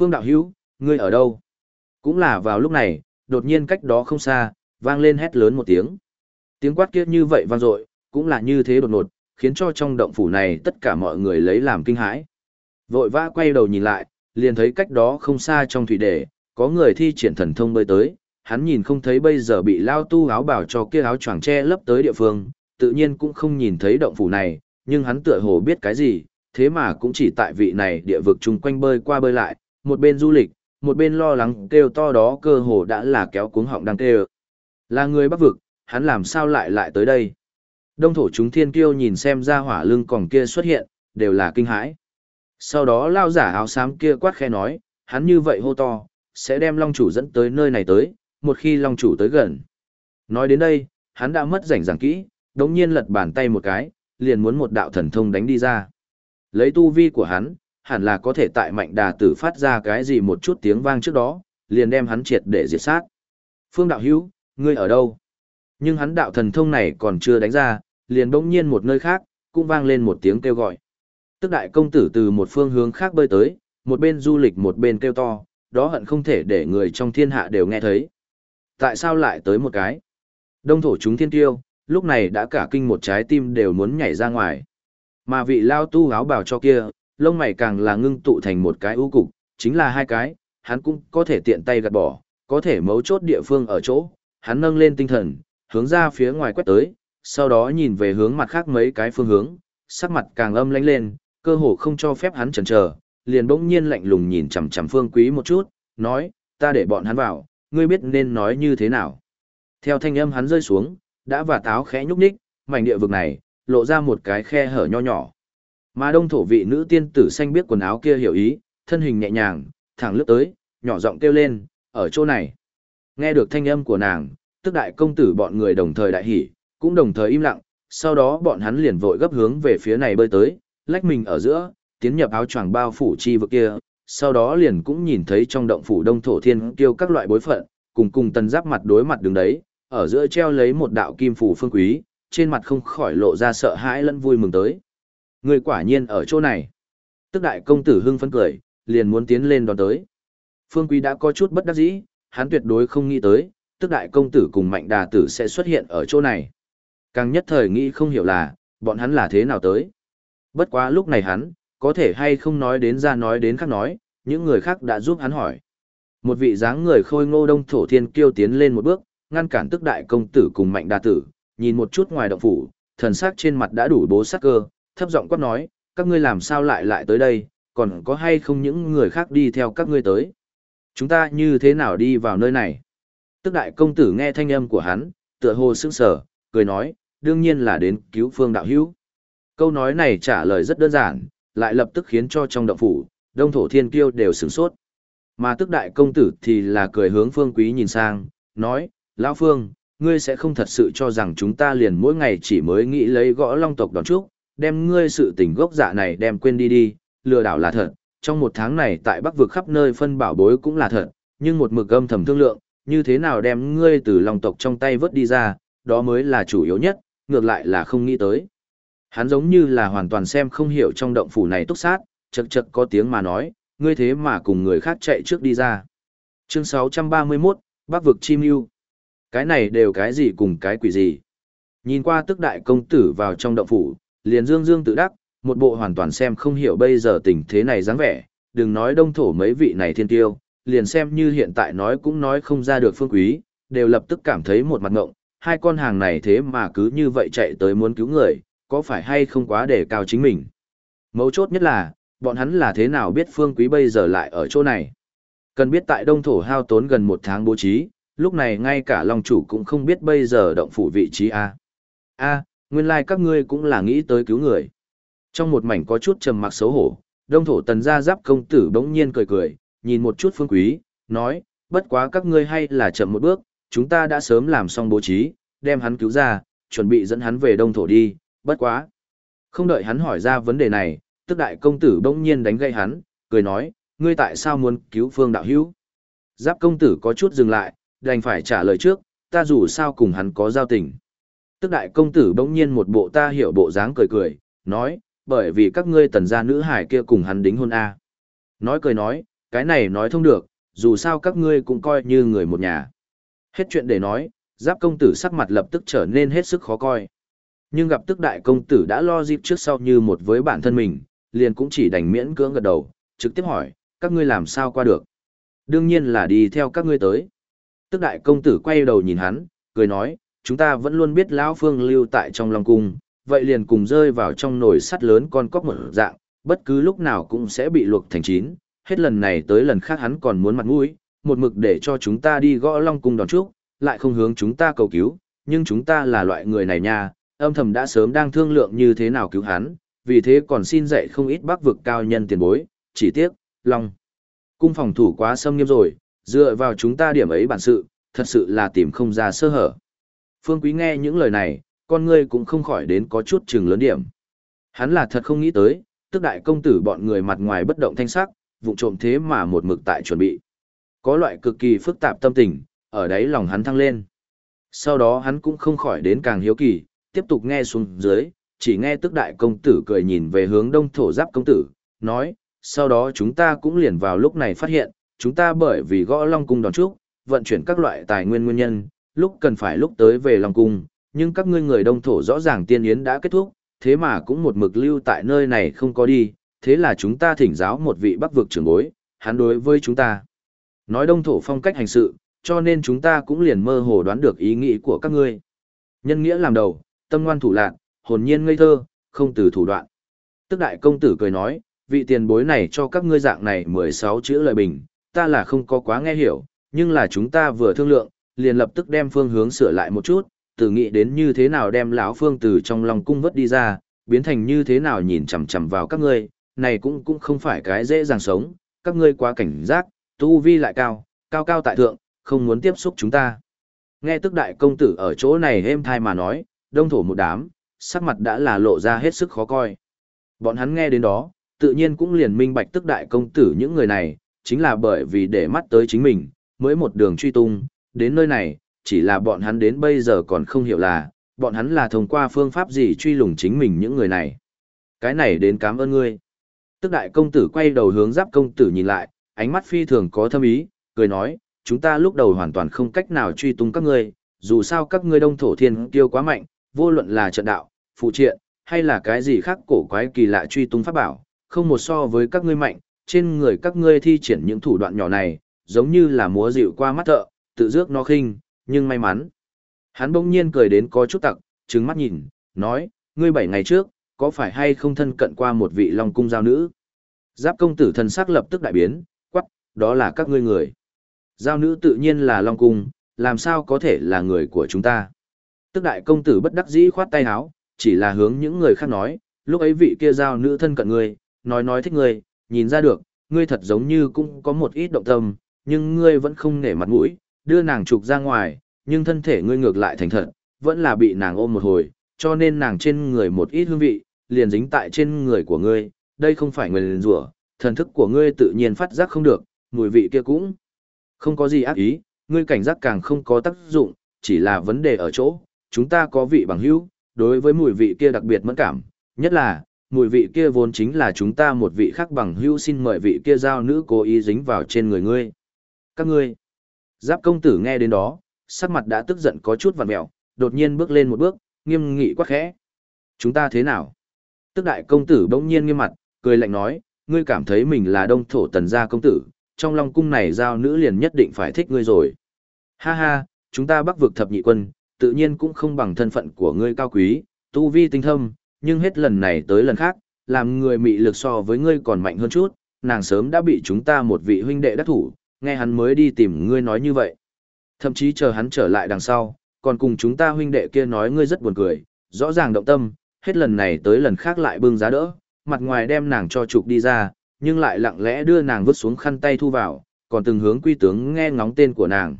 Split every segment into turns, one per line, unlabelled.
Phương đạo hữu, ngươi ở đâu? Cũng là vào lúc này, đột nhiên cách đó không xa, vang lên hét lớn một tiếng. Tiếng quát kia như vậy vang dội, cũng là như thế đột ngột, khiến cho trong động phủ này tất cả mọi người lấy làm kinh hãi. Vội vã quay đầu nhìn lại, liền thấy cách đó không xa trong thủy đề, có người thi triển thần thông bơi tới, hắn nhìn không thấy bây giờ bị lao tu áo bảo cho kia áo choàng che lấp tới địa phương, tự nhiên cũng không nhìn thấy động phủ này, nhưng hắn tựa hồ biết cái gì, thế mà cũng chỉ tại vị này địa vực chung quanh bơi qua bơi lại, một bên du lịch, một bên lo lắng kêu to đó cơ hồ đã là kéo cuống họng đang kêu. Là người bắc vực, hắn làm sao lại lại tới đây? Đông thổ chúng thiên kiêu nhìn xem ra hỏa lưng còn kia xuất hiện, đều là kinh hãi. Sau đó lao giả áo xám kia quát khe nói, hắn như vậy hô to, sẽ đem long chủ dẫn tới nơi này tới, một khi long chủ tới gần. Nói đến đây, hắn đã mất rảnh ràng kỹ, đống nhiên lật bàn tay một cái, liền muốn một đạo thần thông đánh đi ra. Lấy tu vi của hắn, hẳn là có thể tại mạnh đà tử phát ra cái gì một chút tiếng vang trước đó, liền đem hắn triệt để diệt sát. Phương đạo hữu, ngươi ở đâu? Nhưng hắn đạo thần thông này còn chưa đánh ra, liền bỗng nhiên một nơi khác, cũng vang lên một tiếng kêu gọi. Tức đại công tử từ một phương hướng khác bơi tới, một bên du lịch một bên kêu to, đó hận không thể để người trong thiên hạ đều nghe thấy. Tại sao lại tới một cái? Đông thổ chúng thiên tiêu, lúc này đã cả kinh một trái tim đều muốn nhảy ra ngoài. Mà vị lao tu áo bào cho kia, lông mày càng là ngưng tụ thành một cái ưu cục, chính là hai cái, hắn cũng có thể tiện tay gạt bỏ, có thể mấu chốt địa phương ở chỗ, hắn nâng lên tinh thần, hướng ra phía ngoài quét tới, sau đó nhìn về hướng mặt khác mấy cái phương hướng, sắc mặt càng âm lãnh lên, cơ hồ không cho phép hắn chần chờ, liền bỗng nhiên lạnh lùng nhìn chằm chằm Phương Quý một chút, nói, ta để bọn hắn vào, ngươi biết nên nói như thế nào. Theo thanh âm hắn rơi xuống, đã và táo khẽ nhúc nhích, mảnh địa vực này, lộ ra một cái khe hở nho nhỏ. Mà đông thổ vị nữ tiên tử xanh biết quần áo kia hiểu ý, thân hình nhẹ nhàng, thẳng lướt tới, nhỏ giọng kêu lên, ở chỗ này. Nghe được thanh âm của nàng, tức đại công tử bọn người đồng thời đại hỉ, cũng đồng thời im lặng, sau đó bọn hắn liền vội gấp hướng về phía này bơi tới, lách mình ở giữa, tiến nhập áo choàng bao phủ chi vực kia, sau đó liền cũng nhìn thấy trong động phủ đông thổ thiên tiêu các loại bối phận, cùng cùng tần giáp mặt đối mặt đứng đấy, ở giữa treo lấy một đạo kim phủ phương quý, trên mặt không khỏi lộ ra sợ hãi lẫn vui mừng tới. Người quả nhiên ở chỗ này. Tức đại công tử hưng phấn cười, liền muốn tiến lên đón tới. Phương quý đã có chút bất đắc dĩ, hắn tuyệt đối không nghĩ tới, tức đại công tử cùng mạnh đà tử sẽ xuất hiện ở chỗ này. Càng nhất thời nghĩ không hiểu là, bọn hắn là thế nào tới. Bất quá lúc này hắn, có thể hay không nói đến ra nói đến khác nói, những người khác đã giúp hắn hỏi. Một vị dáng người khôi ngô đông thổ thiên kiêu tiến lên một bước, ngăn cản tức đại công tử cùng mạnh đà tử, nhìn một chút ngoài động phủ, thần sắc trên mặt đã đủ bố sắc cơ, thấp giọng quát nói, các ngươi làm sao lại lại tới đây, còn có hay không những người khác đi theo các ngươi tới. Chúng ta như thế nào đi vào nơi này? Tức đại công tử nghe thanh âm của hắn, tựa hồ sững sờ, cười nói, đương nhiên là đến cứu phương đạo hữu. Câu nói này trả lời rất đơn giản, lại lập tức khiến cho trong động phủ, đông thổ thiên kiêu đều sửng sốt. Mà tức đại công tử thì là cười hướng phương quý nhìn sang, nói, Lão Phương, ngươi sẽ không thật sự cho rằng chúng ta liền mỗi ngày chỉ mới nghĩ lấy gõ long tộc đón trước, đem ngươi sự tình gốc dạ này đem quên đi đi, lừa đảo là thật, trong một tháng này tại bắc vực khắp nơi phân bảo bối cũng là thật, nhưng một mực âm thầm thương lượng, như thế nào đem ngươi từ lòng tộc trong tay vớt đi ra, đó mới là chủ yếu nhất, ngược lại là không nghĩ tới. Hắn giống như là hoàn toàn xem không hiểu trong động phủ này túc sát, chật chật có tiếng mà nói, ngươi thế mà cùng người khác chạy trước đi ra. Chương 631, Bắc vực chim yêu. Cái này đều cái gì cùng cái quỷ gì. Nhìn qua tức đại công tử vào trong động phủ, liền dương dương tự đắc, một bộ hoàn toàn xem không hiểu bây giờ tình thế này dáng vẻ, đừng nói đông thổ mấy vị này thiên tiêu, liền xem như hiện tại nói cũng nói không ra được phương quý, đều lập tức cảm thấy một mặt ngộng, hai con hàng này thế mà cứ như vậy chạy tới muốn cứu người, có phải hay không quá để cao chính mình. Mấu chốt nhất là, bọn hắn là thế nào biết phương quý bây giờ lại ở chỗ này. Cần biết tại đông thổ hao tốn gần một tháng bố trí, lúc này ngay cả long chủ cũng không biết bây giờ động phủ vị trí A. A, nguyên lai like các ngươi cũng là nghĩ tới cứu người. Trong một mảnh có chút trầm mặc xấu hổ, đông thổ tần gia giáp công tử bỗng nhiên cười cười, nhìn một chút phương quý, nói, bất quá các ngươi hay là chậm một bước, chúng ta đã sớm làm xong bố trí, đem hắn cứu ra, chuẩn bị dẫn hắn về đông thổ đi, bất quá. Không đợi hắn hỏi ra vấn đề này, tức đại công tử bỗng nhiên đánh gây hắn, cười nói, ngươi tại sao muốn cứu phương đạo hữu? Giáp công tử có chút dừng lại, đành phải trả lời trước, ta dù sao cùng hắn có giao tình. Tức đại công tử bỗng nhiên một bộ ta hiểu bộ dáng cười cười, nói, bởi vì các ngươi tần gia nữ hải kia cùng hắn đính hôn A. Nói cười nói, cái này nói thông được, dù sao các ngươi cũng coi như người một nhà. Hết chuyện để nói, giáp công tử sắc mặt lập tức trở nên hết sức khó coi. Nhưng gặp tức đại công tử đã lo dịp trước sau như một với bản thân mình, liền cũng chỉ đành miễn cưỡng gật đầu, trực tiếp hỏi, các ngươi làm sao qua được. Đương nhiên là đi theo các ngươi tới. Tức đại công tử quay đầu nhìn hắn, cười nói, chúng ta vẫn luôn biết lão phương lưu tại trong Long Cung, vậy liền cùng rơi vào trong nồi sắt lớn con cóc một dạng, bất cứ lúc nào cũng sẽ bị luộc thành chín, hết lần này tới lần khác hắn còn muốn mặt mũi, một mực để cho chúng ta đi gõ Long Cung đón trước, lại không hướng chúng ta cầu cứu, nhưng chúng ta là loại người này nha, âm thầm đã sớm đang thương lượng như thế nào cứu hắn, vì thế còn xin dạy không ít bác vực cao nhân tiền bối, chỉ tiếc, Long. Cung phòng thủ quá xâm nghiêm rồi, dựa vào chúng ta điểm ấy bản sự, thật sự là tìm không ra sơ hở. Phương Quý nghe những lời này, con ngươi cũng không khỏi đến có chút chừng lớn điểm. Hắn là thật không nghĩ tới, tức đại công tử bọn người mặt ngoài bất động thanh sắc, vụ trộm thế mà một mực tại chuẩn bị. Có loại cực kỳ phức tạp tâm tình, ở đấy lòng hắn thăng lên. Sau đó hắn cũng không khỏi đến càng hiếu kỳ, tiếp tục nghe xuống dưới, chỉ nghe tức đại công tử cười nhìn về hướng đông thổ giáp công tử, nói, sau đó chúng ta cũng liền vào lúc này phát hiện, chúng ta bởi vì gõ Long Cung đón trước, vận chuyển các loại tài nguyên nguyên nhân, lúc cần phải lúc tới về Long Cung, nhưng các ngươi người đông thổ rõ ràng tiên yến đã kết thúc, thế mà cũng một mực lưu tại nơi này không có đi, thế là chúng ta thỉnh giáo một vị bắc vực trưởng bối, hắn đối với chúng ta. Nói đông thổ phong cách hành sự, cho nên chúng ta cũng liền mơ hồ đoán được ý nghĩ của các ngươi. Nhân nghĩa làm đầu, tâm ngoan thủ lạc, hồn nhiên ngây thơ, không từ thủ đoạn. Tức đại công tử cười nói, vị tiền bối này cho các ngươi dạng này 16 chữ lời bình, ta là không có quá nghe hiểu, nhưng là chúng ta vừa thương lượng, liền lập tức đem phương hướng sửa lại một chút, từ nghĩ đến như thế nào đem lão phương từ trong lòng cung vớt đi ra, biến thành như thế nào nhìn chằm chằm vào các ngươi, này cũng cũng không phải cái dễ dàng sống, các ngươi quá cảnh giác, tu vi lại cao, cao cao tại thượng, không muốn tiếp xúc chúng ta. Nghe tức đại công tử ở chỗ này êm thai mà nói, đông thổ một đám, sắc mặt đã là lộ ra hết sức khó coi. Bọn hắn nghe đến đó, tự nhiên cũng liền minh bạch tức đại công tử những người này, chính là bởi vì để mắt tới chính mình, mới một đường truy tung, đến nơi này, chỉ là bọn hắn đến bây giờ còn không hiểu là, bọn hắn là thông qua phương pháp gì truy lùng chính mình những người này. Cái này đến cảm ơn ngươi. Tức đại công tử quay đầu hướng giáp công tử nhìn lại, ánh mắt phi thường có thâm ý, cười nói, chúng ta lúc đầu hoàn toàn không cách nào truy tung các ngươi, dù sao các ngươi đông thổ thiên tiêu quá mạnh, vô luận là trận đạo, phụ triện, hay là cái gì khác cổ quái kỳ lạ truy tung pháp bảo, không một so với các ngươi mạnh, trên người các ngươi thi triển những thủ đoạn nhỏ này, giống như là múa dịu qua mắt thợ, tự dước nó khinh, nhưng may mắn. Hắn bỗng nhiên cười đến có chút tặc, trừng mắt nhìn, nói, ngươi bảy ngày trước, có phải hay không thân cận qua một vị long cung giao nữ? Giáp công tử thần sắc lập tức đại biến, quắc, đó là các ngươi người. Giao nữ tự nhiên là long cung, làm sao có thể là người của chúng ta? Tức đại công tử bất đắc dĩ khoát tay áo, chỉ là hướng những người khác nói, lúc ấy vị kia giao nữ thân cận ngươi, nói nói thích ngươi, nhìn ra được, ngươi thật giống như cũng có một ít động tâm, nhưng ngươi vẫn không nể mặt mũi, đưa nàng trục ra ngoài, nhưng thân thể ngươi ngược lại thành thật, vẫn là bị nàng ôm một hồi, cho nên nàng trên người một ít hương vị, liền dính tại trên người của ngươi, đây không phải người liền rủa, thần thức của ngươi tự nhiên phát giác không được, mùi vị kia cũng không có gì ác ý, ngươi cảnh giác càng không có tác dụng, chỉ là vấn đề ở chỗ, chúng ta có vị bằng hữu, đối với mùi vị kia đặc biệt mẫn cảm, nhất là, mùi vị kia vốn chính là chúng ta một vị khác bằng hữu xin mời vị kia giao nữ cố ý dính vào trên người ngươi. Các ngươi, giáp công tử nghe đến đó, sắc mặt đã tức giận có chút vặn mẹo, đột nhiên bước lên một bước, nghiêm nghị quát khẽ. Chúng ta thế nào? Tức đại công tử bỗng nhiên nghiêm mặt, cười lạnh nói, ngươi cảm thấy mình là đông thổ tần gia công tử, trong long cung này giao nữ liền nhất định phải thích ngươi rồi. Ha ha, chúng ta bắc vực thập nhị quân, tự nhiên cũng không bằng thân phận của ngươi cao quý, tu vi tinh thâm, nhưng hết lần này tới lần khác, làm người mị lực so với ngươi còn mạnh hơn chút, nàng sớm đã bị chúng ta một vị huynh đệ đắc thủ, nghe hắn mới đi tìm ngươi nói như vậy. Thậm chí chờ hắn trở lại đằng sau, còn cùng chúng ta huynh đệ kia nói ngươi rất buồn cười, rõ ràng động tâm, hết lần này tới lần khác lại bưng giá đỡ, mặt ngoài đem nàng cho trục đi ra, nhưng lại lặng lẽ đưa nàng vứt xuống khăn tay thu vào, còn từng hướng quy tướng nghe ngóng tên của nàng.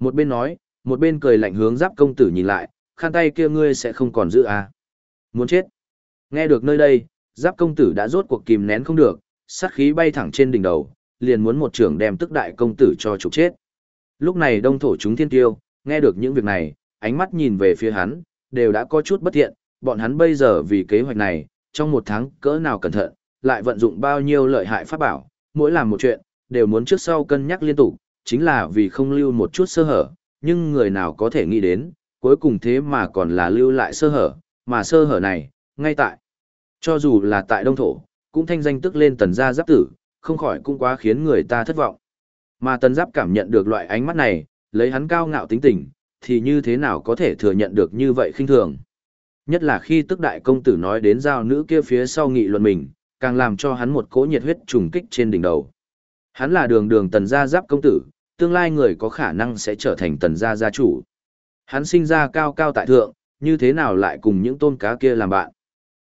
Một bên nói, một bên cười lạnh hướng giáp công tử nhìn lại, khăn tay kia ngươi sẽ không còn giữ à. Muốn chết. Nghe được nơi đây, giáp công tử đã rốt cuộc kìm nén không được, sát khí bay thẳng trên đỉnh đầu, liền muốn một trưởng đem tức đại công tử cho trục chết. Lúc này đông thổ chúng thiên tiêu, nghe được những việc này, ánh mắt nhìn về phía hắn, đều đã có chút bất thiện, bọn hắn bây giờ vì kế hoạch này, trong một tháng cỡ nào cẩn thận, lại vận dụng bao nhiêu lợi hại pháp bảo, mỗi làm một chuyện, đều muốn trước sau cân nhắc liên tục, chính là vì không lưu một chút sơ hở, nhưng người nào có thể nghĩ đến, cuối cùng thế mà còn là lưu lại sơ hở, mà sơ hở này, ngay tại. Cho dù là tại đông thổ, cũng thanh danh tức lên tần gia giáp tử, không khỏi cũng quá khiến người ta thất vọng. Mà tần giáp cảm nhận được loại ánh mắt này, lấy hắn cao ngạo tính tình, thì như thế nào có thể thừa nhận được như vậy khinh thường. Nhất là khi tức đại công tử nói đến giao nữ kia phía sau nghị luận mình, càng làm cho hắn một cỗ nhiệt huyết trùng kích trên đỉnh đầu. Hắn là đường đường tần gia giáp công tử, tương lai người có khả năng sẽ trở thành tần gia gia chủ. Hắn sinh ra cao cao tại thượng, như thế nào lại cùng những tôn cá kia làm bạn.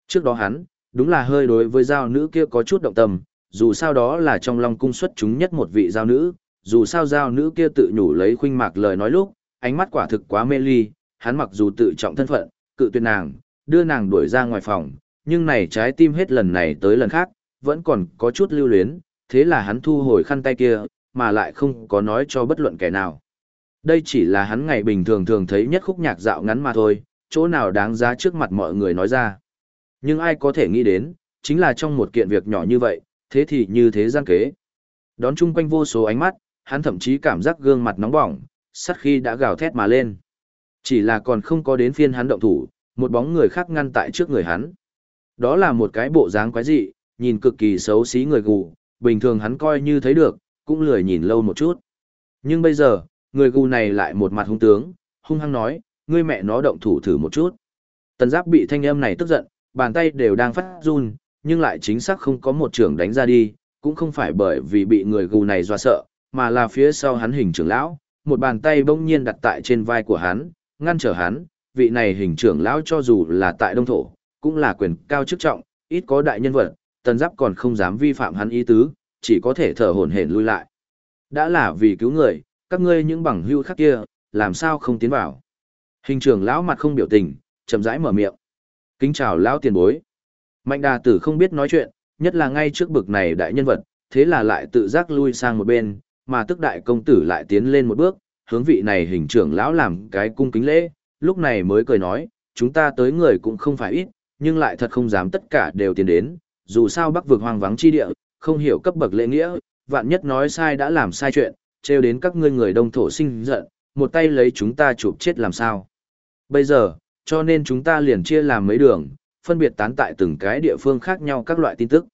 Trước đó hắn, đúng là hơi đối với giao nữ kia có chút động tâm, dù sao đó là trong lòng cung xuất chúng nhất một vị giao nữ, dù sao giao nữ kia tự nhủ lấy khuynh mạc lời nói lúc, ánh mắt quả thực quá mê ly, hắn mặc dù tự trọng thân phận, cự tuyệt nàng, đưa nàng đuổi ra ngoài phòng, nhưng này trái tim hết lần này tới lần khác, vẫn còn có chút lưu luyến, thế là hắn thu hồi khăn tay kia, mà lại không có nói cho bất luận kẻ nào. Đây chỉ là hắn ngày bình thường thường thấy nhất khúc nhạc dạo ngắn mà thôi, chỗ nào đáng giá trước mặt mọi người nói ra. Nhưng ai có thể nghĩ đến, chính là trong một kiện việc nhỏ như vậy, thế thì như thế gian kế. Đón chung quanh vô số ánh mắt, hắn thậm chí cảm giác gương mặt nóng bỏng, sắt khi đã gào thét mà lên. Chỉ là còn không có đến phiên hắn động thủ, một bóng người khác ngăn tại trước người hắn. Đó là một cái bộ dáng quái dị, nhìn cực kỳ xấu xí người gù, bình thường hắn coi như thấy được, cũng lười nhìn lâu một chút. Nhưng bây giờ, người gù này lại một mặt hung tướng, hung hăng nói, ngươi mẹ nó động thủ thử một chút. Tần giáp bị thanh âm này tức giận, bàn tay đều đang phát run, nhưng lại chính xác không có một trưởng đánh ra đi, cũng không phải bởi vì bị người gù này dọa sợ, mà là phía sau hắn hình trưởng lão, một bàn tay bỗng nhiên đặt tại trên vai của hắn, ngăn trở hắn, vị này hình trưởng lão cho dù là tại đông thổ, cũng là quyền cao chức trọng, ít có đại nhân vật, tần giáp còn không dám vi phạm hắn ý tứ, chỉ có thể thở hổn hển lui lại. Đã là vì cứu người, các ngươi những bằng hưu khác kia, làm sao không tiến vào. Hình trưởng lão mặt không biểu tình, chậm rãi mở miệng. Kính chào lão tiền bối. Mạnh đà tử không biết nói chuyện, nhất là ngay trước bực này đại nhân vật, thế là lại tự giác lui sang một bên, mà tức đại công tử lại tiến lên một bước, hướng vị này hình trưởng lão làm cái cung kính lễ, lúc này mới cười nói, chúng ta tới người cũng không phải ít, nhưng lại thật không dám tất cả đều tiến đến, dù sao bắc vực hoang vắng chi địa, không hiểu cấp bậc lễ nghĩa, vạn nhất nói sai đã làm sai chuyện, trêu đến các ngươi người đông thổ sinh giận, một tay lấy chúng ta chụp chết làm sao. Bây giờ, cho nên chúng ta liền chia làm mấy đường, phân biệt tán tại từng cái địa phương khác nhau các loại tin tức.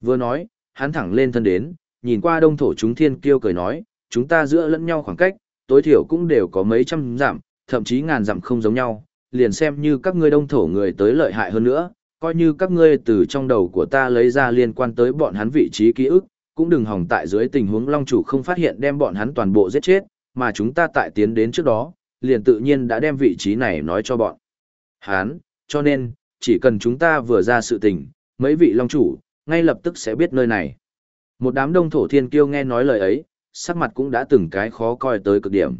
Vừa nói, hắn thẳng lên thân đến, nhìn qua đông thổ chúng thiên kiêu cười nói, chúng ta giữa lẫn nhau khoảng cách, tối thiểu cũng đều có mấy trăm dặm, thậm chí ngàn dặm không giống nhau, liền xem như các ngươi đông thổ người tới lợi hại hơn nữa, coi như các ngươi từ trong đầu của ta lấy ra liên quan tới bọn hắn vị trí ký ức, cũng đừng hỏng tại dưới tình huống long chủ không phát hiện đem bọn hắn toàn bộ giết chết, mà chúng ta tại tiến đến trước đó, liền tự nhiên đã đem vị trí này nói cho bọn hắn, cho nên, chỉ cần chúng ta vừa ra sự tình, mấy vị long chủ, ngay lập tức sẽ biết nơi này. Một đám đông thổ thiên kiêu nghe nói lời ấy, sắc mặt cũng đã từng cái khó coi tới cực điểm.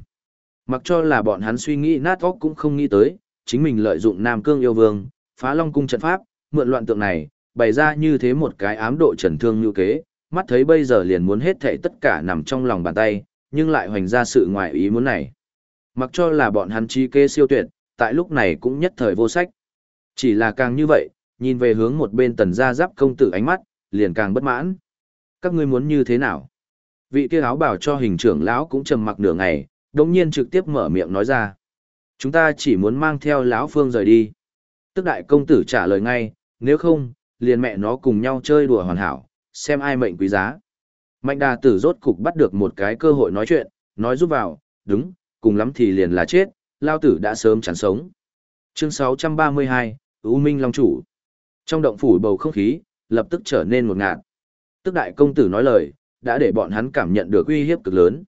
Mặc cho là bọn hắn suy nghĩ nát óc cũng không nghĩ tới, chính mình lợi dụng Nam Cương yêu vương, phá long cung trận pháp, mượn loạn tượng này, bày ra như thế một cái ám độ trần thương như kế, mắt thấy bây giờ liền muốn hết thảy tất cả nằm trong lòng bàn tay, nhưng lại hoành ra sự ngoài ý muốn này. Mặc cho là bọn hắn chi kê siêu tuyệt, tại lúc này cũng nhất thời vô sách. Chỉ là càng như vậy, nhìn về hướng một bên tần gia giáp công tử ánh mắt, liền càng bất mãn. Các ngươi muốn như thế nào? Vị kia áo bảo cho hình trưởng lão cũng trầm mặc nửa ngày, đồng nhiên trực tiếp mở miệng nói ra. Chúng ta chỉ muốn mang theo lão phương rời đi. Tức đại công tử trả lời ngay, nếu không, liền mẹ nó cùng nhau chơi đùa hoàn hảo, xem ai mệnh quý giá. Mạnh đà tử rốt cục bắt được một cái cơ hội nói chuyện, nói giúp vào, đúng, cùng lắm thì liền là chết, lao tử đã sớm chán sống. Chương 632, U Minh Long Chủ. Trong động phủ bầu không khí, lập tức trở nên một ngạt. Tức đại công tử nói lời, đã để bọn hắn cảm nhận được uy hiếp cực lớn.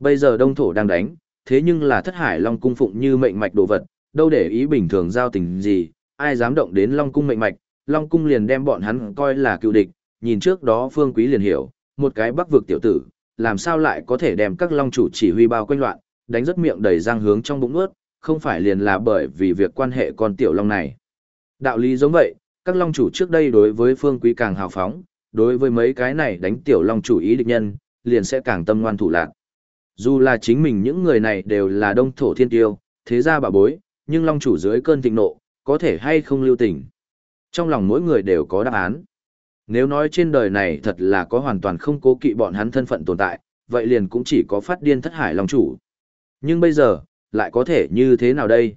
Bây giờ đông thổ đang đánh, thế nhưng là thất hải long cung phụng như mệnh mạch đồ vật, đâu để ý bình thường giao tình gì, ai dám động đến long cung mệnh mạch, long cung liền đem bọn hắn coi là cựu địch, nhìn trước đó phương quý liền hiểu, một cái bắc vực tiểu tử, làm sao lại có thể đem các long chủ chỉ huy bao quanh loạn, đánh rất miệng đầy răng hướng trong bụng ướt, không phải liền là bởi vì việc quan hệ con tiểu long này. Đạo lý giống vậy, các long chủ trước đây đối với phương quý càng hào phóng, đối với mấy cái này đánh tiểu long chủ ý địch nhân, liền sẽ càng tâm ngoan thủ lạc. Dù là chính mình những người này đều là đông thổ thiên tiêu, thế gia bà bối, nhưng long chủ dưới cơn thịnh nộ, có thể hay không lưu tình. Trong lòng mỗi người đều có đáp án. Nếu nói trên đời này thật là có hoàn toàn không cố kỵ bọn hắn thân phận tồn tại, vậy liền cũng chỉ có phát điên thất hải long chủ. Nhưng bây giờ, lại có thể như thế nào đây?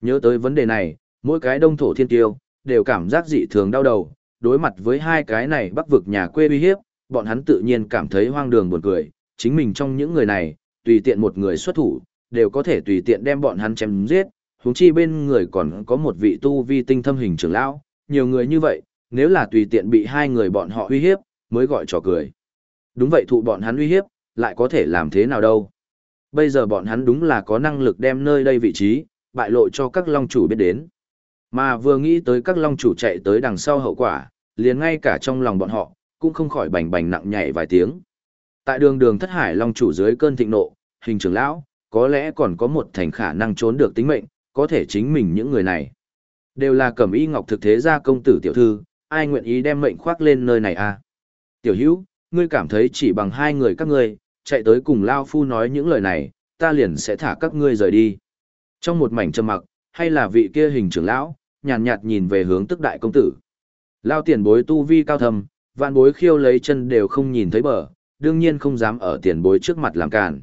Nhớ tới vấn đề này, mỗi cái đông thổ thiên tiêu, đều cảm giác dị thường đau đầu, đối mặt với hai cái này bắc vực nhà quê uy hiếp, bọn hắn tự nhiên cảm thấy hoang đường buồn cười, chính mình trong những người này, tùy tiện một người xuất thủ, đều có thể tùy tiện đem bọn hắn chém giết, huống chi bên người còn có một vị tu vi tinh thâm hình trưởng lão, nhiều người như vậy, nếu là tùy tiện bị hai người bọn họ uy hiếp, mới gọi trò cười. Đúng vậy thụ bọn hắn uy hiếp, lại có thể làm thế nào đâu. Bây giờ bọn hắn đúng là có năng lực đem nơi đây vị trí, bại lộ cho các long chủ biết đến. Mà vừa nghĩ tới các long chủ chạy tới đằng sau hậu quả, liền ngay cả trong lòng bọn họ, cũng không khỏi bành bành nặng nhảy vài tiếng. Tại đường đường thất hải long chủ dưới cơn thịnh nộ, hình trưởng lão, có lẽ còn có một thành khả năng trốn được tính mệnh, có thể chính mình những người này. Đều là cẩm y ngọc thực thế gia công tử tiểu thư, ai nguyện ý đem mệnh khoác lên nơi này à? Tiểu hữu, ngươi cảm thấy chỉ bằng hai người các ngươi, chạy tới cùng Lao Phu nói những lời này, ta liền sẽ thả các ngươi rời đi. Trong một mảnh trầm mặc, hay là vị kia hình trưởng lão, nhàn nhạt, nhạt nhìn về hướng tức đại công tử. Lao tiền bối tu vi cao thầm, vạn bối khiêu lấy chân đều không nhìn thấy bờ, đương nhiên không dám ở tiền bối trước mặt làm cản.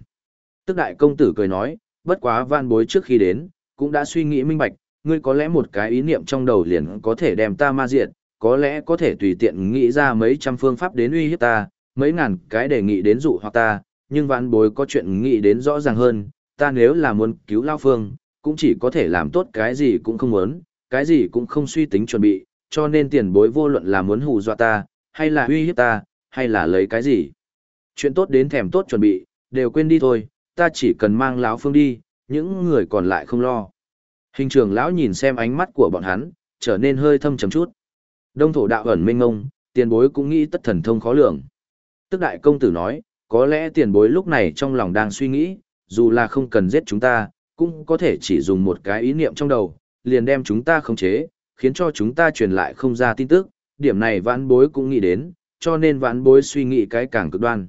Tức đại công tử cười nói, bất quá vạn bối trước khi đến, cũng đã suy nghĩ minh bạch, ngươi có lẽ một cái ý niệm trong đầu liền có thể đem ta ma diệt, có lẽ có thể tùy tiện nghĩ ra mấy trăm phương pháp đến uy hiếp ta, mấy ngàn cái đề nghị đến dụ hoặc ta, nhưng vạn bối có chuyện nghĩ đến rõ ràng hơn, ta nếu là muốn cứu Lao Phương, cũng chỉ có thể làm tốt cái gì cũng không muốn, cái gì cũng không suy tính chuẩn bị, cho nên tiền bối vô luận là muốn hù dọa ta, hay là uy hiếp ta, hay là lấy cái gì. Chuyện tốt đến thèm tốt chuẩn bị, đều quên đi thôi, ta chỉ cần mang lão phương đi, những người còn lại không lo. Hình trưởng lão nhìn xem ánh mắt của bọn hắn, trở nên hơi thâm trầm chút. Đông thổ đạo ẩn minh ngông, tiền bối cũng nghĩ tất thần thông khó lường. Tức đại công tử nói, có lẽ tiền bối lúc này trong lòng đang suy nghĩ, dù là không cần giết chúng ta, cũng có thể chỉ dùng một cái ý niệm trong đầu, liền đem chúng ta khống chế, khiến cho chúng ta truyền lại không ra tin tức, điểm này vãn bối cũng nghĩ đến, cho nên vãn bối suy nghĩ cái càng cực đoan.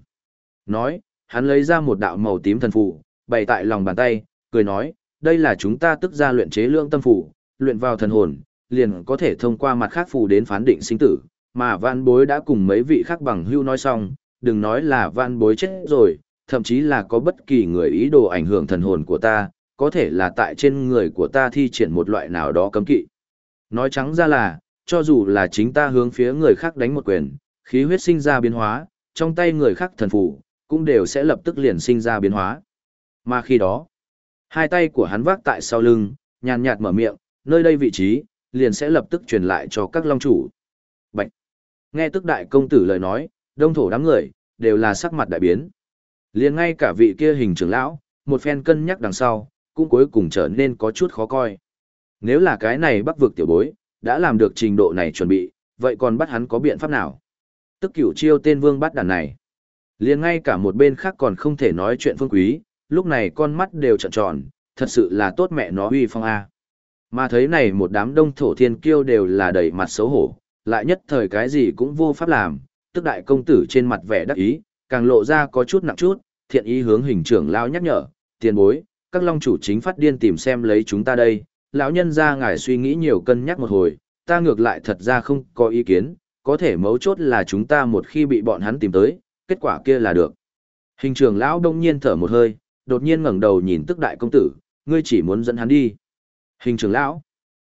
Nói, hắn lấy ra một đạo màu tím thần phù, bày tại lòng bàn tay, cười nói, đây là chúng ta tức ra luyện chế lượng tâm phù, luyện vào thần hồn, liền có thể thông qua mặt khác phù đến phán định sinh tử, mà vãn bối đã cùng mấy vị khác bằng hưu nói xong, đừng nói là vãn bối chết rồi, thậm chí là có bất kỳ người ý đồ ảnh hưởng thần hồn của ta, có thể là tại trên người của ta thi triển một loại nào đó cấm kỵ. Nói trắng ra là, cho dù là chính ta hướng phía người khác đánh một quyền, khí huyết sinh ra biến hóa, trong tay người khác thần phủ, cũng đều sẽ lập tức liền sinh ra biến hóa. Mà khi đó, hai tay của hắn vác tại sau lưng, nhàn nhạt mở miệng, nơi đây vị trí, liền sẽ lập tức truyền lại cho các long chủ. Bạch! Nghe tức đại công tử lời nói, đông thổ đám người, đều là sắc mặt đại biến. liền ngay cả vị kia hình trưởng lão, một phen cân nhắc đằng sau, cũng cuối cùng trở nên có chút khó coi. Nếu là cái này bắc vực tiểu bối, đã làm được trình độ này chuẩn bị, vậy còn bắt hắn có biện pháp nào? Tức cửu chiêu tên vương bắt đàn này. liền ngay cả một bên khác còn không thể nói chuyện phương quý, lúc này con mắt đều trợn tròn, thật sự là tốt mẹ nó huy phong A. Mà thấy này một đám đông thổ thiên kiêu đều là đầy mặt xấu hổ, lại nhất thời cái gì cũng vô pháp làm, tức đại công tử trên mặt vẻ đắc ý, càng lộ ra có chút nặng chút, thiện ý hướng hình trưởng lao nhắc nhở, tiền bối, các long chủ chính phát điên tìm xem lấy chúng ta đây, lão nhân ra ngài suy nghĩ nhiều cân nhắc một hồi, ta ngược lại thật ra không có ý kiến, có thể mấu chốt là chúng ta một khi bị bọn hắn tìm tới, kết quả kia là được. Hình trưởng lão đông nhiên thở một hơi, đột nhiên ngẩng đầu nhìn tức đại công tử, ngươi chỉ muốn dẫn hắn đi. Hình trưởng lão,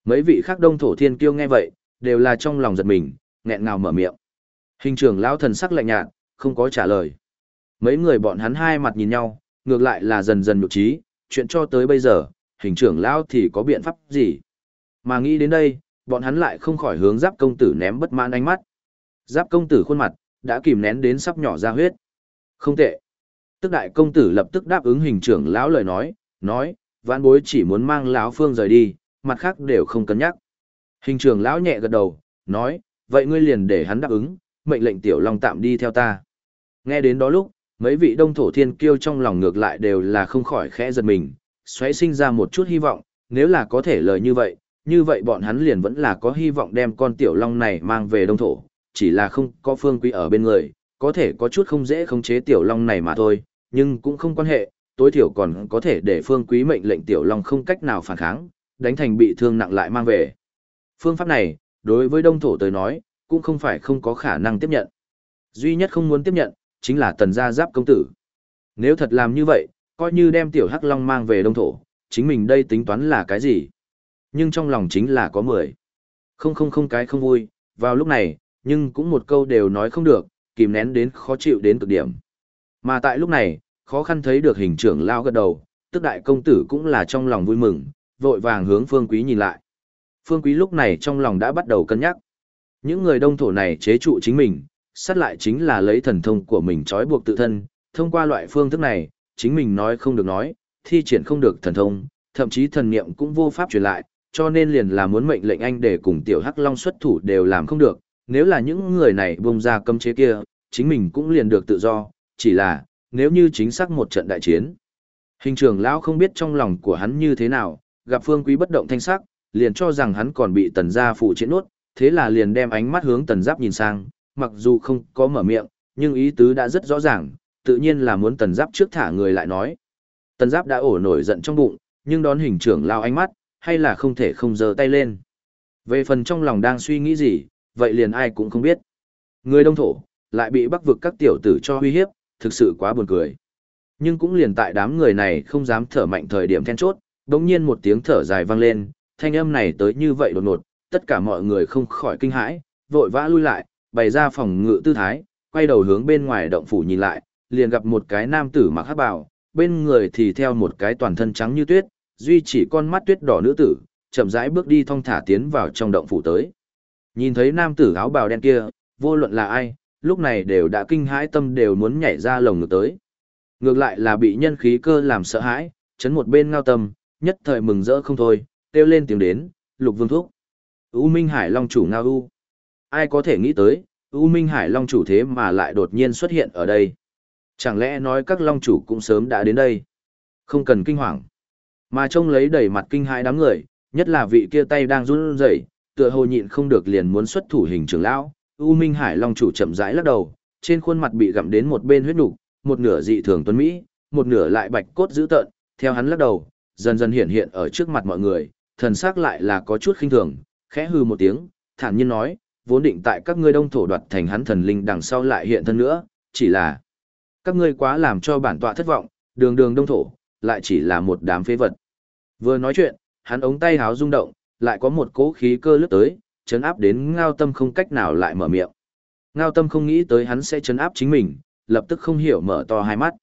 mấy vị khác đông thổ thiên kiêu nghe vậy, đều là trong lòng giật mình, nghẹn ngào mở miệng. Hình trưởng lão thần sắc lạnh nhạt, không có trả lời. Mấy người bọn hắn hai mặt nhìn nhau, ngược lại là dần dần nhục trí, chuyện cho tới bây giờ, hình trưởng lão thì có biện pháp gì? Mà nghĩ đến đây, bọn hắn lại không khỏi hướng giáp công tử ném bất mãn ánh mắt. Giáp công tử khuôn mặt, đã kìm nén đến sắp nhỏ ra huyết. Không tệ. Tức đại công tử lập tức đáp ứng hình trưởng lão lời nói, nói, vãn bối chỉ muốn mang lão phương rời đi, mặt khác đều không cân nhắc. Hình trưởng lão nhẹ gật đầu, nói, vậy ngươi liền để hắn đáp ứng, mệnh lệnh tiểu long tạm đi theo ta. Nghe đến đó lúc, mấy vị đông thổ thiên kiêu trong lòng ngược lại đều là không khỏi khẽ giật mình, xoáy sinh ra một chút hy vọng, nếu là có thể lời như vậy, như vậy bọn hắn liền vẫn là có hy vọng đem con tiểu long này mang về đông thổ, chỉ là không có phương quý ở bên người, có thể có chút không dễ khống chế tiểu long này mà thôi, nhưng cũng không quan hệ, tối thiểu còn có thể để phương quý mệnh lệnh tiểu long không cách nào phản kháng, đánh thành bị thương nặng lại mang về. Phương pháp này, đối với đông thổ tới nói, cũng không phải không có khả năng tiếp nhận. Duy nhất không muốn tiếp nhận, chính là tần gia giáp công tử. Nếu thật làm như vậy, coi như đem tiểu hắc long mang về đông thổ, chính mình đây tính toán là cái gì? Nhưng trong lòng chính là có mười. Không không không cái không vui, vào lúc này, nhưng cũng một câu đều nói không được, kìm nén đến khó chịu đến cực điểm. Mà tại lúc này, khó khăn thấy được hình trưởng lao gật đầu, tức đại công tử cũng là trong lòng vui mừng, vội vàng hướng phương quý nhìn lại. Phương quý lúc này trong lòng đã bắt đầu cân nhắc. Những người đông thổ này chế trụ chính mình, sát lại chính là lấy thần thông của mình trói buộc tự thân, thông qua loại phương thức này, chính mình nói không được nói, thi triển không được thần thông, thậm chí thần niệm cũng vô pháp truyền lại, cho nên liền là muốn mệnh lệnh anh để cùng tiểu hắc long xuất thủ đều làm không được, nếu là những người này bông ra cấm chế kia, chính mình cũng liền được tự do, chỉ là, nếu như chính xác một trận đại chiến. Hình trưởng lão không biết trong lòng của hắn như thế nào, gặp phương quý bất động thanh sắc, liền cho rằng hắn còn bị tần gia phụ chiến nuốt, thế là liền đem ánh mắt hướng tần giáp nhìn sang, mặc dù không có mở miệng, nhưng ý tứ đã rất rõ ràng, tự nhiên là muốn tần giáp trước thả người lại nói. Tần giáp đã ổ nổi giận trong bụng, nhưng đón hình trưởng lao ánh mắt, hay là không thể không giơ tay lên. Về phần trong lòng đang suy nghĩ gì, vậy liền ai cũng không biết. Người đông thổ, lại bị bắc vực các tiểu tử cho uy hiếp, thực sự quá buồn cười. Nhưng cũng liền tại đám người này không dám thở mạnh thời điểm then chốt, đống nhiên một tiếng thở dài vang lên, thanh âm này tới như vậy đột ngột, tất cả mọi người không khỏi kinh hãi, vội vã lui lại, bày ra phòng ngự tư thái, quay đầu hướng bên ngoài động phủ nhìn lại, liền gặp một cái nam tử mặc hắc bào, bên người thì theo một cái toàn thân trắng như tuyết, duy chỉ con mắt tuyết đỏ nữ tử, chậm rãi bước đi thong thả tiến vào trong động phủ tới. Nhìn thấy nam tử áo bào đen kia, vô luận là ai, lúc này đều đã kinh hãi tâm đều muốn nhảy ra lồng ngực tới. Ngược lại là bị nhân khí cơ làm sợ hãi, chấn một bên ngao tâm, nhất thời mừng rỡ không thôi, kêu lên tiếng đến, lục vương thúc. U Minh Hải Long chủ ngao u. Ai có thể nghĩ tới, U Minh Hải Long chủ thế mà lại đột nhiên xuất hiện ở đây. Chẳng lẽ nói các Long chủ cũng sớm đã đến đây? Không cần kinh hoàng. Mà trông lấy đầy mặt kinh hãi đám người, nhất là vị kia tay đang run rẩy, tựa hồ nhịn không được liền muốn xuất thủ hình trưởng lão. U Minh Hải Long chủ chậm rãi lắc đầu, trên khuôn mặt bị gặm đến một bên huyết nục, một nửa dị thường tuấn mỹ, một nửa lại bạch cốt dữ tợn, theo hắn lắc đầu, dần dần hiện hiện ở trước mặt mọi người, thần sắc lại là có chút khinh thường, khẽ hư một tiếng, thản nhiên nói, vốn định tại các ngươi đông thổ đoạt thành hắn thần linh đằng sau lại hiện thân nữa, chỉ là các ngươi quá làm cho bản tọa thất vọng, đường đường đông thổ, lại chỉ là một đám phế vật. Vừa nói chuyện, hắn ống tay háo rung động, lại có một cỗ khí cơ lướt tới, chấn áp đến ngao tâm không cách nào lại mở miệng. Ngao tâm không nghĩ tới hắn sẽ chấn áp chính mình, lập tức không hiểu mở to hai mắt.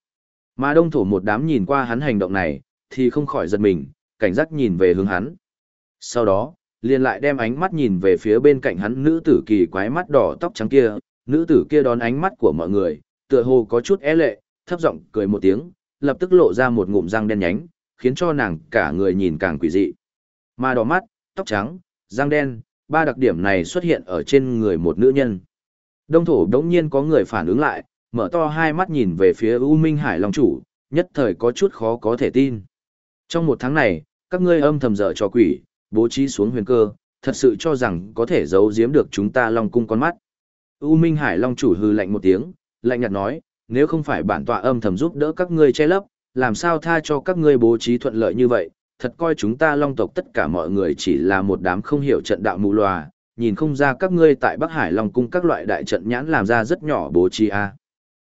Mà đông thổ một đám nhìn qua hắn hành động này, thì không khỏi giật mình, cảnh giác nhìn về hướng hắn. Sau đó, liền lại đem ánh mắt nhìn về phía bên cạnh hắn nữ tử kỳ quái mắt đỏ tóc trắng kia, nữ tử kia đón ánh mắt của mọi người, tựa hồ có chút é lệ, thấp giọng cười một tiếng, lập tức lộ ra một ngụm răng đen nhánh, khiến cho nàng cả người nhìn càng quỷ dị. Mà đỏ mắt, tóc trắng, răng đen, ba đặc điểm này xuất hiện ở trên người một nữ nhân. Đông thổ đống nhiên có người phản ứng lại, mở to hai mắt nhìn về phía U Minh Hải Long chủ, nhất thời có chút khó có thể tin. Trong một tháng này, các ngươi âm thầm dở cho quỷ, bố trí xuống huyền cơ, thật sự cho rằng có thể giấu giếm được chúng ta Long cung con mắt. U Minh Hải Long chủ hư lạnh một tiếng, lạnh nhạt nói, nếu không phải bản tọa âm thầm giúp đỡ các ngươi che lấp, làm sao tha cho các ngươi bố trí thuận lợi như vậy, thật coi chúng ta Long tộc tất cả mọi người chỉ là một đám không hiểu trận đạo mù lòa, nhìn không ra các ngươi tại Bắc Hải Long cung các loại đại trận nhãn làm ra rất nhỏ bố trí a.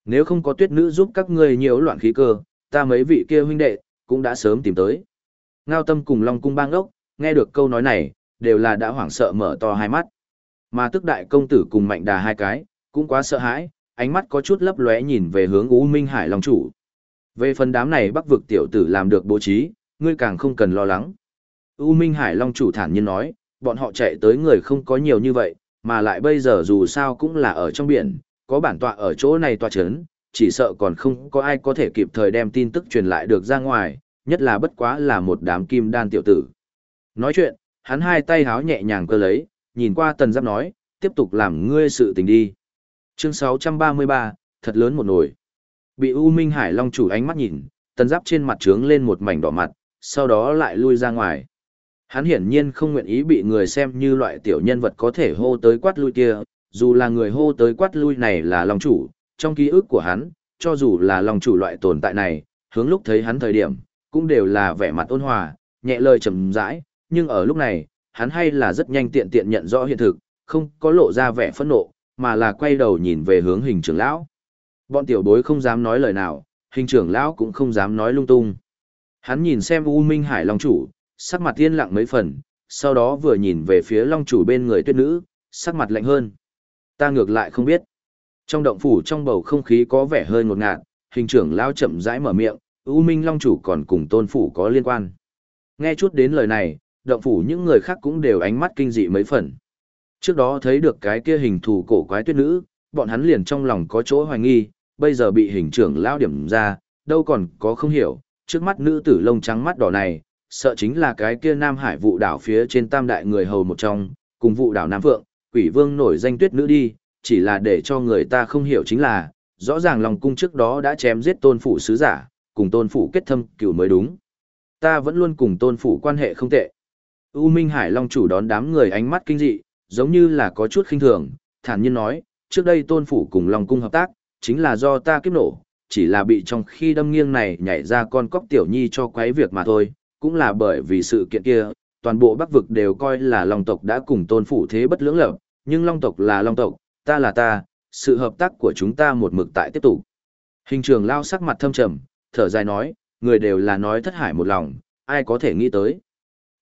Nếu không có tuyết nữ giúp các ngươi nhiều loạn khí cơ, ta mấy vị kia huynh đệ, cũng đã sớm tìm tới. Ngao tâm cùng Long cung bang ốc, nghe được câu nói này, đều là đã hoảng sợ mở to hai mắt. Mà tức đại công tử cùng mạnh đà hai cái, cũng quá sợ hãi, ánh mắt có chút lấp lóe nhìn về hướng U Minh Hải Long chủ. Về phần đám này bắc vực tiểu tử làm được bố trí, ngươi càng không cần lo lắng. U Minh Hải Long chủ thản nhiên nói, bọn họ chạy tới người không có nhiều như vậy, mà lại bây giờ dù sao cũng là ở trong biển, có bản tọa ở chỗ này tọa chấn, chỉ sợ còn không có ai có thể kịp thời đem tin tức truyền lại được ra ngoài, nhất là bất quá là một đám kim đan tiểu tử. Nói chuyện, hắn hai tay háo nhẹ nhàng cơ lấy, nhìn qua tần giáp nói, tiếp tục làm ngươi sự tình đi. Chương 633, thật lớn một nồi. Bị U Minh Hải Long chủ ánh mắt nhìn, tần giáp trên mặt trướng lên một mảnh đỏ mặt, sau đó lại lui ra ngoài. Hắn hiển nhiên không nguyện ý bị người xem như loại tiểu nhân vật có thể hô tới quát lui kia, dù là người hô tới quát lui này là Long chủ, trong ký ức của hắn, cho dù là Long chủ loại tồn tại này, hướng lúc thấy hắn thời điểm, cũng đều là vẻ mặt ôn hòa, nhẹ lời trầm rãi, nhưng ở lúc này, hắn hay là rất nhanh tiện tiện nhận rõ hiện thực, không có lộ ra vẻ phẫn nộ, mà là quay đầu nhìn về hướng hình trưởng lão. Bọn tiểu bối không dám nói lời nào, hình trưởng lão cũng không dám nói lung tung. Hắn nhìn xem U Minh Hải Long chủ, sắc mặt yên lặng mấy phần, sau đó vừa nhìn về phía Long chủ bên người tuyết nữ, sắc mặt lạnh hơn. Ta ngược lại không biết. Trong động phủ trong bầu không khí có vẻ hơi ngột ngạt, hình trưởng lão chậm rãi mở miệng, U Minh Long chủ còn cùng tôn phủ có liên quan. Nghe chút đến lời này, động phủ những người khác cũng đều ánh mắt kinh dị mấy phần. Trước đó thấy được cái kia hình thù cổ quái tuyết nữ, bọn hắn liền trong lòng có chỗ hoài nghi, bây giờ bị hình trưởng lao điểm ra, đâu còn có không hiểu, trước mắt nữ tử lông trắng mắt đỏ này, sợ chính là cái kia Nam Hải vụ đảo phía trên tam đại người hầu một trong, cùng vụ đảo Nam Phượng, quỷ vương nổi danh tuyết nữ đi, chỉ là để cho người ta không hiểu chính là, rõ ràng lòng cung trước đó đã chém giết tôn phủ sứ giả, cùng tôn phủ kết thâm cửu mới đúng. Ta vẫn luôn cùng tôn phủ quan hệ không tệ. U Minh Hải Long chủ đón đám người ánh mắt kinh dị, giống như là có chút khinh thường, thản nhiên nói, trước đây tôn phủ cùng Long cung hợp tác, chính là do ta kiếp nổ, chỉ là bị trong khi đâm nghiêng này nhảy ra con cóc tiểu nhi cho quấy việc mà thôi, cũng là bởi vì sự kiện kia, toàn bộ bắc vực đều coi là Long tộc đã cùng tôn phủ thế bất lưỡng lập, nhưng Long tộc là Long tộc, ta là ta, sự hợp tác của chúng ta một mực tại tiếp tục. Hình trường lao sắc mặt thâm trầm, thở dài nói, người đều là nói thất hải một lòng, ai có thể nghĩ tới.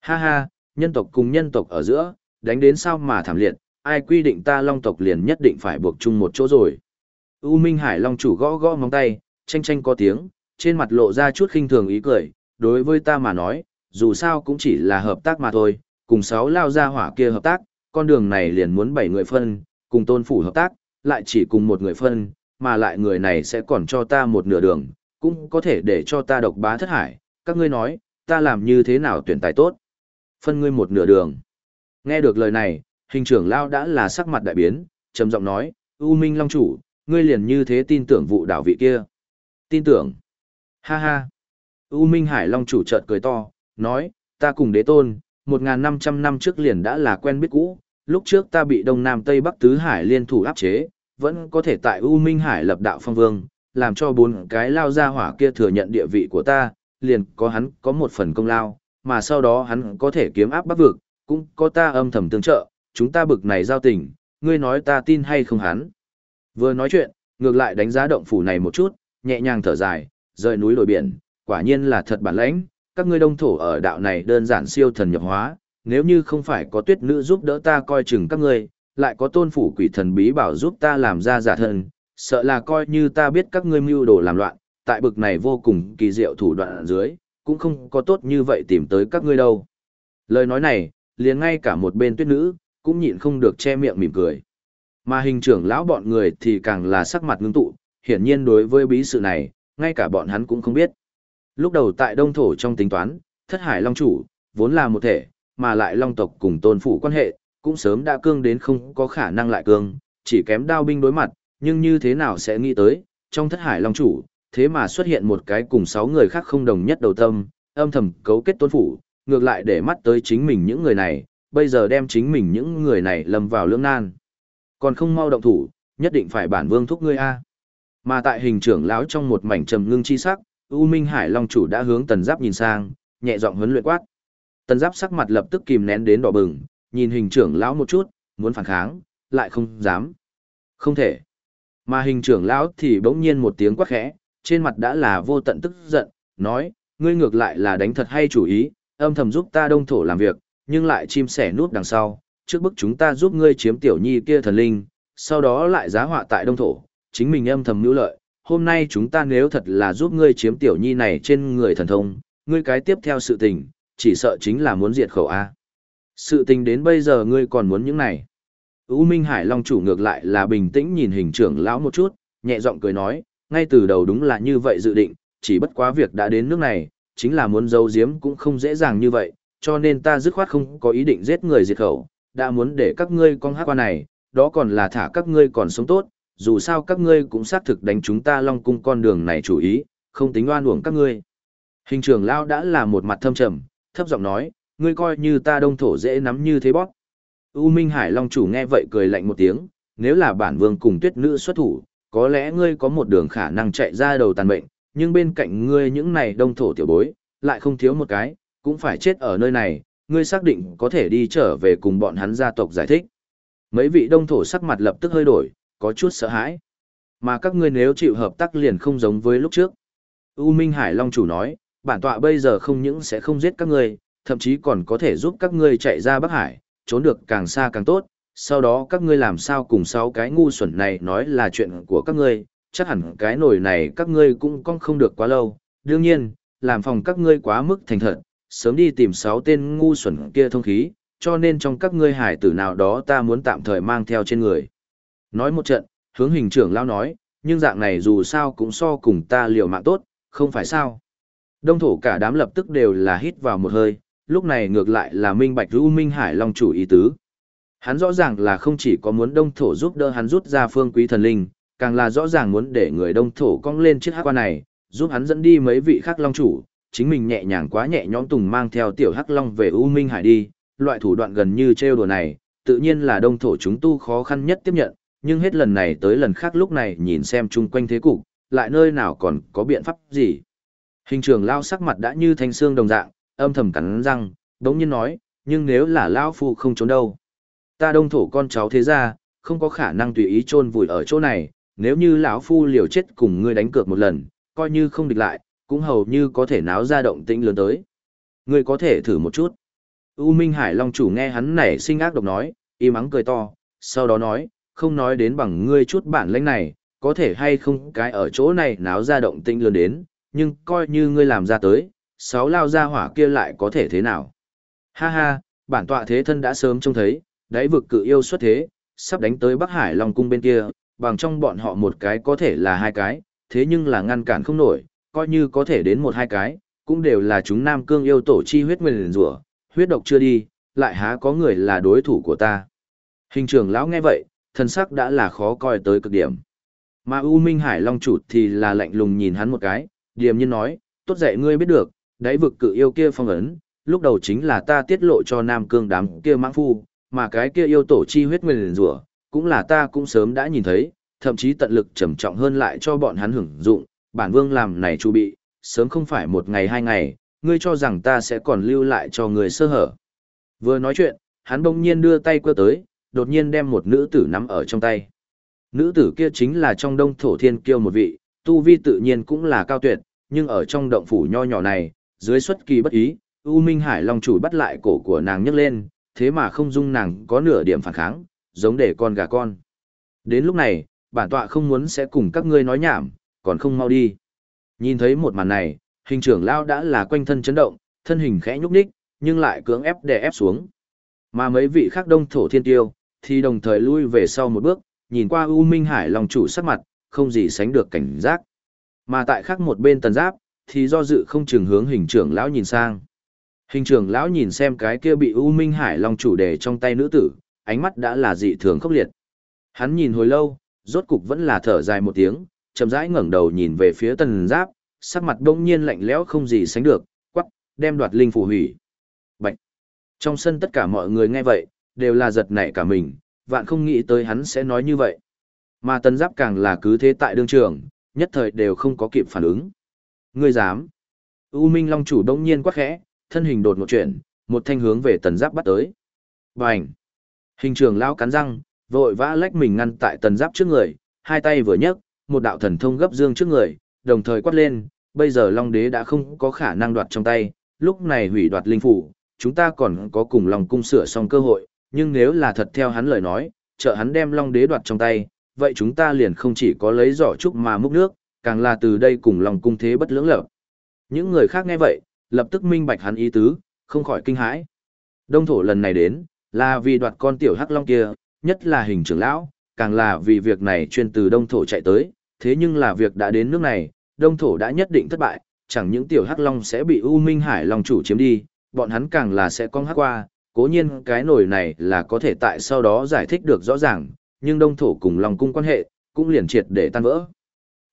Ha ha, nhân tộc cùng nhân tộc ở giữa, đánh đến sao mà thảm liệt, ai quy định ta long tộc liền nhất định phải buộc chung một chỗ rồi. U Minh Hải Long chủ gõ gõ móng tay, tranh tranh có tiếng, trên mặt lộ ra chút khinh thường ý cười, đối với ta mà nói, dù sao cũng chỉ là hợp tác mà thôi, cùng sáu lao ra hỏa kia hợp tác, con đường này liền muốn bảy người phân, cùng tôn phủ hợp tác, lại chỉ cùng một người phân, mà lại người này sẽ còn cho ta một nửa đường, cũng có thể để cho ta độc bá thất hải, các ngươi nói, ta làm như thế nào tuyển tài tốt. Phân ngươi một nửa đường. Nghe được lời này, hình trưởng lao đã là sắc mặt đại biến, trầm giọng nói, U Minh Long Chủ, ngươi liền như thế tin tưởng vụ đảo vị kia. Tin tưởng. Ha ha. U Minh Hải Long Chủ chợt cười to, nói, ta cùng đế tôn, 1.500 năm trước liền đã là quen biết cũ, lúc trước ta bị Đông Nam Tây Bắc Tứ Hải liên thủ áp chế, vẫn có thể tại U Minh Hải lập đạo phong vương, làm cho bốn cái lao ra hỏa kia thừa nhận địa vị của ta, liền có hắn có một phần công lao, mà sau đó hắn có thể kiếm áp bắc vực, cũng có ta âm thầm tương trợ, chúng ta bực này giao tình, ngươi nói ta tin hay không hắn. Vừa nói chuyện, ngược lại đánh giá động phủ này một chút, nhẹ nhàng thở dài, rời núi đổi biển, quả nhiên là thật bản lãnh, các ngươi đông thổ ở đạo này đơn giản siêu thần nhập hóa, nếu như không phải có tuyết nữ giúp đỡ ta coi chừng các ngươi, lại có tôn phủ quỷ thần bí bảo giúp ta làm ra giả thần sợ là coi như ta biết các ngươi mưu đồ làm loạn, tại bực này vô cùng kỳ diệu thủ đoạn ở dưới, cũng không có tốt như vậy tìm tới các ngươi đâu. Lời nói này, liền ngay cả một bên tuyết nữ, cũng nhịn không được che miệng mỉm cười. Mà hình trưởng lão bọn người thì càng là sắc mặt ngưng tụ, hiển nhiên đối với bí sự này, ngay cả bọn hắn cũng không biết. Lúc đầu tại đông thổ trong tính toán, thất hải long chủ, vốn là một thể, mà lại long tộc cùng tôn phủ quan hệ, cũng sớm đã cương đến không có khả năng lại cương, chỉ kém đao binh đối mặt, nhưng như thế nào sẽ nghĩ tới, trong thất hải long chủ, thế mà xuất hiện một cái cùng sáu người khác không đồng nhất đầu tâm, âm thầm cấu kết tôn phủ, ngược lại để mắt tới chính mình những người này, bây giờ đem chính mình những người này lầm vào lưỡng nan. Còn không mau động thủ, nhất định phải bản vương thúc ngươi a. Mà tại hình trưởng lão trong một mảnh trầm ngưng chi sắc, U Minh Hải Long chủ đã hướng Tần Giáp nhìn sang, nhẹ giọng huấn luyện quát. Tần Giáp sắc mặt lập tức kìm nén đến đỏ bừng, nhìn hình trưởng lão một chút, muốn phản kháng, lại không dám. Không thể. Mà hình trưởng lão thì bỗng nhiên một tiếng quát khẽ, trên mặt đã là vô tận tức giận, nói, ngươi ngược lại là đánh thật hay chủ ý, âm thầm giúp ta đông thổ làm việc, nhưng lại chim sẻ nút đằng sau, trước bức chúng ta giúp ngươi chiếm tiểu nhi kia thần linh, sau đó lại giá họa tại đông thổ, chính mình âm thầm mưu lợi, hôm nay chúng ta nếu thật là giúp ngươi chiếm tiểu nhi này trên người thần thông, ngươi cái tiếp theo sự tình, chỉ sợ chính là muốn diệt khẩu A. Sự tình đến bây giờ ngươi còn muốn những này. U Minh Hải Long chủ ngược lại là bình tĩnh nhìn hình trưởng lão một chút, nhẹ giọng cười nói, ngay từ đầu đúng là như vậy dự định, chỉ bất quá việc đã đến nước này, chính là muốn giấu giếm cũng không dễ dàng như vậy, cho nên ta dứt khoát không có ý định giết người diệt khẩu, đã muốn để các ngươi con hát qua này, đó còn là thả các ngươi còn sống tốt, dù sao các ngươi cũng xác thực đánh chúng ta long cung con đường này chủ ý, không tính oan uổng các ngươi. Hình trưởng lao đã là một mặt thâm trầm, thấp giọng nói, ngươi coi như ta đông thổ dễ nắm như thế bóp. U Minh Hải Long chủ nghe vậy cười lạnh một tiếng, nếu là bản vương cùng tuyết nữ xuất thủ, có lẽ ngươi có một đường khả năng chạy ra đầu tàn bệnh nhưng bên cạnh ngươi những này đông thổ tiểu bối, lại không thiếu một cái, cũng phải chết ở nơi này, ngươi xác định có thể đi trở về cùng bọn hắn gia tộc giải thích. Mấy vị đông thổ sắc mặt lập tức hơi đổi, có chút sợ hãi. Mà các ngươi nếu chịu hợp tác liền không giống với lúc trước. U Minh Hải Long chủ nói, bản tọa bây giờ không những sẽ không giết các ngươi, thậm chí còn có thể giúp các ngươi chạy ra Bắc Hải, trốn được càng xa càng tốt. Sau đó các ngươi làm sao cùng sáu cái ngu xuẩn này nói là chuyện của các ngươi, chắc hẳn cái nổi này các ngươi cũng con không được quá lâu. Đương nhiên, làm phòng các ngươi quá mức thành thật, sớm đi tìm sáu tên ngu xuẩn kia thông khí, cho nên trong các ngươi hải tử nào đó ta muốn tạm thời mang theo trên người. Nói một trận, hướng hình trưởng lao nói, nhưng dạng này dù sao cũng so cùng ta liều mạng tốt, không phải sao. Đông thổ cả đám lập tức đều là hít vào một hơi, lúc này ngược lại là minh bạch rũ minh hải long chủ ý tứ. Hắn rõ ràng là không chỉ có muốn đông thổ giúp đỡ hắn rút ra phương quý thần linh, càng là rõ ràng muốn để người đông thổ cong lên chiếc hắc quan này, giúp hắn dẫn đi mấy vị khác long chủ, chính mình nhẹ nhàng quá nhẹ nhõm tùng mang theo tiểu hắc long về U Minh Hải đi, loại thủ đoạn gần như trêu đùa này, tự nhiên là đông thổ chúng tu khó khăn nhất tiếp nhận, nhưng hết lần này tới lần khác lúc này nhìn xem chung quanh thế cục, lại nơi nào còn có biện pháp gì. Hình trường lao sắc mặt đã như thanh xương đồng dạng, âm thầm cắn răng, đống nhiên nói, nhưng nếu là lao phu không trốn đâu. Ta đông thổ con cháu thế ra, không có khả năng tùy ý chôn vùi ở chỗ này, nếu như lão phu liều chết cùng ngươi đánh cược một lần, coi như không địch lại, cũng hầu như có thể náo ra động tĩnh lớn tới. Ngươi có thể thử một chút. U Minh Hải Long chủ nghe hắn nảy sinh ác độc nói, im ắng cười to, sau đó nói, không nói đến bằng ngươi chút bản lĩnh này, có thể hay không cái ở chỗ này náo ra động tĩnh lớn đến, nhưng coi như ngươi làm ra tới, sáu lao ra hỏa kia lại có thể thế nào. Ha ha, bản tọa thế thân đã sớm trông thấy, đáy vực cự yêu xuất thế, sắp đánh tới Bắc Hải Long cung bên kia, bằng trong bọn họ một cái có thể là hai cái, thế nhưng là ngăn cản không nổi, coi như có thể đến một hai cái, cũng đều là chúng Nam Cương yêu tổ chi huyết nguyên rủa, huyết độc chưa đi, lại há có người là đối thủ của ta. Hình trưởng lão nghe vậy, thân sắc đã là khó coi tới cực điểm. Mà U Minh Hải Long chủ thì là lạnh lùng nhìn hắn một cái, điềm nhiên nói, tốt dạy ngươi biết được, đáy vực cự yêu kia phong ấn, lúc đầu chính là ta tiết lộ cho Nam Cương đám kia mãng phu, mà cái kia yêu tổ chi huyết nguyền rủa, cũng là ta cũng sớm đã nhìn thấy, thậm chí tận lực trầm trọng hơn lại cho bọn hắn hưởng dụng, bản vương làm này chu bị, sớm không phải một ngày hai ngày, ngươi cho rằng ta sẽ còn lưu lại cho người sơ hở. Vừa nói chuyện, hắn bỗng nhiên đưa tay quơ tới, đột nhiên đem một nữ tử nắm ở trong tay. Nữ tử kia chính là trong đông thổ thiên kiêu một vị, tu vi tự nhiên cũng là cao tuyệt, nhưng ở trong động phủ nho nhỏ này, dưới xuất kỳ bất ý, U Minh Hải Long chủ bắt lại cổ của nàng nhấc lên, thế mà không dung nàng có nửa điểm phản kháng, giống để con gà con. Đến lúc này, bản tọa không muốn sẽ cùng các ngươi nói nhảm, còn không mau đi. Nhìn thấy một màn này, hình trưởng lao đã là quanh thân chấn động, thân hình khẽ nhúc nhích, nhưng lại cưỡng ép đè ép xuống. Mà mấy vị khác đông thổ thiên tiêu, thì đồng thời lui về sau một bước, nhìn qua U Minh Hải lòng chủ sắc mặt, không gì sánh được cảnh giác. Mà tại khác một bên tần giáp, thì do dự không chừng hướng hình trưởng lão nhìn sang. Hình trưởng lão nhìn xem cái kia bị U Minh Hải Long chủ đề trong tay nữ tử, ánh mắt đã là dị thường khốc liệt. Hắn nhìn hồi lâu, rốt cục vẫn là thở dài một tiếng, chậm rãi ngẩng đầu nhìn về phía tần giáp, sắc mặt đông nhiên lạnh lẽo không gì sánh được, quắc, đem đoạt linh phù hủy. Bạch! Trong sân tất cả mọi người nghe vậy, đều là giật nảy cả mình, vạn không nghĩ tới hắn sẽ nói như vậy. Mà tần giáp càng là cứ thế tại đương trường, nhất thời đều không có kịp phản ứng. Ngươi dám! U Minh Long chủ đông nhiên quắc khẽ, thân hình đột một chuyển, một thanh hướng về tần giáp bắt tới. Bành! Hình trường lão cắn răng, vội vã lách mình ngăn tại tần giáp trước người, hai tay vừa nhấc, một đạo thần thông gấp dương trước người, đồng thời quát lên, bây giờ Long Đế đã không có khả năng đoạt trong tay, lúc này hủy đoạt linh phủ, chúng ta còn có cùng lòng Cung sửa xong cơ hội, nhưng nếu là thật theo hắn lời nói, trợ hắn đem Long Đế đoạt trong tay, vậy chúng ta liền không chỉ có lấy giỏ trúc mà múc nước, càng là từ đây cùng lòng Cung thế bất lưỡng lập. Những người khác nghe vậy, lập tức minh bạch hắn ý tứ, không khỏi kinh hãi. Đông thổ lần này đến, là vì đoạt con tiểu hắc long kia, nhất là hình trưởng lão, càng là vì việc này chuyên từ đông thổ chạy tới, thế nhưng là việc đã đến nước này, đông thổ đã nhất định thất bại, chẳng những tiểu hắc long sẽ bị U Minh Hải Long chủ chiếm đi, bọn hắn càng là sẽ con hắc qua, cố nhiên cái nổi này là có thể tại sau đó giải thích được rõ ràng, nhưng đông thổ cùng Long cung quan hệ, cũng liền triệt để tan vỡ.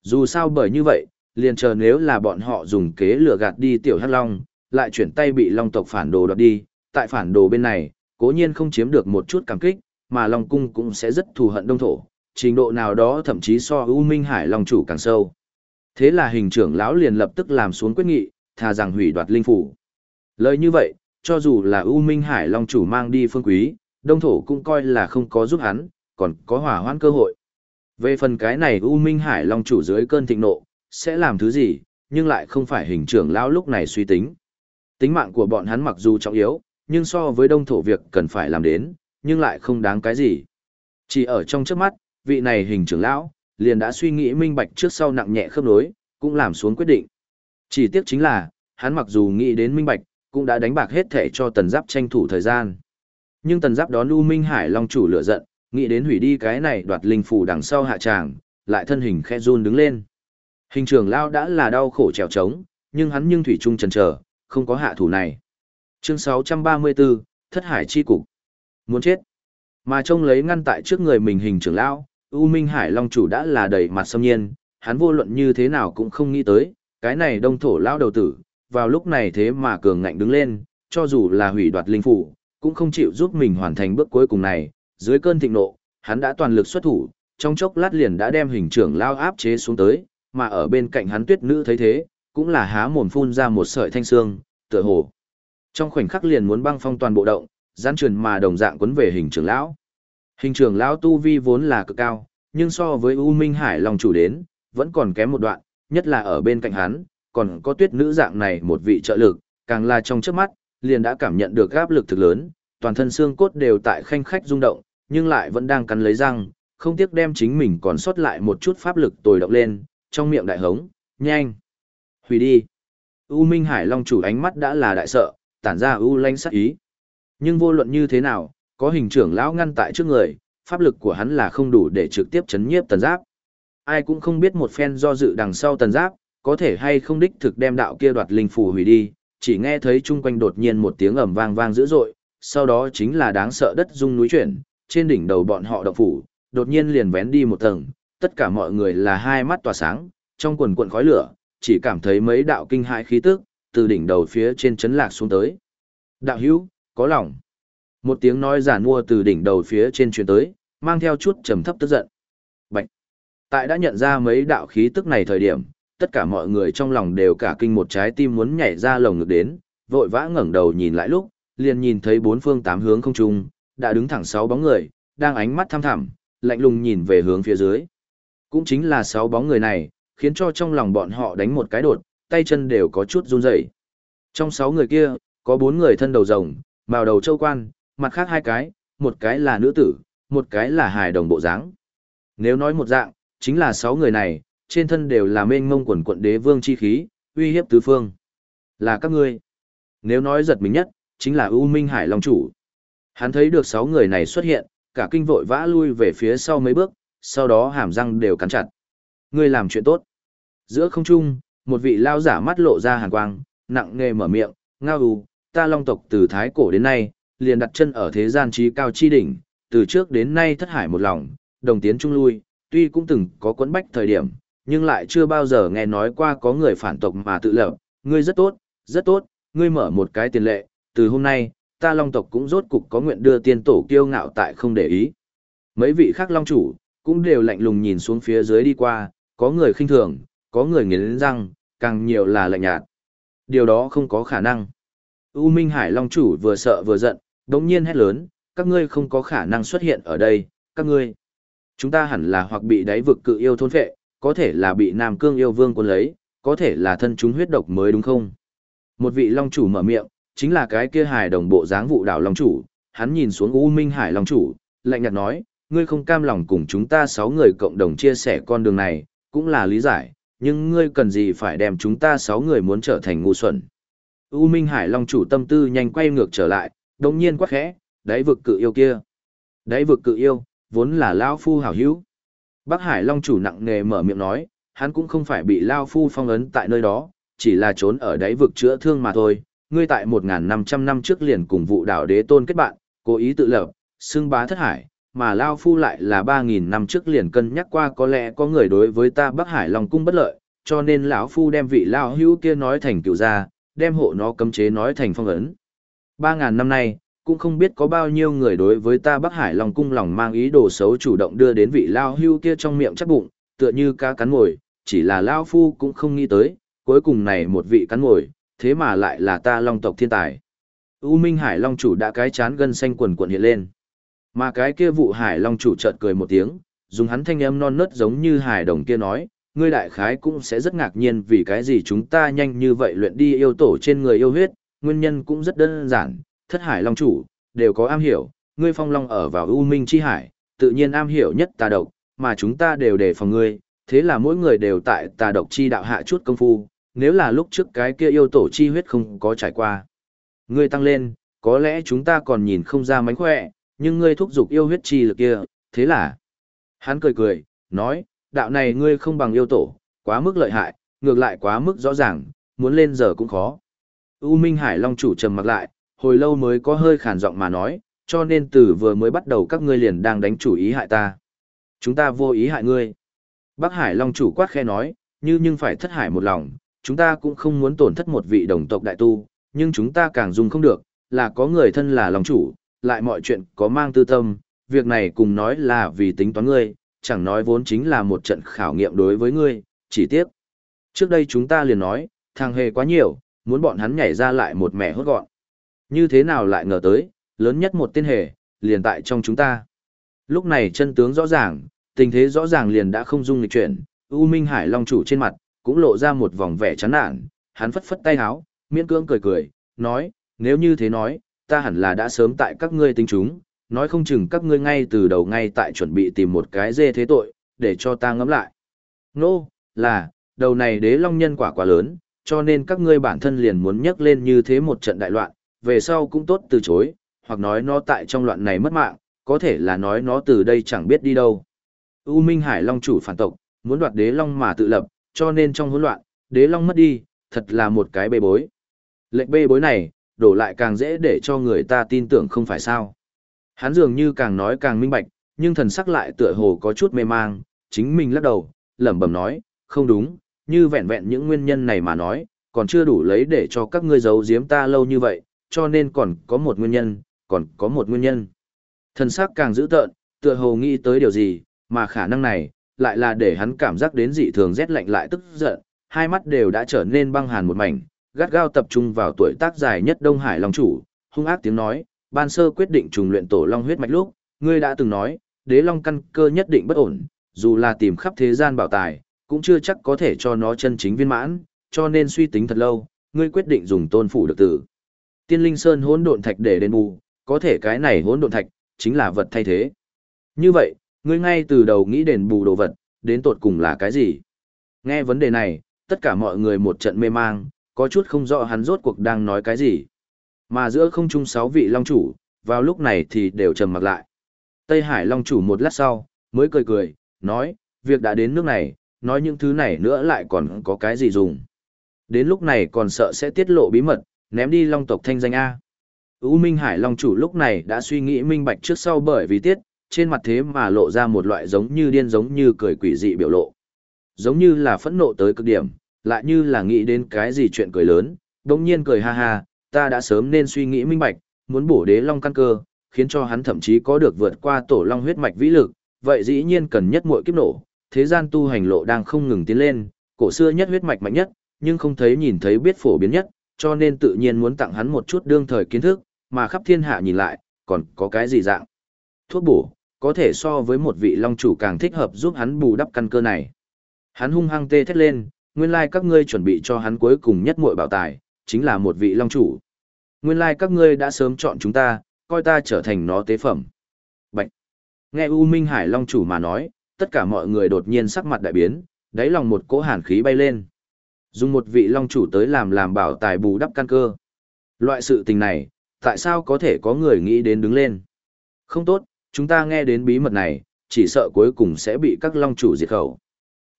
Dù sao bởi như vậy, liền chờ nếu là bọn họ dùng kế lừa gạt đi tiểu hắc long, lại chuyển tay bị long tộc phản đồ đoạt đi, tại phản đồ bên này, cố nhiên không chiếm được một chút cảm kích, mà long cung cũng sẽ rất thù hận đông thổ, trình độ nào đó thậm chí so U Minh Hải Long chủ càng sâu. Thế là hình trưởng lão liền lập tức làm xuống quyết nghị, thà rằng hủy đoạt linh phủ. Lời như vậy, cho dù là U Minh Hải Long chủ mang đi phương quý, đông thổ cũng coi là không có giúp hắn, còn có hỏa hoãn cơ hội. Về phần cái này U Minh Hải Long chủ dưới cơn thịnh nộ, sẽ làm thứ gì, nhưng lại không phải hình trưởng lão lúc này suy tính. Tính mạng của bọn hắn mặc dù trọng yếu, nhưng so với đông thổ việc cần phải làm đến, nhưng lại không đáng cái gì. Chỉ ở trong trước mắt, vị này hình trưởng lão, liền đã suy nghĩ minh bạch trước sau nặng nhẹ khớp nối, cũng làm xuống quyết định. Chỉ tiếc chính là, hắn mặc dù nghĩ đến minh bạch, cũng đã đánh bạc hết thể cho tần giáp tranh thủ thời gian. Nhưng tần giáp đón U Minh Hải Long chủ lửa giận, nghĩ đến hủy đi cái này đoạt linh phủ đằng sau hạ tràng, lại thân hình khẽ run đứng lên. Hình trưởng lao đã là đau khổ trèo trống, nhưng hắn nhưng thủy chung chần chờ, không có hạ thủ này. Chương 634, Thất Hải chi cục. Muốn chết. Mà trông lấy ngăn tại trước người mình hình trưởng lão, U Minh Hải Long chủ đã là đầy mặt sâm nhiên, hắn vô luận như thế nào cũng không nghĩ tới, cái này đông thổ lão đầu tử, vào lúc này thế mà cường ngạnh đứng lên, cho dù là hủy đoạt linh phủ, cũng không chịu giúp mình hoàn thành bước cuối cùng này, dưới cơn thịnh nộ, hắn đã toàn lực xuất thủ, trong chốc lát liền đã đem hình trưởng lao áp chế xuống tới, mà ở bên cạnh hắn tuyết nữ thấy thế, cũng là há mồm phun ra một sợi thanh xương, tựa hồ. Trong khoảnh khắc liền muốn băng phong toàn bộ động, gián truyền mà đồng dạng quấn về hình trưởng lão. Hình trưởng lão tu vi vốn là cực cao, nhưng so với U Minh Hải Long chủ đến, vẫn còn kém một đoạn, nhất là ở bên cạnh hắn, còn có tuyết nữ dạng này một vị trợ lực, càng là trong trước mắt, liền đã cảm nhận được áp lực thực lớn, toàn thân xương cốt đều tại khanh khách rung động, nhưng lại vẫn đang cắn lấy răng, không tiếc đem chính mình còn sót lại một chút pháp lực tồi động lên, trong miệng đại hống, nhanh, hủy đi. U Minh Hải Long chủ ánh mắt đã là đại sợ, tản ra u lanh sắc ý. Nhưng vô luận như thế nào, có hình trưởng lão ngăn tại trước người, pháp lực của hắn là không đủ để trực tiếp chấn nhiếp tần giáp. Ai cũng không biết một phen do dự đằng sau tần giáp, có thể hay không đích thực đem đạo kia đoạt linh phù hủy đi, chỉ nghe thấy chung quanh đột nhiên một tiếng ầm vang vang dữ dội, sau đó chính là đáng sợ đất rung núi chuyển, trên đỉnh đầu bọn họ động phủ, đột nhiên liền vén đi một tầng, tất cả mọi người là hai mắt tỏa sáng, trong quần cuộn khói lửa, chỉ cảm thấy mấy đạo kinh hãi khí tức từ đỉnh đầu phía trên chấn lạc xuống tới. Đạo hữu, có lòng. Một tiếng nói giả mua từ đỉnh đầu phía trên truyền tới, mang theo chút trầm thấp tức giận. Bạch. Tại đã nhận ra mấy đạo khí tức này thời điểm, tất cả mọi người trong lòng đều cả kinh một trái tim muốn nhảy ra lồng ngực đến, vội vã ngẩng đầu nhìn lại lúc, liền nhìn thấy bốn phương tám hướng không trung, đã đứng thẳng sáu bóng người, đang ánh mắt thăm thẳm, lạnh lùng nhìn về hướng phía dưới. Cũng chính là sáu bóng người này, khiến cho trong lòng bọn họ đánh một cái đột, tay chân đều có chút run rẩy. Trong sáu người kia, có bốn người thân đầu rồng, màu đầu châu quan, mặt khác hai cái, một cái là nữ tử, một cái là hài đồng bộ dáng. Nếu nói một dạng, chính là sáu người này, trên thân đều là mênh mông quần quận đế vương chi khí, uy hiếp tứ phương. Là các ngươi. Nếu nói giật mình nhất, chính là U Minh Hải Long Chủ. Hắn thấy được sáu người này xuất hiện, cả kinh vội vã lui về phía sau mấy bước, sau đó hàm răng đều cắn chặt. Ngươi làm chuyện tốt. Giữa không trung, một vị lao giả mắt lộ ra hàn quang, nặng nghề mở miệng, ngao u, ta long tộc từ thái cổ đến nay, liền đặt chân ở thế gian trí cao chi đỉnh, từ trước đến nay thất hải một lòng, đồng tiến trung lui, tuy cũng từng có quấn bách thời điểm, nhưng lại chưa bao giờ nghe nói qua có người phản tộc mà tự lập, ngươi rất tốt, rất tốt, ngươi mở một cái tiền lệ, từ hôm nay, ta long tộc cũng rốt cục có nguyện đưa tiên tổ kiêu ngạo tại không để ý. Mấy vị khác long chủ, cũng đều lạnh lùng nhìn xuống phía dưới đi qua, có người khinh thường, có người nghiến răng, càng nhiều là lạnh nhạt. Điều đó không có khả năng. U Minh Hải Long chủ vừa sợ vừa giận, đống nhiên hét lớn, các ngươi không có khả năng xuất hiện ở đây, các ngươi. Chúng ta hẳn là hoặc bị đáy vực cự yêu thôn phệ, có thể là bị Nam Cương yêu vương quân lấy, có thể là thân chúng huyết độc mới đúng không? Một vị Long chủ mở miệng, chính là cái kia hài đồng bộ dáng vụ đảo Long chủ, hắn nhìn xuống U Minh Hải Long chủ, lạnh nhạt nói, ngươi không cam lòng cùng chúng ta sáu người cộng đồng chia sẻ con đường này, cũng là lý giải, nhưng ngươi cần gì phải đem chúng ta sáu người muốn trở thành ngu xuẩn. U Minh Hải Long chủ tâm tư nhanh quay ngược trở lại, đồng nhiên quá khẽ, đáy vực cự yêu kia. Đáy vực cự yêu, vốn là Lao Phu hảo hữu. Bắc Hải Long chủ nặng nề mở miệng nói, hắn cũng không phải bị Lao Phu phong ấn tại nơi đó, chỉ là trốn ở đáy vực chữa thương mà thôi. Ngươi tại 1.500 năm trước liền cùng vụ đảo đế tôn kết bạn, cố ý tự lập, xưng bá thất hải, mà Lao Phu lại là 3.000 năm trước liền cân nhắc qua có lẽ có người đối với ta Bắc Hải Long cung bất lợi, cho nên lão Phu đem vị Lao hữu kia nói thành cựu gia, đem hộ nó cấm chế nói thành phong ấn. 3.000 năm nay, cũng không biết có bao nhiêu người đối với ta Bắc Hải Long cung lòng mang ý đồ xấu chủ động đưa đến vị Lao hưu kia trong miệng chắc bụng, tựa như cá cắn mồi, chỉ là Lao Phu cũng không nghĩ tới, cuối cùng này một vị cắn mồi, thế mà lại là ta Long tộc thiên tài. U Minh Hải Long chủ đã cái chán gân xanh quần quần hiện lên. Mà cái kia vụ hải long chủ chợt cười một tiếng, dùng hắn thanh âm non nớt giống như hải đồng kia nói, ngươi đại khái cũng sẽ rất ngạc nhiên vì cái gì chúng ta nhanh như vậy luyện đi yêu tổ trên người yêu huyết, nguyên nhân cũng rất đơn giản, thất hải long chủ, đều có am hiểu, ngươi phong long ở vào u minh chi hải, tự nhiên am hiểu nhất tà độc, mà chúng ta đều đề phòng ngươi, thế là mỗi người đều tại tà độc chi đạo hạ chút công phu, nếu là lúc trước cái kia yêu tổ chi huyết không có trải qua. Ngươi tăng lên, có lẽ chúng ta còn nhìn không ra mánh khỏe, nhưng ngươi thúc giục yêu huyết chi lực kia, thế là. Hắn cười cười, nói, đạo này ngươi không bằng yêu tổ, quá mức lợi hại, ngược lại quá mức rõ ràng, muốn lên giờ cũng khó. U Minh Hải Long chủ trầm mặc lại, hồi lâu mới có hơi khàn giọng mà nói, cho nên từ vừa mới bắt đầu các ngươi liền đang đánh chủ ý hại ta. Chúng ta vô ý hại ngươi. Bắc Hải Long chủ quát khe nói, như nhưng phải thất hải một lòng, chúng ta cũng không muốn tổn thất một vị đồng tộc đại tu, nhưng chúng ta càng dùng không được, là có người thân là Long chủ, lại mọi chuyện có mang tư tâm, việc này cùng nói là vì tính toán ngươi, chẳng nói vốn chính là một trận khảo nghiệm đối với ngươi, chỉ tiếc. Trước đây chúng ta liền nói, thằng hề quá nhiều, muốn bọn hắn nhảy ra lại một mẹ hốt gọn. Như thế nào lại ngờ tới, lớn nhất một tên hề, liền tại trong chúng ta. Lúc này chân tướng rõ ràng, tình thế rõ ràng liền đã không dung nghịch chuyển, U Minh Hải Long chủ trên mặt, cũng lộ ra một vòng vẻ chán nản, hắn phất phất tay áo, miễn cưỡng cười cười, nói, nếu như thế nói, ta hẳn là đã sớm tại các ngươi tính chúng, nói không chừng các ngươi ngay từ đầu ngay tại chuẩn bị tìm một cái dê thế tội, để cho ta ngẫm lại. Nô, no, là, đầu này đế long nhân quả quá lớn, cho nên các ngươi bản thân liền muốn nhắc lên như thế một trận đại loạn, về sau cũng tốt từ chối, hoặc nói nó tại trong loạn này mất mạng, có thể là nói nó từ đây chẳng biết đi đâu. U Minh Hải Long chủ phản tộc, muốn đoạt đế long mà tự lập, cho nên trong hỗn loạn, đế long mất đi, thật là một cái bê bối. Lệnh bê bối này, đổ lại càng dễ để cho người ta tin tưởng không phải sao. Hắn dường như càng nói càng minh bạch, nhưng thần sắc lại tựa hồ có chút mê mang, chính mình lắc đầu, lẩm bẩm nói, không đúng, như vẹn vẹn những nguyên nhân này mà nói, còn chưa đủ lấy để cho các ngươi giấu giếm ta lâu như vậy, cho nên còn có một nguyên nhân, còn có một nguyên nhân. Thần sắc càng dữ tợn, tựa hồ nghĩ tới điều gì, mà khả năng này, lại là để hắn cảm giác đến dị thường rét lạnh lại tức giận, hai mắt đều đã trở nên băng hàn một mảnh, gắt gao tập trung vào tuổi tác dài nhất Đông Hải Long chủ, hung ác tiếng nói, ban sơ quyết định trùng luyện tổ long huyết mạch lúc, ngươi đã từng nói, đế long căn cơ nhất định bất ổn, dù là tìm khắp thế gian bảo tài, cũng chưa chắc có thể cho nó chân chính viên mãn, cho nên suy tính thật lâu, ngươi quyết định dùng tôn phủ được tử. Tiên linh sơn hỗn độn thạch để đền bù, có thể cái này hỗn độn thạch chính là vật thay thế. Như vậy, ngươi ngay từ đầu nghĩ đền bù đồ vật, đến tột cùng là cái gì? Nghe vấn đề này, tất cả mọi người một trận mê mang, có chút không rõ hắn rốt cuộc đang nói cái gì. Mà giữa không trung sáu vị long chủ, vào lúc này thì đều trầm mặc lại. Tây Hải long chủ một lát sau, mới cười cười, nói, việc đã đến nước này, nói những thứ này nữa lại còn có cái gì dùng. Đến lúc này còn sợ sẽ tiết lộ bí mật, ném đi long tộc thanh danh A. U Minh Hải Long chủ lúc này đã suy nghĩ minh bạch trước sau bởi vì tiết, trên mặt thế mà lộ ra một loại giống như điên giống như cười quỷ dị biểu lộ. Giống như là phẫn nộ tới cực điểm, lại như là nghĩ đến cái gì chuyện cười lớn, đồng nhiên cười ha ha, ta đã sớm nên suy nghĩ minh bạch, muốn bổ đế long căn cơ, khiến cho hắn thậm chí có được vượt qua tổ long huyết mạch vĩ lực, vậy dĩ nhiên cần nhất muội kiếp nổ, thế gian tu hành lộ đang không ngừng tiến lên, cổ xưa nhất huyết mạch mạnh nhất, nhưng không thấy nhìn thấy biết phổ biến nhất, cho nên tự nhiên muốn tặng hắn một chút đương thời kiến thức, mà khắp thiên hạ nhìn lại, còn có cái gì dạng. Thuốc bổ, có thể so với một vị long chủ càng thích hợp giúp hắn bù đắp căn cơ này. Hắn hung hăng tê thét lên, nguyên lai các ngươi chuẩn bị cho hắn cuối cùng nhất muội bảo tài, chính là một vị long chủ. Nguyên lai các ngươi đã sớm chọn chúng ta, coi ta trở thành nó tế phẩm. Bạch. Nghe U Minh Hải long chủ mà nói, tất cả mọi người đột nhiên sắc mặt đại biến, đáy lòng một cỗ hàn khí bay lên. Dùng một vị long chủ tới làm làm bảo tài bù đắp căn cơ. Loại sự tình này, tại sao có thể có người nghĩ đến đứng lên? Không tốt, chúng ta nghe đến bí mật này, chỉ sợ cuối cùng sẽ bị các long chủ diệt khẩu.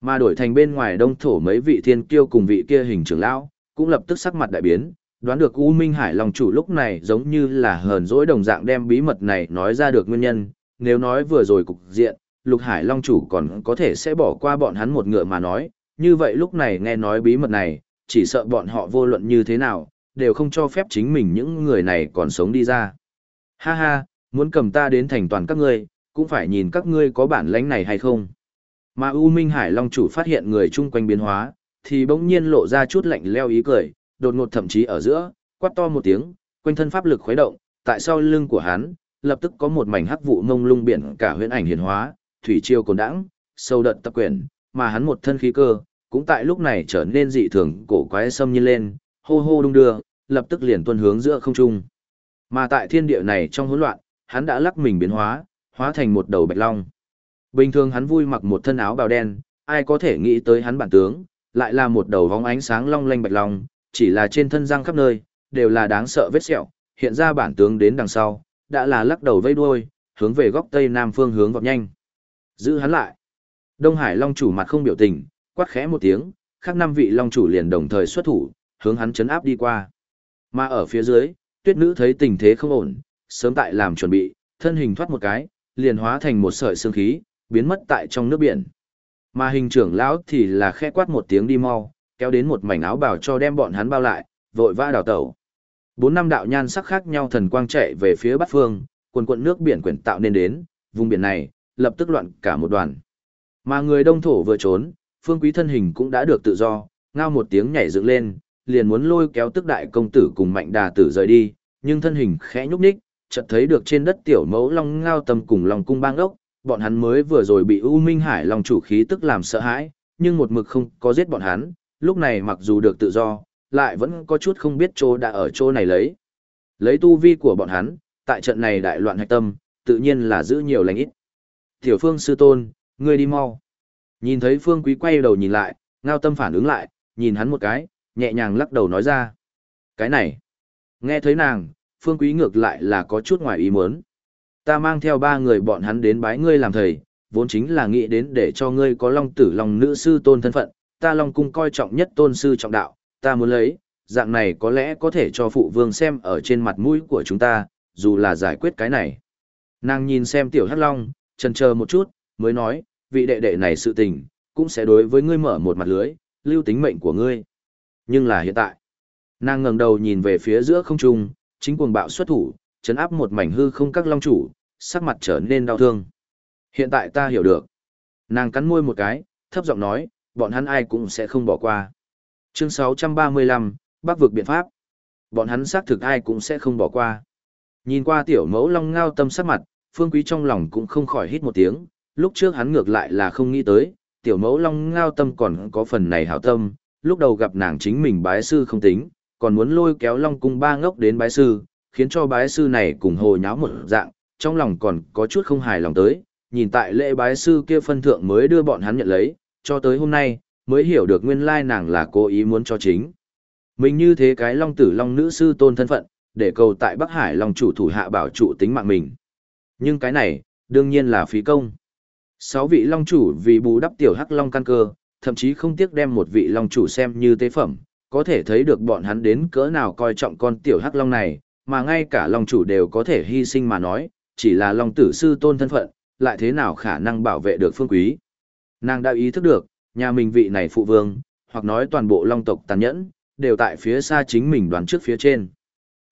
Mà đổi thành bên ngoài đông thổ mấy vị thiên kiêu cùng vị kia hình trưởng lão, cũng lập tức sắc mặt đại biến, đoán được U Minh Hải long chủ lúc này giống như là hờn dỗi đồng dạng đem bí mật này nói ra được nguyên nhân, nếu nói vừa rồi cục diện, Lục Hải long chủ còn có thể sẽ bỏ qua bọn hắn một ngựa mà nói, như vậy lúc này nghe nói bí mật này, chỉ sợ bọn họ vô luận như thế nào, đều không cho phép chính mình những người này còn sống đi ra. Ha ha, muốn cầm ta đến thành toàn các ngươi, cũng phải nhìn các ngươi có bản lãnh này hay không. Mà U Minh Hải Long chủ phát hiện người chung quanh biến hóa, thì bỗng nhiên lộ ra chút lạnh leo ý cười, đột ngột thậm chí ở giữa, quát to một tiếng, quanh thân pháp lực khuấy động, tại sau lưng của hắn, lập tức có một mảnh hắc vụ ngông lung biển cả huyễn ảnh hiển hóa, thủy triều cồn đãng, sâu đợt tập quyển, mà hắn một thân khí cơ, cũng tại lúc này trở nên dị thường cổ quái xâm nhiên lên, hô hô đung đưa, lập tức liền tuân hướng giữa không trung. Mà tại thiên địa này trong hỗn loạn, hắn đã lắc mình biến hóa, hóa thành một đầu bạch long. Bình thường hắn vui mặc một thân áo bào đen, ai có thể nghĩ tới hắn bản tướng, lại là một đầu vóng ánh sáng long lanh bạch long, chỉ là trên thân răng khắp nơi, đều là đáng sợ vết sẹo, hiện ra bản tướng đến đằng sau, đã là lắc đầu vây đuôi, hướng về góc tây nam phương hướng vọt nhanh. Giữ hắn lại. Đông Hải Long chủ mặt không biểu tình, quát khẽ một tiếng, khác năm vị Long chủ liền đồng thời xuất thủ, hướng hắn chấn áp đi qua. Mà ở phía dưới, Tuyết nữ thấy tình thế không ổn, sớm tại làm chuẩn bị, thân hình thoát một cái, liền hóa thành một sợi xương khí, biến mất tại trong nước biển. Mà hình trưởng lão thì là khẽ quát một tiếng đi mau, kéo đến một mảnh áo bào cho đem bọn hắn bao lại, vội vã đào tẩu. Bốn năm đạo nhan sắc khác nhau thần quang chạy về phía bắc phương, quần quận nước biển quyển tạo nên đến, vùng biển này, lập tức loạn cả một đoàn. Mà người đông thổ vừa trốn, phương quý thân hình cũng đã được tự do, ngao một tiếng nhảy dựng lên, liền muốn lôi kéo tức đại công tử cùng mạnh đà tử rời đi, nhưng thân hình khẽ nhúc nhích, chợt thấy được trên đất tiểu mẫu long ngao tầm cùng lòng cung bang ốc, bọn hắn mới vừa rồi bị U Minh Hải Long chủ khí tức làm sợ hãi, nhưng một mực không có giết bọn hắn, lúc này mặc dù được tự do, lại vẫn có chút không biết chỗ đã ở chỗ này lấy. Lấy tu vi của bọn hắn, tại trận này đại loạn hạch tâm, tự nhiên là giữ nhiều lành ít. Tiểu Phương sư tôn, ngươi đi mau. Nhìn thấy Phương Quý quay đầu nhìn lại, ngao tâm phản ứng lại, nhìn hắn một cái, nhẹ nhàng lắc đầu nói ra. Cái này, nghe thấy nàng, Phương Quý ngược lại là có chút ngoài ý muốn. Ta mang theo ba người bọn hắn đến bái ngươi làm thầy, vốn chính là nghĩ đến để cho ngươi có long tử long nữ sư tôn thân phận, ta long cung coi trọng nhất tôn sư trọng đạo, ta muốn lấy, dạng này có lẽ có thể cho phụ vương xem ở trên mặt mũi của chúng ta, dù là giải quyết cái này. Nàng nhìn xem tiểu hắc long, chần chờ một chút, mới nói, vị đệ đệ này sự tình, cũng sẽ đối với ngươi mở một mặt lưới, lưu tính mệnh của ngươi. Nhưng là hiện tại, nàng ngẩng đầu nhìn về phía giữa không trung, chính cuồng bạo xuất thủ, chấn áp một mảnh hư không các long chủ, sắc mặt trở nên đau thương. Hiện tại ta hiểu được. Nàng cắn môi một cái, thấp giọng nói, bọn hắn ai cũng sẽ không bỏ qua. Chương 635, Bắc vực biện pháp. Bọn hắn xác thực ai cũng sẽ không bỏ qua. Nhìn qua tiểu mẫu long ngao tâm sắc mặt, phương quý trong lòng cũng không khỏi hít một tiếng, lúc trước hắn ngược lại là không nghĩ tới, tiểu mẫu long ngao tâm còn có phần này hảo tâm, lúc đầu gặp nàng chính mình bái sư không tính, còn muốn lôi kéo long cung ba ngốc đến bái sư, khiến cho bái sư này cùng hồ nháo một dạng, trong lòng còn có chút không hài lòng tới, nhìn tại lễ bái sư kia phân thượng mới đưa bọn hắn nhận lấy, cho tới hôm nay, mới hiểu được nguyên lai nàng là cố ý muốn cho chính. Mình như thế cái long tử long nữ sư tôn thân phận, để cầu tại Bắc Hải long chủ thủ hạ bảo trụ tính mạng mình. Nhưng cái này, đương nhiên là phí công. Sáu vị long chủ vì bù đắp tiểu hắc long căn cơ, thậm chí không tiếc đem một vị long chủ xem như tế phẩm, có thể thấy được bọn hắn đến cỡ nào coi trọng con tiểu hắc long này, mà ngay cả long chủ đều có thể hy sinh mà nói, chỉ là long tử sư tôn thân phận, lại thế nào khả năng bảo vệ được phương quý. Nàng đã ý thức được, nhà mình vị này phụ vương, hoặc nói toàn bộ long tộc tàn nhẫn, đều tại phía xa chính mình đoán trước phía trên.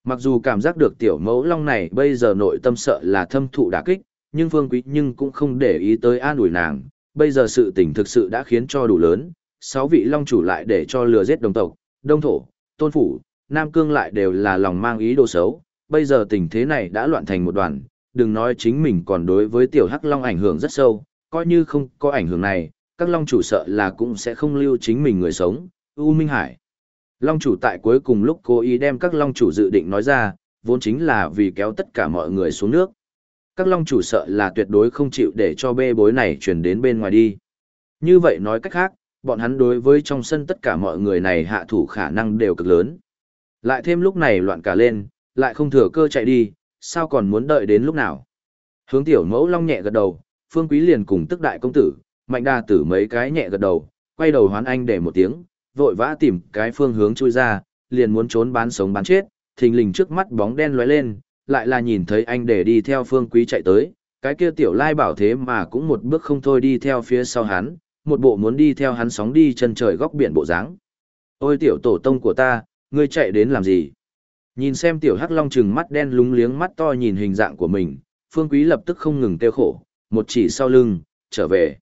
Mặc dù cảm giác được tiểu mẫu long này bây giờ nội tâm sợ là thâm thụ đả kích, nhưng phương quý nhưng cũng không để ý tới an ủi nàng, bây giờ sự tình thực sự đã khiến cho đủ lớn, sáu vị long chủ lại để cho lừa giết đồng tộc, đông thổ, tôn phủ, nam cương lại đều là lòng mang ý đồ xấu, bây giờ tình thế này đã loạn thành một đoàn, đừng nói chính mình còn đối với tiểu hắc long ảnh hưởng rất sâu, coi như không có ảnh hưởng này, các long chủ sợ là cũng sẽ không lưu chính mình người sống, U Minh Hải. Long chủ tại cuối cùng lúc cố ý đem các long chủ dự định nói ra, vốn chính là vì kéo tất cả mọi người xuống nước. Các long chủ sợ là tuyệt đối không chịu để cho bê bối này truyền đến bên ngoài đi. Như vậy nói cách khác, bọn hắn đối với trong sân tất cả mọi người này hạ thủ khả năng đều cực lớn. Lại thêm lúc này loạn cả lên, lại không thừa cơ chạy đi, sao còn muốn đợi đến lúc nào. Hướng tiểu mẫu long nhẹ gật đầu, phương quý liền cùng tức đại công tử, mạnh đa tử mấy cái nhẹ gật đầu, quay đầu hoán anh để một tiếng, vội vã tìm cái phương hướng chui ra, liền muốn trốn bán sống bán chết, thình lình trước mắt bóng đen lóe lên, lại là nhìn thấy anh để đi theo phương quý chạy tới, cái kia tiểu lai bảo thế mà cũng một bước không thôi đi theo phía sau hắn, một bộ muốn đi theo hắn sóng đi chân trời góc biển bộ dáng. Ôi tiểu tổ tông của ta, ngươi chạy đến làm gì? Nhìn xem tiểu hắc long trừng mắt đen lúng liếng mắt to nhìn hình dạng của mình, phương quý lập tức không ngừng tiêu khổ, một chỉ sau lưng, trở về.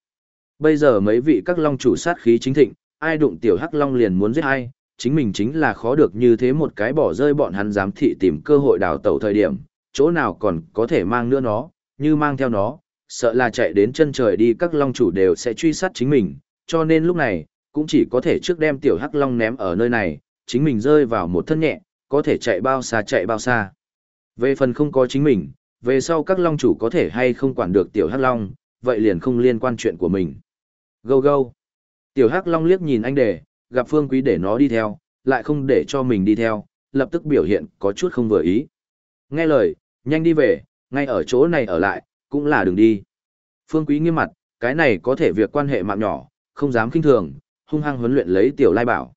Bây giờ mấy vị các long chủ sát khí chính thịnh, ai đụng tiểu hắc long liền muốn giết ai, chính mình chính là khó được như thế một cái bỏ rơi bọn hắn dám thị tìm cơ hội đào tẩu thời điểm, chỗ nào còn có thể mang nữa nó, như mang theo nó, sợ là chạy đến chân trời đi các long chủ đều sẽ truy sát chính mình, cho nên lúc này, cũng chỉ có thể trước đem tiểu hắc long ném ở nơi này, chính mình rơi vào một thân nhẹ, có thể chạy bao xa chạy bao xa. Về phần không có chính mình, về sau các long chủ có thể hay không quản được tiểu hắc long, vậy liền không liên quan chuyện của mình. Gâu gâu. Tiểu hắc long liếc nhìn anh đề, gặp phương quý để nó đi theo, lại không để cho mình đi theo, lập tức biểu hiện có chút không vừa ý. Nghe lời, nhanh đi về, ngay ở chỗ này ở lại, cũng là đừng đi. Phương quý nghiêm mặt, cái này có thể việc quan hệ mạng nhỏ, không dám kinh thường, hung hăng huấn luyện lấy tiểu lai bảo.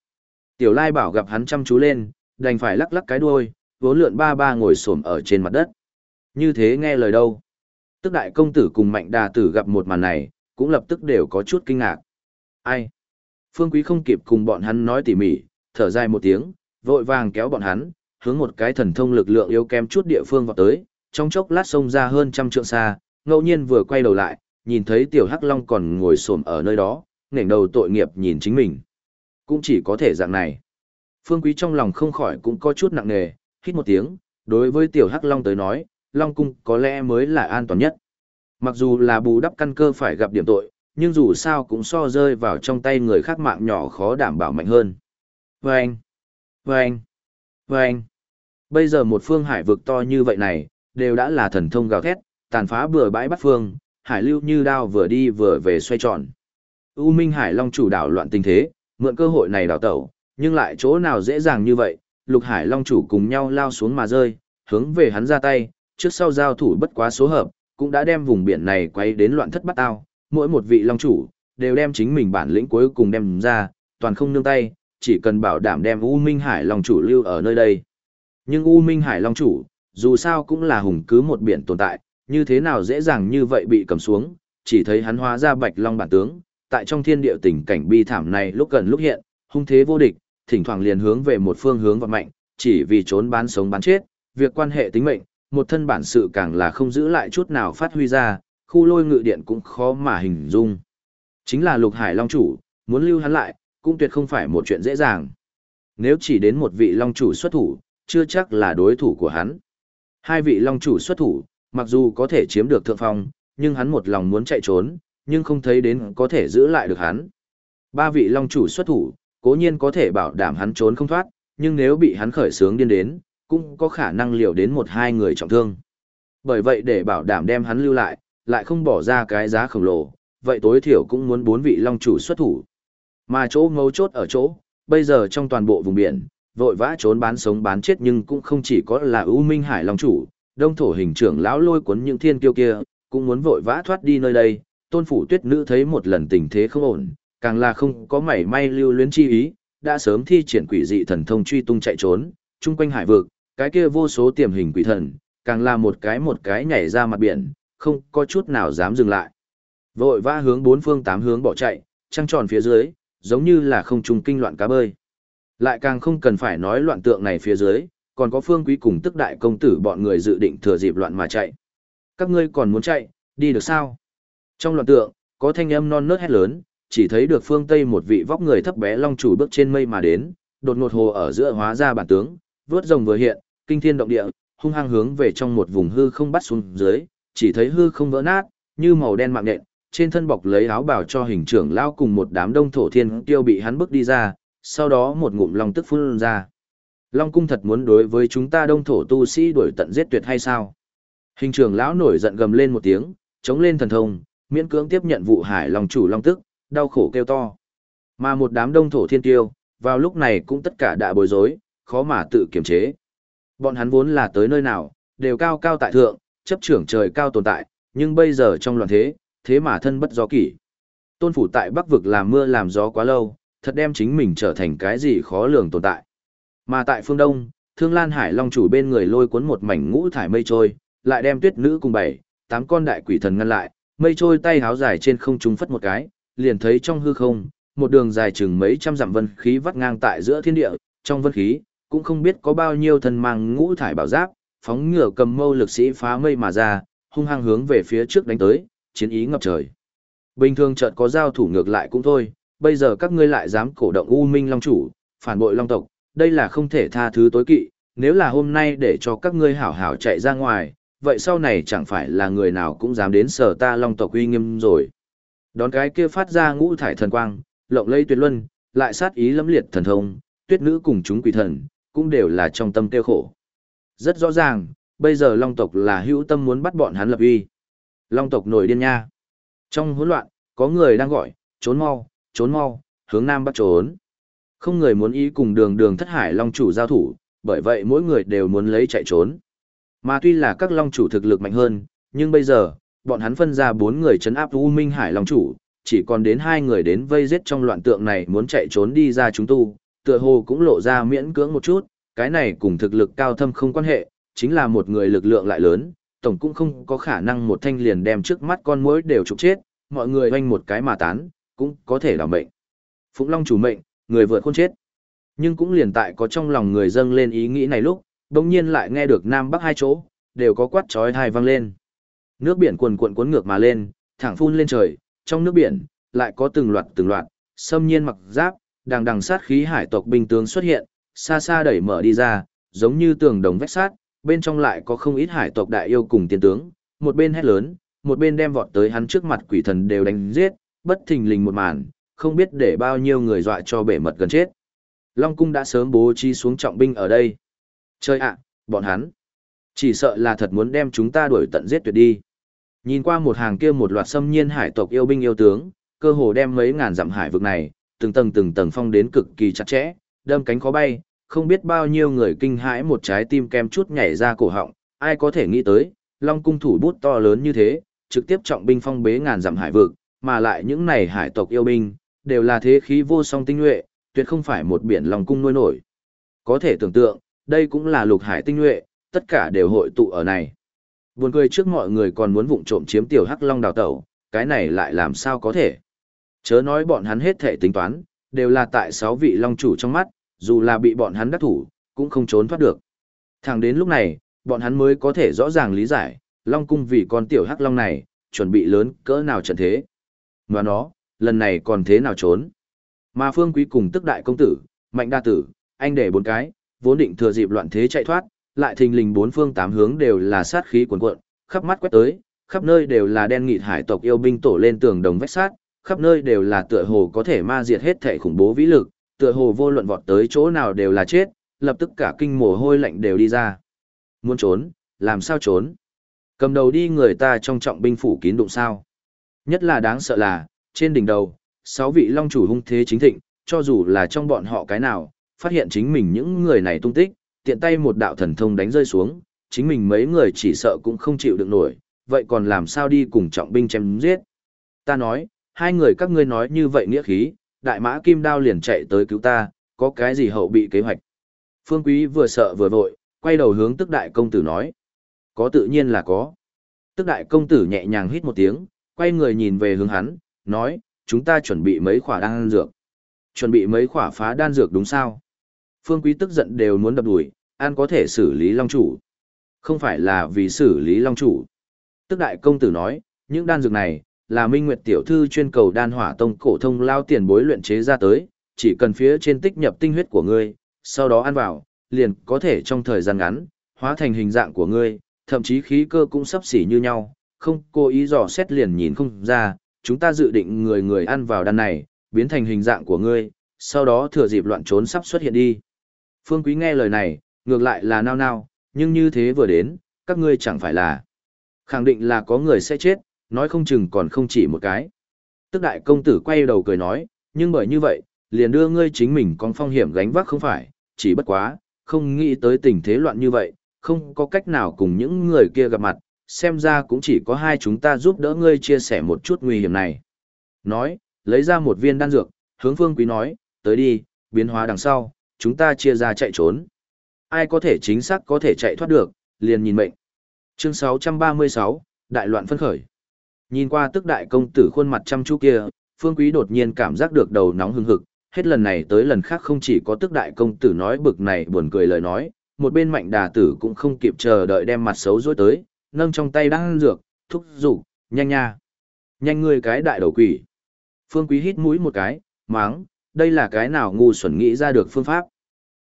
Tiểu lai bảo gặp hắn chăm chú lên, đành phải lắc lắc cái đuôi, vốn lượn ba ba ngồi xổm ở trên mặt đất. Như thế nghe lời đâu. Tức đại công tử cùng mạnh đà tử gặp một màn này, cũng lập tức đều có chút kinh ngạc. Ai? Phương Quý không kịp cùng bọn hắn nói tỉ mỉ, thở dài một tiếng, vội vàng kéo bọn hắn, hướng một cái thần thông lực lượng yếu kém chút địa phương vào tới, trong chốc lát xông ra hơn trăm trượng xa, ngẫu nhiên vừa quay đầu lại, nhìn thấy tiểu hắc long còn ngồi xổm ở nơi đó, ngẩng đầu tội nghiệp nhìn chính mình. Cũng chỉ có thể dạng này. Phương Quý trong lòng không khỏi cũng có chút nặng nề, hít một tiếng, đối với tiểu hắc long tới nói, long cung có lẽ mới là an toàn nhất. Mặc dù là bù đắp căn cơ phải gặp điểm tội, nhưng dù sao cũng so rơi vào trong tay người khác mạng nhỏ khó đảm bảo mạnh hơn. Vâng! Vâng! Vâng! Bây giờ một phương hải vực to như vậy này, đều đã là thần thông gào thét, tàn phá bừa bãi bắt phương, hải lưu như đao vừa đi vừa về xoay tròn. U Minh Hải Long chủ đảo loạn tình thế, mượn cơ hội này đảo tẩu, nhưng lại chỗ nào dễ dàng như vậy, Lục Hải Long chủ cùng nhau lao xuống mà rơi, hướng về hắn ra tay, trước sau giao thủ bất quá số hợp, cũng đã đem vùng biển này quay đến loạn thất bắt ao, mỗi một vị long chủ, đều đem chính mình bản lĩnh cuối cùng đem ra, toàn không nương tay, chỉ cần bảo đảm đem U Minh Hải Long chủ lưu ở nơi đây. Nhưng U Minh Hải Long chủ, dù sao cũng là hùng cứ một biển tồn tại, như thế nào dễ dàng như vậy bị cầm xuống, chỉ thấy hắn hóa ra bạch long bản tướng, tại trong thiên địa tình cảnh bi thảm này lúc gần lúc hiện, hung thế vô địch, thỉnh thoảng liền hướng về một phương hướng vận mạnh, chỉ vì trốn bán sống bán chết, việc quan hệ tính mệnh, một thân bản sự càng là không giữ lại chút nào phát huy ra, khu lôi ngự điện cũng khó mà hình dung. Chính là lục hải long chủ, muốn lưu hắn lại, cũng tuyệt không phải một chuyện dễ dàng. Nếu chỉ đến một vị long chủ xuất thủ, chưa chắc là đối thủ của hắn. Hai vị long chủ xuất thủ, mặc dù có thể chiếm được thượng phong, nhưng hắn một lòng muốn chạy trốn, nhưng không thấy đến có thể giữ lại được hắn. Ba vị long chủ xuất thủ, cố nhiên có thể bảo đảm hắn trốn không thoát, nhưng nếu bị hắn khởi sướng điên đến, cũng có khả năng liều đến một hai người trọng thương. Bởi vậy để bảo đảm đem hắn lưu lại, lại không bỏ ra cái giá khổng lồ, vậy tối thiểu cũng muốn bốn vị long chủ xuất thủ. Mà chỗ ngấu chốt ở chỗ, bây giờ trong toàn bộ vùng biển, vội vã trốn bán sống bán chết nhưng cũng không chỉ có là ưu minh hải long chủ, đông thổ hình trưởng lão lôi cuốn những thiên kiêu kia, cũng muốn vội vã thoát đi nơi đây, tôn phủ tuyết nữ thấy một lần tình thế không ổn, càng là không có mảy may lưu luyến chi ý, đã sớm thi triển quỷ dị thần thông truy tung chạy trốn, chung quanh hải vực, cái kia vô số tiềm hình quỷ thần, càng là một cái một cái nhảy ra mặt biển, không có chút nào dám dừng lại. Vội vã hướng bốn phương tám hướng bỏ chạy, trăng tròn phía dưới, giống như là không trùng kinh loạn cá bơi. Lại càng không cần phải nói loạn tượng này phía dưới, còn có phương quý cùng tức đại công tử bọn người dự định thừa dịp loạn mà chạy. Các ngươi còn muốn chạy, đi được sao? Trong loạn tượng, có thanh âm non nớt hét lớn, chỉ thấy được phương Tây một vị vóc người thấp bé long chủ bước trên mây mà đến, đột ngột hồ ở giữa hóa ra bản tướng, vướt rồng vừa hiện, kinh thiên động địa, hung hăng hướng về trong một vùng hư không bắt xuống dưới, chỉ thấy hư không vỡ nát, như màu đen mạng nện, trên thân bọc lấy áo bào cho hình trưởng lao cùng một đám đông thổ thiên tiêu bị hắn bước đi ra, sau đó một ngụm long tức phun ra. Long cung thật muốn đối với chúng ta đông thổ tu sĩ đuổi tận giết tuyệt hay sao? Hình trưởng lão nổi giận gầm lên một tiếng, chống lên thần thông, miễn cưỡng tiếp nhận vụ hải long chủ long tức, đau khổ kêu to. Mà một đám đông thổ thiên tiêu, vào lúc này cũng tất cả đã bối rối, khó mà tự kiềm chế. Bọn hắn vốn là tới nơi nào, đều cao cao tại thượng, chấp trưởng trời cao tồn tại, nhưng bây giờ trong loạn thế, thế mà thân bất do kỷ. Tôn phủ tại Bắc vực làm mưa làm gió quá lâu, thật đem chính mình trở thành cái gì khó lường tồn tại. Mà tại phương Đông, Thương Lan Hải Long chủ bên người lôi cuốn một mảnh ngũ thải mây trôi, lại đem tuyết nữ cùng bảy, tám con đại quỷ thần ngăn lại, mây trôi tay háo dài trên không trung phất một cái, liền thấy trong hư không, một đường dài chừng mấy trăm dặm vân khí vắt ngang tại giữa thiên địa, trong vân khí, cũng không biết có bao nhiêu thần mang ngũ thải bảo giáp, phóng ngựa cầm mâu lực sĩ phá mây mà ra, hung hăng hướng về phía trước đánh tới, chiến ý ngập trời. Bình thường chợt có giao thủ ngược lại cũng thôi, bây giờ các ngươi lại dám cổ động U Minh Long chủ, phản bội Long tộc, đây là không thể tha thứ tối kỵ, nếu là hôm nay để cho các ngươi hảo hảo chạy ra ngoài, vậy sau này chẳng phải là người nào cũng dám đến sở ta long tộc uy nghiêm rồi. Đón cái kia phát ra ngũ thải thần quang, lộng lây tuyệt luân, lại sát ý lẫm liệt thần thông, tuyết nữ cùng chúng quỷ thần, cũng đều là trong tâm tiêu khổ. Rất rõ ràng, bây giờ long tộc là hữu tâm muốn bắt bọn hắn lập uy. Long tộc nổi điên nha. Trong hỗn loạn, có người đang gọi, trốn mau, trốn mau, hướng nam bắt trốn. Không người muốn ý cùng đường đường thất hải long chủ giao thủ, bởi vậy mỗi người đều muốn lấy chạy trốn. Mà tuy là các long chủ thực lực mạnh hơn, nhưng bây giờ, bọn hắn phân ra bốn người chấn áp U Minh Hải long chủ, chỉ còn đến hai người đến vây giết trong loạn tượng này muốn chạy trốn đi ra chúng tu, tựa hồ cũng lộ ra miễn cưỡng một chút, cái này cùng thực lực cao thâm không quan hệ, chính là một người lực lượng lại lớn, tổng cũng không có khả năng một thanh liền đem trước mắt con muỗi đều trục chết, mọi người hoanh một cái mà tán, cũng có thể là mệnh. Phụng Long chủ mệnh, người vượt khôn chết. Nhưng cũng liền tại có trong lòng người dâng lên ý nghĩ này lúc, đồng nhiên lại nghe được Nam Bắc hai chỗ, đều có quát trói thai vang lên. Nước biển cuồn cuộn cuốn ngược mà lên, thẳng phun lên trời, trong nước biển, lại có từng loạt từng loạt, xâm nhiên mặc giáp, đằng đằng sát khí hải tộc binh tướng xuất hiện, xa xa đẩy mở đi ra, giống như tường đồng vách sát, bên trong lại có không ít hải tộc đại yêu cùng tiên tướng, một bên hét lớn, một bên đem vọt tới hắn trước mặt quỷ thần đều đánh giết, bất thình lình một màn, không biết để bao nhiêu người dọa cho bể mật gần chết. Long cung đã sớm bố trí xuống trọng binh ở đây. Chơi ạ, bọn hắn. Chỉ sợ là thật muốn đem chúng ta đuổi tận giết tuyệt đi. Nhìn qua một hàng kia một loạt xâm nhiên hải tộc yêu binh yêu tướng, cơ hồ đem mấy ngàn dặm hải vực này, từng tầng từng tầng phong đến cực kỳ chặt chẽ, đâm cánh khó bay, không biết bao nhiêu người kinh hãi một trái tim kem chút nhảy ra cổ họng, ai có thể nghĩ tới, Long cung thủ bút to lớn như thế, trực tiếp trọng binh phong bế ngàn dặm hải vực, mà lại những này hải tộc yêu binh, đều là thế khí vô song tinh nhuệ, tuyệt không phải một biển Long cung nuôi nổi. Có thể tưởng tượng, đây cũng là lục hải tinh nhuệ, tất cả đều hội tụ ở này. Buồn cười trước mọi người còn muốn vụng trộm chiếm tiểu hắc long đào tẩu, cái này lại làm sao có thể. Chớ nói bọn hắn hết thể tính toán, đều là tại sáu vị long chủ trong mắt, dù là bị bọn hắn đắc thủ, cũng không trốn thoát được. Thẳng đến lúc này, bọn hắn mới có thể rõ ràng lý giải, long cung vì con tiểu hắc long này, chuẩn bị lớn cỡ nào trận thế. Mà nó, lần này còn thế nào trốn. Mà phương quý cùng tức đại công tử, mạnh đa tử, anh để bốn cái, vốn định thừa dịp loạn thế chạy thoát, lại thình lình bốn phương tám hướng đều là sát khí cuồn cuộn, khắp mắt quét tới, khắp nơi đều là đen nghịt hải tộc yêu binh tổ lên tường đồng vách sát, khắp nơi đều là tựa hồ có thể ma diệt hết thể khủng bố vĩ lực, tựa hồ vô luận vọt tới chỗ nào đều là chết, lập tức cả kinh mồ hôi lạnh đều đi ra. Muốn trốn, làm sao trốn? Cầm đầu đi người ta trong trọng binh phủ kín đụng sao? Nhất là đáng sợ là, trên đỉnh đầu, sáu vị long chủ hung thế chính thịnh, cho dù là trong bọn họ cái nào, phát hiện chính mình những người này tung tích, tiện tay một đạo thần thông đánh rơi xuống, chính mình mấy người chỉ sợ cũng không chịu được nổi, vậy còn làm sao đi cùng trọng binh chém giết. Ta nói, hai người các ngươi nói như vậy nghĩa khí, đại mã kim đao liền chạy tới cứu ta, có cái gì hậu bị kế hoạch. Phương Quý vừa sợ vừa vội, quay đầu hướng tức đại công tử nói. Có tự nhiên là có. Tức đại công tử nhẹ nhàng hít một tiếng, quay người nhìn về hướng hắn, nói, chúng ta chuẩn bị mấy khỏa đan dược. Chuẩn bị mấy khỏa phá đan dược đúng sao? Phương Quý tức giận đều muốn đập đuổi, an có thể xử lý long chủ. Không phải là vì xử lý long chủ. Tức đại công tử nói, những đan dược này, là Minh Nguyệt tiểu thư chuyên cầu đan hỏa tông cổ thông lao tiền bối luyện chế ra tới, chỉ cần phía trên tích nhập tinh huyết của ngươi, sau đó ăn vào, liền có thể trong thời gian ngắn, hóa thành hình dạng của ngươi, thậm chí khí cơ cũng sắp xỉ như nhau, không cố ý dò xét liền nhìn không ra, chúng ta dự định người người ăn vào đan này, biến thành hình dạng của ngươi, sau đó thừa dịp loạn trốn sắp xuất hiện đi. Phương Quý nghe lời này, ngược lại là nao nao, nhưng như thế vừa đến, các ngươi chẳng phải là. Khẳng định là có người sẽ chết, nói không chừng còn không chỉ một cái. Tức đại công tử quay đầu cười nói, nhưng bởi như vậy, liền đưa ngươi chính mình con phong hiểm gánh vác không phải, chỉ bất quá, không nghĩ tới tình thế loạn như vậy, không có cách nào cùng những người kia gặp mặt, xem ra cũng chỉ có hai chúng ta giúp đỡ ngươi chia sẻ một chút nguy hiểm này. Nói, lấy ra một viên đan dược, hướng phương quý nói, tới đi, biến hóa đằng sau, chúng ta chia ra chạy trốn. Ai có thể chính xác có thể chạy thoát được, liền nhìn mệnh. Chương 636, Đại loạn phân khởi. Nhìn qua tức đại công tử khuôn mặt chăm chú kia, Phương Quý đột nhiên cảm giác được đầu nóng hừng hực, hết lần này tới lần khác không chỉ có tức đại công tử nói bực này buồn cười lời nói, một bên mạnh đà tử cũng không kịp chờ đợi đem mặt xấu dối tới, nâng trong tay đang dược, thúc giục, nhanh nha. Nhanh ngươi cái đại đầu quỷ. Phương Quý hít mũi một cái, máng, đây là cái nào ngu xuẩn nghĩ ra được phương pháp.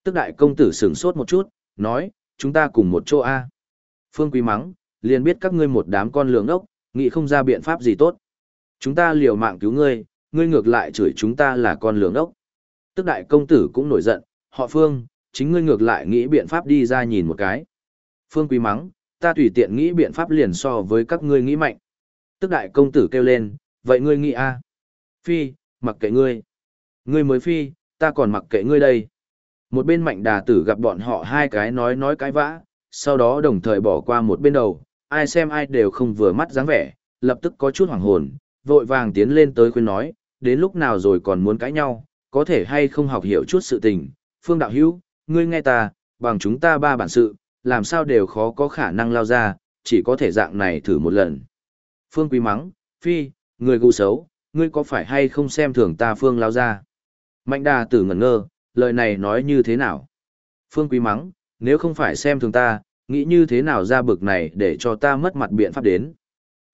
Tức đại công tử sửng sốt một chút, nói, chúng ta cùng một chỗ A. Phương Quý mắng, liền biết các ngươi một đám con lường ốc, nghĩ không ra biện pháp gì tốt. Chúng ta liều mạng cứu ngươi, ngươi ngược lại chửi chúng ta là con lường ốc. Tức đại công tử cũng nổi giận, họ Phương, chính ngươi ngược lại nghĩ biện pháp đi ra nhìn một cái. Phương Quý mắng, ta tùy tiện nghĩ biện pháp liền so với các ngươi nghĩ mạnh. Tức đại công tử kêu lên, vậy ngươi nghĩ a? Phi, mặc kệ ngươi. Ngươi mới phi, ta còn mặc kệ ngươi đây. Một bên mạnh đà tử gặp bọn họ hai cái nói nói cái vã, sau đó đồng thời bỏ qua một bên đầu, ai xem ai đều không vừa mắt dáng vẻ, lập tức có chút hoảng hồn, vội vàng tiến lên tới khuyên nói, đến lúc nào rồi còn muốn cãi nhau, có thể hay không học hiểu chút sự tình. Phương đạo hữu, ngươi nghe ta, bằng chúng ta ba bản sự, làm sao đều khó có khả năng lao ra, chỉ có thể dạng này thử một lần. Phương quý mắng, phi, người gù xấu, ngươi có phải hay không xem thường ta Phương lao ra. Mạnh đà tử ngẩn ngơ, lời này nói như thế nào? Phương quý mắng, nếu không phải xem thường ta, nghĩ như thế nào ra bực này để cho ta mất mặt biện pháp đến.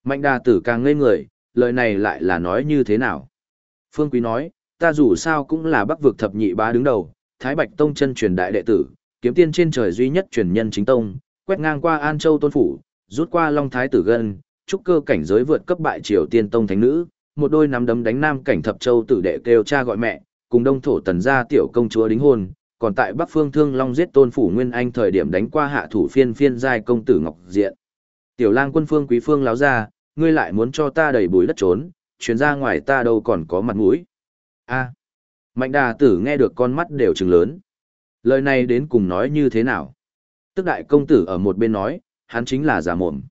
Mạnh đà tử càng ngây người, lời này lại là nói như thế nào? Phương quý nói, ta dù sao cũng là bắc vực thập nhị bá đứng đầu, Thái Bạch Tông chân truyền đại đệ tử, kiếm tiên trên trời duy nhất truyền nhân chính tông, quét ngang qua An Châu Tôn Phủ, rút qua Long Thái Tử Gân, trúc cơ cảnh giới vượt cấp bại triều tiên tông thánh nữ, một đôi nắm đấm đánh nam cảnh thập châu tử đệ kêu cha gọi mẹ, cùng đông thổ tần gia tiểu công chúa đính hôn, còn tại Bắc Phương Thương Long giết Tôn phủ Nguyên Anh thời điểm đánh qua hạ thủ phiên phiên giai công tử Ngọc Diện. Tiểu Lang quân phương quý phương láo ra, ngươi lại muốn cho ta đầy bùi đất trốn, chuyến ra ngoài ta đâu còn có mặt mũi. A. À, Mạnh đà tử nghe được con mắt đều trừng lớn. Lời này đến cùng nói như thế nào? Tức đại công tử ở một bên nói, hắn chính là giả mồm.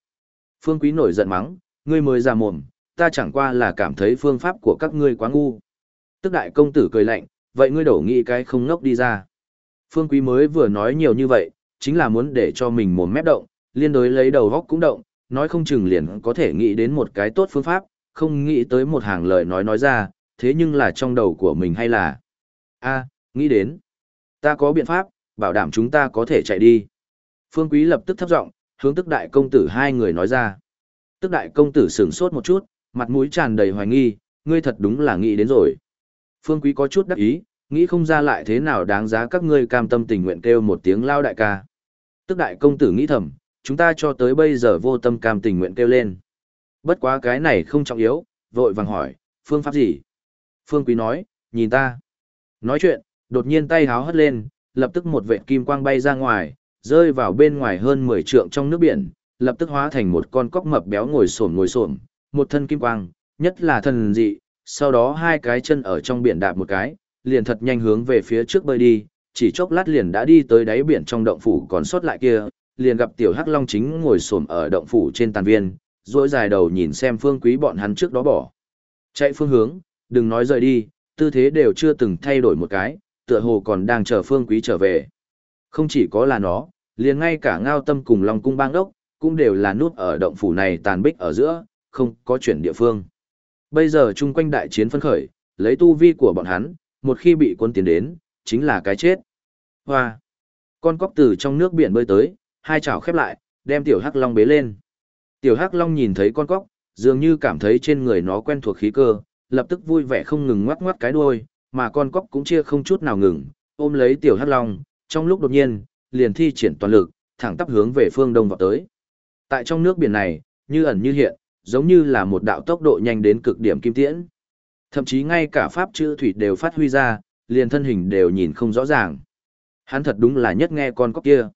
Phương quý nổi giận mắng, ngươi mới giả mồm, ta chẳng qua là cảm thấy phương pháp của các ngươi quá ngu. Tức đại công tử cười lạnh, vậy ngươi đổ nghĩ cái không ngốc đi ra. Phương quý mới vừa nói nhiều như vậy, chính là muốn để cho mình mồm mép động, liên đối lấy đầu góc cũng động, nói không chừng liền có thể nghĩ đến một cái tốt phương pháp, không nghĩ tới một hàng lời nói nói ra, thế nhưng là trong đầu của mình hay là a nghĩ đến ta có biện pháp bảo đảm chúng ta có thể chạy đi. Phương quý lập tức thấp giọng hướng tức đại công tử hai người nói ra. Tức đại công tử sửng sốt một chút mặt mũi tràn đầy hoài nghi ngươi thật đúng là nghĩ đến rồi phương quý có chút đắc ý nghĩ không ra lại thế nào đáng giá các ngươi cam tâm tình nguyện kêu một tiếng lao đại ca. Tức đại công tử nghĩ thầm chúng ta cho tới bây giờ vô tâm cam tình nguyện kêu lên. Bất quá cái này không trọng yếu vội vàng hỏi phương pháp gì? Phương Quý nói, nhìn ta. Nói chuyện, đột nhiên tay háo hất lên, lập tức một vệt kim quang bay ra ngoài, rơi vào bên ngoài hơn 10 trượng trong nước biển, lập tức hóa thành một con cóc mập béo ngồi xổm ngồi xổm, một thân kim quang, nhất là thần dị, sau đó hai cái chân ở trong biển đạp một cái, liền thật nhanh hướng về phía trước bơi đi, chỉ chốc lát liền đã đi tới đáy biển trong động phủ còn sót lại kia, liền gặp tiểu hắc long chính ngồi xổm ở động phủ trên tàn viên, duỗi dài đầu nhìn xem phương quý bọn hắn trước đó bỏ. Chạy phương hướng, đừng nói rời đi, tư thế đều chưa từng thay đổi một cái, tựa hồ còn đang chờ phương quý trở về. Không chỉ có là nó, liền ngay cả ngao tâm cùng Long cung bang đốc, cũng đều là nút ở động phủ này tàn bích ở giữa, không có chuyển địa phương. Bây giờ chung quanh đại chiến phân khởi, lấy tu vi của bọn hắn, một khi bị quân tiến đến, chính là cái chết. Hoa! Con cóc từ trong nước biển bơi tới, hai chảo khép lại, đem tiểu hắc long bế lên. Tiểu hắc long nhìn thấy con cóc, dường như cảm thấy trên người nó quen thuộc khí cơ, lập tức vui vẻ không ngừng ngoắc ngoắc cái đuôi, mà con cóc cũng chia không chút nào ngừng, ôm lấy tiểu hắc long, trong lúc đột nhiên, liền thi triển toàn lực, thẳng tắp hướng về phương đông vọt tới. Tại trong nước biển này, như ẩn như hiện, giống như là một đạo tốc độ nhanh đến cực điểm kim tiễn. Thậm chí ngay cả pháp chữ thủy đều phát huy ra, liền thân hình đều nhìn không rõ ràng. Hắn thật đúng là nhất nghe con cóc kia.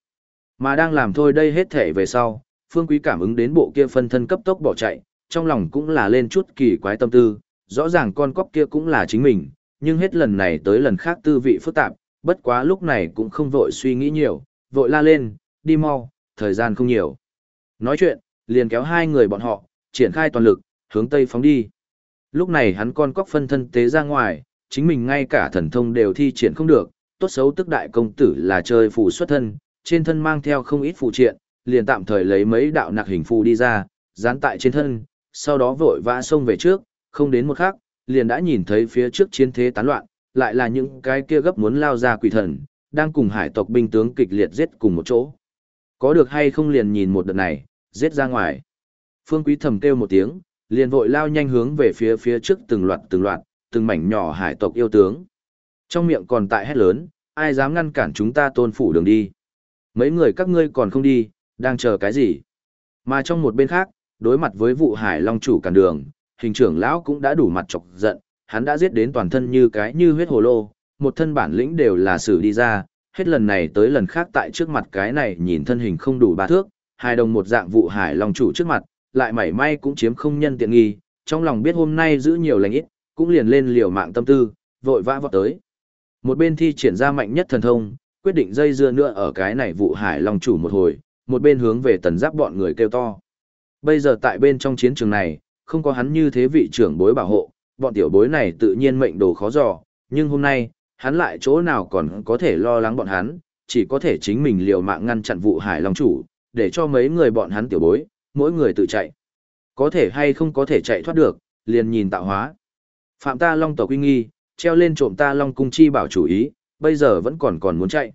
Mà đang làm thôi đây hết thể về sau, Phương Quý cảm ứng đến bộ kia phân thân cấp tốc bỏ chạy, trong lòng cũng là lên chút kỳ quái tâm tư, rõ ràng con cóc kia cũng là chính mình, nhưng hết lần này tới lần khác tư vị phức tạp, bất quá lúc này cũng không vội suy nghĩ nhiều, vội la lên, đi mau, thời gian không nhiều. Nói chuyện, liền kéo hai người bọn họ, triển khai toàn lực, hướng tây phóng đi. Lúc này hắn con cóc phân thân tế ra ngoài, chính mình ngay cả thần thông đều thi triển không được, tốt xấu tức đại công tử là chơi phù xuất thân, trên thân mang theo không ít phù triện, liền tạm thời lấy mấy đạo nặc hình phù đi ra, dán tại trên thân, sau đó vội vã xông về trước, không đến một khắc, liền đã nhìn thấy phía trước chiến thế tán loạn, lại là những cái kia gấp muốn lao ra quỷ thần, đang cùng hải tộc binh tướng kịch liệt giết cùng một chỗ. Có được hay không liền nhìn một đợt này, giết ra ngoài. Phương Quý thầm kêu một tiếng, liền vội lao nhanh hướng về phía phía trước từng loạt từng loạt, từng mảnh nhỏ hải tộc yêu tướng. Trong miệng còn tại hét lớn, ai dám ngăn cản chúng ta tôn phủ đường đi. Mấy người các ngươi còn không đi, đang chờ cái gì? Mà trong một bên khác, đối mặt với vụ hải long chủ cản đường, hình trưởng lão cũng đã đủ mặt chọc giận, hắn đã giết đến toàn thân như cái như huyết hồ lô, một thân bản lĩnh đều là xử đi ra, hết lần này tới lần khác tại trước mặt cái này nhìn thân hình không đủ ba thước, hai đồng một dạng vụ hải long chủ trước mặt, lại mảy may cũng chiếm không nhân tiện nghi, trong lòng biết hôm nay giữ nhiều lành ít, cũng liền lên liều mạng tâm tư, vội vã vọt tới. Một bên thi triển ra mạnh nhất thần thông, quyết định dây dưa nữa ở cái này vụ hải long chủ một hồi, một bên hướng về tần giáp bọn người kêu to. Bây giờ tại bên trong chiến trường này, không có hắn như thế vị trưởng bối bảo hộ, bọn tiểu bối này tự nhiên mệnh đồ khó dò, nhưng hôm nay, hắn lại chỗ nào còn có thể lo lắng bọn hắn, chỉ có thể chính mình liều mạng ngăn chặn vụ hải long chủ, để cho mấy người bọn hắn tiểu bối, mỗi người tự chạy. Có thể hay không có thể chạy thoát được, liền nhìn tạo hóa. Phạm ta long tộc uy nghi, treo lên trộm ta long cung chi bảo chủ ý, bây giờ vẫn còn còn muốn chạy.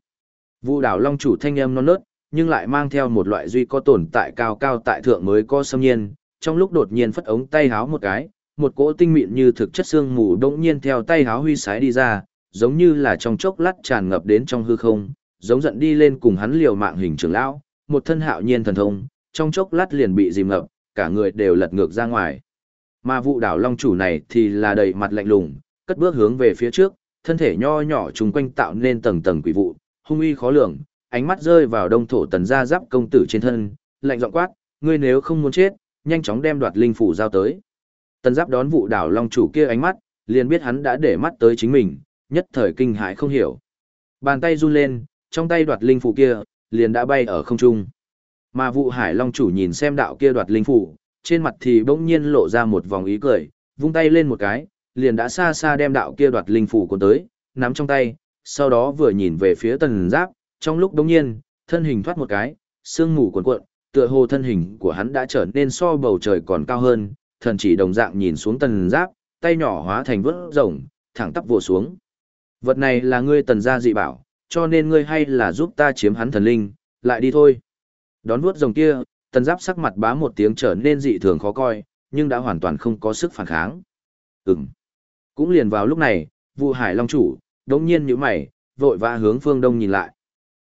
Vu đảo long chủ thanh âm non nớt, nhưng lại mang theo một loại duy có tồn tại cao cao tại thượng mới có xâm nhiên, trong lúc đột nhiên phất ống tay háo một cái, một cỗ tinh mịn như thực chất xương mù đỗng nhiên theo tay háo huy sái đi ra, giống như là trong chốc lát tràn ngập đến trong hư không, giống giận đi lên cùng hắn liều mạng hình trưởng lão, một thân hạo nhiên thần thông, trong chốc lát liền bị dìm ngập, cả người đều lật ngược ra ngoài. Mà vụ đảo long chủ này thì là đầy mặt lạnh lùng, cất bước hướng về phía trước, thân thể nho nhỏ trùng quanh tạo nên tầng tầng quỷ vụ, hung uy khó lường, ánh mắt rơi vào đông thổ tần gia giáp công tử trên thân, lạnh giọng quát, ngươi nếu không muốn chết, nhanh chóng đem đoạt linh phủ giao tới. Tần giáp đón vụ đảo long chủ kia ánh mắt, liền biết hắn đã để mắt tới chính mình, nhất thời kinh hãi không hiểu. Bàn tay run lên, trong tay đoạt linh phủ kia, liền đã bay ở không trung. Mà vụ hải long chủ nhìn xem đạo kia đoạt linh phủ, trên mặt thì bỗng nhiên lộ ra một vòng ý cười, vung tay lên một cái, liền đã xa xa đem đạo kia đoạt linh phủ cuốn tới, nắm trong tay, sau đó vừa nhìn về phía tần giáp, trong lúc bỗng nhiên, thân hình thoát một cái, sương mù cuộn cuộn, tựa hồ thân hình của hắn đã trở nên so bầu trời còn cao hơn, thần chỉ đồng dạng nhìn xuống tần giáp, tay nhỏ hóa thành vớt rồng, thẳng tắp vồ xuống. Vật này là ngươi tần gia dị bảo, cho nên ngươi hay là giúp ta chiếm hắn thần linh, lại đi thôi. Đón vuốt rồng kia, tần giáp sắc mặt bá một tiếng trở nên dị thường khó coi, nhưng đã hoàn toàn không có sức phản kháng. Ừm. Cũng liền vào lúc này, vụ hải long chủ, đống nhiên như mày, vội vã hướng phương đông nhìn lại.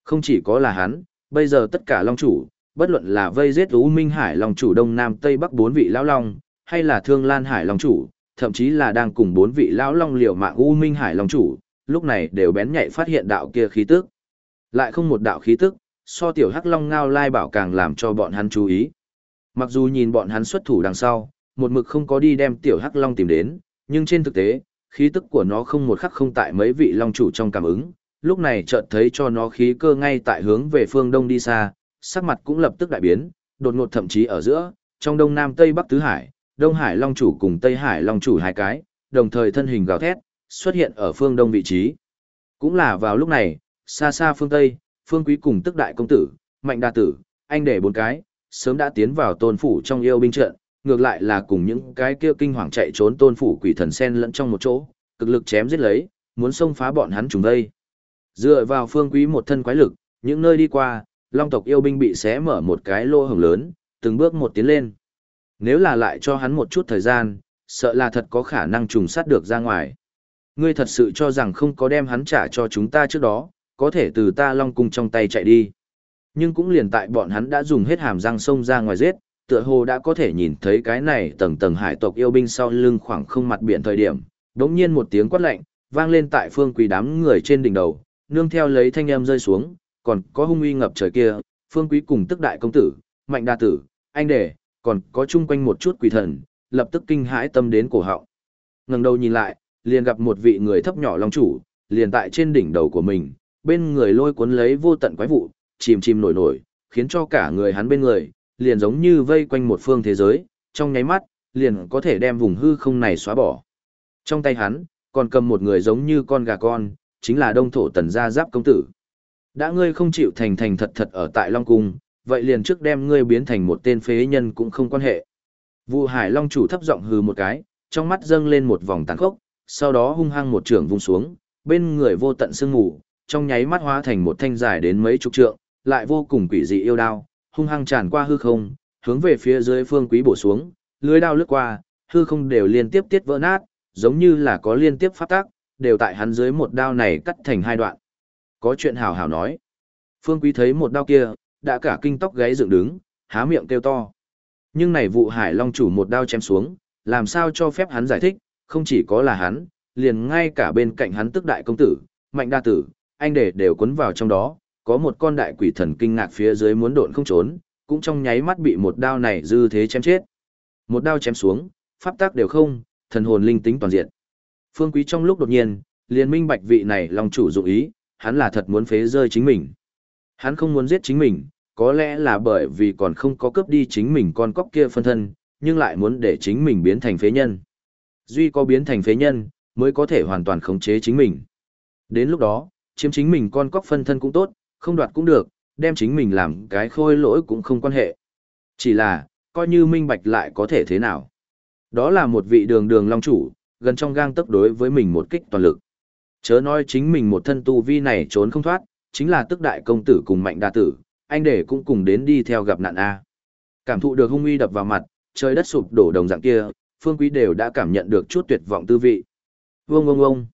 Không chỉ có là hắn, bây giờ tất cả long chủ, bất luận là vây giết U Minh Hải long chủ đông nam tây bắc bốn vị lão long, hay là Thương Lan Hải long chủ, thậm chí là đang cùng bốn vị lão long liều mạng U Minh Hải long chủ, lúc này đều bén nhạy phát hiện đạo kia khí tức. Lại không một đạo khí tức, so tiểu hắc long ngao lai bảo càng làm cho bọn hắn chú ý. Mặc dù nhìn bọn hắn xuất thủ đằng sau, một mực không có đi đem tiểu hắc long tìm đến, nhưng trên thực tế, khí tức của nó không một khắc không tại mấy vị long chủ trong cảm ứng, lúc này chợt thấy cho nó khí cơ ngay tại hướng về phương đông đi xa, sắc mặt cũng lập tức đại biến, đột ngột thậm chí ở giữa, trong đông nam tây bắc tứ hải, đông hải long chủ cùng tây hải long chủ hai cái, đồng thời thân hình gào thét, xuất hiện ở phương đông vị trí. Cũng là vào lúc này, xa xa phương tây, phương quý cùng tức đại công tử, mạnh đa tử, anh để bốn cái, sớm đã tiến vào tôn phủ trong yêu binh trận, ngược lại là cùng những cái kia kinh hoàng chạy trốn tôn phủ quỷ thần sen lẫn trong một chỗ, cực lực chém giết lấy, muốn xông phá bọn hắn trùng đây. Dựa vào phương quý một thân quái lực, những nơi đi qua, long tộc yêu binh bị xé mở một cái lô hổng lớn, từng bước một tiến lên. Nếu là lại cho hắn một chút thời gian, sợ là thật có khả năng trùng sát được ra ngoài. Ngươi thật sự cho rằng không có đem hắn trả cho chúng ta trước đó, có thể từ ta long cung trong tay chạy đi. Nhưng cũng liền tại bọn hắn đã dùng hết hàm răng sông ra ngoài giết, tựa hồ đã có thể nhìn thấy cái này tầng tầng hải tộc yêu binh sau lưng khoảng không mặt biển thời điểm. Đống nhiên một tiếng quát lạnh, vang lên tại phương quỳ đám người trên đỉnh đầu, nương theo lấy thanh âm rơi xuống, còn có hung uy ngập trời kia, phương quý cùng tức đại công tử, mạnh đa tử, anh đệ, còn có chung quanh một chút quỷ thần, lập tức kinh hãi tâm đến cổ họng. Ngẩng đầu nhìn lại, liền gặp một vị người thấp nhỏ long chủ, liền tại trên đỉnh đầu của mình, bên người lôi cuốn lấy vô tận quái vụ, chìm chìm nổi nổi, khiến cho cả người hắn bên người, liền giống như vây quanh một phương thế giới, trong nháy mắt, liền có thể đem vùng hư không này xóa bỏ. Trong tay hắn, còn cầm một người giống như con gà con, chính là đông thổ tần gia giáp công tử. Đã ngươi không chịu thành thành thật thật ở tại Long Cung, vậy liền trước đem ngươi biến thành một tên phế nhân cũng không quan hệ. Vụ hải Long chủ thấp giọng hừ một cái, trong mắt dâng lên một vòng tàn khốc, sau đó hung hăng một trường vung xuống, bên người vô tận sương mù, trong nháy mắt hóa thành một thanh dài đến mấy chục trượng, lại vô cùng quỷ dị yêu đao, hung hăng tràn qua hư không, hướng về phía dưới phương quý bổ xuống, lưới đao lướt qua, hư không đều liên tiếp tiết vỡ nát, giống như là có liên tiếp phát tác, đều tại hắn dưới một đao này cắt thành hai đoạn. Có chuyện hào hào nói. Phương Quý thấy một đao kia, đã cả kinh tóc gáy dựng đứng, há miệng kêu to. Nhưng này vụ hải long chủ một đao chém xuống, làm sao cho phép hắn giải thích, không chỉ có là hắn, liền ngay cả bên cạnh hắn tức đại công tử, mạnh đa tử, anh để đều cuốn vào trong đó, có một con đại quỷ thần kinh ngạc phía dưới muốn độn không trốn, cũng trong nháy mắt bị một đao này dư thế chém chết. Một đao chém xuống, pháp tắc đều không, thần hồn linh tính toàn diện. Phương Quý trong lúc đột nhiên, liền minh bạch vị này long chủ dụng ý, hắn là thật muốn phế rơi chính mình. Hắn không muốn giết chính mình, có lẽ là bởi vì còn không có cướp đi chính mình con cóc kia phân thân, nhưng lại muốn để chính mình biến thành phế nhân. Duy có biến thành phế nhân, mới có thể hoàn toàn khống chế chính mình. Đến lúc đó, chiếm chính mình con cóc phân thân cũng tốt, không đoạt cũng được, đem chính mình làm cái khôi lỗi cũng không quan hệ. Chỉ là, coi như minh bạch lại có thể thế nào. Đó là một vị đường đường long chủ, gần trong gang tấc đối với mình một kích toàn lực. Chớ nói chính mình một thân tu vi này trốn không thoát, chính là tức đại công tử cùng mạnh đa tử, anh để cũng cùng đến đi theo gặp nạn A. Cảm thụ được hung uy đập vào mặt, trời đất sụp đổ đồng dạng kia, phương quý đều đã cảm nhận được chút tuyệt vọng tư vị. Vông vông vông.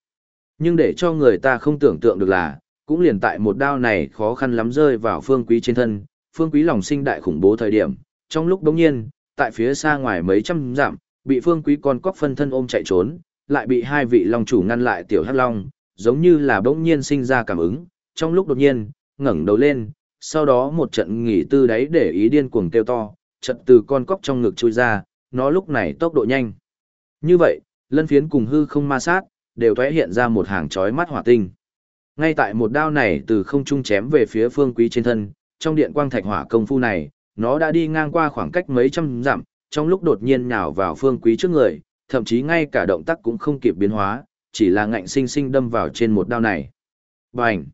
Nhưng để cho người ta không tưởng tượng được là, cũng liền tại một đao này khó khăn lắm rơi vào phương quý trên thân, phương quý lòng sinh đại khủng bố thời điểm, trong lúc đống nhiên, tại phía xa ngoài mấy trăm dặm, bị phương quý con cóc phân thân ôm chạy trốn, lại bị hai vị long chủ ngăn lại tiểu hắc long, giống như là bỗng nhiên sinh ra cảm ứng, trong lúc đột nhiên, ngẩng đầu lên, sau đó một trận nghỉ tư đáy để ý điên cuồng kêu to, trận từ con cóc trong ngực chui ra, nó lúc này tốc độ nhanh. Như vậy, lân phiến cùng hư không ma sát, đều thoẽ hiện ra một hàng chói mắt hỏa tinh. Ngay tại một đao này từ không trung chém về phía phương quý trên thân, trong điện quang thạch hỏa công phu này, nó đã đi ngang qua khoảng cách mấy trăm dặm, trong lúc đột nhiên nhào vào phương quý trước người, thậm chí ngay cả động tác cũng không kịp biến hóa, chỉ là ngạnh sinh sinh đâm vào trên một đao này. Bành!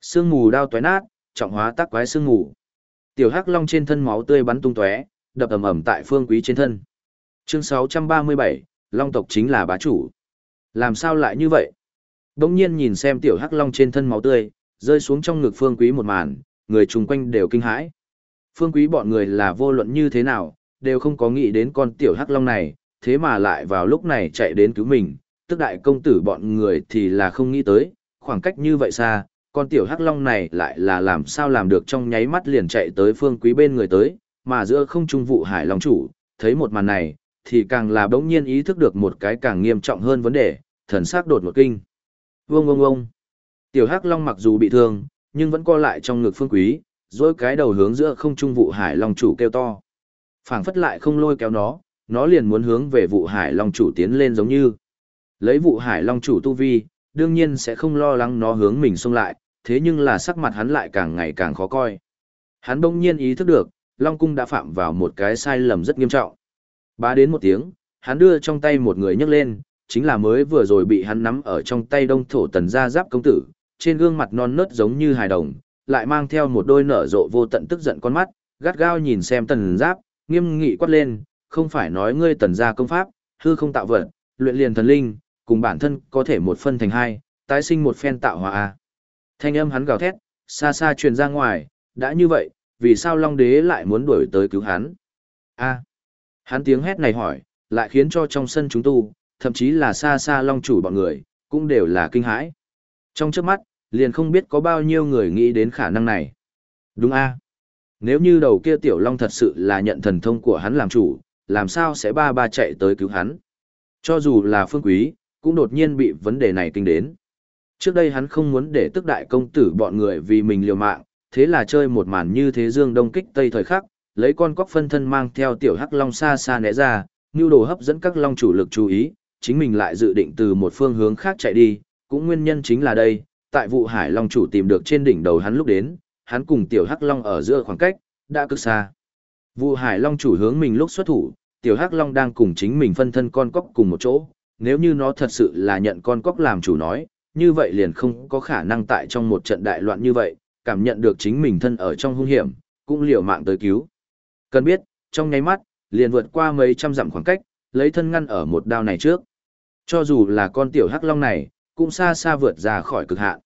Sương mù đao tóe nát, trọng hóa tác quái sương mù. Tiểu Hắc Long trên thân máu tươi bắn tung tóe, đập ầm ầm tại phương quý trên thân. Chương 637, Long tộc chính là bá chủ. Làm sao lại như vậy? Đống nhiên nhìn xem tiểu hắc long trên thân máu tươi, rơi xuống trong ngực phương quý một màn, người chung quanh đều kinh hãi. Phương quý bọn người là vô luận như thế nào, đều không có nghĩ đến con tiểu hắc long này, thế mà lại vào lúc này chạy đến cứu mình, tức đại công tử bọn người thì là không nghĩ tới, khoảng cách như vậy xa, con tiểu hắc long này lại là làm sao làm được trong nháy mắt liền chạy tới phương quý bên người tới, mà giữa không trung vụ hải long chủ, thấy một màn này, thì càng là bỗng nhiên ý thức được một cái càng nghiêm trọng hơn vấn đề, thần sắc đột một kinh. Vông vông vông. Tiểu Hắc Long mặc dù bị thương, nhưng vẫn co lại trong ngực Phương Quý, rồi cái đầu hướng giữa không trung vụ Hải Long chủ kêu to. Phảng phất lại không lôi kéo nó, nó liền muốn hướng về vụ Hải Long chủ tiến lên giống như. Lấy vụ Hải Long chủ tu vi, đương nhiên sẽ không lo lắng nó hướng mình xông lại, thế nhưng là sắc mặt hắn lại càng ngày càng khó coi. Hắn bỗng nhiên ý thức được, Long Cung đã phạm vào một cái sai lầm rất nghiêm trọng. Bá đến một tiếng, hắn đưa trong tay một người nhấc lên, chính là mới vừa rồi bị hắn nắm ở trong tay đông thổ tần gia giáp công tử, trên gương mặt non nớt giống như hài đồng, lại mang theo một đôi nở rộ vô tận tức giận con mắt, gắt gao nhìn xem tần giáp, nghiêm nghị quát lên, không phải nói ngươi tần gia công pháp, hư không tạo vật, luyện liền thần linh, cùng bản thân có thể một phân thành hai, tái sinh một phen tạo hóa a. Thanh âm hắn gào thét, xa xa truyền ra ngoài, đã như vậy, vì sao Long Đế lại muốn đuổi tới cứu hắn? A. Hắn tiếng hét này hỏi, lại khiến cho trong sân chúng tu, thậm chí là xa xa long chủ bọn người, cũng đều là kinh hãi. Trong trước mắt, liền không biết có bao nhiêu người nghĩ đến khả năng này. Đúng a Nếu như đầu kia tiểu long thật sự là nhận thần thông của hắn làm chủ, làm sao sẽ ba ba chạy tới cứu hắn? Cho dù là phương quý, cũng đột nhiên bị vấn đề này kinh đến. Trước đây hắn không muốn để tức đại công tử bọn người vì mình liều mạng, thế là chơi một màn như thế dương đông kích tây thời khắc, lấy con cóc phân thân mang theo tiểu hắc long xa xa né ra, nưu đồ hấp dẫn các long chủ lực chú ý, chính mình lại dự định từ một phương hướng khác chạy đi, cũng nguyên nhân chính là đây, tại vụ hải long chủ tìm được trên đỉnh đầu hắn lúc đến, hắn cùng tiểu hắc long ở giữa khoảng cách, đã cực xa. Vụ hải long chủ hướng mình lúc xuất thủ, tiểu hắc long đang cùng chính mình phân thân con cóc cùng một chỗ, nếu như nó thật sự là nhận con cóc làm chủ nói, như vậy liền không có khả năng tại trong một trận đại loạn như vậy, cảm nhận được chính mình thân ở trong hung hiểm, cũng liều mạng tới cứu. Cần biết, trong nháy mắt, liền vượt qua mấy trăm dặm khoảng cách, lấy thân ngăn ở một đao này trước. Cho dù là con tiểu hắc long này, cũng xa xa vượt ra khỏi cực hạn.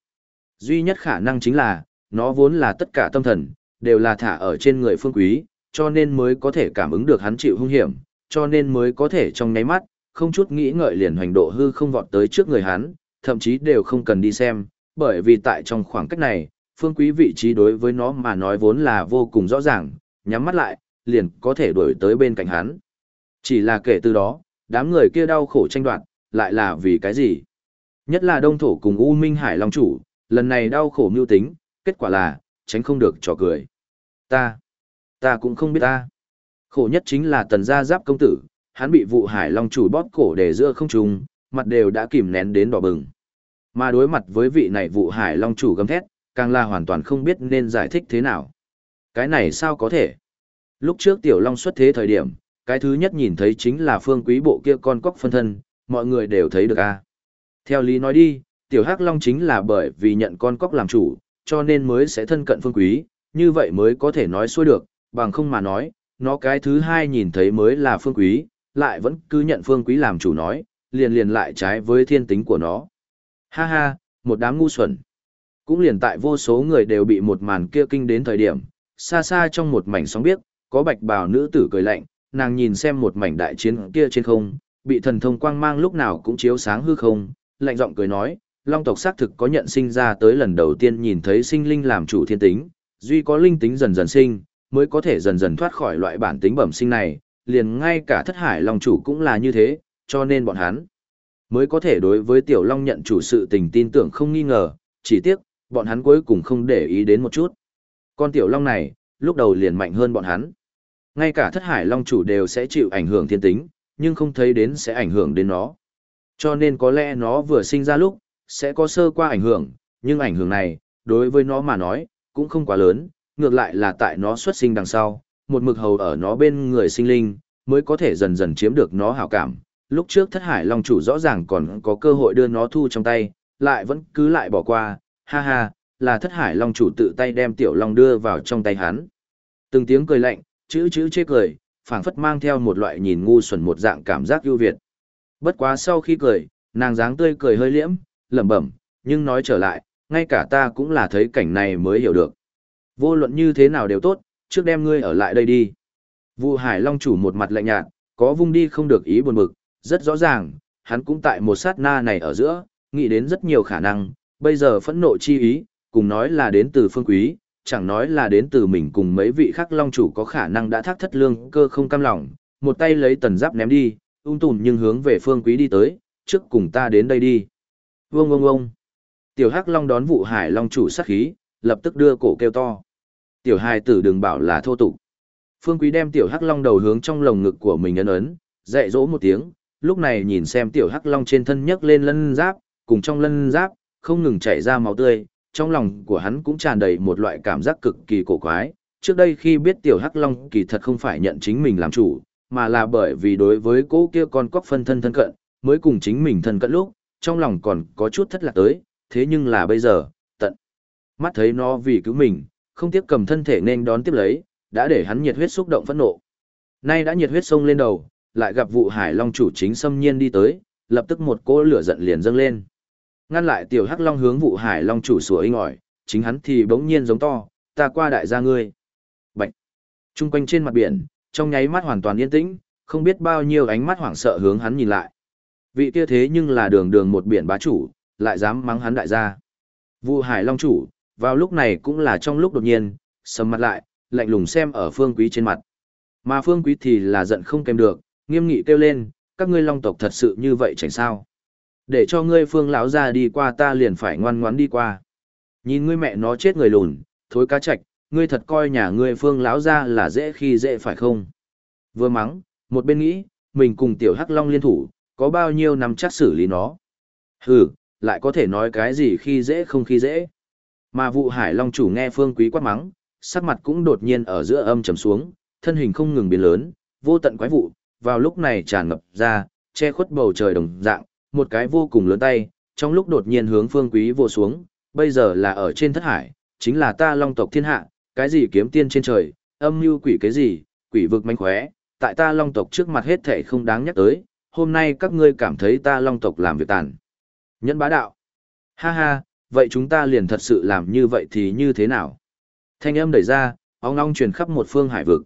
Duy nhất khả năng chính là, nó vốn là tất cả tâm thần, đều là thả ở trên người phương quý, cho nên mới có thể cảm ứng được hắn chịu hung hiểm, cho nên mới có thể trong nháy mắt, không chút nghĩ ngợi liền hoành độ hư không vọt tới trước người hắn, thậm chí đều không cần đi xem, bởi vì tại trong khoảng cách này, phương quý vị trí đối với nó mà nói vốn là vô cùng rõ ràng, nhắm mắt lại, liền có thể đuổi tới bên cạnh hắn. Chỉ là kể từ đó, đám người kia đau khổ tranh đoạt, lại là vì cái gì? Nhất là Đông Thổ cùng U Minh Hải Long Chủ, lần này đau khổ mưu tính, kết quả là, tránh không được trò cười. Ta, ta cũng không biết ta. Khổ nhất chính là tần gia giáp công tử, hắn bị vụ Hải Long Chủ bóp cổ để giữa không trùng, mặt đều đã kìm nén đến đỏ bừng. Mà đối mặt với vị này vụ Hải Long Chủ gầm thét, càng là hoàn toàn không biết nên giải thích thế nào. Cái này sao có thể? Lúc trước Tiểu Long xuất thế thời điểm, cái thứ nhất nhìn thấy chính là phương quý bộ kia con cóc phân thân, mọi người đều thấy được a. Theo lý nói đi, Tiểu Hắc Long chính là bởi vì nhận con cóc làm chủ, cho nên mới sẽ thân cận phương quý, như vậy mới có thể nói xuôi được, bằng không mà nói, nó cái thứ hai nhìn thấy mới là phương quý, lại vẫn cứ nhận phương quý làm chủ nói, liền liền lại trái với thiên tính của nó. Ha ha, một đám ngu xuẩn. Cũng liền tại vô số người đều bị một màn kia kinh đến thời điểm, xa xa trong một mảnh sóng biếc, có bạch bào nữ tử cười lạnh, nàng nhìn xem một mảnh đại chiến kia trên không, bị thần thông quang mang lúc nào cũng chiếu sáng hư không, lạnh giọng cười nói, Long tộc xác thực có nhận sinh ra tới lần đầu tiên nhìn thấy sinh linh làm chủ thiên tính, duy có linh tính dần dần sinh, mới có thể dần dần thoát khỏi loại bản tính bẩm sinh này, liền ngay cả thất hải long chủ cũng là như thế, cho nên bọn hắn mới có thể đối với tiểu long nhận chủ sự tình tin tưởng không nghi ngờ, chỉ tiếc, bọn hắn cuối cùng không để ý đến một chút. Con tiểu long này, lúc đầu liền mạnh hơn bọn hắn. Ngay cả thất hải long chủ đều sẽ chịu ảnh hưởng thiên tính, nhưng không thấy đến sẽ ảnh hưởng đến nó. Cho nên có lẽ nó vừa sinh ra lúc, sẽ có sơ qua ảnh hưởng, nhưng ảnh hưởng này, đối với nó mà nói, cũng không quá lớn, ngược lại là tại nó xuất sinh đằng sau, một mực hầu ở nó bên người sinh linh, mới có thể dần dần chiếm được nó hảo cảm. Lúc trước thất hải long chủ rõ ràng còn có cơ hội đưa nó thu trong tay, lại vẫn cứ lại bỏ qua, ha ha, là thất hải long chủ tự tay đem tiểu long đưa vào trong tay hắn. Từng tiếng cười lạnh, chữ chữ chê cười, phảng phất mang theo một loại nhìn ngu xuẩn một dạng cảm giác ưu việt. Bất quá sau khi cười, nàng dáng tươi cười hơi liễm, lẩm bẩm, nhưng nói trở lại, ngay cả ta cũng là thấy cảnh này mới hiểu được. Vô luận như thế nào đều tốt, trước đem ngươi ở lại đây đi. Vu Hải Long chủ một mặt lạnh nhạt, có vung đi không được ý buồn bực, rất rõ ràng, hắn cũng tại một sát na này ở giữa, nghĩ đến rất nhiều khả năng, bây giờ phẫn nộ chi ý, cùng nói là đến từ phương quý, chẳng nói là đến từ mình cùng mấy vị khác long chủ có khả năng đã thác thất lương cơ không cam lòng, một tay lấy tần giáp ném đi, ung tùn nhưng hướng về phương quý đi tới, trước cùng ta đến đây đi. Vông vông vông. Tiểu Hắc Long đón vụ Hải Long chủ sát khí, lập tức đưa cổ kêu to. Tiểu Hải tử đừng bảo là thô tục. Phương Quý đem Tiểu Hắc Long đầu hướng trong lồng ngực của mình ấn ấn, dạy dỗ một tiếng, lúc này nhìn xem Tiểu Hắc Long trên thân nhấc lên lân giáp, cùng trong lân giáp, không ngừng chảy ra máu tươi, trong lòng của hắn cũng tràn đầy một loại cảm giác cực kỳ cổ quái. Trước đây khi biết Tiểu Hắc Long kỳ thật không phải nhận chính mình làm chủ, mà là bởi vì đối với cô kia con cóc phân thân thân cận, mới cùng chính mình thân cận lúc, trong lòng còn có chút thất lạc tới, thế nhưng là bây giờ, tận. Mắt thấy nó vì cứu mình, không tiếp cầm thân thể nên đón tiếp lấy, đã để hắn nhiệt huyết xúc động phẫn nộ. Nay đã nhiệt huyết sông lên đầu, lại gặp vụ hải long chủ chính xâm nhiên đi tới, lập tức một cỗ lửa giận liền dâng lên. Ngăn lại tiểu hắc long hướng vụ hải long chủ sủa inh ỏi, chính hắn thì bỗng nhiên giống to, ta qua đại gia ngươi. bệnh, Trung quanh trên mặt biển, trong nháy mắt hoàn toàn yên tĩnh, không biết bao nhiêu ánh mắt hoảng sợ hướng hắn nhìn lại. Vị kia thế nhưng là đường đường một biển bá chủ, lại dám mắng hắn đại gia. Vu Hải Long chủ, vào lúc này cũng là trong lúc đột nhiên, sầm mặt lại, lạnh lùng xem ở Phương Quý trên mặt. Mà Phương Quý thì là giận không kèm được, nghiêm nghị kêu lên, các ngươi Long tộc thật sự như vậy chẳng sao? Để cho ngươi Phương lão ra đi qua ta liền phải ngoan ngoãn đi qua. Nhìn ngươi mẹ nó chết người lùn, thối cá chạch, ngươi thật coi nhà ngươi Phương lão ra là dễ khi dễ phải không? Vừa mắng, một bên nghĩ, mình cùng tiểu Hắc Long liên thủ, có bao nhiêu năm chắc xử lý nó. Hừ, lại có thể nói cái gì khi dễ không khi dễ. Mà vụ hải long chủ nghe phương quý quát mắng, sắc mặt cũng đột nhiên ở giữa âm trầm xuống, thân hình không ngừng biến lớn, vô tận quái vụ, vào lúc này tràn ngập ra, che khuất bầu trời đồng dạng, một cái vô cùng lớn tay, trong lúc đột nhiên hướng phương quý vô xuống, bây giờ là ở trên thất hải, chính là ta long tộc thiên hạ, cái gì kiếm tiên trên trời, âm mưu quỷ cái gì, quỷ vực manh khóe, tại ta long tộc trước mặt hết thể không đáng nhắc tới, hôm nay các ngươi cảm thấy ta long tộc làm việc tàn. Nhẫn bá đạo. Ha ha, vậy chúng ta liền thật sự làm như vậy thì như thế nào? Thanh âm đẩy ra, ong ong truyền khắp một phương hải vực.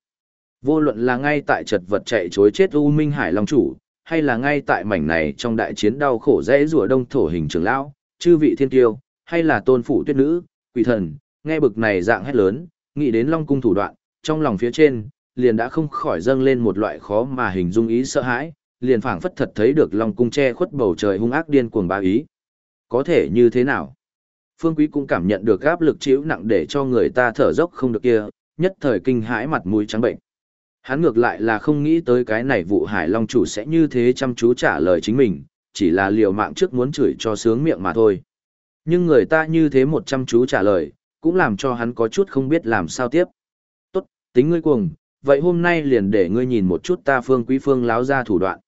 Vô luận là ngay tại chật vật chạy chối chết U Minh Hải Long Chủ, hay là ngay tại mảnh này trong đại chiến đau khổ dễ rùa đông thổ hình trưởng lão, chư vị thiên tiêu, hay là tôn phủ tuyết nữ, quỷ thần, Nghe bực này dạng hét lớn, nghĩ đến Long cung thủ đoạn, trong lòng phía trên, liền đã không khỏi dâng lên một loại khó mà hình dung ý sợ hãi, liền phảng phất thật thấy được Long cung che khuất bầu trời hung ác điên cuồng bá ý. Có thể như thế nào? Phương Quý cũng cảm nhận được áp lực chịu nặng để cho người ta thở dốc không được kia, nhất thời kinh hãi mặt mũi trắng bệnh. Hắn ngược lại là không nghĩ tới cái này vụ Hải Long chủ sẽ như thế chăm chú trả lời chính mình, chỉ là liều mạng trước muốn chửi cho sướng miệng mà thôi. Nhưng người ta như thế một chăm chú trả lời, cũng làm cho hắn có chút không biết làm sao tiếp. Tốt, tính ngươi cuồng, vậy hôm nay liền để ngươi nhìn một chút ta phương quý phương láo ra thủ đoạn.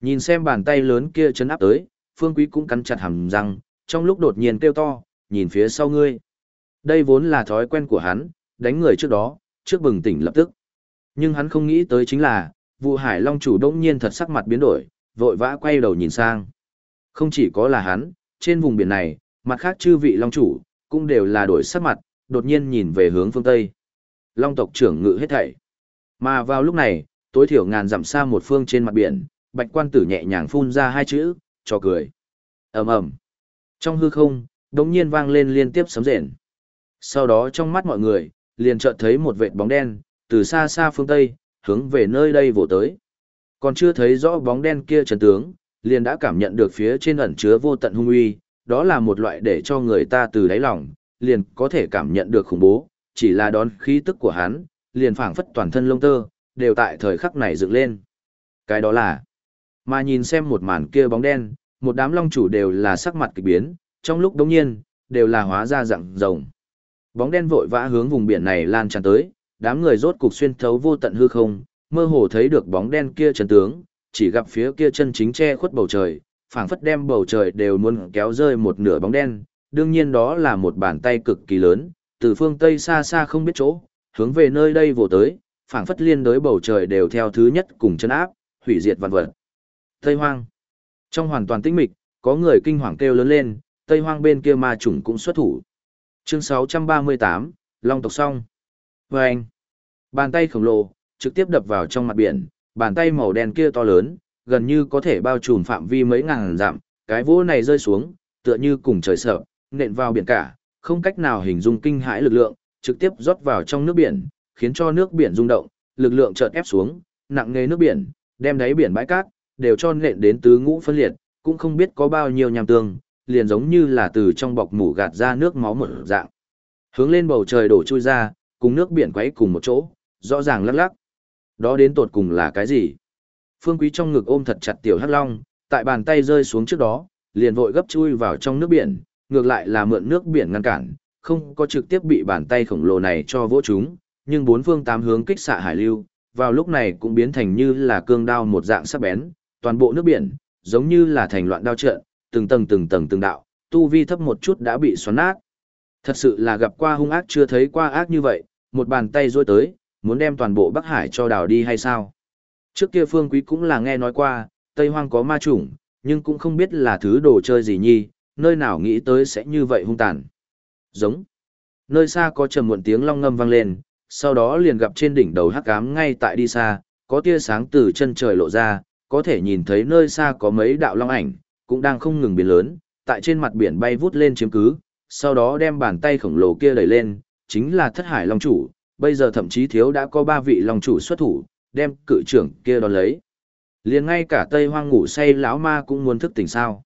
Nhìn xem bàn tay lớn kia chấn áp tới, phương quý cũng cắn chặt hàm răng, trong lúc đột nhiên kêu to, nhìn phía sau ngươi. Đây vốn là thói quen của hắn, đánh người trước đó, trước bừng tỉnh lập tức. Nhưng hắn không nghĩ tới chính là, vụ hải long chủ đông nhiên thật sắc mặt biến đổi, vội vã quay đầu nhìn sang. Không chỉ có là hắn, trên vùng biển này, mặt khác chư vị long chủ, cũng đều là đổi sắc mặt, đột nhiên nhìn về hướng phương Tây. Long tộc trưởng ngự hết thảy. Mà vào lúc này, tối thiểu ngàn dặm xa một phương trên mặt biển, bạch quan tử nhẹ nhàng phun ra hai chữ, cho cười. ầm ầm Trong hư không, đống nhiên vang lên liên tiếp sấm rền. Sau đó trong mắt mọi người, liền chợt thấy một vệt bóng đen, từ xa xa phương Tây, hướng về nơi đây vỗ tới. Còn chưa thấy rõ bóng đen kia trần tướng, liền đã cảm nhận được phía trên ẩn chứa vô tận hung uy, đó là một loại để cho người ta từ đáy lòng, liền có thể cảm nhận được khủng bố, chỉ là đón khí tức của hắn, liền phảng phất toàn thân lông tơ, đều tại thời khắc này dựng lên. Cái đó là, mà nhìn xem một màn kia bóng đen, một đám long chủ đều là sắc mặt kỳ biến, trong lúc đống nhiên, đều là hóa ra dạng rồng. Bóng đen vội vã hướng vùng biển này lan tràn tới, đám người rốt cục xuyên thấu vô tận hư không, mơ hồ thấy được bóng đen kia trần tướng, chỉ gặp phía kia chân chính che khuất bầu trời, phảng phất đem bầu trời đều muốn kéo rơi một nửa bóng đen, đương nhiên đó là một bàn tay cực kỳ lớn, từ phương Tây xa xa không biết chỗ, hướng về nơi đây vồ tới, phảng phất liên đối bầu trời đều theo thứ nhất cùng chân áp, hủy diệt vạn vật. Tây Hoang. Trong hoàn toàn tĩnh mịch, có người kinh hoàng kêu lớn lên, Tây Hoang bên kia ma chủng cũng xuất thủ. Chương 638, Long tộc song. Vâng. Bàn tay khổng lồ, trực tiếp đập vào trong mặt biển, bàn tay màu đen kia to lớn, gần như có thể bao trùm phạm vi mấy ngàn dặm, cái vỗ này rơi xuống, tựa như cùng trời sợ, nện vào biển cả, không cách nào hình dung kinh hãi lực lượng, trực tiếp rót vào trong nước biển, khiến cho nước biển rung động, lực lượng chợt ép xuống, nặng nề nước biển, đem đáy biển bãi cát, đều cho nện đến tứ ngũ phân liệt, cũng không biết có bao nhiêu nham tương, liền giống như là từ trong bọc mủ gạt ra nước máu một dạng. Hướng lên bầu trời đổ chui ra, cùng nước biển quấy cùng một chỗ, rõ ràng lắc lắc. Đó đến tột cùng là cái gì? Phương Quý trong ngực ôm thật chặt tiểu hắc long, tại bàn tay rơi xuống trước đó, liền vội gấp chui vào trong nước biển, ngược lại là mượn nước biển ngăn cản, không có trực tiếp bị bàn tay khổng lồ này cho vỗ chúng, nhưng bốn phương tám hướng kích xạ hải lưu, vào lúc này cũng biến thành như là cương đao một dạng sắc bén, toàn bộ nước biển, giống như là thành loạn đao trận, từng tầng từng tầng từng đạo, tu vi thấp một chút đã bị xoắn nát. Thật sự là gặp qua hung ác chưa thấy qua ác như vậy, một bàn tay rôi tới, muốn đem toàn bộ Bắc Hải cho đào đi hay sao? Trước kia Phương Quý cũng là nghe nói qua, Tây Hoang có ma chủng, nhưng cũng không biết là thứ đồ chơi gì nhi, nơi nào nghĩ tới sẽ như vậy hung tàn. Giống. Nơi xa có trầm muộn tiếng long ngâm vang lên, sau đó liền gặp trên đỉnh đầu hắc ám ngay tại đi xa, có tia sáng từ chân trời lộ ra, có thể nhìn thấy nơi xa có mấy đạo long ảnh, cũng đang không ngừng biến lớn, tại trên mặt biển bay vút lên chiếm cứ, sau đó đem bàn tay khổng lồ kia đẩy lên, chính là thất hải long chủ, bây giờ thậm chí thiếu đã có ba vị long chủ xuất thủ, đem cự trưởng kia đón lấy. liền ngay cả Tây Hoang ngủ say lão ma cũng muốn thức tỉnh sao.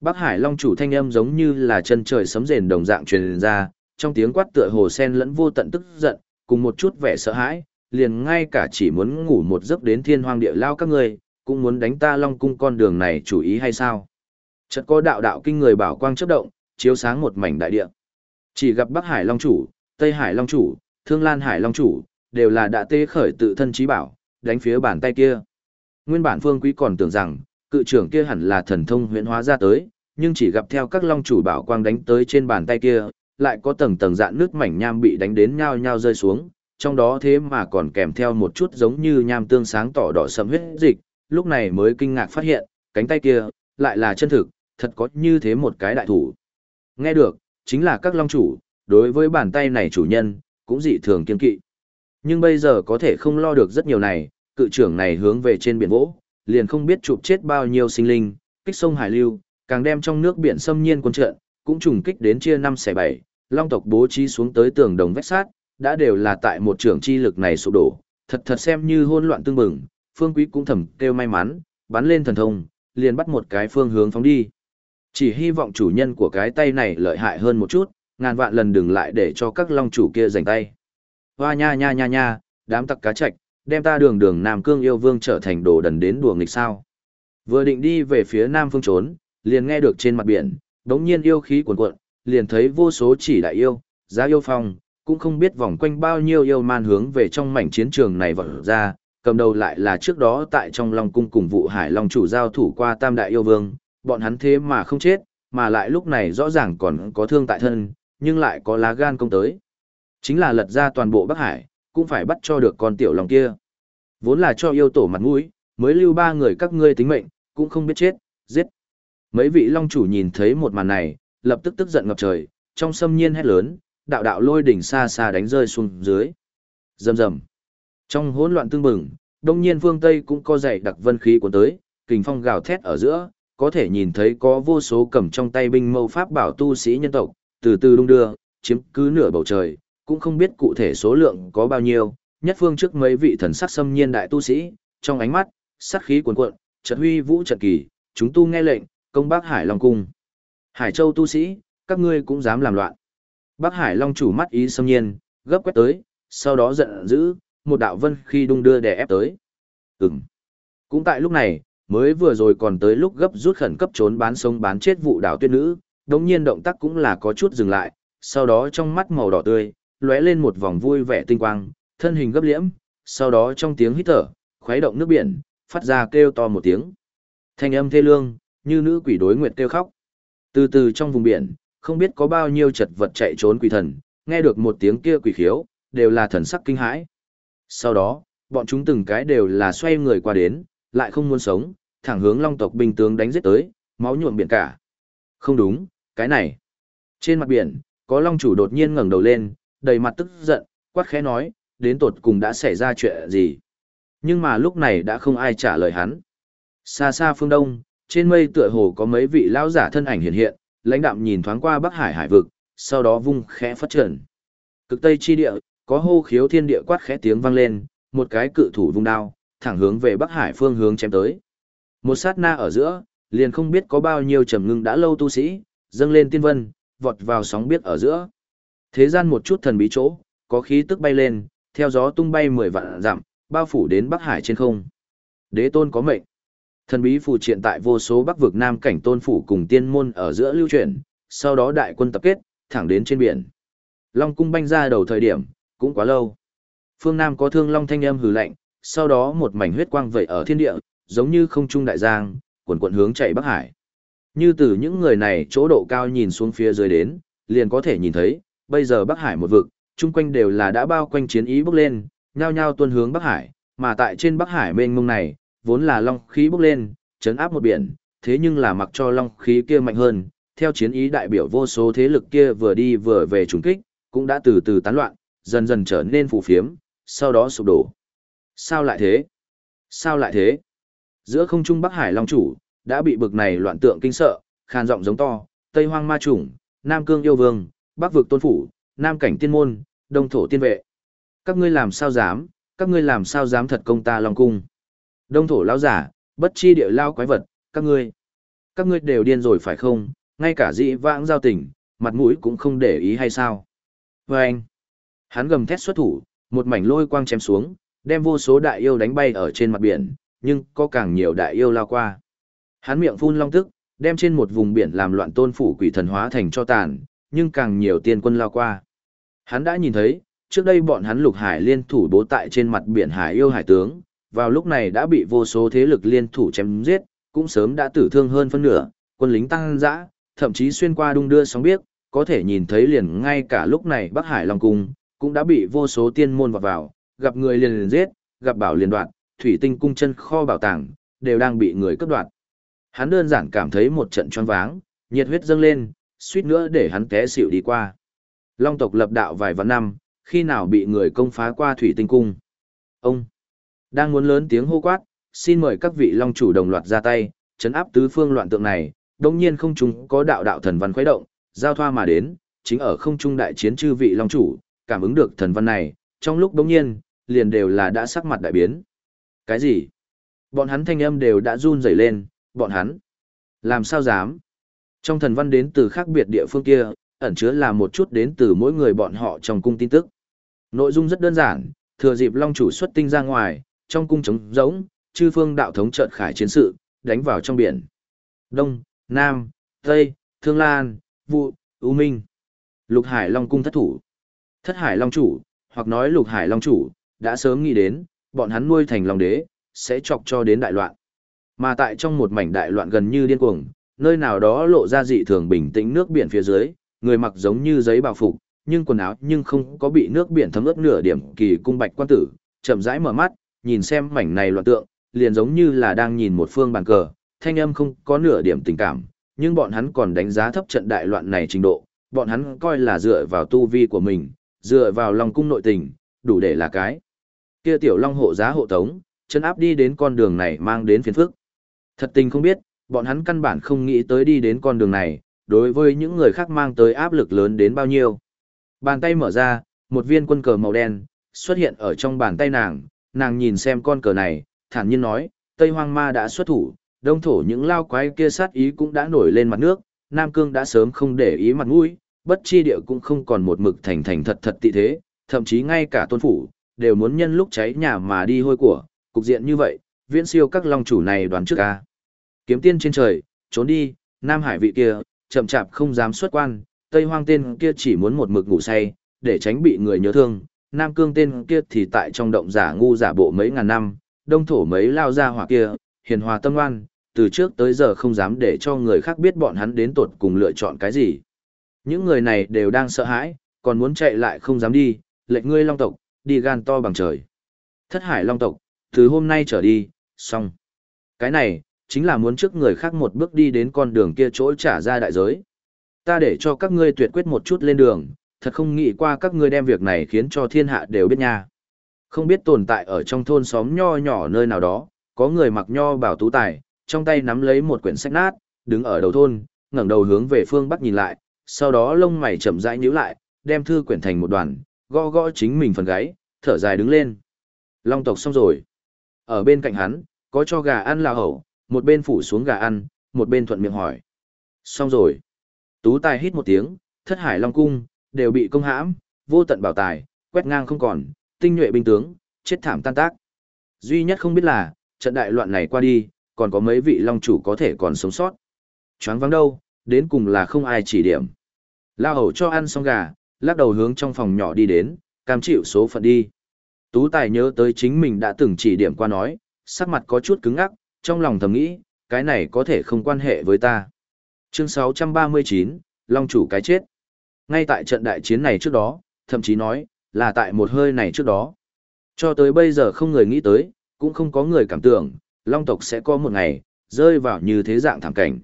Bắc Hải Long chủ thanh âm giống như là chân trời sấm rền đồng dạng truyền ra, trong tiếng quát tựa hồ sen lẫn vô tận tức giận, cùng một chút vẻ sợ hãi, liền ngay cả chỉ muốn ngủ một giấc đến thiên hoang địa lao các người, cũng muốn đánh ta Long cung con đường này chủ ý hay sao? Chợt có đạo đạo kinh người bảo quang chớp động, chiếu sáng một mảnh đại địa. Chỉ gặp Bắc Hải Long chủ, Tây Hải Long chủ, Thương Lan Hải Long chủ, đều là đã tê khởi tự thân trí bảo, đánh phía bàn tay kia. Nguyên bản Phương Quý còn tưởng rằng, cự trưởng kia hẳn là thần thông huyễn hóa ra tới, nhưng chỉ gặp theo các long chủ bảo quang đánh tới trên bàn tay kia, lại có tầng tầng dạn nước mảnh nham bị đánh đến nhao nhao rơi xuống, trong đó thế mà còn kèm theo một chút giống như nham tương sáng tỏ đỏ sẫm huyết dịch, lúc này mới kinh ngạc phát hiện, cánh tay kia lại là chân thực, thật có như thế một cái đại thủ. Nghe được, chính là các long chủ, đối với bàn tay này chủ nhân, cũng dị thường kiên kỵ. Nhưng bây giờ có thể không lo được rất nhiều này, cự trưởng này hướng về trên biển vỗ, liền không biết chụp chết bao nhiêu sinh linh, kích sông hải lưu, càng đem trong nước biển xâm nhiên quân trận, cũng trùng kích đến chia năm xẻ bảy, long tộc bố trí xuống tới tường đồng vách sát, đã đều là tại một trường chi lực này sụp đổ, thật thật xem như hỗn loạn tương bừng, phương quý cũng thầm kêu may mắn, bắn lên thần thông, liền bắt một cái phương hướng phóng đi. Chỉ hy vọng chủ nhân của cái tay này lợi hại hơn một chút, ngàn vạn lần đừng lại để cho các long chủ kia giành tay. Hoa nha nha nha nha, đám tặc cá trạch, đem ta đường đường Nam Cương yêu vương trở thành đồ đần đến đùa nghịch sao. Vừa định đi về phía Nam phương trốn, liền nghe được trên mặt biển, đống nhiên yêu khí cuồn cuộn, liền thấy vô số chỉ đại yêu, giá yêu phong, cũng không biết vòng quanh bao nhiêu yêu man hướng về trong mảnh chiến trường này vọt ra, cầm đầu lại là trước đó tại trong Long cung cùng vụ Hải Long chủ giao thủ qua Tam đại yêu vương, bọn hắn thế mà không chết, mà lại lúc này rõ ràng còn có thương tại thân, nhưng lại có lá gan công tới. Chính là lật ra toàn bộ Bắc Hải, cũng phải bắt cho được con tiểu lòng kia. Vốn là cho yêu tổ mặt mũi, mới lưu ba người các ngươi tính mệnh, cũng không biết chết, giết. Mấy vị long chủ nhìn thấy một màn này, lập tức tức giận ngập trời, trong sâm nhiên hét lớn, đạo đạo lôi đỉnh xa xa đánh rơi xuống dưới. Rầm rầm. Trong hỗn loạn tương bừng, đông nhiên phương Tây cũng có dày đặc vân khí cuốn tới, kình phong gào thét ở giữa, có thể nhìn thấy có vô số cầm trong tay binh mâu pháp bảo tu sĩ nhân tộc, từ từ đung đưa, chiếm cứ nửa bầu trời, cũng không biết cụ thể số lượng có bao nhiêu, nhất phương trước mấy vị thần sắc xâm nhiên đại tu sĩ, trong ánh mắt, sát khí cuồn cuộn, trận huy vũ trận kỳ, chúng tu nghe lệnh, công bác Hải Long cung. Hải Châu tu sĩ, các ngươi cũng dám làm loạn. Bác Hải Long chủ mắt ý xâm nhiên, gấp quét tới, sau đó giận dữ, một đạo vân khi đung đưa đè ép tới. Ừm. Cũng tại lúc này, mới vừa rồi còn tới lúc gấp rút khẩn cấp trốn bán sống bán chết vụ đảo tuyết nữ, đống nhiên động tác cũng là có chút dừng lại, sau đó trong mắt màu đỏ tươi, lóe lên một vòng vui vẻ tinh quang, thân hình gấp liễm, sau đó trong tiếng hít thở, khuấy động nước biển, phát ra kêu to một tiếng. Thanh âm thê lương, như nữ quỷ đối nguyệt kêu khóc. Từ từ trong vùng biển, không biết có bao nhiêu chật vật chạy trốn quỷ thần, nghe được một tiếng kia quỷ khiếu, đều là thần sắc kinh hãi. Sau đó, bọn chúng từng cái đều là xoay người qua đến, lại không muốn sống, thẳng hướng long tộc binh tướng đánh giết tới, máu nhuộm biển cả. Không đúng, cái này. Trên mặt biển, có long chủ đột nhiên ngẩng đầu lên, đầy mặt tức giận, quát khẽ nói, đến tột cùng đã xảy ra chuyện gì. Nhưng mà lúc này đã không ai trả lời hắn. Xa xa phương đông, trên mây tựa hồ có mấy vị lão giả thân ảnh hiện hiện, lãnh đạm nhìn thoáng qua Bắc Hải hải vực, sau đó vung khẽ phát trần. Cực Tây chi địa, có hô khiếu thiên địa quát khẽ tiếng vang lên, một cái cự thủ vung đao, thẳng hướng về Bắc Hải phương hướng chém tới. Một sát na ở giữa, liền không biết có bao nhiêu trầm ngưng đã lâu tu sĩ, dâng lên tiên vân, vọt vào sóng biết ở giữa. Thế gian một chút thần bí chỗ, có khí tức bay lên, theo gió tung bay mười vạn dặm, bao phủ đến Bắc Hải trên không. Đế tôn có mệnh. Thần bí phù triện tại vô số Bắc vực Nam cảnh tôn phủ cùng tiên môn ở giữa lưu truyền, sau đó đại quân tập kết, thẳng đến trên biển. Long cung banh ra đầu thời điểm, cũng quá lâu. Phương Nam có thương long thanh âm hừ lạnh, sau đó một mảnh huyết quang vẩy ở thiên địa, giống như không trung đại giang, cuồn cuộn hướng chạy Bắc Hải. Như từ những người này chỗ độ cao nhìn xuống phía dưới đến, liền có thể nhìn thấy, bây giờ Bắc Hải một vực, chung quanh đều là đã bao quanh chiến ý bốc lên, nhao nhao tuôn hướng Bắc Hải, mà tại trên Bắc Hải mênh mông này, vốn là long khí bốc lên, chấn áp một biển, thế nhưng là mặc cho long khí kia mạnh hơn, theo chiến ý đại biểu vô số thế lực kia vừa đi vừa về trùng kích, cũng đã từ từ tán loạn, dần dần trở nên phù phiếm, sau đó sụp đổ. Sao lại thế? Sao lại thế? Giữa không trung Bắc Hải Long chủ, đã bị bực này loạn tượng kinh sợ, khàn giọng giống to, Tây Hoang Ma Chủng, Nam Cương Yêu Vương, Bắc Vực Tôn Phủ, Nam Cảnh Tiên Môn, Đông Thổ Tiên Vệ. Các ngươi làm sao dám, các ngươi làm sao dám thật công ta Long Cung. Đông Thổ lão giả, bất chi địa lao quái vật, các ngươi. Các ngươi đều điên rồi phải không, ngay cả dị vãng giao tình, mặt mũi cũng không để ý hay sao. Và anh, hắn gầm thét xuất thủ, một mảnh lôi quang chém xuống, đem vô số đại yêu đánh bay ở trên mặt biển, nhưng có càng nhiều đại yêu lao qua. Hắn miệng phun long tức, đem trên một vùng biển làm loạn tôn phủ quỷ thần hóa thành cho tàn, nhưng càng nhiều tiên quân lao qua. Hắn đã nhìn thấy, trước đây bọn hắn lục hải liên thủ bố tại trên mặt biển hải yêu hải tướng, vào lúc này đã bị vô số thế lực liên thủ chém giết, cũng sớm đã tử thương hơn phân nửa, quân lính tăng dã, thậm chí xuyên qua đung đưa sóng biếc, có thể nhìn thấy liền ngay cả lúc này Bắc Hải Long Cung, cũng đã bị vô số tiên môn vào vào, gặp người liền liền giết, gặp bảo liền đoạn, thủy tinh cung chân kho bảo tàng, đều đang bị người cướp đoạt. Hắn đơn giản cảm thấy một trận choáng váng, nhiệt huyết dâng lên, suýt nữa để hắn té xỉu đi qua. Long tộc lập đạo vài vạn năm, khi nào bị người công phá qua thủy tinh cung. Ông đang muốn lớn tiếng hô quát, xin mời các vị long chủ đồng loạt ra tay, chấn áp tứ phương loạn tượng này, đồng nhiên không chúng có đạo đạo thần văn khuấy động, giao thoa mà đến, chính ở không trung đại chiến chư vị long chủ, cảm ứng được thần văn này, trong lúc đống nhiên, liền đều là đã sắc mặt đại biến. Cái gì? Bọn hắn thanh âm đều đã run rẩy lên, bọn hắn. Làm sao dám? Trong thần văn đến từ khác biệt địa phương kia, ẩn chứa là một chút đến từ mỗi người bọn họ trong cung tin tức. Nội dung rất đơn giản, thừa dịp long chủ xuất tinh ra ngoài, trong cung trống rỗng, chư phương đạo thống trợt khải chiến sự, đánh vào trong biển. Đông, Nam, Tây, Thương Lan, Vụ, U Minh. Lục Hải Long cung thất thủ. Thất Hải Long chủ, hoặc nói Lục Hải Long chủ, đã sớm nghĩ đến, bọn hắn nuôi thành Long đế, sẽ chọc cho đến đại loạn. Mà tại trong một mảnh đại loạn gần như điên cuồng, nơi nào đó lộ ra dị thường bình tĩnh nước biển phía dưới, người mặc giống như giấy bào phục, nhưng quần áo nhưng không có bị nước biển thấm ướt nửa điểm kỳ cung bạch quan tử, chậm rãi mở mắt, nhìn xem mảnh này loạn tượng, liền giống như là đang nhìn một phương bàn cờ, thanh âm không có nửa điểm tình cảm, nhưng bọn hắn còn đánh giá thấp trận đại loạn này trình độ, bọn hắn coi là dựa vào tu vi của mình, dựa vào lòng cung nội tình, đủ để là cái. Kia tiểu long hộ giá hộ tống, chân áp đi đến con đường này mang đến phiền phức. Thật tình không biết, bọn hắn căn bản không nghĩ tới đi đến con đường này, đối với những người khác mang tới áp lực lớn đến bao nhiêu. Bàn tay mở ra, một viên quân cờ màu đen, xuất hiện ở trong bàn tay nàng, nàng nhìn xem con cờ này, thản nhiên nói, Tây Hoang Ma đã xuất thủ, đông thổ những lao quái kia sát ý cũng đã nổi lên mặt nước, Nam Cương đã sớm không để ý mặt mũi, bất chi địa cũng không còn một mực thành thành thật thật tị thế, thậm chí ngay cả tôn phủ, đều muốn nhân lúc cháy nhà mà đi hôi của, cục diện như vậy, viễn siêu các long chủ này đoán trước ca. Kiếm tiên trên trời, trốn đi, Nam Hải vị kia, chậm chạp không dám xuất quan, Tây Hoang tên kia chỉ muốn một mực ngủ say, để tránh bị người nhớ thương, Nam Cương tên kia thì tại trong động giả ngu giả bộ mấy ngàn năm, đông thổ mấy lao ra hỏa kia, hiền hòa tâm oan, từ trước tới giờ không dám để cho người khác biết bọn hắn đến tột cùng lựa chọn cái gì. Những người này đều đang sợ hãi, còn muốn chạy lại không dám đi, lệnh ngươi long tộc, đi gan to bằng trời. Thất hải long tộc, từ hôm nay trở đi, xong. Cái này, chính là muốn trước người khác một bước đi đến con đường kia chỗ trả ra đại giới. Ta để cho các ngươi tuyệt quyết một chút lên đường, thật không nghĩ qua các ngươi đem việc này khiến cho thiên hạ đều biết nha. Không biết tồn tại ở trong thôn xóm nho nhỏ nơi nào đó, có người mặc nho bảo tú tài, trong tay nắm lấy một quyển sách nát, đứng ở đầu thôn, ngẩng đầu hướng về phương bắc nhìn lại, sau đó lông mày chậm rãi nhíu lại, đem thư quyển thành một đoàn, gõ gõ chính mình phần gáy, thở dài đứng lên. Long tộc xong rồi. Ở bên cạnh hắn, có cho gà ăn là hậu, một bên phủ xuống gà ăn, một bên thuận miệng hỏi. Xong rồi. Tú tài hít một tiếng, thất hải long cung, đều bị công hãm, vô tận bảo tài, quét ngang không còn, tinh nhuệ binh tướng, chết thảm tan tác. Duy nhất không biết là, trận đại loạn này qua đi, còn có mấy vị long chủ có thể còn sống sót. Choáng vắng đâu, đến cùng là không ai chỉ điểm. Lao hầu cho ăn xong gà, lắc đầu hướng trong phòng nhỏ đi đến, cam chịu số phận đi. Tú Tài nhớ tới chính mình đã từng chỉ điểm qua nói, sắc mặt có chút cứng ngắc, trong lòng thầm nghĩ, cái này có thể không quan hệ với ta. Chương 639, Long chủ cái chết. Ngay tại trận đại chiến này trước đó, thậm chí nói, là tại một hơi này trước đó. Cho tới bây giờ không người nghĩ tới, cũng không có người cảm tưởng, Long tộc sẽ có một ngày, rơi vào như thế dạng thảm cảnh.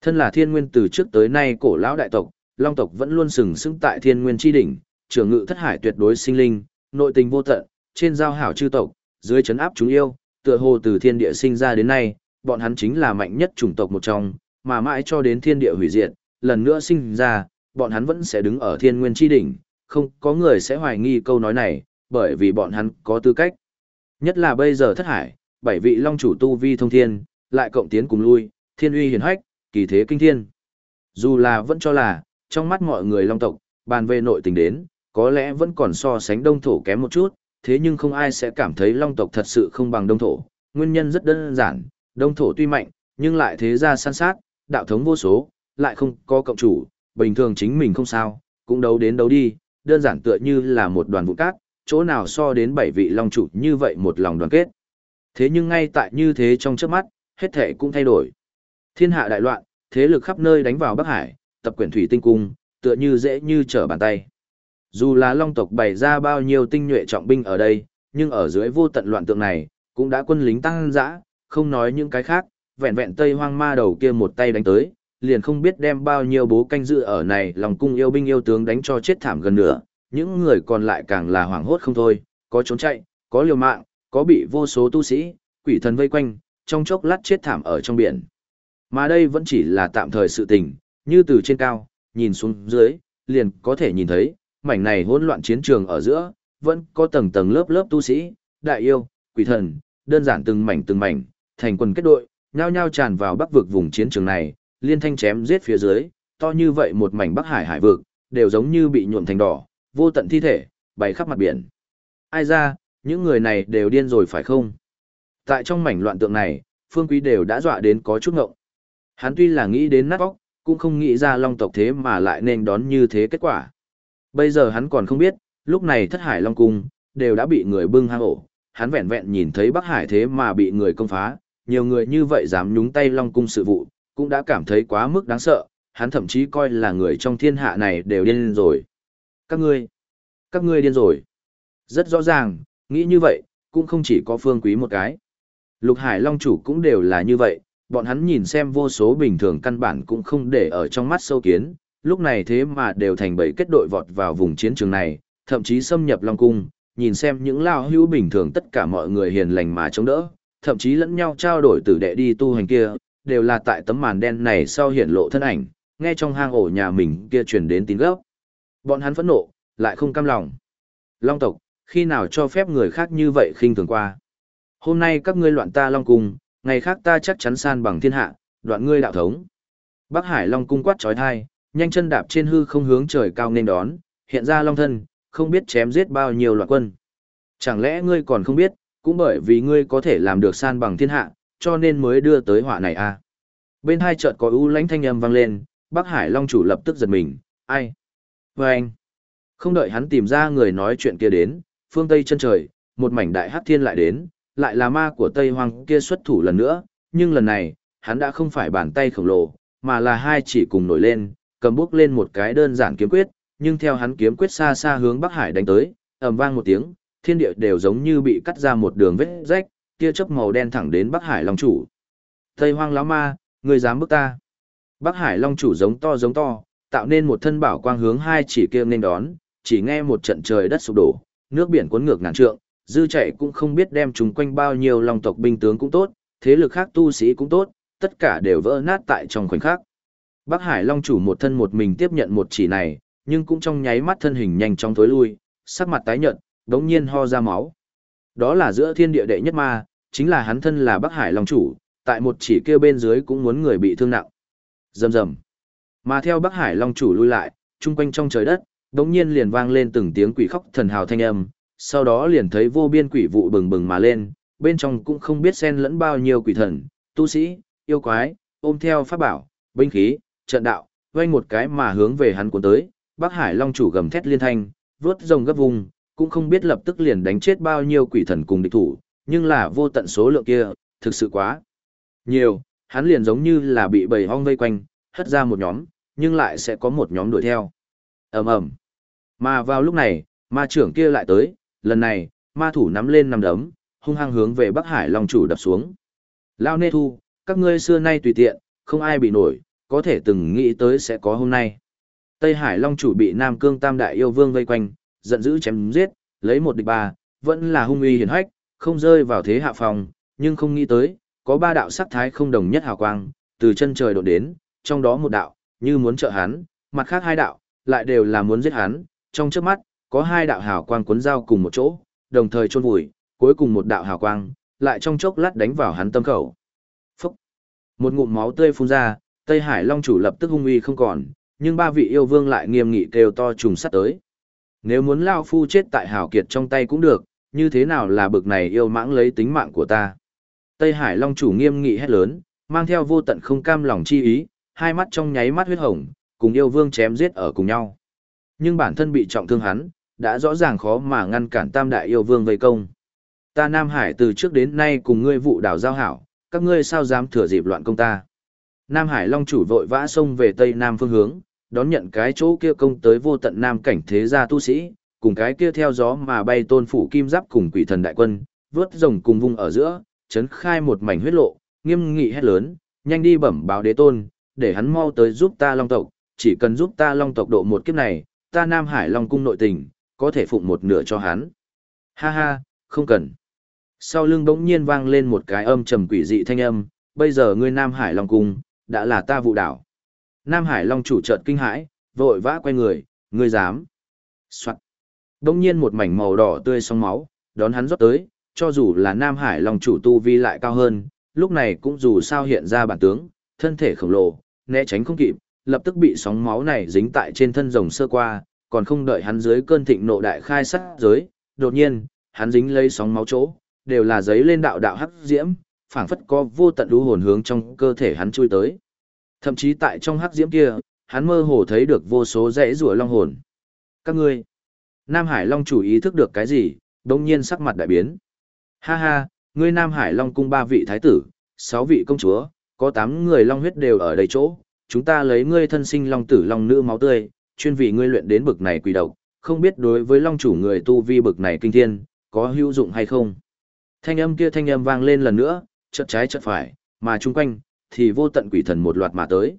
Thân là thiên nguyên từ trước tới nay cổ lão đại tộc, Long tộc vẫn luôn sừng sững tại thiên nguyên tri đỉnh, trưởng ngự thất hải tuyệt đối sinh linh, nội tình vô tận, trên giao hảo chư tộc, dưới chấn áp chúng yêu, tựa hồ từ thiên địa sinh ra đến nay, bọn hắn chính là mạnh nhất chủng tộc một trong, mà mãi cho đến thiên địa hủy diệt, lần nữa sinh ra, bọn hắn vẫn sẽ đứng ở thiên nguyên chi đỉnh, không có người sẽ hoài nghi câu nói này, bởi vì bọn hắn có tư cách. Nhất là bây giờ thất hải, bảy vị long chủ tu vi thông thiên, lại cộng tiến cùng lui, thiên uy hiển hách, kỳ thế kinh thiên. Dù là vẫn cho là, trong mắt mọi người long tộc, bàn về nội tình đến, có lẽ vẫn còn so sánh đông thổ kém một chút, thế nhưng không ai sẽ cảm thấy long tộc thật sự không bằng đông thổ. Nguyên nhân rất đơn giản, đông thổ tuy mạnh, nhưng lại thế ra san sát, đạo thống vô số, lại không có cộng chủ, bình thường chính mình không sao, cũng đấu đến đấu đi, đơn giản tựa như là một đoàn vụ cát, chỗ nào so đến bảy vị long chủ như vậy một lòng đoàn kết. Thế nhưng ngay tại như thế trong trước mắt, hết thể cũng thay đổi. Thiên hạ đại loạn, thế lực khắp nơi đánh vào Bắc Hải, tập quyển thủy tinh cung, tựa như dễ như trở bàn tay. Dù là long tộc bày ra bao nhiêu tinh nhuệ trọng binh ở đây, nhưng ở dưới vô tận loạn tượng này, cũng đã quân lính tăng dã, không nói những cái khác, vẹn vẹn Tây Hoang Ma đầu kia một tay đánh tới, liền không biết đem bao nhiêu bố canh dự ở này lòng cung yêu binh yêu tướng đánh cho chết thảm gần nửa, những người còn lại càng là hoảng hốt không thôi, có trốn chạy, có liều mạng, có bị vô số tu sĩ, quỷ thần vây quanh, trong chốc lát chết thảm ở trong biển. Mà đây vẫn chỉ là tạm thời sự tình, như từ trên cao, nhìn xuống dưới, liền có thể nhìn thấy, mảnh này hỗn loạn chiến trường ở giữa, vẫn có tầng tầng lớp lớp tu sĩ, đại yêu, quỷ thần, đơn giản từng mảnh từng mảnh, thành quần kết đội, nhao nhao tràn vào bắc vực vùng chiến trường này, liên thanh chém giết phía dưới, to như vậy một mảnh bắc hải hải vực, đều giống như bị nhuộm thành đỏ, vô tận thi thể, bay khắp mặt biển. Ai ra, những người này đều điên rồi phải không? Tại trong mảnh loạn tượng này, Phương Quý đều đã dọa đến có chút ngộng. Hắn tuy là nghĩ đến nát óc, cũng không nghĩ ra long tộc thế mà lại nên đón như thế kết quả. Bây giờ hắn còn không biết, lúc này thất hải long cung, đều đã bị người bưng hang ổ, hắn vẹn vẹn nhìn thấy Bắc Hải thế mà bị người công phá, nhiều người như vậy dám nhúng tay long cung sự vụ, cũng đã cảm thấy quá mức đáng sợ, hắn thậm chí coi là người trong thiên hạ này đều điên rồi. Các ngươi, các ngươi điên rồi. Rất rõ ràng, nghĩ như vậy, cũng không chỉ có phương quý một cái. Lục Hải Long chủ cũng đều là như vậy, bọn hắn nhìn xem vô số bình thường căn bản cũng không để ở trong mắt sâu kiến, lúc này thế mà đều thành bầy kết đội vọt vào vùng chiến trường này, thậm chí xâm nhập Long Cung, nhìn xem những lao hữu bình thường tất cả mọi người hiền lành mà chống đỡ, thậm chí lẫn nhau trao đổi tử đệ đi tu hành kia, đều là tại tấm màn đen này sau hiển lộ thân ảnh, nghe trong hang ổ nhà mình kia truyền đến tín gốc. Bọn hắn phẫn nộ, lại không cam lòng. Long tộc, khi nào cho phép người khác như vậy khinh thường qua. Hôm nay các ngươi loạn ta Long Cung, ngày khác ta chắc chắn san bằng thiên hạ, đoạn ngươi đạo thống. Bắc Hải Long Cung quát trói thai, nhanh chân đạp trên hư không hướng trời cao nên đón, hiện ra Long thân, không biết chém giết bao nhiêu loạn quân. Chẳng lẽ ngươi còn không biết, cũng bởi vì ngươi có thể làm được san bằng thiên hạ, cho nên mới đưa tới họa này à. Bên hai chợt có u lãnh thanh âm vang lên, Bắc Hải Long chủ lập tức giật mình, ai? Và anh. Không đợi hắn tìm ra người nói chuyện kia đến, phương Tây chân trời, một mảnh đại hắc thiên lại đến, lại là ma của Tây hoàng kia xuất thủ lần nữa, nhưng lần này, hắn đã không phải bàn tay khổng lồ, mà là hai chỉ cùng nổi lên, cầm bước lên một cái đơn giản kiếm quyết, nhưng theo hắn kiếm quyết xa xa hướng Bắc Hải đánh tới, ầm vang một tiếng, thiên địa đều giống như bị cắt ra một đường vết rách, tia chớp màu đen thẳng đến Bắc Hải Long chủ. Tây Hoang lão ma, người dám bước ta? Bắc Hải Long chủ giống to giống to, tạo nên một thân bảo quang hướng hai chỉ kia nên đón, chỉ nghe một trận trời đất sụp đổ, nước biển cuốn ngược ngàn trượng, dư chạy cũng không biết đem chúng quanh bao nhiêu long tộc binh tướng cũng tốt, thế lực khác tu sĩ cũng tốt, tất cả đều vỡ nát tại trong khoảnh khắc. Bắc Hải Long chủ một thân một mình tiếp nhận một chỉ này, nhưng cũng trong nháy mắt thân hình nhanh chóng tối lui, sắc mặt tái nhợt, đống nhiên ho ra máu. Đó là giữa thiên địa đệ nhất ma, chính là hắn thân là Bắc Hải Long chủ, tại một chỉ kia bên dưới cũng muốn người bị thương nặng. Rầm rầm. Mà theo Bắc Hải Long chủ lui lại, chung quanh trong trời đất, đống nhiên liền vang lên từng tiếng quỷ khóc thần hào thanh âm, sau đó liền thấy vô biên quỷ vụ bừng bừng mà lên, bên trong cũng không biết xen lẫn bao nhiêu quỷ thần, tu sĩ, yêu quái, ôm theo pháp bảo, binh khí, trận đạo, vây một cái mà hướng về hắn cuốn tới, Bắc Hải Long chủ gầm thét liên thanh, vớt rồng gấp vùng, cũng không biết lập tức liền đánh chết bao nhiêu quỷ thần cùng địch thủ, nhưng là vô tận số lượng kia, thực sự quá nhiều, hắn liền giống như là bị bầy ong vây quanh, hất ra một nhóm, nhưng lại sẽ có một nhóm đuổi theo. ầm ầm Mà vào lúc này, ma trưởng kia lại tới, lần này, ma thủ nắm lên nằm đấm, hung hăng hướng về Bắc Hải Long chủ đập xuống. Lao Nê Thu, các ngươi xưa nay tùy tiện, không ai bị nổi, có thể từng nghĩ tới sẽ có hôm nay. Tây Hải Long chủ bị Nam Cương Tam Đại yêu vương vây quanh, giận dữ chém giết, lấy một địch ba, vẫn là hung uy hiển hách, không rơi vào thế hạ phòng, nhưng không nghĩ tới, có ba đạo sắc thái không đồng nhất hào quang, từ chân trời đột đến, trong đó một đạo, như muốn trợ hắn, mặt khác hai đạo, lại đều là muốn giết hắn, trong trước mắt, có hai đạo hào quang cuốn dao cùng một chỗ, đồng thời chôn vùi, cuối cùng một đạo hào quang, lại trong chốc lát đánh vào hắn tâm khẩu. Phúc! Một ngụm máu tươi phun ra, Tây Hải Long chủ lập tức hung uy không còn, nhưng ba vị yêu vương lại nghiêm nghị kêu to trùng sắt tới. Nếu muốn Lao Phu chết tại hào kiệt trong tay cũng được, như thế nào là bực này yêu mãng lấy tính mạng của ta. Tây Hải Long chủ nghiêm nghị hét lớn, mang theo vô tận không cam lòng chi ý, hai mắt trong nháy mắt huyết hồng, cùng yêu vương chém giết ở cùng nhau. Nhưng bản thân bị trọng thương hắn, đã rõ ràng khó mà ngăn cản tam đại yêu vương vây công. Ta Nam Hải từ trước đến nay cùng ngươi vụ đảo giao hảo, các ngươi sao dám thừa dịp loạn công ta. Nam Hải Long chủ vội vã xông về Tây Nam phương hướng, đón nhận cái chỗ kia công tới vô tận Nam cảnh thế gia tu sĩ, cùng cái kia theo gió mà bay tôn phủ kim giáp cùng quỷ thần đại quân, vớt rồng cùng vung ở giữa, chấn khai một mảnh huyết lộ, nghiêm nghị hét lớn, nhanh đi bẩm báo đế tôn, để hắn mau tới giúp ta Long tộc, chỉ cần giúp ta Long tộc độ một kiếp này, ta Nam Hải Long cung nội tình, có thể phụng một nửa cho hắn. Ha ha, không cần. Sau lưng bỗng nhiên vang lên một cái âm trầm quỷ dị thanh âm, bây giờ ngươi Nam Hải Long cung, đã là ta vụ đảo. Nam Hải Long chủ chợt kinh hãi, vội vã quay người, Ngươi dám? Soạn. Đông nhiên một mảnh màu đỏ tươi sóng máu, đón hắn rót tới, cho dù là Nam Hải Long chủ tu vi lại cao hơn, lúc này cũng dù sao hiện ra bản tướng, thân thể khổng lồ, né tránh không kịp, lập tức bị sóng máu này dính tại trên thân rồng sơ qua, còn không đợi hắn dưới cơn thịnh nộ đại khai sát giới, đột nhiên, hắn dính lấy sóng máu chỗ, đều là giấy lên đạo đạo hắc diễm, phảng phất có vô tận lũ hồn hướng trong cơ thể hắn chui tới. Thậm chí tại trong hắc diễm kia, hắn mơ hồ thấy được vô số rễ rùa long hồn. Các ngươi, Nam Hải Long chủ ý thức được cái gì, đồng nhiên sắc mặt đại biến. Ha ha, ngươi Nam Hải Long cung ba vị thái tử, sáu vị công chúa, có tám người long huyết đều ở đây chỗ, chúng ta lấy ngươi thân sinh long tử long nữ máu tươi, chuyên vì ngươi luyện đến bực này quỷ độc, không biết đối với long chủ người tu vi bực này kinh thiên, có hữu dụng hay không. Thanh âm kia thanh âm vang lên lần nữa, chợt trái chợt phải, mà chung quanh, thì vô tận quỷ thần một loạt mà tới.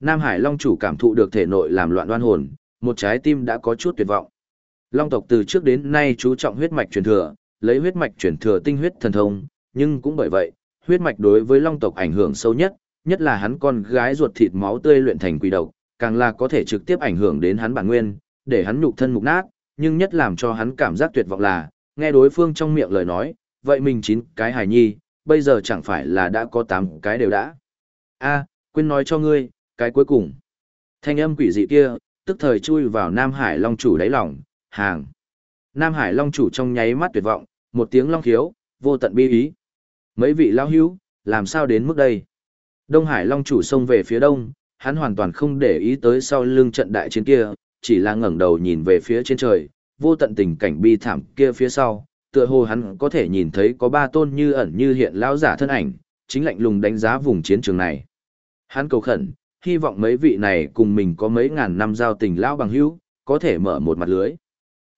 Nam Hải Long chủ cảm thụ được thể nội làm loạn đoan hồn, một trái tim đã có chút tuyệt vọng. Long tộc từ trước đến nay chú trọng huyết mạch truyền thừa, lấy huyết mạch truyền thừa tinh huyết thần thông, nhưng cũng bởi vậy, huyết mạch đối với long tộc ảnh hưởng sâu nhất, nhất là hắn con gái ruột thịt máu tươi luyện thành quỷ độc, càng là có thể trực tiếp ảnh hưởng đến hắn bản nguyên, để hắn nhục thân mục nát, nhưng nhất làm cho hắn cảm giác tuyệt vọng là, nghe đối phương trong miệng lời nói, vậy mình chín cái hài nhi, bây giờ chẳng phải là đã có tám cái đều đã. a quên nói cho ngươi, cái cuối cùng. Thanh âm quỷ dị kia, tức thời chui vào Nam Hải Long chủ đáy lòng, hàng. Nam Hải Long chủ trong nháy mắt tuyệt vọng, một tiếng long khiếu, vô tận bi ý. Mấy vị lão hữu, làm sao đến mức đây? Đông Hải Long chủ xông về phía đông, hắn hoàn toàn không để ý tới sau lưng trận đại chiến kia, chỉ là ngẩng đầu nhìn về phía trên trời, vô tận tình cảnh bi thảm kia phía sau, tựa hồ hắn có thể nhìn thấy có ba tôn như ẩn như hiện lão giả thân ảnh, chính lạnh lùng đánh giá vùng chiến trường này. Hắn cầu khẩn, hy vọng mấy vị này cùng mình có mấy ngàn năm giao tình lão bằng hữu, có thể mở một mặt lưới.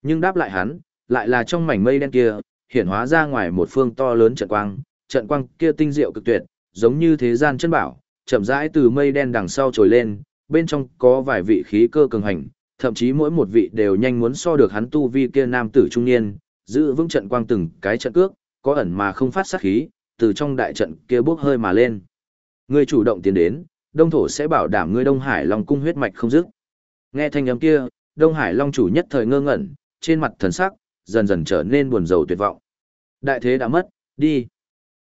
Nhưng đáp lại hắn, lại là trong mảnh mây đen kia, hiện hóa ra ngoài một phương to lớn trận quang, trận quang kia tinh diệu cực tuyệt, giống như thế gian chân bảo, chậm rãi từ mây đen đằng sau trồi lên, bên trong có vài vị khí cơ cường hành, thậm chí mỗi một vị đều nhanh muốn so được hắn tu vi kia nam tử trung niên, giữ vững trận quang từng cái trận cước, có ẩn mà không phát sát khí, từ trong đại trận kia bước hơi mà lên. Ngươi chủ động tiến đến, Đông thổ sẽ bảo đảm ngươi Đông Hải Long cung huyết mạch không dứt. Nghe thanh âm kia, Đông Hải Long chủ nhất thời ngơ ngẩn, trên mặt thần sắc dần dần trở nên buồn rầu tuyệt vọng. Đại thế đã mất, đi.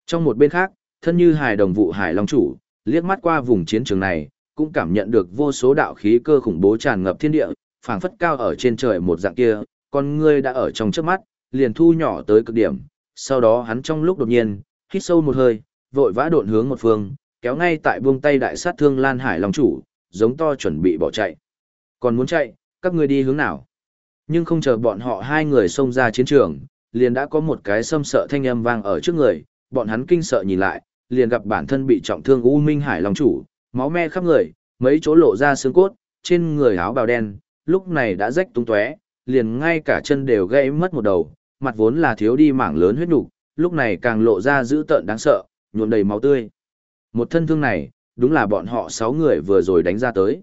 Trong một bên khác, thân như hải đồng vụ Hải Long chủ, liếc mắt qua vùng chiến trường này, cũng cảm nhận được vô số đạo khí cơ khủng bố tràn ngập thiên địa, phảng phất cao ở trên trời một dạng kia, con ngươi đã ở trong trước mắt, liền thu nhỏ tới cực điểm, sau đó hắn trong lúc đột nhiên, hít sâu một hơi, vội vã độn hướng một phương, kéo ngay tại buông tay đại sát thương Lan Hải Long chủ, giống to chuẩn bị bỏ chạy. Còn muốn chạy, các ngươi đi hướng nào? Nhưng không chờ bọn họ hai người xông ra chiến trường, liền đã có một cái xâm sợ thanh âm vang ở trước người, bọn hắn kinh sợ nhìn lại, liền gặp bản thân bị trọng thương U Minh Hải Long chủ, máu me khắp người, mấy chỗ lộ ra xương cốt, trên người áo bào đen, lúc này đã rách tung tóe, liền ngay cả chân đều gãy mất một đầu, mặt vốn là thiếu đi mảng lớn huyết nhục, lúc này càng lộ ra dữ tợn đáng sợ, nhuộm đầy máu tươi. Một thân thương này, đúng là bọn họ sáu người vừa rồi đánh ra tới.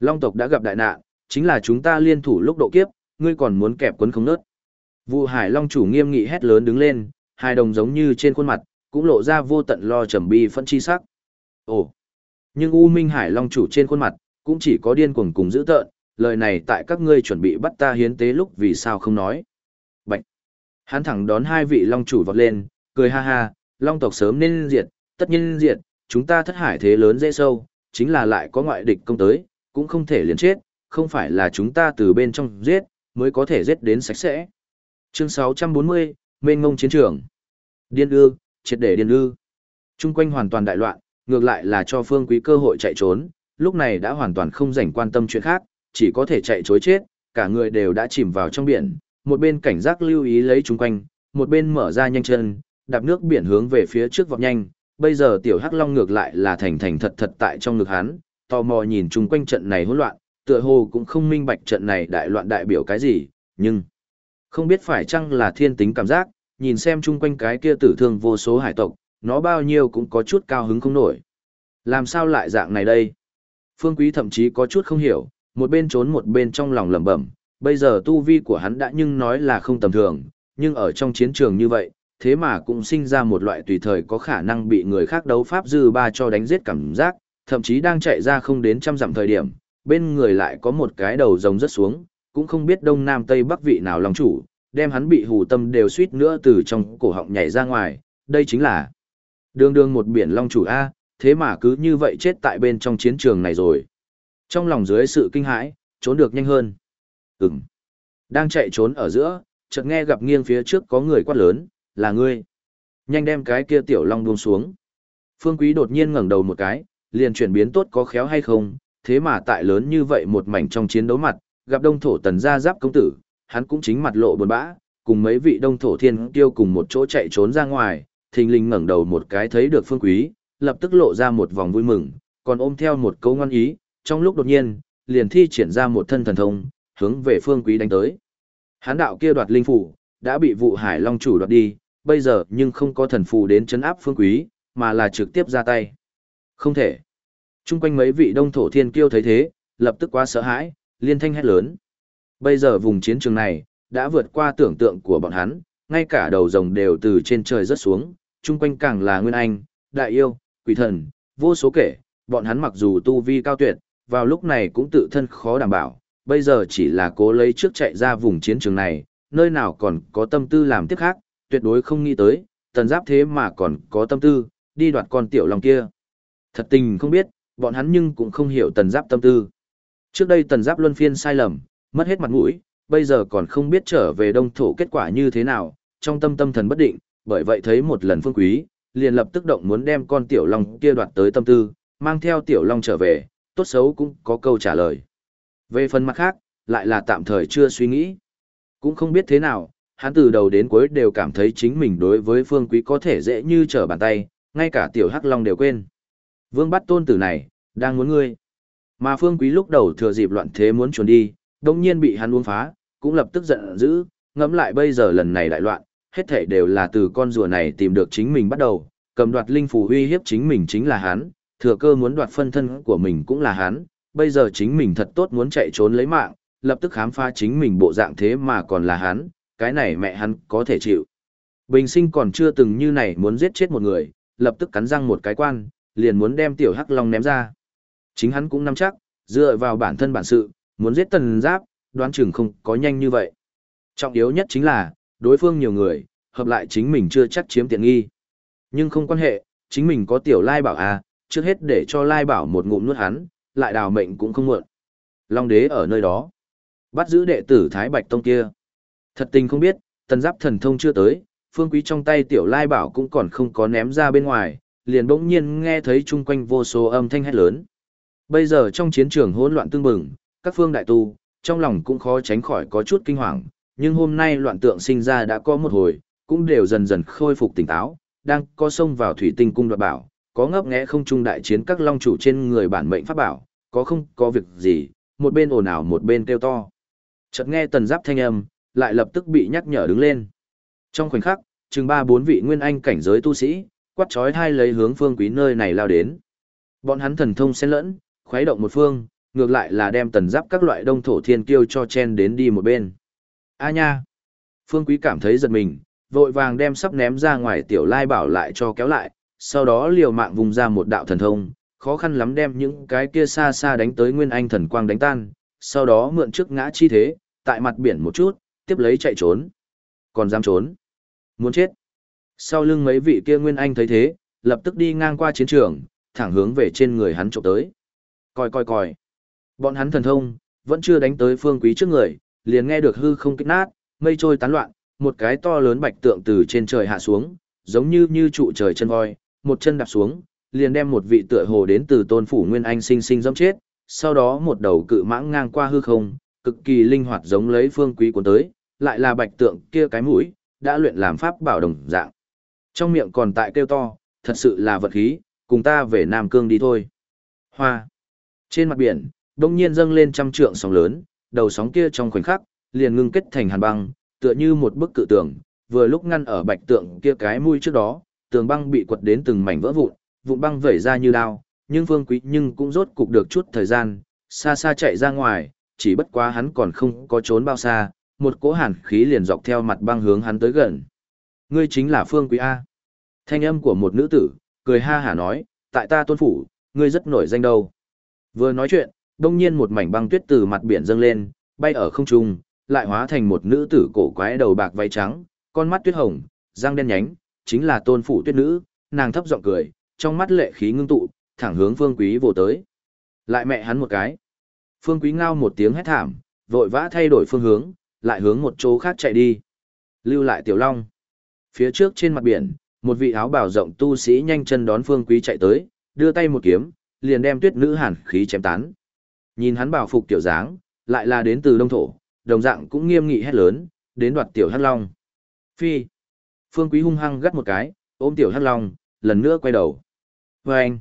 Long tộc đã gặp đại nạn, chính là chúng ta liên thủ lúc độ kiếp, ngươi còn muốn kẹp quấn không nớt. Vụ Hải Long chủ nghiêm nghị hét lớn đứng lên, hai đồng giống như trên khuôn mặt, cũng lộ ra vô tận lo trầm bi phân chi sắc. Ồ! Nhưng U Minh Hải Long chủ trên khuôn mặt, cũng chỉ có điên cuồng cùng dữ tợn, lời này tại các ngươi chuẩn bị bắt ta hiến tế lúc vì sao không nói. Hắn thẳng đón hai vị Long chủ vọt lên, cười ha ha, Long tộc sớm nên diệt, tất nhiên diệt, chúng ta thất hải thế lớn dễ sâu, chính là lại có ngoại địch công tới, cũng không thể liền chết, không phải là chúng ta từ bên trong giết, mới có thể giết đến sạch sẽ. Chương 640, Mênh ngông chiến trường. Điên ư, triệt để điên ư. Trung quanh hoàn toàn đại loạn, ngược lại là cho Phương Quý cơ hội chạy trốn, lúc này đã hoàn toàn không rảnh quan tâm chuyện khác, chỉ có thể chạy chối chết, cả người đều đã chìm vào trong biển, một bên cảnh giác lưu ý lấy chung quanh, một bên mở ra nhanh chân, đạp nước biển hướng về phía trước vọt nhanh, bây giờ tiểu hắc long ngược lại là thành thành thật thật tại trong ngực hắn, tò mò nhìn chung quanh trận này hỗn loạn, tựa hồ cũng không minh bạch trận này đại loạn đại biểu cái gì, nhưng không biết phải chăng là thiên tính cảm giác, nhìn xem chung quanh cái kia tử thương vô số hải tộc, nó bao nhiêu cũng có chút cao hứng không nổi. Làm sao lại dạng này đây? Phương Quý thậm chí có chút không hiểu, một bên trốn một bên trong lòng lẩm bẩm, bây giờ tu vi của hắn đã nhưng nói là không tầm thường, nhưng ở trong chiến trường như vậy, thế mà cũng sinh ra một loại tùy thời có khả năng bị người khác đấu pháp dư ba cho đánh giết cảm giác, thậm chí đang chạy ra không đến trăm dặm thời điểm, bên người lại có một cái đầu rồng rất xuống, cũng không biết đông nam tây bắc vị nào lòng chủ, đem hắn bị hù tâm đều suýt nữa từ trong cổ họng nhảy ra ngoài, đây chính là đường đường một biển long chủ A, thế mà cứ như vậy chết tại bên trong chiến trường này rồi. Trong lòng dưới sự kinh hãi, trốn được nhanh hơn. Ừm. Đang chạy trốn ở giữa, chợt nghe gặp nghiêng phía trước có người quát lớn, là ngươi. Nhanh đem cái kia tiểu long buông xuống. Phương Quý đột nhiên ngẩng đầu một cái, liền chuyển biến tốt có khéo hay không, thế mà tại lớn như vậy một mảnh trong chiến đấu mặt, gặp đông thổ tần gia giáp công tử, hắn cũng chính mặt lộ buồn bã, cùng mấy vị đông thổ thiên tiêu cùng một chỗ chạy trốn ra ngoài, thình lình ngẩng đầu một cái thấy được phương quý, lập tức lộ ra một vòng vui mừng, còn ôm theo một câu ngon ý, trong lúc đột nhiên, liền thi triển ra một thân thần thông, hướng về phương quý đánh tới. Hán đạo kia đoạt linh phủ, đã bị vụ hải long chủ đoạt đi, bây giờ nhưng không có thần phù đến chấn áp phương quý, mà là trực tiếp ra tay. Không thể. Trung quanh mấy vị đông thổ thiên kiêu thấy thế, lập tức quá sợ hãi, liên thanh hét lớn. Bây giờ vùng chiến trường này, đã vượt qua tưởng tượng của bọn hắn, ngay cả đầu rồng đều từ trên trời rớt xuống, trung quanh càng là Nguyên Anh, Đại Yêu, Quỷ Thần, vô số kể, bọn hắn mặc dù tu vi cao tuyệt, vào lúc này cũng tự thân khó đảm bảo, bây giờ chỉ là cố lấy trước chạy ra vùng chiến trường này, nơi nào còn có tâm tư làm tiếp khác, tuyệt đối không nghĩ tới, tần giáp thế mà còn có tâm tư, đi đoạt con tiểu lòng kia. Thật tình không biết, bọn hắn nhưng cũng không hiểu tần giáp tâm tư. Trước đây tần giáp luân phiên sai lầm, mất hết mặt mũi, bây giờ còn không biết trở về đông thổ kết quả như thế nào, trong tâm tâm thần bất định, bởi vậy thấy một lần phương quý, liền lập tức động muốn đem con tiểu long kia đoạt tới tâm tư, mang theo tiểu long trở về, tốt xấu cũng có câu trả lời. Về phần mặt khác, lại là tạm thời chưa suy nghĩ. Cũng không biết thế nào, hắn từ đầu đến cuối đều cảm thấy chính mình đối với phương quý có thể dễ như trở bàn tay, ngay cả tiểu hắc long đều quên. Vương bắt tôn tử này, đang muốn ngươi. Mà phương quý lúc đầu thừa dịp loạn thế muốn trốn đi, đồng nhiên bị hắn uống phá, cũng lập tức giận dữ, ngẫm lại bây giờ lần này đại loạn, hết thảy đều là từ con rùa này tìm được chính mình bắt đầu, cầm đoạt linh phù uy hiếp chính mình chính là hắn, thừa cơ muốn đoạt phân thân của mình cũng là hắn, bây giờ chính mình thật tốt muốn chạy trốn lấy mạng, lập tức khám phá chính mình bộ dạng thế mà còn là hắn, cái này mẹ hắn có thể chịu. Bình sinh còn chưa từng như này muốn giết chết một người, lập tức cắn răng một cái quan, liền muốn đem tiểu hắc long ném ra. Chính hắn cũng nắm chắc, dựa vào bản thân bản sự, muốn giết tần giáp, đoán chừng không có nhanh như vậy. Trọng yếu nhất chính là, đối phương nhiều người, hợp lại chính mình chưa chắc chiếm tiện nghi. Nhưng không quan hệ, chính mình có tiểu lai bảo à, trước hết để cho lai bảo một ngụm nuốt hắn, lại đào mệnh cũng không muộn. Long đế ở nơi đó. Bắt giữ đệ tử Thái Bạch Tông kia. Thật tình không biết, tần giáp thần thông chưa tới, phương quý trong tay tiểu lai bảo cũng còn không có ném ra bên ngoài, liền bỗng nhiên nghe thấy chung quanh vô số âm thanh hét lớn. Bây giờ trong chiến trường hỗn loạn tương bừng, các phương đại tu, trong lòng cũng khó tránh khỏi có chút kinh hoàng, nhưng hôm nay loạn tượng sinh ra đã có một hồi, cũng đều dần dần khôi phục tỉnh táo, đang có sông vào thủy tinh cung đoạt bảo, có ngấp nghé không trung đại chiến các long chủ trên người bản mệnh pháp bảo, có không có việc gì, một bên ồn ào một bên kêu to. Chợt nghe tần giáp thanh âm, lại lập tức bị nhắc nhở đứng lên. Trong khoảnh khắc, chừng ba bốn vị nguyên anh cảnh giới tu sĩ, quát chói hai lấy hướng phương quý nơi này lao đến. Bọn hắn thần thông xen lẫn, khuấy động một phương, ngược lại là đem tần giáp các loại đông thổ thiên kiêu cho chen đến đi một bên. A nha! Phương Quý cảm thấy giật mình, vội vàng đem sắp ném ra ngoài tiểu lai bảo lại cho kéo lại, sau đó liều mạng vùng ra một đạo thần thông, khó khăn lắm đem những cái kia xa xa đánh tới nguyên anh thần quang đánh tan, sau đó mượn trước ngã chi thế, tại mặt biển một chút, tiếp lấy chạy trốn. Còn dám trốn? Muốn chết? Sau lưng mấy vị kia nguyên anh thấy thế, lập tức đi ngang qua chiến trường, thẳng hướng về trên người hắn trộm tới. Coi coi coi. Bọn hắn thần thông, vẫn chưa đánh tới phương quý trước người, liền nghe được hư không kích nát, mây trôi tán loạn, một cái to lớn bạch tượng từ trên trời hạ xuống, giống như như trụ trời chân voi, một chân đạp xuống, liền đem một vị tựa hồ đến từ tôn phủ nguyên anh sinh sinh dẫm chết, sau đó một đầu cự mãng ngang qua hư không, cực kỳ linh hoạt giống lấy phương quý cuốn tới, lại là bạch tượng kia cái mũi, đã luyện làm pháp bảo đồng dạng. Trong miệng còn tại kêu to, thật sự là vật khí, cùng ta về Nam Cương đi thôi. Hoa. Trên mặt biển, đông nhiên dâng lên trăm trượng sóng lớn, đầu sóng kia trong khoảnh khắc, liền ngưng kết thành hàn băng, tựa như một bức cự tường, vừa lúc ngăn ở bạch tượng kia cái mũi trước đó, tường băng bị quật đến từng mảnh vỡ vụn, vụn băng vẩy ra như đao, nhưng Phương Quý nhưng cũng rốt cục được chút thời gian, xa xa chạy ra ngoài, chỉ bất quá hắn còn không có trốn bao xa, một cỗ hàn khí liền dọc theo mặt băng hướng hắn tới gần. Ngươi chính là Phương Quý A. Thanh âm của một nữ tử, cười ha hả nói, tại ta tôn phủ, ngươi rất nổi danh đâu. Vừa nói chuyện, đông nhiên một mảnh băng tuyết từ mặt biển dâng lên, bay ở không trung, lại hóa thành một nữ tử cổ quái đầu bạc váy trắng, con mắt tuyết hồng, răng đen nhánh, chính là tôn phủ tuyết nữ, nàng thấp giọng cười, trong mắt lệ khí ngưng tụ, thẳng hướng phương quý vô tới. Lại mẹ hắn một cái. Phương quý ngao một tiếng hét thảm, vội vã thay đổi phương hướng, lại hướng một chỗ khác chạy đi. Lưu lại tiểu long. Phía trước trên mặt biển, một vị áo bào rộng tu sĩ nhanh chân đón phương quý chạy tới, đưa tay một kiếm, liền đem tuyết nữ hàn khí chém tán. Nhìn hắn bảo phục tiểu dáng, lại là đến từ đông thổ, đồng dạng cũng nghiêm nghị hét lớn, đến đoạt tiểu hắc long. Phi. Phương Quý hung hăng gắt một cái, ôm tiểu hắc long, lần nữa quay đầu. Vâng!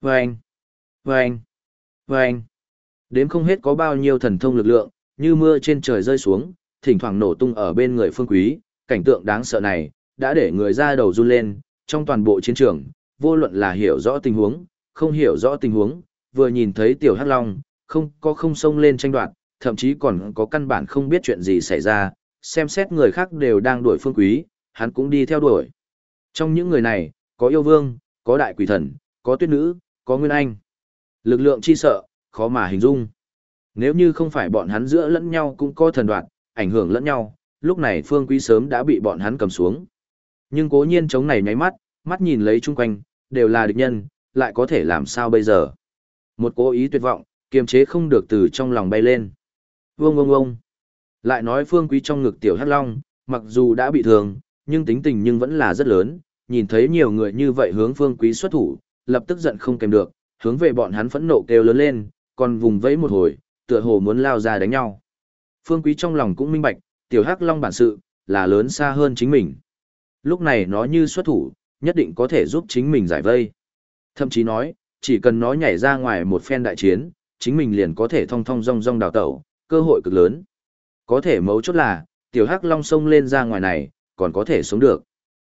Vâng! Vâng! Vâng! Đếm không hết có bao nhiêu thần thông lực lượng, như mưa trên trời rơi xuống, thỉnh thoảng nổ tung ở bên người Phương Quý, cảnh tượng đáng sợ này, đã để người ra đầu run lên, trong toàn bộ chiến trường, vô luận là hiểu rõ tình huống, không hiểu rõ tình huống, vừa nhìn thấy tiểu hắc long, không có không xông lên tranh đoạt, thậm chí còn có căn bản không biết chuyện gì xảy ra, xem xét người khác đều đang đuổi phương quý, hắn cũng đi theo đuổi. Trong những người này, có yêu vương, có đại quỷ thần, có tuyết nữ, có nguyên anh. Lực lượng chi sợ, khó mà hình dung. Nếu như không phải bọn hắn giữa lẫn nhau cũng có thần đoạn, ảnh hưởng lẫn nhau, lúc này phương quý sớm đã bị bọn hắn cầm xuống. Nhưng cố nhiên chống này nháy mắt, mắt nhìn lấy chung quanh, đều là địch nhân, lại có thể làm sao bây giờ. Một cố ý tuyệt vọng, kiềm chế không được từ trong lòng bay lên. Vương ông ông. Lại nói phương quý trong ngực tiểu hắc long, mặc dù đã bị thương, nhưng tính tình nhưng vẫn là rất lớn, nhìn thấy nhiều người như vậy hướng phương quý xuất thủ, lập tức giận không kèm được, hướng về bọn hắn phẫn nộ kêu lớn lên, còn vùng vẫy một hồi, tựa hồ muốn lao ra đánh nhau. Phương quý trong lòng cũng minh bạch, tiểu hắc long bản sự, là lớn xa hơn chính mình. Lúc này nó như xuất thủ, nhất định có thể giúp chính mình giải vây. Thậm chí nói, chỉ cần nó nhảy ra ngoài một phen đại chiến, chính mình liền có thể thong thong rong rong đào tẩu, cơ hội cực lớn. Có thể mấu chốt là, tiểu hắc long sông lên ra ngoài này, còn có thể sống được.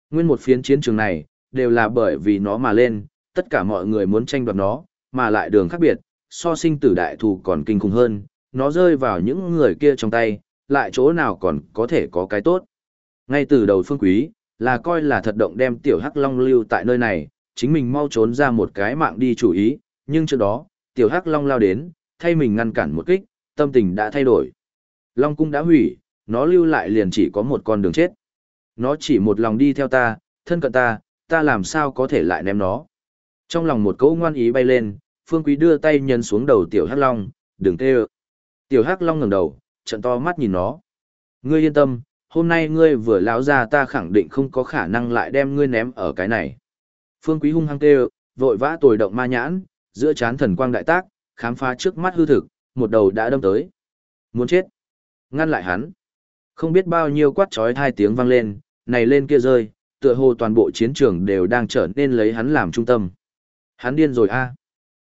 Nguyên một phiến chiến trường này, đều là bởi vì nó mà lên, tất cả mọi người muốn tranh đoạt nó, mà lại đường khác biệt, so sinh tử đại thù còn kinh khủng hơn, nó rơi vào những người kia trong tay, lại chỗ nào còn có thể có cái tốt. Ngay từ đầu phương quý, là coi là thật động đem tiểu hắc long lưu tại nơi này, chính mình mau trốn ra một cái mạng đi chủ ý, nhưng trước đó, tiểu hắc long lao đến, thay mình ngăn cản một kích, tâm tình đã thay đổi. Long cung đã hủy, nó lưu lại liền chỉ có một con đường chết. Nó chỉ một lòng đi theo ta, thân cận ta, ta làm sao có thể lại ném nó. Trong lòng một cỗ ngoan ý bay lên, Phương Quý đưa tay nhấn xuống đầu tiểu hắc long, đừng tê ơ. Tiểu hắc long ngẩng đầu, trận to mắt nhìn nó. Ngươi yên tâm, hôm nay ngươi vừa lão ra ta khẳng định không có khả năng lại đem ngươi ném ở cái này. Phương Quý hung hăng tê vội vã tồi động ma nhãn, giữa chán thần quang đại tác, khám phá trước mắt hư thực, một đầu đã đâm tới. Muốn chết. Ngăn lại hắn. Không biết bao nhiêu quát trói hai tiếng vang lên, này lên kia rơi, tựa hồ toàn bộ chiến trường đều đang trở nên lấy hắn làm trung tâm. Hắn điên rồi a. À.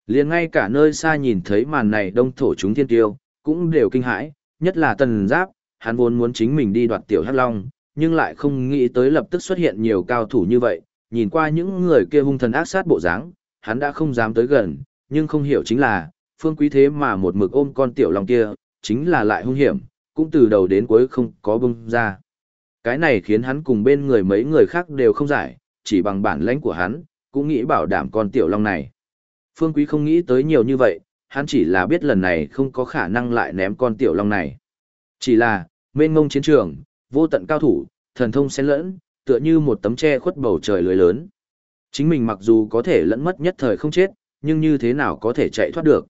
Liền ngay cả nơi xa nhìn thấy màn này đông thổ chúng thiên tiêu, cũng đều kinh hãi, nhất là tần giáp, hắn vốn muốn chính mình đi đoạt tiểu hắc long, nhưng lại không nghĩ tới lập tức xuất hiện nhiều cao thủ như vậy, nhìn qua những người kia hung thần ác sát bộ dáng, hắn đã không dám tới gần, nhưng không hiểu chính là, phương quý thế mà một mực ôm con tiểu long kia, chính là lại hung hiểm, cũng từ đầu đến cuối không có bông ra. Cái này khiến hắn cùng bên người mấy người khác đều không giải, chỉ bằng bản lãnh của hắn, cũng nghĩ bảo đảm con tiểu long này. Phương quý không nghĩ tới nhiều như vậy, hắn chỉ là biết lần này không có khả năng lại ném con tiểu long này. Chỉ là, mênh mông chiến trường, vô tận cao thủ, thần thông xen lẫn, tựa như một tấm che khuất bầu trời lưới lớn. Chính mình mặc dù có thể lẫn mất nhất thời không chết, nhưng như thế nào có thể chạy thoát được.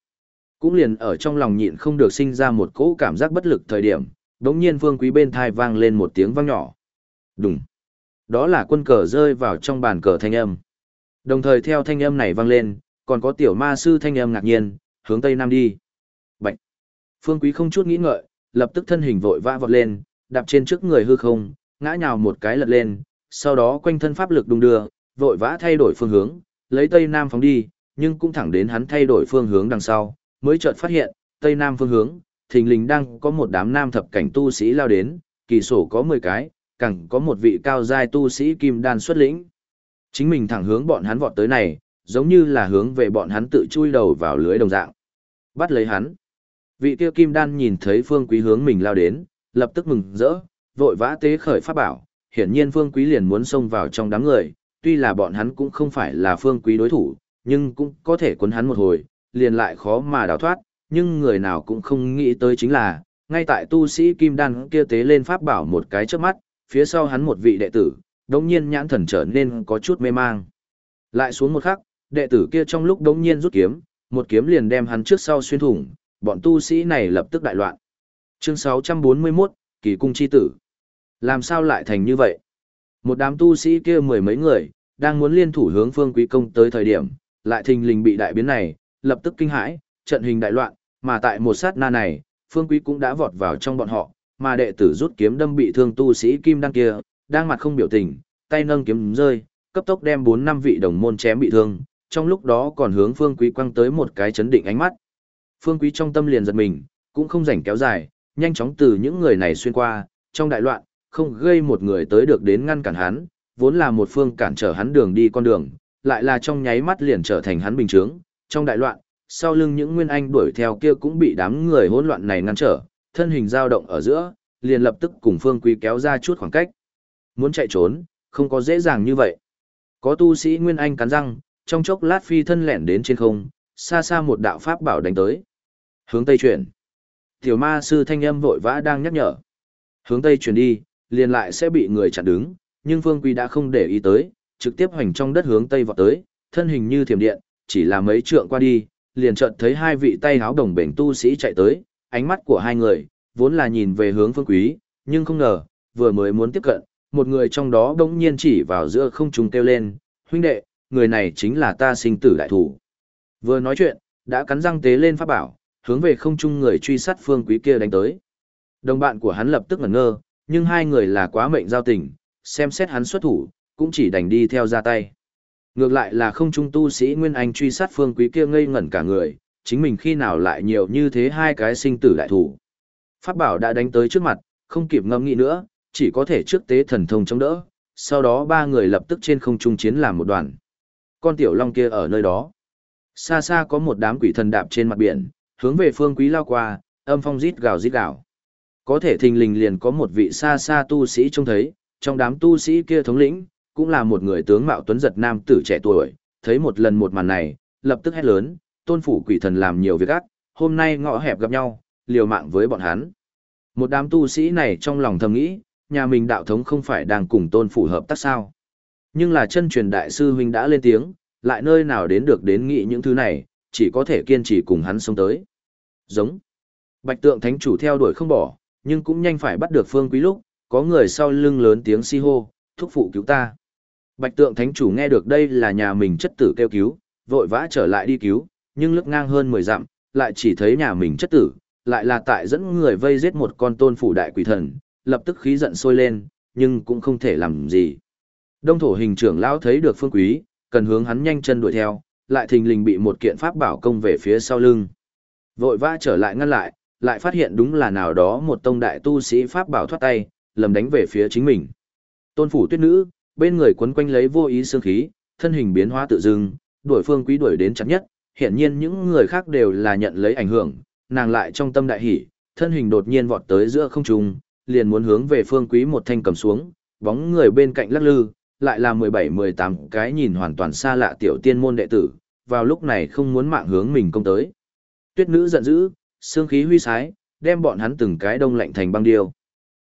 Cũng liền ở trong lòng nhịn không được sinh ra một cỗ cảm giác bất lực thời điểm, đống nhiên vương quý bên thai vang lên một tiếng vang nhỏ. Đùng. Đó là quân cờ rơi vào trong bàn cờ thanh âm. Đồng thời theo thanh âm này vang lên, còn có tiểu ma sư thanh âm ngạc nhiên, hướng tây nam đi. Bạch. Phương quý không chút nghĩ ngợi, lập tức thân hình vội vã vọt lên, đạp trên trước người hư không, ngã nhào một cái lật lên, sau đó quanh thân pháp lực đung đưa, vội vã thay đổi phương hướng, lấy tây nam phóng đi, nhưng cũng thẳng đến hắn thay đổi phương hướng đằng sau, mới chợt phát hiện, tây nam phương hướng, thình lình đang có một đám nam thập cảnh tu sĩ lao đến, kỳ sổ có 10 cái, càng có một vị cao giai tu sĩ kim đan xuất lĩnh. Chính mình thẳng hướng bọn hắn vọt tới này, giống như là hướng về bọn hắn tự chui đầu vào lưới đồng dạng. Bắt lấy hắn. Vị kia kim đan nhìn thấy phương quý hướng mình lao đến, lập tức mừng rỡ, vội vã tế khởi pháp bảo, hiển nhiên phương quý liền muốn xông vào trong đám người, tuy là bọn hắn cũng không phải là phương quý đối thủ, nhưng cũng có thể cuốn hắn một hồi, liền lại khó mà đào thoát, nhưng người nào cũng không nghĩ tới chính là, ngay tại tu sĩ kim đan kia tế lên pháp bảo một cái trước mắt, phía sau hắn một vị đệ tử, đống nhiên nhãn thần trở nên có chút mê mang. Lại xuống một khắc, đệ tử kia trong lúc đống nhiên rút kiếm, một kiếm liền đem hắn trước sau xuyên thủng, bọn tu sĩ này lập tức đại loạn. Chương 641, Kỳ cung chi tử. Làm sao lại thành như vậy? Một đám tu sĩ kia mười mấy người, đang muốn liên thủ hướng phương quý công tới thời điểm, lại thình lình bị đại biến này, lập tức kinh hãi, trận hình đại loạn, mà tại một sát na này, phương quý cũng đã vọt vào trong bọn họ, mà đệ tử rút kiếm đâm bị thương tu sĩ kim đăng kia, đang mặt không biểu tình, tay nâng kiếm rơi, cấp tốc đem bốn năm vị đồng môn chém bị thương, trong lúc đó còn hướng phương quý quăng tới một cái chấn định ánh mắt. Phương quý trong tâm liền giật mình, cũng không rảnh kéo dài, nhanh chóng từ những người này xuyên qua, trong đại loạn, không gây một người tới được đến ngăn cản hắn, vốn là một phương cản trở hắn đường đi con đường, lại là trong nháy mắt liền trở thành hắn bình chướng, trong đại loạn, sau lưng những nguyên anh đuổi theo kia cũng bị đám người hỗn loạn này ngăn trở, thân hình dao động ở giữa, liền lập tức cùng Phương Quý kéo ra chút khoảng cách. Muốn chạy trốn, không có dễ dàng như vậy. Có tu sĩ nguyên anh cắn răng, trong chốc lát phi thân lẻn đến trên không, xa xa một đạo pháp bảo đánh tới. Hướng tây chuyển. Tiểu ma sư thanh âm vội vã đang nhắc nhở. Hướng tây chuyển đi, liền lại sẽ bị người chặn đứng, nhưng Phương Quý đã không để ý tới, trực tiếp hoành trong đất hướng tây vọt tới, thân hình như thiểm điện, chỉ là mấy trượng qua đi, liền chợt thấy hai vị tay háo đồng bền tu sĩ chạy tới, ánh mắt của hai người, vốn là nhìn về hướng phương quý, nhưng không ngờ, vừa mới muốn tiếp cận, một người trong đó đống nhiên chỉ vào giữa không trung kêu lên, huynh đệ, người này chính là ta sinh tử đại thủ. Vừa nói chuyện, đã cắn răng tế lên pháp bảo, hướng về không trung người truy sát phương quý kia đánh tới. Đồng bạn của hắn lập tức ngẩn ngơ, nhưng hai người là quá mệnh giao tình, xem xét hắn xuất thủ, cũng chỉ đành đi theo ra tay. Ngược lại là không trung tu sĩ Nguyên Anh truy sát phương quý kia ngây ngẩn cả người, chính mình khi nào lại nhiều như thế hai cái sinh tử đại thủ. Pháp bảo đã đánh tới trước mặt, không kịp ngâm nghĩ nữa, chỉ có thể trước tế thần thông chống đỡ, sau đó ba người lập tức trên không trung chiến làm một đoàn. Con tiểu long kia ở nơi đó. Xa xa có một đám quỷ thần đạp trên mặt biển, hướng về phương quý lao qua, âm phong rít gào rít gào. Có thể thình lình liền có một vị xa xa tu sĩ trông thấy, trong đám tu sĩ kia thống lĩnh, cũng là một người tướng mạo tuấn giật nam tử trẻ tuổi, thấy một lần một màn này, lập tức hét lớn, tôn phủ quỷ thần làm nhiều việc ác, hôm nay ngõ hẹp gặp nhau, liều mạng với bọn hắn. Một đám tu sĩ này trong lòng thầm nghĩ, nhà mình đạo thống không phải đang cùng tôn phủ hợp tác sao. Nhưng là chân truyền đại sư huynh đã lên tiếng, lại nơi nào đến được đến nghĩ những thứ này, chỉ có thể kiên trì cùng hắn sống tới. Giống. Bạch tượng thánh chủ theo đuổi không bỏ, nhưng cũng nhanh phải bắt được phương quý lúc, có người sau lưng lớn tiếng si hô, thúc phụ cứu ta. Bạch tượng thánh chủ nghe được đây là nhà mình chất tử kêu cứu, vội vã trở lại đi cứu, nhưng lướt ngang hơn 10 dặm, lại chỉ thấy nhà mình chất tử, lại là tại dẫn người vây giết một con tôn phủ đại quỷ thần, lập tức khí giận sôi lên, nhưng cũng không thể làm gì. Đông thổ hình trưởng lão thấy được phương quý, cần hướng hắn nhanh chân đuổi theo, lại thình lình bị một kiện pháp bảo công về phía sau lưng. Vội vã trở lại ngăn lại, lại phát hiện đúng là nào đó một tông đại tu sĩ pháp bảo thoát tay, lầm đánh về phía chính mình. Tôn phủ tuyết nữ, bên người quấn quanh lấy vô ý xương khí, thân hình biến hóa tự dưng, đuổi phương quý đuổi đến chặt nhất, hiện nhiên những người khác đều là nhận lấy ảnh hưởng, nàng lại trong tâm đại hỉ, thân hình đột nhiên vọt tới giữa không trung, liền muốn hướng về phương quý một thanh cầm xuống, bóng người bên cạnh lắc lư, lại là 17-18 cái nhìn hoàn toàn xa lạ tiểu tiên môn đệ tử, vào lúc này không muốn mạng hướng mình công tới. Tuyết nữ giận dữ, xương khí huy sái, đem bọn hắn từng cái đông lạnh thành băng điêu.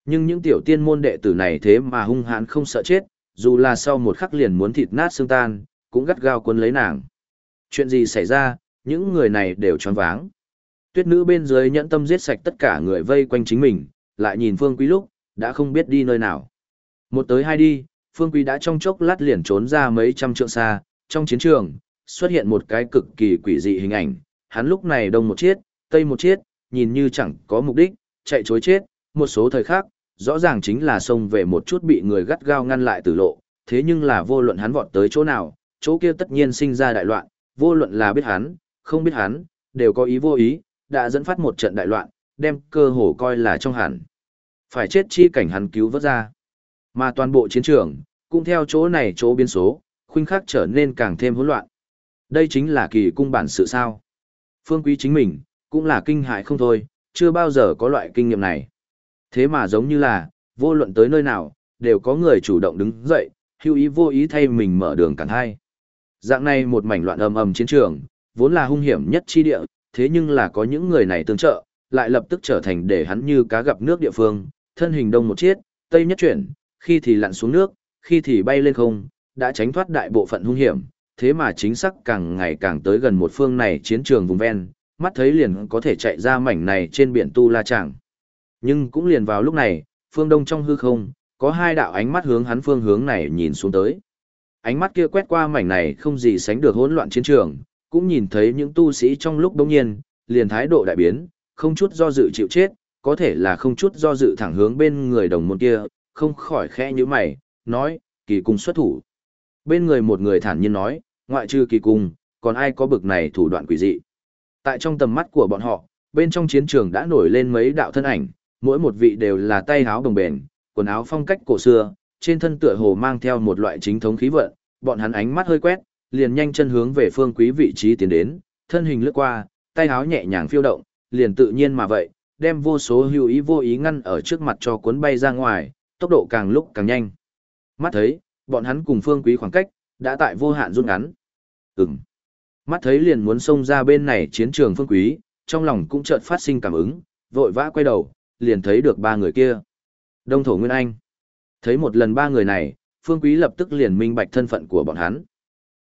Nhưng những tiểu tiên môn đệ tử này thế mà hung hãn không sợ chết, dù là sau một khắc liền muốn thịt nát xương tan, cũng gắt gao cuốn lấy nàng. Chuyện gì xảy ra, những người này đều choáng váng. Tuyết nữ bên dưới nhẫn tâm giết sạch tất cả người vây quanh chính mình, lại nhìn Phương Quý lúc, đã không biết đi nơi nào. Một tới hai đi, Phương Quý đã trong chốc lát liền trốn ra mấy trăm trượng xa, trong chiến trường, xuất hiện một cái cực kỳ quỷ dị hình ảnh, hắn lúc này đông một chiết, tây một chiết, nhìn như chẳng có mục đích, chạy chối chết, một số thời khác, rõ ràng chính là xông về một chút bị người gắt gao ngăn lại tử lộ, thế nhưng là vô luận hắn vọt tới chỗ nào, chỗ kia tất nhiên sinh ra đại loạn, vô luận là biết hắn, không biết hắn, đều có ý vô ý, đã dẫn phát một trận đại loạn, đem cơ hồ coi là trong hẳn. Phải chết chi cảnh hắn cứu vớt ra. Mà toàn bộ chiến trường, cũng theo chỗ này chỗ biến số, khuynh khắc trở nên càng thêm hỗn loạn. Đây chính là kỳ cung bản sự sao. Phương quý chính mình, cũng là kinh hại không thôi, chưa bao giờ có loại kinh nghiệm này. Thế mà giống như là, vô luận tới nơi nào, đều có người chủ động đứng dậy, hưu ý vô ý thay mình mở đường cản hai. Dạng này một mảnh loạn ầm ầm chiến trường, vốn là hung hiểm nhất chi địa, thế nhưng là có những người này tương trợ, lại lập tức trở thành để hắn như cá gặp nước địa phương, thân hình đông một chiết, tây nhất chuyển, khi thì lặn xuống nước, khi thì bay lên không, đã tránh thoát đại bộ phận hung hiểm, thế mà chính xác càng ngày càng tới gần một phương này chiến trường vùng ven, mắt thấy liền có thể chạy ra mảnh này trên biển Tu La Tràng. Nhưng cũng liền vào lúc này, phương đông trong hư không, có hai đạo ánh mắt hướng hắn phương hướng này nhìn xuống tới. Ánh mắt kia quét qua mảnh này không gì sánh được hỗn loạn chiến trường, cũng nhìn thấy những tu sĩ trong lúc đông nhiên, liền thái độ đại biến, không chút do dự chịu chết, có thể là không chút do dự thẳng hướng bên người đồng môn kia, không khỏi khẽ như mày, nói, kỳ cung xuất thủ. Bên người một người thản nhiên nói, ngoại trừ kỳ cung, còn ai có bực này thủ đoạn quỷ dị. Tại trong tầm mắt của bọn họ, bên trong chiến trường đã nổi lên mấy đạo thân ảnh, mỗi một vị đều là tay áo đồng bền, quần áo phong cách cổ xưa, trên thân tựa hồ mang theo một loại chính thống khí vận, bọn hắn ánh mắt hơi quét, liền nhanh chân hướng về phương quý vị trí tiến đến, thân hình lướt qua, tay áo nhẹ nhàng phiêu động, liền tự nhiên mà vậy, đem vô số hữu ý vô ý ngăn ở trước mặt cho cuốn bay ra ngoài, tốc độ càng lúc càng nhanh. Mắt thấy, bọn hắn cùng phương quý khoảng cách, đã tại vô hạn rút ngắn. Ừm. Mắt thấy liền muốn xông ra bên này chiến trường phương quý, trong lòng cũng chợt phát sinh cảm ứng, vội vã quay đầu, liền thấy được ba người kia. Đông thổ Nguyên Anh. Thấy một lần ba người này, phương quý lập tức liền minh bạch thân phận của bọn hắn.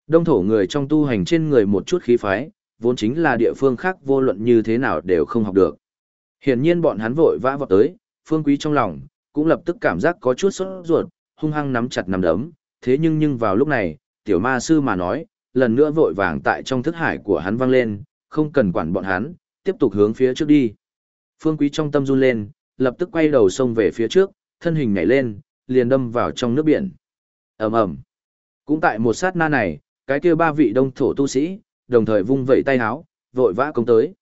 Đông thổ người trong tu hành trên người một chút khí phái, vốn chính là địa phương khác vô luận như thế nào đều không học được. Hiển nhiên bọn hắn vội vã vọt tới, phương quý trong lòng, cũng lập tức cảm giác có chút sốt ruột, hung hăng nắm chặt nắm đấm, thế nhưng nhưng vào lúc này, tiểu ma sư mà nói, lần nữa vội vàng tại trong thức hải của hắn vang lên, không cần quản bọn hắn, tiếp tục hướng phía trước đi. Phương quý trong tâm run lên, lập tức quay đầu xông về phía trước, thân hình nhảy lên, liền đâm vào trong nước biển. ầm ầm Cũng tại một sát na này, cái kia ba vị đông thổ tu sĩ, đồng thời vung vẩy tay háo, vội vã công tới.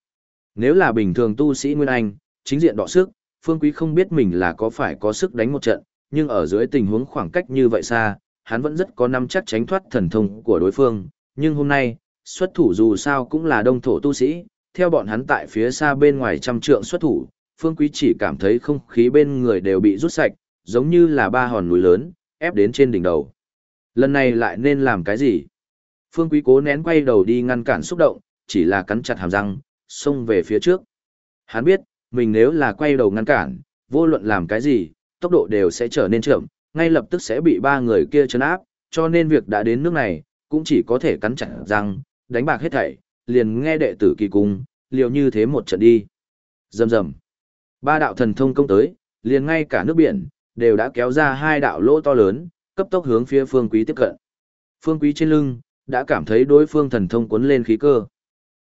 Nếu là bình thường tu sĩ Nguyên Anh, chính diện đọ sức, Phương Quý không biết mình là có phải có sức đánh một trận, nhưng ở dưới tình huống khoảng cách như vậy xa, hắn vẫn rất có năm chắc tránh thoát thần thông của đối phương, nhưng hôm nay, xuất thủ dù sao cũng là đông thổ tu sĩ, theo bọn hắn tại phía xa bên ngoài trăm trượng xuất thủ, Phương Quý chỉ cảm thấy không khí bên người đều bị rút sạch, giống như là ba hòn núi lớn, ép đến trên đỉnh đầu. Lần này lại nên làm cái gì? Phương Quý cố nén quay đầu đi ngăn cản xúc động, chỉ là cắn chặt hàm răng, xông về phía trước. Hắn biết, mình nếu là quay đầu ngăn cản, vô luận làm cái gì, tốc độ đều sẽ trở nên chậm, ngay lập tức sẽ bị ba người kia chấn áp, cho nên việc đã đến nước này, cũng chỉ có thể cắn chặt răng, đánh bạc hết thảy, liền nghe đệ tử kỳ cung, liều như thế một trận đi. Rầm rầm. Ba đạo thần thông công tới, liền ngay cả nước biển, đều đã kéo ra hai đạo lỗ to lớn, cấp tốc hướng phía phương quý tiếp cận. Phương quý trên lưng, đã cảm thấy đối phương thần thông cuốn lên khí cơ.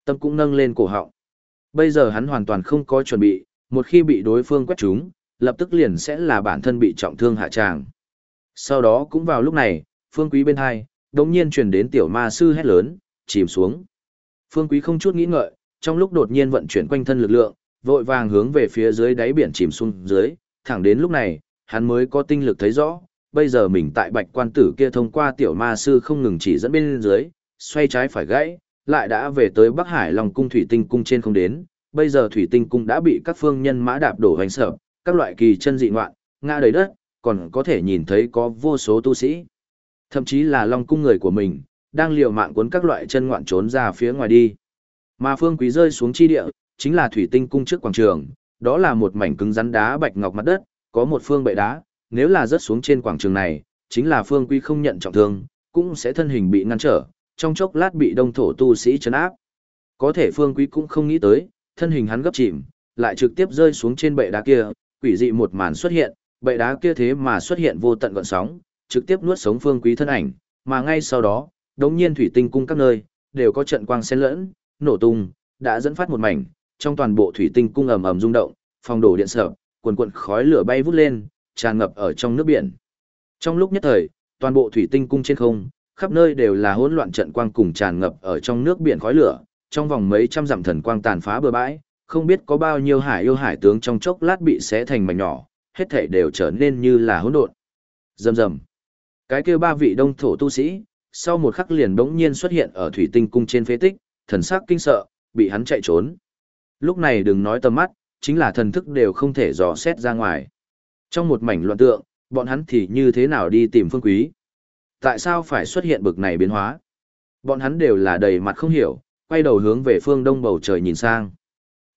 Tâm cũng nâng lên cổ họng. Bây giờ hắn hoàn toàn không có chuẩn bị, một khi bị đối phương quét trúng, lập tức liền sẽ là bản thân bị trọng thương hạ tràng. Sau đó cũng vào lúc này, phương quý bên hai, đống nhiên truyền đến tiểu ma sư hét lớn, chìm xuống. Phương quý không chút nghĩ ngợi, trong lúc đột nhiên vận chuyển quanh thân lực lượng, vội vàng hướng về phía dưới đáy biển chìm xuống dưới, thẳng đến lúc này, hắn mới có tinh lực thấy rõ, bây giờ mình tại bạch quan tử kia thông qua tiểu ma sư không ngừng chỉ dẫn bên dưới, xoay trái phải gãy, lại đã về tới Bắc Hải Long cung thủy tinh cung trên không đến, bây giờ thủy tinh cung đã bị các phương nhân mã đạp đổ hoành sợ, các loại kỳ chân dị ngoạn, ngã đầy đất, còn có thể nhìn thấy có vô số tu sĩ. Thậm chí là Long cung người của mình, đang liều mạng cuốn các loại chân ngoạn trốn ra phía ngoài đi. Mà phương quý rơi xuống chi địa, chính là thủy tinh cung trước quảng trường, đó là một mảnh cứng rắn đá bạch ngọc mặt đất, có một phương bệ đá, nếu là rớt xuống trên quảng trường này, chính là phương quý không nhận trọng thương, cũng sẽ thân hình bị ngăn trở, trong chốc lát bị đông thổ tu sĩ chấn áp. Có thể phương quý cũng không nghĩ tới, thân hình hắn gấp chìm, lại trực tiếp rơi xuống trên bệ đá kia, quỷ dị một màn xuất hiện, bệ đá kia thế mà xuất hiện vô tận gọn sóng, trực tiếp nuốt sống phương quý thân ảnh, mà ngay sau đó, đống nhiên thủy tinh cung các nơi, đều có trận quang xen lẫn, nổ tung, đã dẫn phát một mảnh, trong toàn bộ thủy tinh cung ầm ầm rung động, phòng đổ điện sở, cuồn cuộn khói lửa bay vút lên, tràn ngập ở trong nước biển. Trong lúc nhất thời, toàn bộ thủy tinh cung trên không, khắp nơi đều là hỗn loạn trận quang cùng tràn ngập ở trong nước biển khói lửa, trong vòng mấy trăm dặm thần quang tàn phá bờ bãi, không biết có bao nhiêu hải yêu hải tướng trong chốc lát bị xé thành mảnh nhỏ, hết thảy đều trở nên như là hỗn độn. Rầm rầm. Cái kia ba vị đông thổ tu sĩ, sau một khắc liền bỗng nhiên xuất hiện ở thủy tinh cung trên phế tích, thần sắc kinh sợ, bị hắn chạy trốn. Lúc này đừng nói tầm mắt, chính là thần thức đều không thể dò xét ra ngoài. Trong một mảnh loạn tượng, bọn hắn thì như thế nào đi tìm phương quý? Tại sao phải xuất hiện bực này biến hóa? Bọn hắn đều là đầy mặt không hiểu, quay đầu hướng về phương đông bầu trời nhìn sang.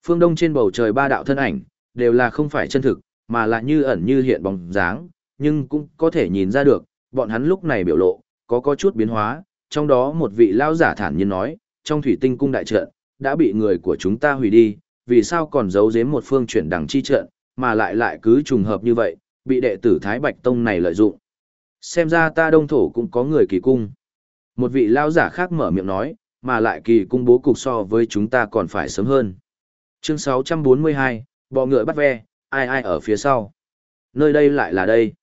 Phương đông trên bầu trời ba đạo thân ảnh, đều là không phải chân thực, mà là như ẩn như hiện bóng dáng, nhưng cũng có thể nhìn ra được, bọn hắn lúc này biểu lộ, có có chút biến hóa, trong đó một vị lao giả thản nhiên nói, trong thủy tinh cung đại trận, đã bị người của chúng ta hủy đi, vì sao còn giấu giếm một phương chuyển đẳng chi trận, mà lại lại cứ trùng hợp như vậy, bị đệ tử Thái Bạch Tông này lợi dụng. Xem ra ta đông thổ cũng có người kỳ cung. Một vị lao giả khác mở miệng nói, mà lại kỳ cung bố cục so với chúng ta còn phải sớm hơn. Chương 642, bọ ngựa bắt ve, ai ai ở phía sau. Nơi đây lại là đây.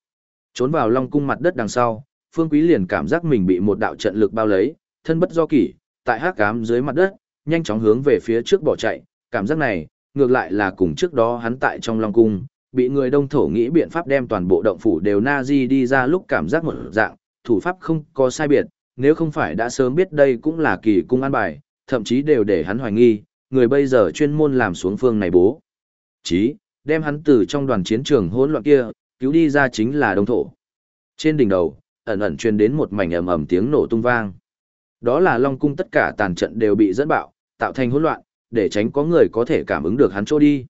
Trốn vào long cung mặt đất đằng sau, Phương Quý liền cảm giác mình bị một đạo trận lực bao lấy, thân bất do kỷ, tại hắc ám dưới mặt đất, nhanh chóng hướng về phía trước bỏ chạy, cảm giác này, ngược lại là cùng trước đó hắn tại trong long cung, bị người đông thổ nghĩ biện pháp đem toàn bộ động phủ đều nazi đi ra lúc cảm giác một dạng, thủ pháp không có sai biệt, nếu không phải đã sớm biết đây cũng là kỳ cung an bài, thậm chí đều để hắn hoài nghi, người bây giờ chuyên môn làm xuống phương này bố. Chí, đem hắn từ trong đoàn chiến trường hỗn loạn kia, cứu đi ra chính là đông thổ. Trên đỉnh đầu, ẩn ẩn truyền đến một mảnh ầm ầm tiếng nổ tung vang. Đó là Long cung tất cả tàn trận đều bị dẫn bạo, tạo thành hỗn loạn, để tránh có người có thể cảm ứng được hắn chỗ đi.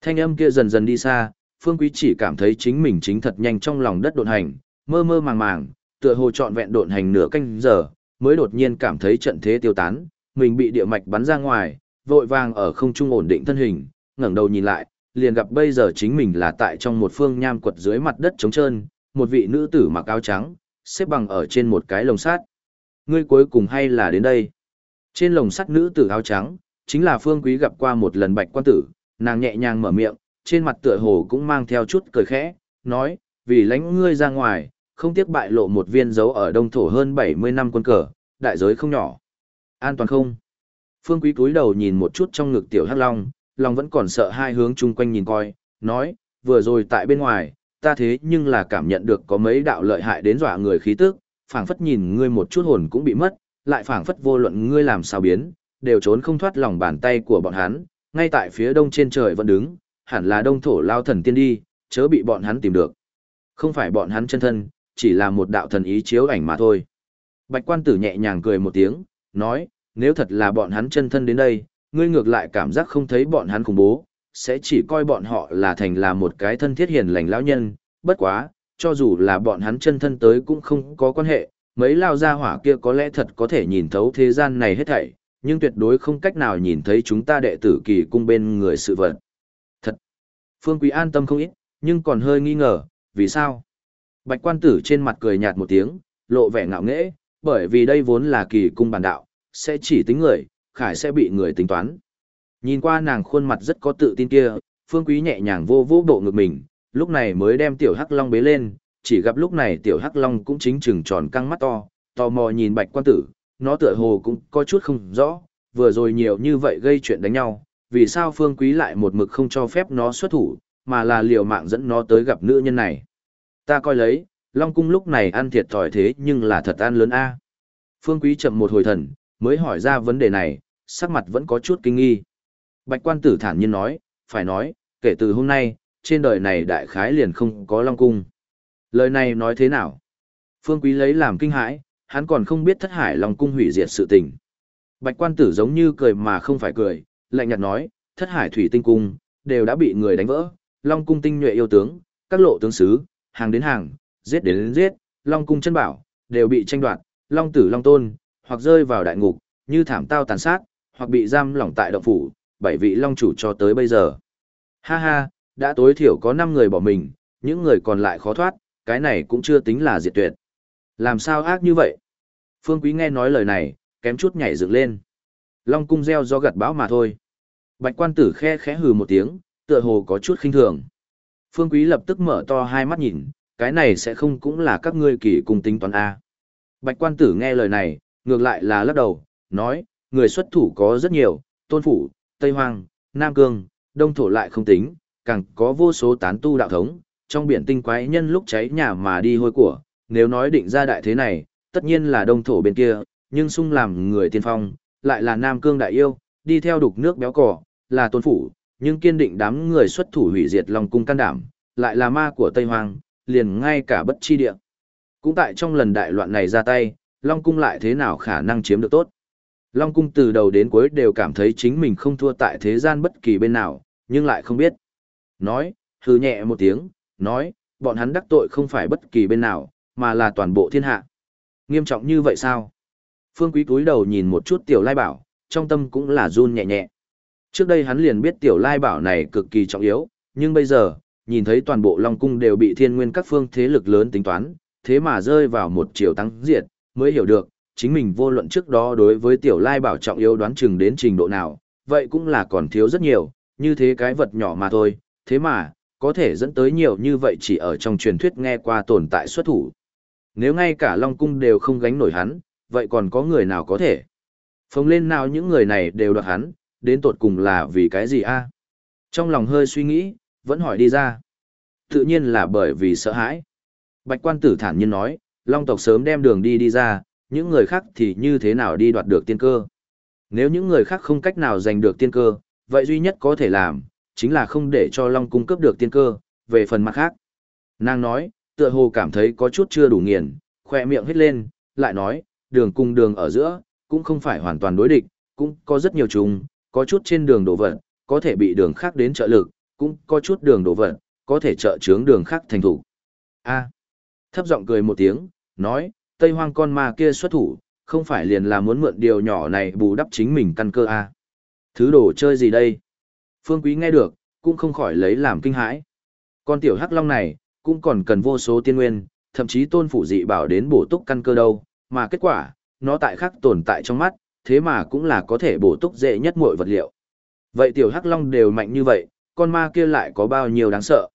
Thanh âm kia dần dần đi xa, Phương Quý chỉ cảm thấy chính mình chính thật nhanh trong lòng đất độn hành, mơ mơ màng màng, tựa hồ trọn vẹn độn hành nửa canh giờ, mới đột nhiên cảm thấy trận thế tiêu tán, mình bị địa mạch bắn ra ngoài, vội vàng ở không trung ổn định thân hình, ngẩng đầu nhìn lại, liền gặp bây giờ chính mình là tại trong một phương nham quật dưới mặt đất trống trơn, một vị nữ tử mặc áo trắng, xếp bằng ở trên một cái lồng sắt. Ngươi cuối cùng hay là đến đây. Trên lồng sắt nữ tử áo trắng, chính là Phương Quý gặp qua một lần bạch quan tử, nàng nhẹ nhàng mở miệng, trên mặt tựa hồ cũng mang theo chút cười khẽ, nói, vì lánh ngươi ra ngoài, không tiếc bại lộ một viên dấu ở đông thổ hơn 70 năm quân cờ, đại giới không nhỏ. An toàn không? Phương Quý cúi đầu nhìn một chút trong ngực tiểu hắc long, lòng vẫn còn sợ hai hướng chung quanh nhìn coi, nói, vừa rồi tại bên ngoài, ta thế nhưng là cảm nhận được có mấy đạo lợi hại đến dọa người khí tức, phảng phất nhìn ngươi một chút hồn cũng bị mất, lại phảng phất vô luận ngươi làm sao biến, đều trốn không thoát lòng bàn tay của bọn hắn, ngay tại phía đông trên trời vẫn đứng, hẳn là đông thổ lao thần tiên đi, chớ bị bọn hắn tìm được. Không phải bọn hắn chân thân, chỉ là một đạo thần ý chiếu ảnh mà thôi. Bạch quan tử nhẹ nhàng cười một tiếng, nói, nếu thật là bọn hắn chân thân đến đây, ngươi ngược lại cảm giác không thấy bọn hắn khủng bố, sẽ chỉ coi bọn họ là thành là một cái thân thiết hiền lành lão nhân, bất quá, cho dù là bọn hắn chân thân tới cũng không có quan hệ, mấy lao gia hỏa kia có lẽ thật có thể nhìn thấu thế gian này hết thảy, nhưng tuyệt đối không cách nào nhìn thấy chúng ta đệ tử kỳ cung bên người sự vật. Thật! Phương Quý an tâm không ít, nhưng còn hơi nghi ngờ, vì sao? Bạch quan tử trên mặt cười nhạt một tiếng, lộ vẻ ngạo nghễ, bởi vì đây vốn là kỳ cung bản đạo, sẽ chỉ tính người, khải sẽ bị người tính toán. Nhìn qua nàng khuôn mặt rất có tự tin kia, Phương Quý nhẹ nhàng vô vô bộ ngực mình, lúc này mới đem tiểu Hắc Long bế lên, chỉ gặp lúc này tiểu Hắc Long cũng chính trừng tròn căng mắt to, tò mò nhìn Bạch quan tử, nó tựa hồ cũng có chút không rõ, vừa rồi nhiều như vậy gây chuyện đánh nhau, vì sao Phương Quý lại một mực không cho phép nó xuất thủ, mà là liều mạng dẫn nó tới gặp nữ nhân này. Ta coi lấy, Long Cung lúc này ăn thiệt thòi thế nhưng là thật ăn lớn a. Phương Quý chậm một hồi thần, mới hỏi ra vấn đề này, sắc mặt vẫn có chút kinh nghi. Bạch quan tử thản nhiên nói, phải nói, kể từ hôm nay, trên đời này đại khái liền không có Long Cung. Lời này nói thế nào? Phương Quý lấy làm kinh hãi, hắn còn không biết thất hải Long Cung hủy diệt sự tình. Bạch quan tử giống như cười mà không phải cười, lạnh nhạt nói, thất hải thủy tinh cung, đều đã bị người đánh vỡ, Long Cung tinh nhuệ yêu tướng, các lộ tướng sứ, hàng đến hàng, giết đến, đến giết, Long Cung chân bảo, đều bị tranh đoạt, Long tử Long tôn, hoặc rơi vào đại ngục, như thảm tao tàn sát, hoặc bị giam lỏng tại động phủ, bảy vị Long chủ cho tới bây giờ. Ha ha, đã tối thiểu có 5 người bỏ mình, những người còn lại khó thoát, cái này cũng chưa tính là diệt tuyệt. Làm sao ác như vậy? Phương Quý nghe nói lời này, kém chút nhảy dựng lên. Long cung gieo do gặt bão mà thôi. Bạch quan tử khe khẽ hừ một tiếng, tựa hồ có chút khinh thường. Phương Quý lập tức mở to hai mắt nhìn, cái này sẽ không cũng là các ngươi kỳ cùng tính toán A. Bạch quan tử nghe lời này, ngược lại là lắc đầu, nói, người xuất thủ có rất nhiều, tôn phủ, Tây Hoang, Nam Cương, Đông Thổ lại không tính, càng có vô số tán tu đạo thống, trong biển tinh quái nhân lúc cháy nhà mà đi hôi của, nếu nói định ra đại thế này, tất nhiên là Đông Thổ bên kia, nhưng sung làm người tiên phong, lại là Nam Cương đại yêu, đi theo đục nước béo cỏ, là tôn phủ, nhưng kiên định đám người xuất thủ hủy diệt lòng cung can đảm, lại là ma của Tây Hoang, liền ngay cả bất chi địa. Cũng tại trong lần đại loạn này ra tay, Long cung lại thế nào khả năng chiếm được tốt. Long cung từ đầu đến cuối đều cảm thấy chính mình không thua tại thế gian bất kỳ bên nào, nhưng lại không biết. Nói, hừ nhẹ một tiếng, nói, bọn hắn đắc tội không phải bất kỳ bên nào, mà là toàn bộ thiên hạ. Nghiêm trọng như vậy sao? Phương Quý cúi đầu nhìn một chút tiểu lai bảo, trong tâm cũng là run nhẹ nhẹ. Trước đây hắn liền biết tiểu lai bảo này cực kỳ trọng yếu, nhưng bây giờ, nhìn thấy toàn bộ Long Cung đều bị thiên nguyên các phương thế lực lớn tính toán, thế mà rơi vào một chiều tăng diệt, mới hiểu được, chính mình vô luận trước đó đối với tiểu lai bảo trọng yếu đoán chừng đến trình độ nào, vậy cũng là còn thiếu rất nhiều, như thế cái vật nhỏ mà thôi, thế mà, có thể dẫn tới nhiều như vậy chỉ ở trong truyền thuyết nghe qua tồn tại xuất thủ. Nếu ngay cả Long Cung đều không gánh nổi hắn, vậy còn có người nào có thể? Phồng lên nào những người này đều đoạt hắn, đến tột cùng là vì cái gì a? Trong lòng hơi suy nghĩ, vẫn hỏi đi ra. Tự nhiên là bởi vì sợ hãi. Bạch quan tử thản nhiên nói, Long tộc sớm đem đường đi đi ra, những người khác thì như thế nào đi đoạt được tiên cơ. Nếu những người khác không cách nào giành được tiên cơ, vậy duy nhất có thể làm, chính là không để cho Long cung cấp được tiên cơ, về phần mặt khác. Nàng nói, tựa hồ cảm thấy có chút chưa đủ nghiền, khoe miệng hết lên, lại nói, đường cung đường ở giữa, cũng không phải hoàn toàn đối địch, cũng có rất nhiều trùng, có chút trên đường đổ vật, có thể bị đường khác đến trợ lực, cũng có chút đường đổ vật, có thể trợ chướng đường khác thành thủ. A. thấp giọng cười một tiếng, nói, Tây Hoang con ma kia xuất thủ, không phải liền là muốn mượn điều nhỏ này bù đắp chính mình căn cơ à? Thứ đồ chơi gì đây? Phương Quý nghe được, cũng không khỏi lấy làm kinh hãi. Con tiểu hắc long này, cũng còn cần vô số tiên nguyên, thậm chí tôn phủ dị bảo đến bổ túc căn cơ đâu, mà kết quả, nó tại khắc tồn tại trong mắt, thế mà cũng là có thể bổ túc dễ nhất mọi vật liệu. Vậy tiểu hắc long đều mạnh như vậy, con ma kia lại có bao nhiêu đáng sợ.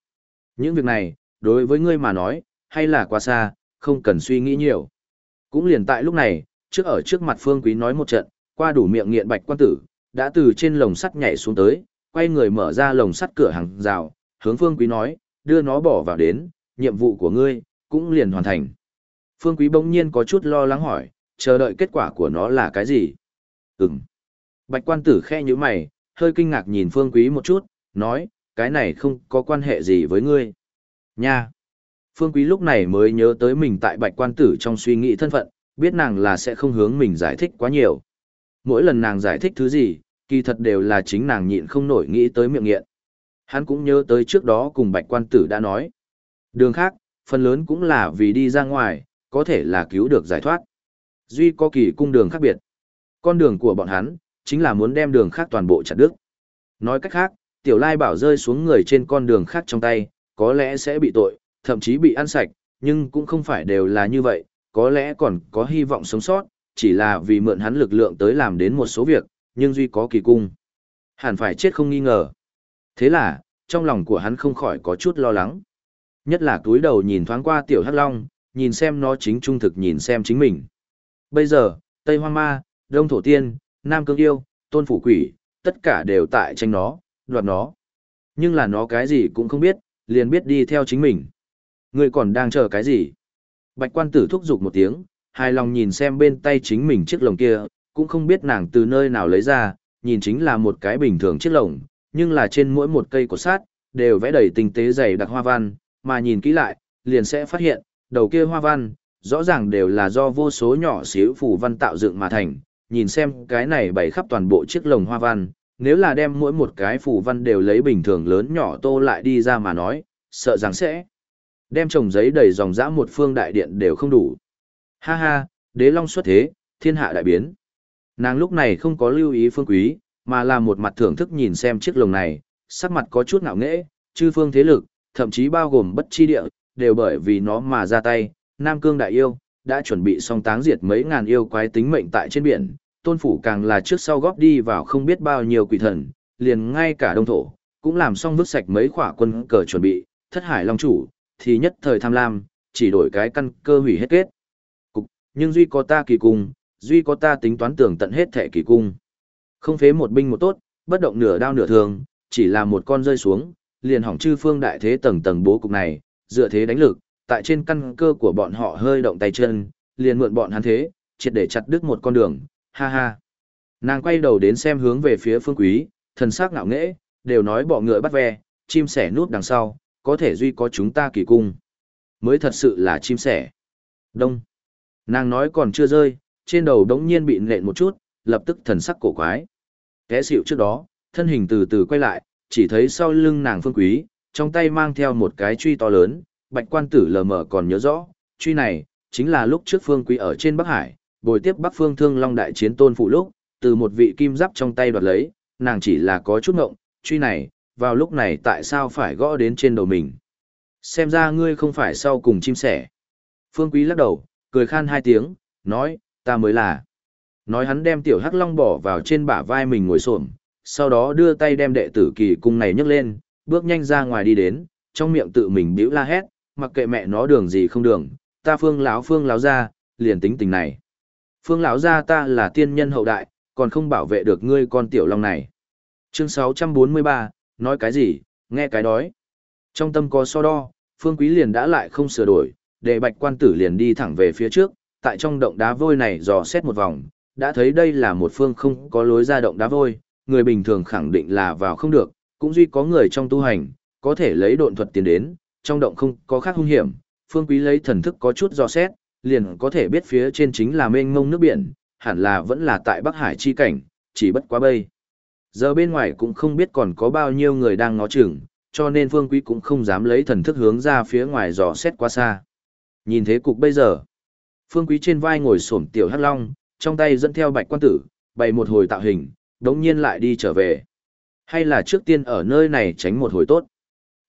Những việc này, đối với ngươi mà nói, hay là quá xa, không cần suy nghĩ nhiều. Cũng liền tại lúc này, trước ở trước mặt Phương Quý nói một trận, qua đủ miệng nghiện bạch quan tử, đã từ trên lồng sắt nhảy xuống tới, quay người mở ra lồng sắt cửa hàng rào, hướng Phương Quý nói, đưa nó bỏ vào đến, nhiệm vụ của ngươi, cũng liền hoàn thành. Phương Quý bỗng nhiên có chút lo lắng hỏi, chờ đợi kết quả của nó là cái gì? Ừm. Bạch quan tử khe như mày, hơi kinh ngạc nhìn Phương Quý một chút, nói, cái này không có quan hệ gì với ngươi. Nha! Phương Quý lúc này mới nhớ tới mình tại bạch quan tử trong suy nghĩ thân phận, biết nàng là sẽ không hướng mình giải thích quá nhiều. Mỗi lần nàng giải thích thứ gì, kỳ thật đều là chính nàng nhịn không nổi nghĩ tới miệng nghiện. Hắn cũng nhớ tới trước đó cùng bạch quan tử đã nói. Đường khác, phần lớn cũng là vì đi ra ngoài, có thể là cứu được giải thoát. Duy có kỳ cung đường khác biệt. Con đường của bọn hắn, chính là muốn đem đường khác toàn bộ chặt đứt. Nói cách khác, tiểu lai bảo rơi xuống người trên con đường khác trong tay, có lẽ sẽ bị tội, thậm chí bị ăn sạch, nhưng cũng không phải đều là như vậy, có lẽ còn có hy vọng sống sót, chỉ là vì mượn hắn lực lượng tới làm đến một số việc, nhưng duy có kỳ cung. Hẳn phải chết không nghi ngờ. Thế là, trong lòng của hắn không khỏi có chút lo lắng. Nhất là túi đầu nhìn thoáng qua tiểu hắc long, nhìn xem nó chính trung thực nhìn xem chính mình. Bây giờ, Tây Hoang Ma, Đông Thổ Tiên, Nam Cương Yêu, Tôn Phủ Quỷ, tất cả đều tại tranh nó, đoạt nó. Nhưng là nó cái gì cũng không biết, liền biết đi theo chính mình. Ngươi còn đang chờ cái gì? Bạch quan tử thúc giục một tiếng, hài lòng nhìn xem bên tay chính mình chiếc lồng kia, cũng không biết nàng từ nơi nào lấy ra, nhìn chính là một cái bình thường chiếc lồng, nhưng là trên mỗi một cây cột sát, đều vẽ đầy tinh tế dày đặc hoa văn, mà nhìn kỹ lại, liền sẽ phát hiện, đầu kia hoa văn, rõ ràng đều là do vô số nhỏ xíu phù văn tạo dựng mà thành, nhìn xem cái này bày khắp toàn bộ chiếc lồng hoa văn, nếu là đem mỗi một cái phù văn đều lấy bình thường lớn nhỏ tô lại đi ra mà nói, sợ rằng sẽ đem trồng giấy đầy dòng dã một phương đại điện đều không đủ. Ha ha, đế long xuất thế, thiên hạ đại biến. Nàng lúc này không có lưu ý phương quý, mà là một mặt thưởng thức nhìn xem chiếc lồng này, sắc mặt có chút ngạo nghễ, chư phương thế lực, thậm chí bao gồm bất chi địa, đều bởi vì nó mà ra tay, Nam Cương đại yêu, đã chuẩn bị song táng diệt mấy ngàn yêu quái tính mệnh tại trên biển, tôn phủ càng là trước sau góp đi vào không biết bao nhiêu quỷ thần, liền ngay cả đông thổ, cũng làm xong vứt sạch mấy khỏa quân cờ chuẩn bị, thất hải long chủ, thì nhất thời tham lam, chỉ đổi cái căn cơ hủy hết kết. Cục, nhưng duy có ta kỳ cung, duy có ta tính toán tưởng tận hết thẻ kỳ cung. Không phế một binh một tốt, bất động nửa đao nửa thường, chỉ là một con rơi xuống, liền hỏng chư phương đại thế tầng tầng bố cục này, dựa thế đánh lực, tại trên căn cơ của bọn họ hơi động tay chân, liền mượn bọn hắn thế, triệt để chặt đứt một con đường, ha ha. Nàng quay đầu đến xem hướng về phía phương quý, thần sắc ngạo nghễ, đều nói bỏ ngựa bắt ve, chim sẻ nút đằng sau, có thể duy có chúng ta kỳ cung. Mới thật sự là chim sẻ. Đông. Nàng nói còn chưa rơi, trên đầu đống nhiên bị nện một chút, lập tức thần sắc cổ quái. kẽ xịu trước đó, thân hình từ từ quay lại, chỉ thấy sau lưng nàng phương quý, trong tay mang theo một cái truy to lớn, bạch quan tử lờ mờ còn nhớ rõ, truy này, chính là lúc trước phương quý ở trên Bắc Hải, bồi tiếp Bắc Phương Thương Long đại chiến tôn phụ lúc, từ một vị kim giáp trong tay đoạt lấy, nàng chỉ là có chút ngộng, truy này, vào lúc này tại sao phải gõ đến trên đầu mình. Xem ra ngươi không phải sau cùng chim sẻ. Phương Quý lắc đầu, cười khan hai tiếng, nói, ta mới là. Nói hắn đem tiểu hắc long bỏ vào trên bả vai mình ngồi xổm, sau đó đưa tay đem đệ tử kỳ cung này nhấc lên, bước nhanh ra ngoài đi đến, trong miệng tự mình bĩu la hét, mặc kệ mẹ nó đường gì không đường, ta phương lão phương lão ra, liền tính tình này. Phương lão gia ta là tiên nhân hậu đại, còn không bảo vệ được ngươi con tiểu long này. Chương 643, nói cái gì, nghe cái đói. Trong tâm có so đo, phương quý liền đã lại không sửa đổi, để bạch quan tử liền đi thẳng về phía trước, tại trong động đá vôi này dò xét một vòng, đã thấy đây là một phương không có lối ra động đá vôi, người bình thường khẳng định là vào không được, cũng duy có người trong tu hành, có thể lấy độn thuật tiến đến, trong động không có khác hung hiểm, phương quý lấy thần thức có chút dò xét, liền có thể biết phía trên chính là mênh mông nước biển, hẳn là vẫn là tại Bắc Hải chi cảnh, chỉ bất quá bây. Giờ bên ngoài cũng không biết còn có bao nhiêu người đang ngó chừng, cho nên Phương Quý cũng không dám lấy thần thức hướng ra phía ngoài dò xét quá xa. Nhìn thế cục bây giờ, Phương Quý trên vai ngồi xổm tiểu hắc long, trong tay dẫn theo bạch quan tử, bày một hồi tạo hình, đống nhiên lại đi trở về. Hay là trước tiên ở nơi này tránh một hồi tốt.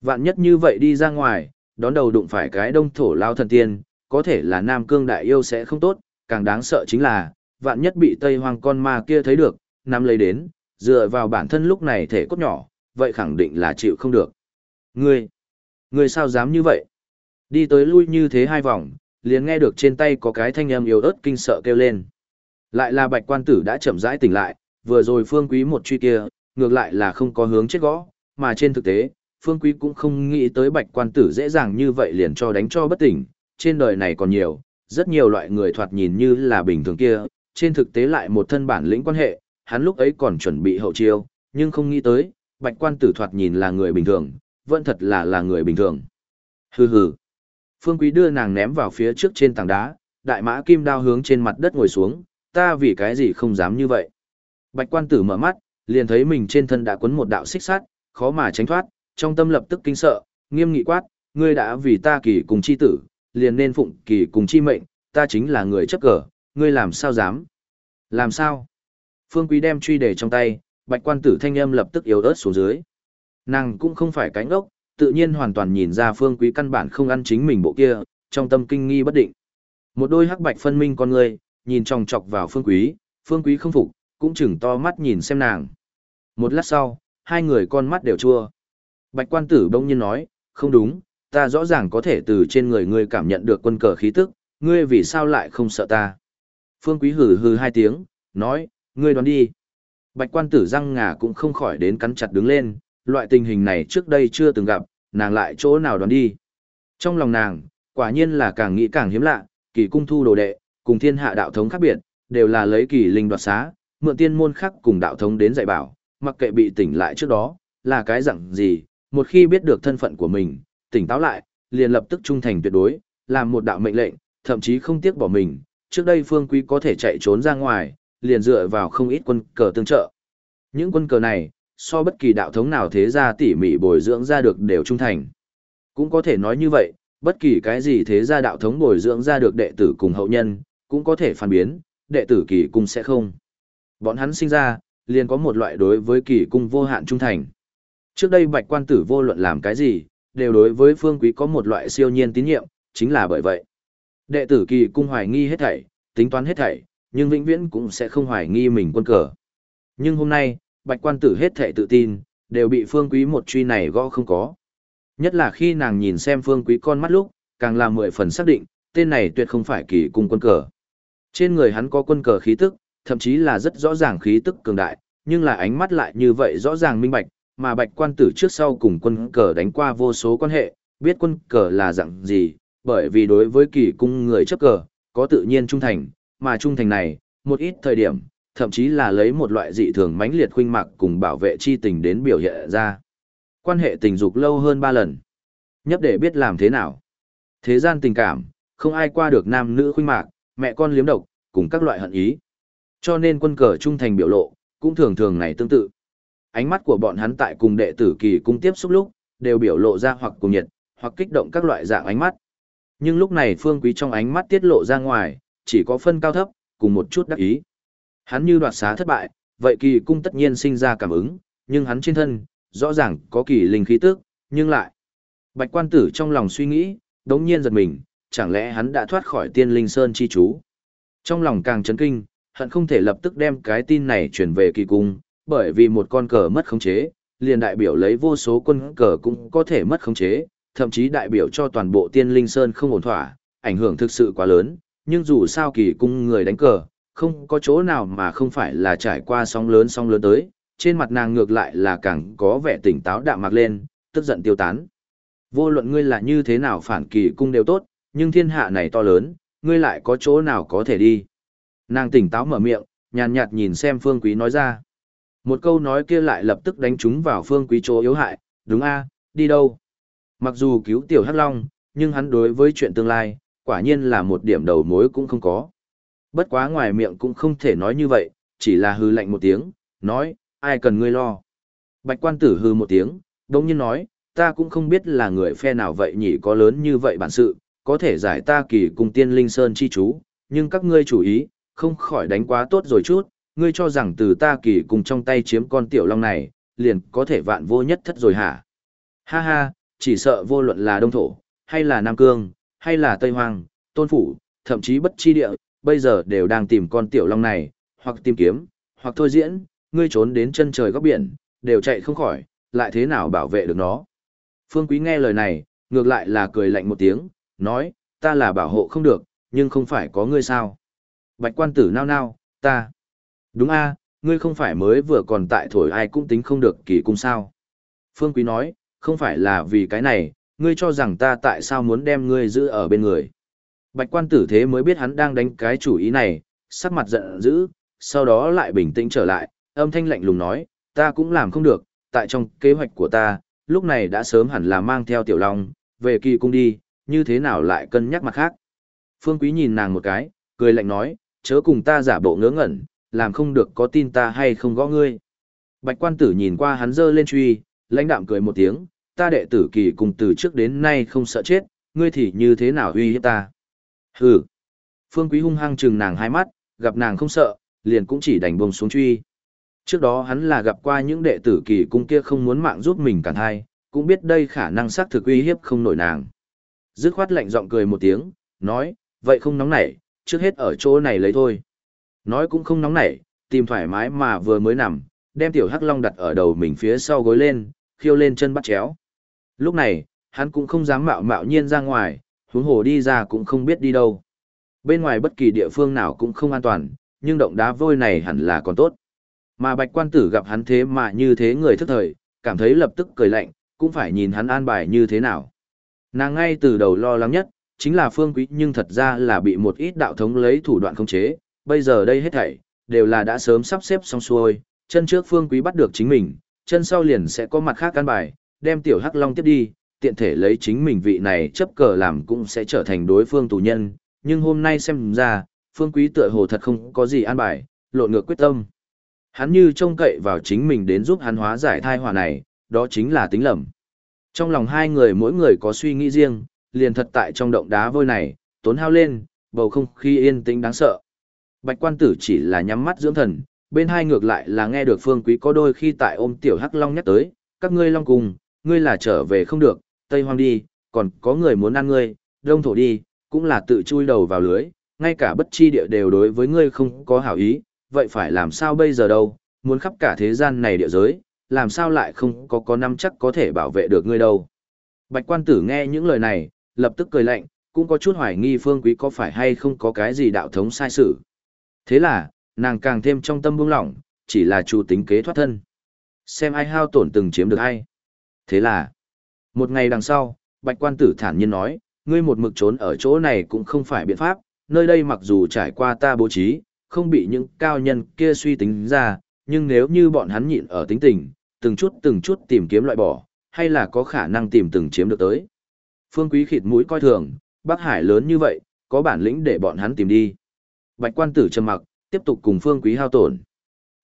Vạn nhất như vậy đi ra ngoài, đón đầu đụng phải cái đông thổ lao thần tiên, có thể là Nam Cương đại yêu sẽ không tốt, càng đáng sợ chính là, vạn nhất bị Tây Hoang con ma kia thấy được, nắm lấy đến, dựa vào bản thân lúc này thể cốt nhỏ, vậy khẳng định là chịu không được. Ngươi, ngươi sao dám như vậy? Đi tới lui như thế hai vòng, liền nghe được trên tay có cái thanh âm yếu ớt kinh sợ kêu lên. Lại là bạch quan tử đã chậm rãi tỉnh lại, vừa rồi phương quý một truy kia, ngược lại là không có hướng chết gõ, mà trên thực tế, phương quý cũng không nghĩ tới bạch quan tử dễ dàng như vậy liền cho đánh cho bất tỉnh, trên đời này còn nhiều, rất nhiều loại người thoạt nhìn như là bình thường kia, trên thực tế lại một thân bản lĩnh quan hệ, hắn lúc ấy còn chuẩn bị hậu chiêu, nhưng không nghĩ tới, bạch quan tử thoạt nhìn là người bình thường, vẫn thật là là người bình thường. Hừ hừ. Phương Quý đưa nàng ném vào phía trước trên tảng đá, đại mã kim đao hướng trên mặt đất ngồi xuống, ta vì cái gì không dám như vậy. Bạch quan tử mở mắt, liền thấy mình trên thân đã quấn một đạo xích sát, khó mà tránh thoát, trong tâm lập tức kinh sợ, nghiêm nghị quát, ngươi đã vì ta kỳ cùng chi tử, liền nên phụng kỳ cùng chi mệnh, ta chính là người chấp cờ, ngươi làm sao dám? Làm sao? Phương Quý đem truy đề trong tay, bạch quan tử thanh âm lập tức yếu ớt xuống dưới. Nàng cũng không phải cánh ốc, tự nhiên hoàn toàn nhìn ra Phương Quý căn bản không ăn chính mình bộ kia, trong tâm kinh nghi bất định. Một đôi hắc bạch phân minh con người, nhìn tròng chọc vào Phương Quý, Phương Quý không phục, cũng chừng to mắt nhìn xem nàng. Một lát sau, hai người con mắt đều chua. Bạch quan tử bỗng nhiên nói, không đúng, ta rõ ràng có thể từ trên người ngươi cảm nhận được quân cờ khí tức, ngươi vì sao lại không sợ ta? Phương Quý hừ hừ hai tiếng, nói, ngươi đoán đi. Bạch quan tử răng ngà cũng không khỏi đến cắn chặt đứng lên, loại tình hình này trước đây chưa từng gặp, nàng lại chỗ nào đoán đi. Trong lòng nàng, quả nhiên là càng nghĩ càng hiếm lạ, kỳ cung thu đồ đệ, cùng thiên hạ đạo thống khác biệt, đều là lấy kỳ linh đoạt xá, mượn tiên môn khác cùng đạo thống đến dạy bảo, mặc kệ bị tỉnh lại trước đó, là cái dạng gì, một khi biết được thân phận của mình, tỉnh táo lại, liền lập tức trung thành tuyệt đối, làm một đạo mệnh lệnh, thậm chí không tiếc bỏ mình. Trước đây Phương Quý có thể chạy trốn ra ngoài, liền dựa vào không ít quân cờ tương trợ. Những quân cờ này, so bất kỳ đạo thống nào thế gia tỉ mỉ bồi dưỡng ra được đều trung thành. Cũng có thể nói như vậy, bất kỳ cái gì thế gia đạo thống bồi dưỡng ra được đệ tử cùng hậu nhân, cũng có thể phản biến, đệ tử kỳ cung sẽ không. Bọn hắn sinh ra, liền có một loại đối với kỳ cung vô hạn trung thành. Trước đây bạch quan tử vô luận làm cái gì, đều đối với phương quý có một loại siêu nhiên tín nhiệm, chính là bởi vậy. Đệ tử kỳ cung hoài nghi hết thảy, tính toán hết thảy, nhưng vĩnh viễn cũng sẽ không hoài nghi mình quân cờ. Nhưng hôm nay, bạch quan tử hết thảy tự tin, đều bị phương quý một truy này gõ không có. Nhất là khi nàng nhìn xem phương quý con mắt lúc, càng là mười phần xác định, tên này tuyệt không phải kỳ cung quân cờ. Trên người hắn có quân cờ khí tức, thậm chí là rất rõ ràng khí tức cường đại, nhưng là ánh mắt lại như vậy rõ ràng minh bạch, mà bạch quan tử trước sau cùng quân cờ đánh qua vô số quan hệ, biết quân cờ là dạng gì, bởi vì đối với kỳ cung người chấp cờ, có tự nhiên trung thành, mà trung thành này, một ít thời điểm, thậm chí là lấy một loại dị thường mãnh liệt khuynh mạc cùng bảo vệ chi tình đến biểu hiện ra. Quan hệ tình dục lâu hơn ba lần. Nhấp để biết làm thế nào. Thế gian tình cảm, không ai qua được nam nữ khuynh mạc, mẹ con liếm độc, cùng các loại hận ý. Cho nên quân cờ trung thành biểu lộ, cũng thường thường này tương tự. Ánh mắt của bọn hắn tại cùng đệ tử kỳ cung tiếp xúc lúc, đều biểu lộ ra hoặc cùng nhiệt, hoặc kích động các loại dạng ánh mắt. Nhưng lúc này phương quý trong ánh mắt tiết lộ ra ngoài, chỉ có phân cao thấp, cùng một chút đắc ý. Hắn như đoạt xá thất bại, vậy kỳ cung tất nhiên sinh ra cảm ứng, nhưng hắn trên thân, rõ ràng có kỳ linh khí tức, nhưng lại. Bạch quan tử trong lòng suy nghĩ, đống nhiên giật mình, chẳng lẽ hắn đã thoát khỏi tiên linh sơn chi chú. Trong lòng càng chấn kinh, hận không thể lập tức đem cái tin này chuyển về kỳ cung, bởi vì một con cờ mất khống chế, liền đại biểu lấy vô số quân cờ cũng có thể mất khống chế, thậm chí đại biểu cho toàn bộ tiên linh sơn không ổn thỏa, ảnh hưởng thực sự quá lớn, nhưng dù sao kỳ cung người đánh cờ, không có chỗ nào mà không phải là trải qua sóng lớn sóng lớn tới, trên mặt nàng ngược lại là càng có vẻ tỉnh táo đạm mạc lên, tức giận tiêu tán. Vô luận ngươi là như thế nào phản kỳ cung đều tốt, nhưng thiên hạ này to lớn, ngươi lại có chỗ nào có thể đi. Nàng tỉnh táo mở miệng, nhàn nhạt nhìn xem phương quý nói ra. Một câu nói kia lại lập tức đánh trúng vào phương quý chỗ yếu hại, đúng a đi đâu? Mặc dù cứu tiểu hắc long, nhưng hắn đối với chuyện tương lai, quả nhiên là một điểm đầu mối cũng không có. Bất quá ngoài miệng cũng không thể nói như vậy, chỉ là hư lạnh một tiếng, nói, ai cần ngươi lo. Bạch quan tử hư một tiếng, đồng nhiên nói, ta cũng không biết là người phe nào vậy nhỉ có lớn như vậy bản sự, có thể giải ta kỳ cùng tiên linh sơn chi chú, nhưng các ngươi chủ ý, không khỏi đánh quá tốt rồi chút, ngươi cho rằng từ ta kỳ cùng trong tay chiếm con tiểu long này, liền có thể vạn vô nhất thất rồi hả? Ha ha, chỉ sợ vô luận là Đông Thổ, hay là Nam Cương, hay là Tây Hoang, Tôn Phủ, thậm chí bất chi địa, bây giờ đều đang tìm con tiểu long này, hoặc tìm kiếm, hoặc thôi diễn, ngươi trốn đến chân trời góc biển, đều chạy không khỏi, lại thế nào bảo vệ được nó. Phương Quý nghe lời này, ngược lại là cười lạnh một tiếng, nói, ta là bảo hộ không được, nhưng không phải có ngươi sao. Bạch quan tử nao nao, ta. Đúng a, ngươi không phải mới vừa còn tại thổi ai cũng tính không được kỳ cung sao. Phương Quý nói, không phải là vì cái này, ngươi cho rằng ta tại sao muốn đem ngươi giữ ở bên người. Bạch quan tử thế mới biết hắn đang đánh cái chủ ý này, sắc mặt giận dữ, sau đó lại bình tĩnh trở lại, âm thanh lạnh lùng nói, ta cũng làm không được, tại trong kế hoạch của ta, lúc này đã sớm hẳn là mang theo tiểu long, về kỳ cung đi, như thế nào lại cân nhắc mặt khác. Phương Quý nhìn nàng một cái, cười lạnh nói, chớ cùng ta giả bộ ngớ ngẩn, làm không được có tin ta hay không gõ ngươi. Bạch quan tử nhìn qua hắn dơ lên truy, lãnh đạm cười một tiếng, ta đệ tử kỳ cùng từ trước đến nay không sợ chết, ngươi thì như thế nào uy hiếp ta. Hừ. Phương Quý hung hăng trừng nàng hai mắt, gặp nàng không sợ, liền cũng chỉ đành bông xuống truy. Trước đó hắn là gặp qua những đệ tử kỳ cung kia không muốn mạng giúp mình cản thai, cũng biết đây khả năng xác thực uy hiếp không nổi nàng. Dứt khoát lạnh giọng cười một tiếng, nói, vậy không nóng nảy, trước hết ở chỗ này lấy thôi. Nói cũng không nóng nảy, tìm thoải mái mà vừa mới nằm, đem tiểu hắc long đặt ở đầu mình phía sau gối lên, khiêu lên chân bắt chéo. Lúc này, hắn cũng không dám mạo mạo nhiên ra ngoài, huống hồ đi ra cũng không biết đi đâu. Bên ngoài bất kỳ địa phương nào cũng không an toàn, nhưng động đá vôi này hẳn là còn tốt. Mà bạch quan tử gặp hắn thế mà như thế người thức thời, cảm thấy lập tức cười lạnh, cũng phải nhìn hắn an bài như thế nào. Nàng ngay từ đầu lo lắng nhất, chính là phương quý nhưng thật ra là bị một ít đạo thống lấy thủ đoạn khống chế, bây giờ đây hết thảy, đều là đã sớm sắp xếp xong xuôi, chân trước phương quý bắt được chính mình, chân sau liền sẽ có mặt khác an bài, đem tiểu hắc long tiếp đi, tiện thể lấy chính mình vị này chấp cờ làm cũng sẽ trở thành đối phương tù nhân, nhưng hôm nay xem ra, phương quý tựa hồ thật không có gì an bài, lộn ngược quyết tâm. Hắn như trông cậy vào chính mình đến giúp hắn hóa giải thai họa này, đó chính là tính lầm. Trong lòng hai người mỗi người có suy nghĩ riêng, liền thật tại trong động đá vôi này, tốn hao lên, bầu không khí yên tĩnh đáng sợ. Bạch quan tử chỉ là nhắm mắt dưỡng thần, bên hai ngược lại là nghe được phương quý có đôi khi tại ôm tiểu hắc long nhắc tới, các ngươi long cùng, ngươi là trở về không được, tây hoang đi, còn có người muốn ăn ngươi, đông thổ đi, cũng là tự chui đầu vào lưới, ngay cả bất chi địa đều đối với ngươi không có hảo ý, vậy phải làm sao bây giờ đâu, muốn khắp cả thế gian này địa giới, làm sao lại không có có năm chắc có thể bảo vệ được ngươi đâu. Bạch quan tử nghe những lời này, lập tức cười lạnh, cũng có chút hoài nghi phương quý có phải hay không có cái gì đạo thống sai sự. Thế là, nàng càng thêm trong tâm buông lỏng, chỉ là chủ tính kế thoát thân. Xem ai hao tổn từng chiếm được ai. Thế là, một ngày đằng sau, bạch quan tử thản nhiên nói, ngươi một mực trốn ở chỗ này cũng không phải biện pháp, nơi đây mặc dù trải qua ta bố trí, không bị những cao nhân kia suy tính ra, nhưng nếu như bọn hắn nhịn ở tính tình, từng chút từng chút tìm kiếm loại bỏ, hay là có khả năng tìm từng chiếm được tới. Phương Quý khịt mũi coi thường, Bắc Hải lớn như vậy, có bản lĩnh để bọn hắn tìm đi. Bạch quan tử trầm mặc, tiếp tục cùng phương quý hao tổn.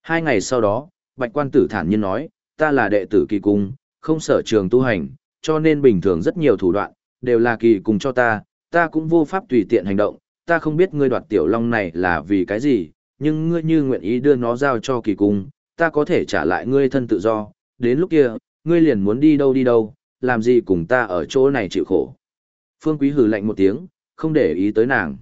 Hai ngày sau đó, bạch quan tử thản nhiên nói, ta là đệ tử kỳ cung, không sở trường tu hành, cho nên bình thường rất nhiều thủ đoạn, đều là kỳ cùng cho ta, ta cũng vô pháp tùy tiện hành động, ta không biết ngươi đoạt tiểu long này là vì cái gì, nhưng ngươi như nguyện ý đưa nó giao cho kỳ cung, ta có thể trả lại ngươi thân tự do, đến lúc kia, ngươi liền muốn đi đâu đi đâu, làm gì cùng ta ở chỗ này chịu khổ. Phương Quý hừ lạnh một tiếng, không để ý tới nàng.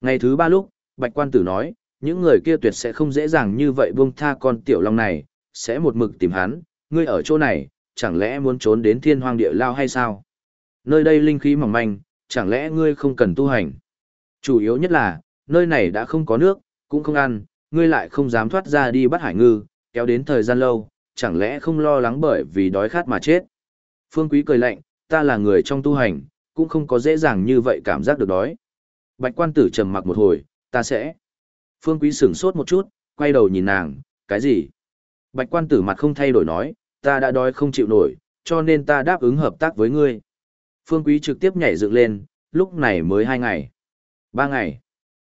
Ngày thứ ba lúc, Bạch Quan Tử nói, những người kia tuyệt sẽ không dễ dàng như vậy buông tha con tiểu long này, sẽ một mực tìm hắn, ngươi ở chỗ này, chẳng lẽ muốn trốn đến thiên hoang địa lao hay sao? Nơi đây linh khí mỏng manh, chẳng lẽ ngươi không cần tu hành? Chủ yếu nhất là, nơi này đã không có nước, cũng không ăn, ngươi lại không dám thoát ra đi bắt hải ngư, kéo đến thời gian lâu, chẳng lẽ không lo lắng bởi vì đói khát mà chết? Phương Quý cười lạnh, ta là người trong tu hành, cũng không có dễ dàng như vậy cảm giác được đói. Bạch quan tử trầm mặc một hồi, ta sẽ. Phương Quý sửng sốt một chút, quay đầu nhìn nàng, cái gì? Bạch quan tử mặt không thay đổi nói, ta đã đói không chịu nổi, cho nên ta đáp ứng hợp tác với ngươi. Phương Quý trực tiếp nhảy dựng lên, lúc này mới hai ngày. Ba ngày.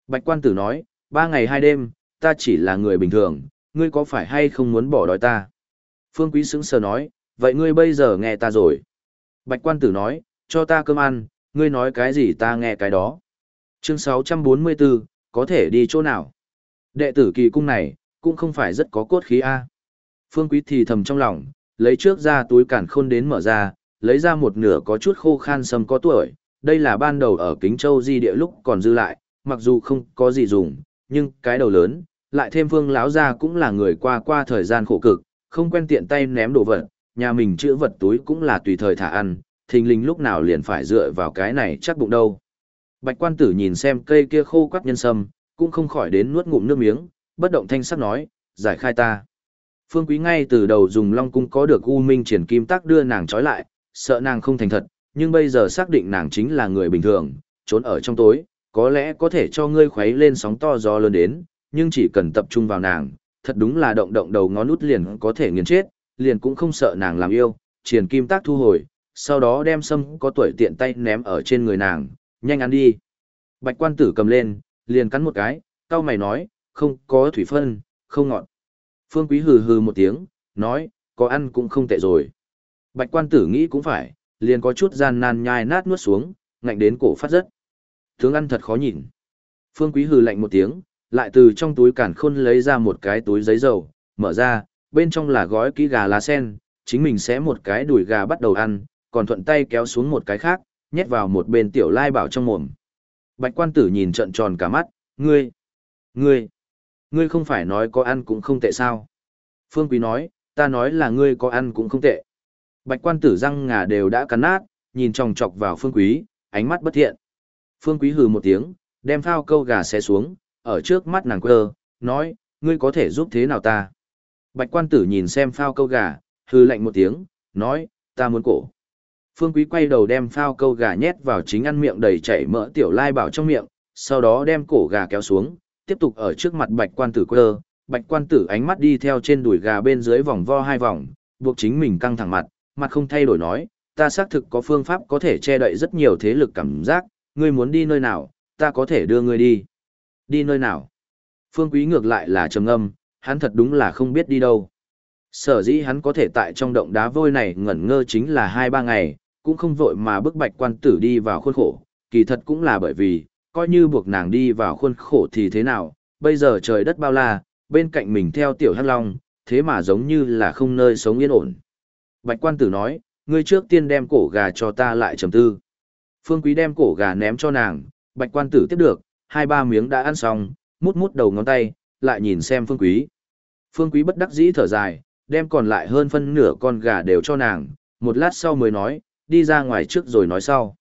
Bạch quan tử nói, ba ngày hai đêm, ta chỉ là người bình thường, ngươi có phải hay không muốn bỏ đói ta? Phương Quý sững sờ nói, vậy ngươi bây giờ nghe ta rồi. Bạch quan tử nói, cho ta cơm ăn, ngươi nói cái gì ta nghe cái đó. Chương 644, có thể đi chỗ nào? Đệ tử kỳ cung này, cũng không phải rất có cốt khí A. Phương Quý thì thầm trong lòng, lấy trước ra túi cản khôn đến mở ra, lấy ra một nửa có chút khô khan sâm có tuổi. Đây là ban đầu ở Kính Châu di địa lúc còn dư lại, mặc dù không có gì dùng, nhưng cái đầu lớn, lại thêm vương lão gia cũng là người qua qua thời gian khổ cực, không quen tiện tay ném đồ vật, nhà mình chữa vật túi cũng là tùy thời thả ăn, thình lình lúc nào liền phải dựa vào cái này chắc bụng đâu. Bạch quan tử nhìn xem cây kia khô quắt nhân sâm, cũng không khỏi đến nuốt ngụm nước miếng, bất động thanh sắc nói, giải khai ta. Phương Quý ngay từ đầu dùng Long Cung có được U Minh triển kim tác đưa nàng trói lại, sợ nàng không thành thật, nhưng bây giờ xác định nàng chính là người bình thường, trốn ở trong tối, có lẽ có thể cho ngươi khuấy lên sóng to gió lớn đến, nhưng chỉ cần tập trung vào nàng, thật đúng là động động đầu ngón út liền có thể nghiền chết, liền cũng không sợ nàng làm yêu, triển kim tác thu hồi, sau đó đem sâm có tuổi tiện tay ném ở trên người nàng, nhanh ăn đi. Bạch quan tử cầm lên, liền cắn một cái, cao mày nói, không có thủy phân, không ngọt. Phương Quý hừ hừ một tiếng, nói, có ăn cũng không tệ rồi. Bạch quan tử nghĩ cũng phải, liền có chút gian nan nhai nát nuốt xuống, ngạnh đến cổ phát rất. Tướng ăn thật khó nhìn. Phương Quý hừ lạnh một tiếng, lại từ trong túi cản khôn lấy ra một cái túi giấy dầu, mở ra, bên trong là gói kỹ gà lá sen, chính mình xé một cái đùi gà bắt đầu ăn, còn thuận tay kéo xuống một cái khác, nhét vào một bên tiểu lai bảo trong mồm. Bạch quan tử nhìn trận tròn cả mắt, ngươi, ngươi, ngươi không phải nói có ăn cũng không tệ sao. Phương Quý nói, ta nói là ngươi có ăn cũng không tệ. Bạch quan tử răng ngà đều đã cắn nát, nhìn tròng chọc vào Phương Quý, ánh mắt bất thiện. Phương Quý hừ một tiếng, đem phao câu gà xé xuống, ở trước mắt nàng quơ, nói, ngươi có thể giúp thế nào ta? Bạch quan tử nhìn xem phao câu gà, hừ lạnh một tiếng, nói, ta muốn cổ. Phương Quý quay đầu đem phao câu gà nhét vào chính ăn miệng đầy chảy mỡ tiểu lai bảo trong miệng, sau đó đem cổ gà kéo xuống, tiếp tục ở trước mặt bạch quan tử quơ, bạch quan tử ánh mắt đi theo trên đùi gà bên dưới vòng vo hai vòng, buộc chính mình căng thẳng mặt, mặt không thay đổi nói, ta xác thực có phương pháp có thể che đậy rất nhiều thế lực cảm giác, ngươi muốn đi nơi nào, ta có thể đưa ngươi đi. Đi nơi nào? Phương Quý ngược lại là trầm âm, hắn thật đúng là không biết đi đâu. Sở dĩ hắn có thể tại trong động đá vôi này ngẩn ngơ chính là hai ba ngày, cũng không vội mà bức bạch quan tử đi vào khuôn khổ, kỳ thật cũng là bởi vì, coi như buộc nàng đi vào khuôn khổ thì thế nào, bây giờ trời đất bao la, bên cạnh mình theo tiểu hắc long, thế mà giống như là không nơi sống yên ổn. Bạch quan tử nói, ngươi trước tiên đem cổ gà cho ta lại trầm tư. Phương Quý đem cổ gà ném cho nàng, bạch quan tử tiếp được, hai ba miếng đã ăn xong, mút mút đầu ngón tay, lại nhìn xem Phương Quý. Phương Quý bất đắc dĩ thở dài, đem còn lại hơn phân nửa con gà đều cho nàng, một lát sau mới nói, đi ra ngoài trước rồi nói sau.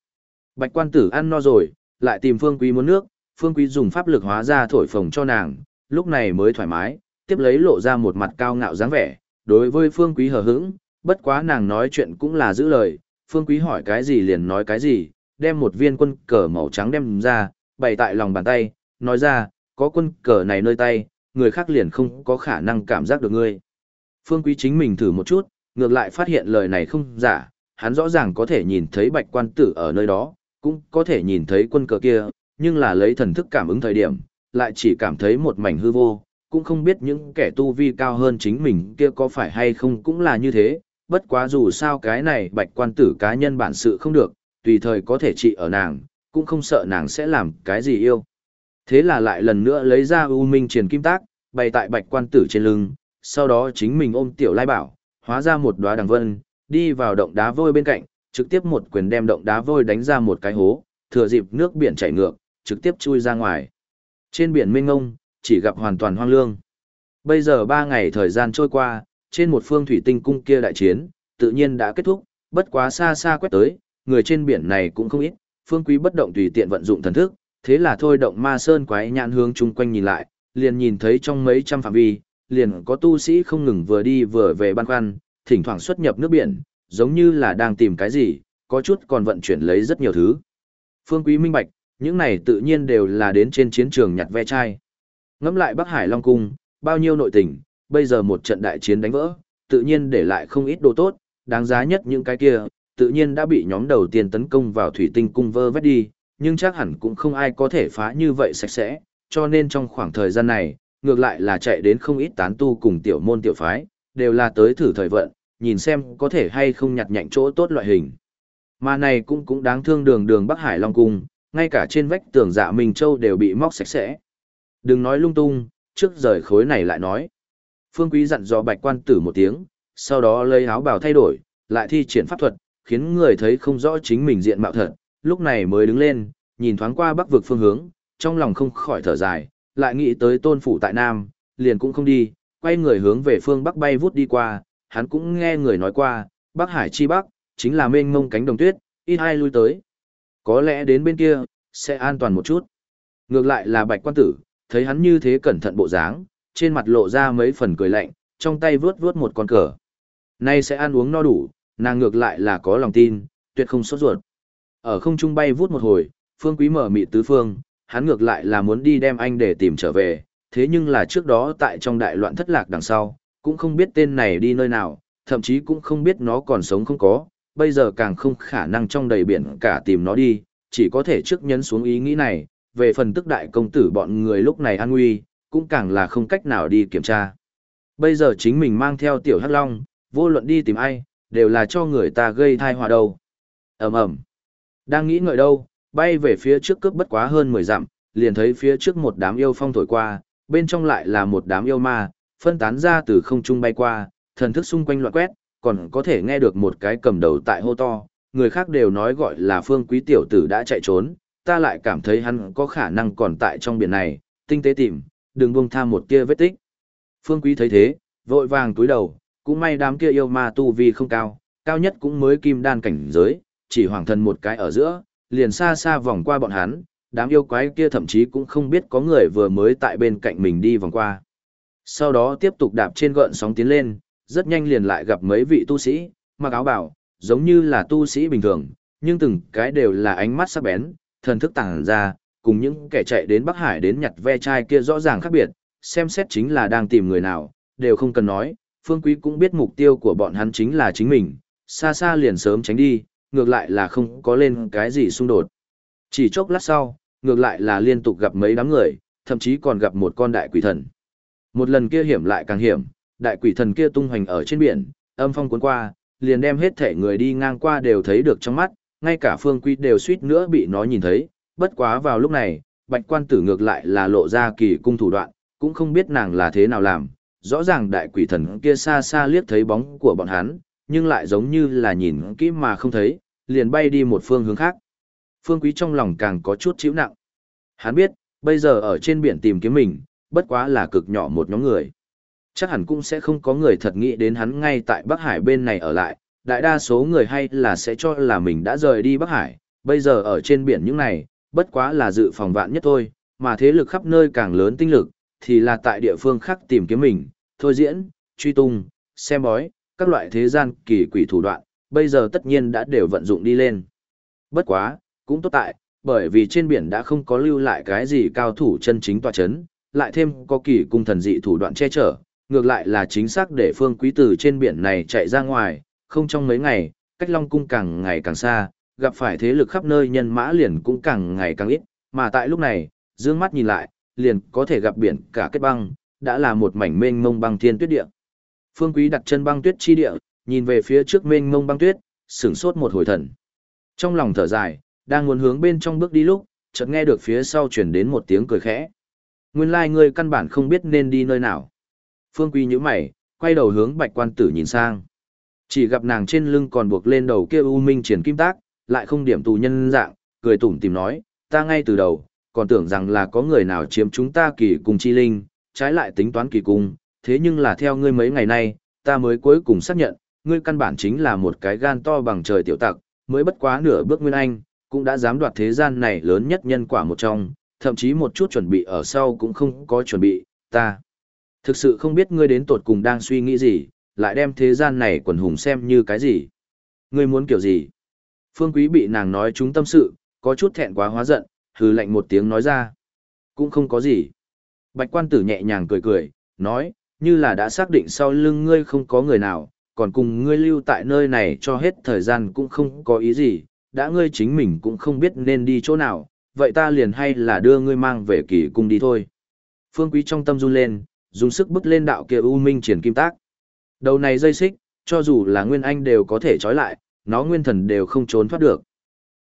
Bạch quan tử ăn no rồi, lại tìm Phương Quý muốn nước, Phương Quý dùng pháp lực hóa ra thổi phồng cho nàng, lúc này mới thoải mái, tiếp lấy lộ ra một mặt cao ngạo dáng vẻ, đối với Phương Quý hờ hững, bất quá nàng nói chuyện cũng là giữ lời, Phương Quý hỏi cái gì liền nói cái gì, đem một viên quân cờ màu trắng đem ra, bày tại lòng bàn tay, nói ra, có quân cờ này nơi tay, người khác liền không có khả năng cảm giác được ngươi. Phương Quý chính mình thử một chút, ngược lại phát hiện lời này không giả, hắn rõ ràng có thể nhìn thấy bạch quan tử ở nơi đó, cũng có thể nhìn thấy quân cờ kia, nhưng là lấy thần thức cảm ứng thời điểm, lại chỉ cảm thấy một mảnh hư vô, cũng không biết những kẻ tu vi cao hơn chính mình kia có phải hay không cũng là như thế, bất quá dù sao cái này bạch quan tử cá nhân bản sự không được, tùy thời có thể trị ở nàng, cũng không sợ nàng sẽ làm cái gì yêu. Thế là lại lần nữa lấy ra U Minh Truyền Kim Tác, bày tại bạch quan tử trên lưng, sau đó chính mình ôm tiểu lai bảo, hóa ra một đóa đằng vân, đi vào động đá vôi bên cạnh, trực tiếp một quyền đem động đá vôi đánh ra một cái hố, thừa dịp nước biển chảy ngược, trực tiếp chui ra ngoài. Trên biển mênh ngông, chỉ gặp hoàn toàn hoang lương. Bây giờ ba ngày thời gian trôi qua, trên một phương thủy tinh cung kia đại chiến, tự nhiên đã kết thúc, bất quá xa xa quét tới, người trên biển này cũng không ít, phương quý bất động tùy tiện vận dụng thần thức, thế là thôi động ma sơn quái nhãn hướng chung quanh nhìn lại, liền nhìn thấy trong mấy trăm phạm vi, liền có tu sĩ không ngừng vừa đi vừa về ban quan thỉnh thoảng xuất nhập nước biển, giống như là đang tìm cái gì, có chút còn vận chuyển lấy rất nhiều thứ. Phương Quý minh bạch, những này tự nhiên đều là đến trên chiến trường nhặt ve chai. Ngắm lại Bắc Hải Long Cung, bao nhiêu nội tình, bây giờ một trận đại chiến đánh vỡ, tự nhiên để lại không ít đồ tốt, đáng giá nhất những cái kia, tự nhiên đã bị nhóm đầu tiên tấn công vào thủy tinh cung vơ vét đi, nhưng chắc hẳn cũng không ai có thể phá như vậy sạch sẽ, cho nên trong khoảng thời gian này, ngược lại là chạy đến không ít tán tu cùng tiểu môn tiểu phái, đều là tới thử thời vận, nhìn xem có thể hay không nhặt nhạnh chỗ tốt loại hình. Mà này cũng cũng đáng thương đường đường Bắc Hải Long Cung, ngay cả trên vách tường dạ Minh Châu đều bị móc sạch sẽ. Đừng nói lung tung, trước rời khối này lại nói. Phương Quý dặn dò bạch quan tử một tiếng, sau đó lấy áo bào thay đổi, lại thi triển pháp thuật, khiến người thấy không rõ chính mình diện mạo thật, lúc này mới đứng lên, nhìn thoáng qua bắc vực phương hướng, trong lòng không khỏi thở dài, lại nghĩ tới tôn phủ tại Nam, liền cũng không đi, quay người hướng về phương bắc bay vút đi qua, hắn cũng nghe người nói qua, Bắc Hải chi Bắc, chính là mênh mông cánh đồng tuyết, ít ai lui tới. Có lẽ đến bên kia, sẽ an toàn một chút. Ngược lại là bạch quan tử, thấy hắn như thế cẩn thận bộ dáng, trên mặt lộ ra mấy phần cười lạnh, trong tay vướt vướt một con cờ. Nay sẽ ăn uống no đủ, nàng ngược lại là có lòng tin, tuyệt không sốt ruột. Ở không trung bay vút một hồi, phương quý mở mị tứ phương, hắn ngược lại là muốn đi đem anh để tìm trở về, thế nhưng là trước đó tại trong đại loạn thất lạc đằng sau, cũng không biết tên này đi nơi nào, thậm chí cũng không biết nó còn sống không có, bây giờ càng không khả năng trong đầy biển cả tìm nó đi, chỉ có thể trước nhấn xuống ý nghĩ này, về phần tức đại công tử bọn người lúc này an nguy, cũng càng là không cách nào đi kiểm tra. Bây giờ chính mình mang theo tiểu hắc long, vô luận đi tìm ai, đều là cho người ta gây thai họa đầu. ầm ầm Đang nghĩ ngợi đâu, bay về phía trước cướp bất quá hơn 10 dặm, liền thấy phía trước một đám yêu phong thổi qua, bên trong lại là một đám yêu ma, phân tán ra từ không trung bay qua, thần thức xung quanh loạn quét, còn có thể nghe được một cái cầm đầu tại hô to, người khác đều nói gọi là phương quý tiểu tử đã chạy trốn, ta lại cảm thấy hắn có khả năng còn tại trong biển này, tinh tế tìm, đừng buông tham một kia vết tích. Phương quý thấy thế, vội vàng túi đầu, cũng may đám kia yêu ma tu vi không cao, cao nhất cũng mới kim đan cảnh giới, chỉ hoàng thần một cái ở giữa, liền xa xa vòng qua bọn hắn, đám yêu quái kia thậm chí cũng không biết có người vừa mới tại bên cạnh mình đi vòng qua. Sau đó tiếp tục đạp trên gợn sóng tiến lên, rất nhanh liền lại gặp mấy vị tu sĩ, mặc áo bảo, giống như là tu sĩ bình thường, nhưng từng cái đều là ánh mắt sắc bén, thần thức tàng ra, cùng những kẻ chạy đến Bắc Hải đến nhặt ve chai kia rõ ràng khác biệt, xem xét chính là đang tìm người nào, đều không cần nói, Phương Quý cũng biết mục tiêu của bọn hắn chính là chính mình, xa xa liền sớm tránh đi, ngược lại là không có lên cái gì xung đột. Chỉ chốc lát sau, ngược lại là liên tục gặp mấy đám người, thậm chí còn gặp một con đại quỷ thần. Một lần kia hiểm lại càng hiểm, đại quỷ thần kia tung hoành ở trên biển, âm phong cuốn qua, liền đem hết thể người đi ngang qua đều thấy được trong mắt, ngay cả phương quy đều suýt nữa bị nó nhìn thấy, bất quá vào lúc này, bạch quan tử ngược lại là lộ ra kỳ cung thủ đoạn, cũng không biết nàng là thế nào làm, rõ ràng đại quỷ thần kia xa xa liếc thấy bóng của bọn hắn, nhưng lại giống như là nhìn kỹ mà không thấy, liền bay đi một phương hướng khác. Phương quý trong lòng càng có chút chịu nặng. Hắn biết, bây giờ ở trên biển tìm kiếm mình, bất quá là cực nhỏ một nhóm người. Chắc hẳn cũng sẽ không có người thật nghĩ đến hắn ngay tại Bắc Hải bên này ở lại, đại đa số người hay là sẽ cho là mình đã rời đi Bắc Hải, bây giờ ở trên biển những này, bất quá là dự phòng vạn nhất thôi, mà thế lực khắp nơi càng lớn tinh lực, thì là tại địa phương khác tìm kiếm mình, thôi diễn, truy tung, xem bói, các loại thế gian kỳ quỷ thủ đoạn, bây giờ tất nhiên đã đều vận dụng đi lên. Bất quá, cũng tốt tại, bởi vì trên biển đã không có lưu lại cái gì cao thủ chân chính tòa chấn, lại thêm có kỳ cung thần dị thủ đoạn che chở, ngược lại là chính xác để phương quý tử trên biển này chạy ra ngoài, không trong mấy ngày, cách Long Cung càng ngày càng xa, gặp phải thế lực khắp nơi nhân mã liền cũng càng ngày càng ít, mà tại lúc này, dương mắt nhìn lại, liền có thể gặp biển cả kết băng, đã là một mảnh mênh mông băng thiên tuyết địa. Phương Quý đặt chân băng tuyết chi địa, nhìn về phía trước mênh mông băng tuyết, sửng sốt một hồi thần. Trong lòng thở dài, đang muốn hướng bên trong bước đi lúc, chợt nghe được phía sau truyền đến một tiếng cười khẽ. Nguyên lai like ngươi căn bản không biết nên đi nơi nào. Phương Quý nhíu mày, quay đầu hướng Bạch Quan Tử nhìn sang. Chỉ gặp nàng trên lưng còn buộc lên đầu kia u minh triển kim tác, lại không điểm tù nhân dạng, cười tủm tìm nói, ta ngay từ đầu, còn tưởng rằng là có người nào chiếm chúng ta kỳ cùng chi linh, trái lại tính toán kỳ cung, thế nhưng là theo ngươi mấy ngày nay, ta mới cuối cùng xác nhận, ngươi căn bản chính là một cái gan to bằng trời tiểu tặc, mới bất quá nửa bước nguyên anh, cũng đã dám đoạt thế gian này lớn nhất nhân quả một trong, thậm chí một chút chuẩn bị ở sau cũng không có chuẩn bị, ta. Thực sự không biết ngươi đến tột cùng đang suy nghĩ gì, lại đem thế gian này quần hùng xem như cái gì. Ngươi muốn kiểu gì? Phương Quý bị nàng nói chúng tâm sự, có chút thẹn quá hóa giận, hừ lạnh một tiếng nói ra. Cũng không có gì. Bạch quan tử nhẹ nhàng cười cười, nói, như là đã xác định sau lưng ngươi không có người nào, còn cùng ngươi lưu tại nơi này cho hết thời gian cũng không có ý gì, đã ngươi chính mình cũng không biết nên đi chỗ nào, vậy ta liền hay là đưa ngươi mang về kỳ cung đi thôi. Phương Quý trong tâm run lên, dùng sức bức lên đạo kia u minh triển kim tác. Đầu này dây xích, cho dù là nguyên anh đều có thể trói lại, nó nguyên thần đều không trốn thoát được.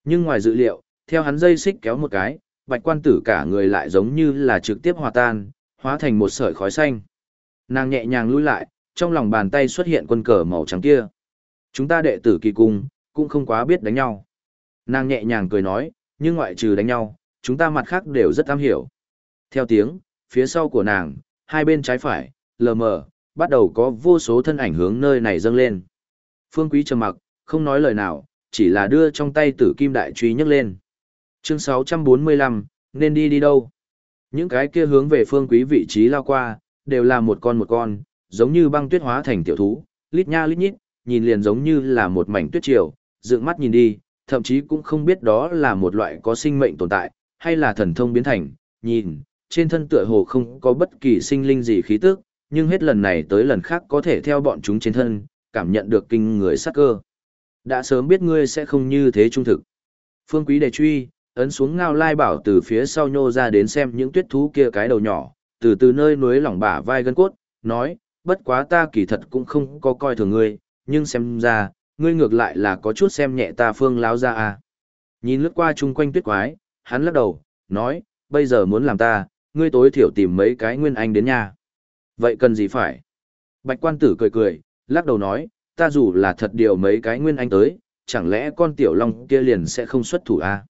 Nhưng ngoài dự liệu, theo hắn dây xích kéo một cái, bạch quan tử cả người lại giống như là trực tiếp hòa tan, hóa thành một sợi khói xanh. Nàng nhẹ nhàng lui lại, trong lòng bàn tay xuất hiện quân cờ màu trắng kia. Chúng ta đệ tử kỳ cung, cũng không quá biết đánh nhau. Nàng nhẹ nhàng cười nói, nhưng ngoại trừ đánh nhau, chúng ta mặt khác đều rất am hiểu. Theo tiếng, phía sau của nàng, hai bên trái phải, lờ mờ, bắt đầu có vô số thân ảnh hướng nơi này dâng lên. Phương Quý trầm mặc, không nói lời nào, chỉ là đưa trong tay tử kim đại truy nhấc lên. Chương 645, nên đi đi đâu? Những cái kia hướng về phương quý vị trí lao qua, đều là một con một con, giống như băng tuyết hóa thành tiểu thú, lít nha lít nhít, nhìn liền giống như là một mảnh tuyết triều, dựng mắt nhìn đi, thậm chí cũng không biết đó là một loại có sinh mệnh tồn tại, hay là thần thông biến thành, nhìn, trên thân tựa hồ không có bất kỳ sinh linh gì khí tức, nhưng hết lần này tới lần khác có thể theo bọn chúng trên thân, cảm nhận được kinh người sắc cơ. Đã sớm biết ngươi sẽ không như thế trung thực. Phương Quý đề truy, ấn xuống ngao lai bảo từ phía sau nhô ra đến xem những tuyết thú kia cái đầu nhỏ, từ từ nơi núi lỏng bả vai gân cốt, nói, bất quá ta kỳ thật cũng không có coi thường ngươi, nhưng xem ra, ngươi ngược lại là có chút xem nhẹ ta phương láo ra à. Nhìn lướt qua chung quanh tuyết quái, hắn lắc đầu, nói, bây giờ muốn làm ta, ngươi tối thiểu tìm mấy cái nguyên anh đến nhà. Vậy cần gì phải? Bạch quan tử cười cười, lắc đầu nói, ta dù là thật điều mấy cái nguyên anh tới, chẳng lẽ con tiểu long kia liền sẽ không xuất thủ à?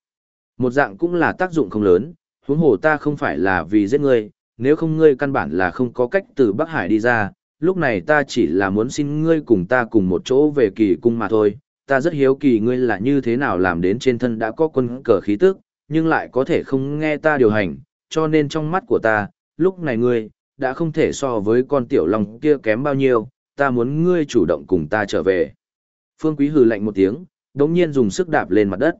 Một dạng cũng là tác dụng không lớn, huống hồ ta không phải là vì giết ngươi, nếu không ngươi căn bản là không có cách từ Bắc Hải đi ra, lúc này ta chỉ là muốn xin ngươi cùng ta cùng một chỗ về kỳ cung mà thôi, ta rất hiếu kỳ ngươi là như thế nào làm đến trên thân đã có quân cờ khí tức, nhưng lại có thể không nghe ta điều hành, cho nên trong mắt của ta, lúc này ngươi, đã không thể so với con tiểu long kia kém bao nhiêu, ta muốn ngươi chủ động cùng ta trở về. Phương Quý hừ lạnh một tiếng, đống nhiên dùng sức đạp lên mặt đất.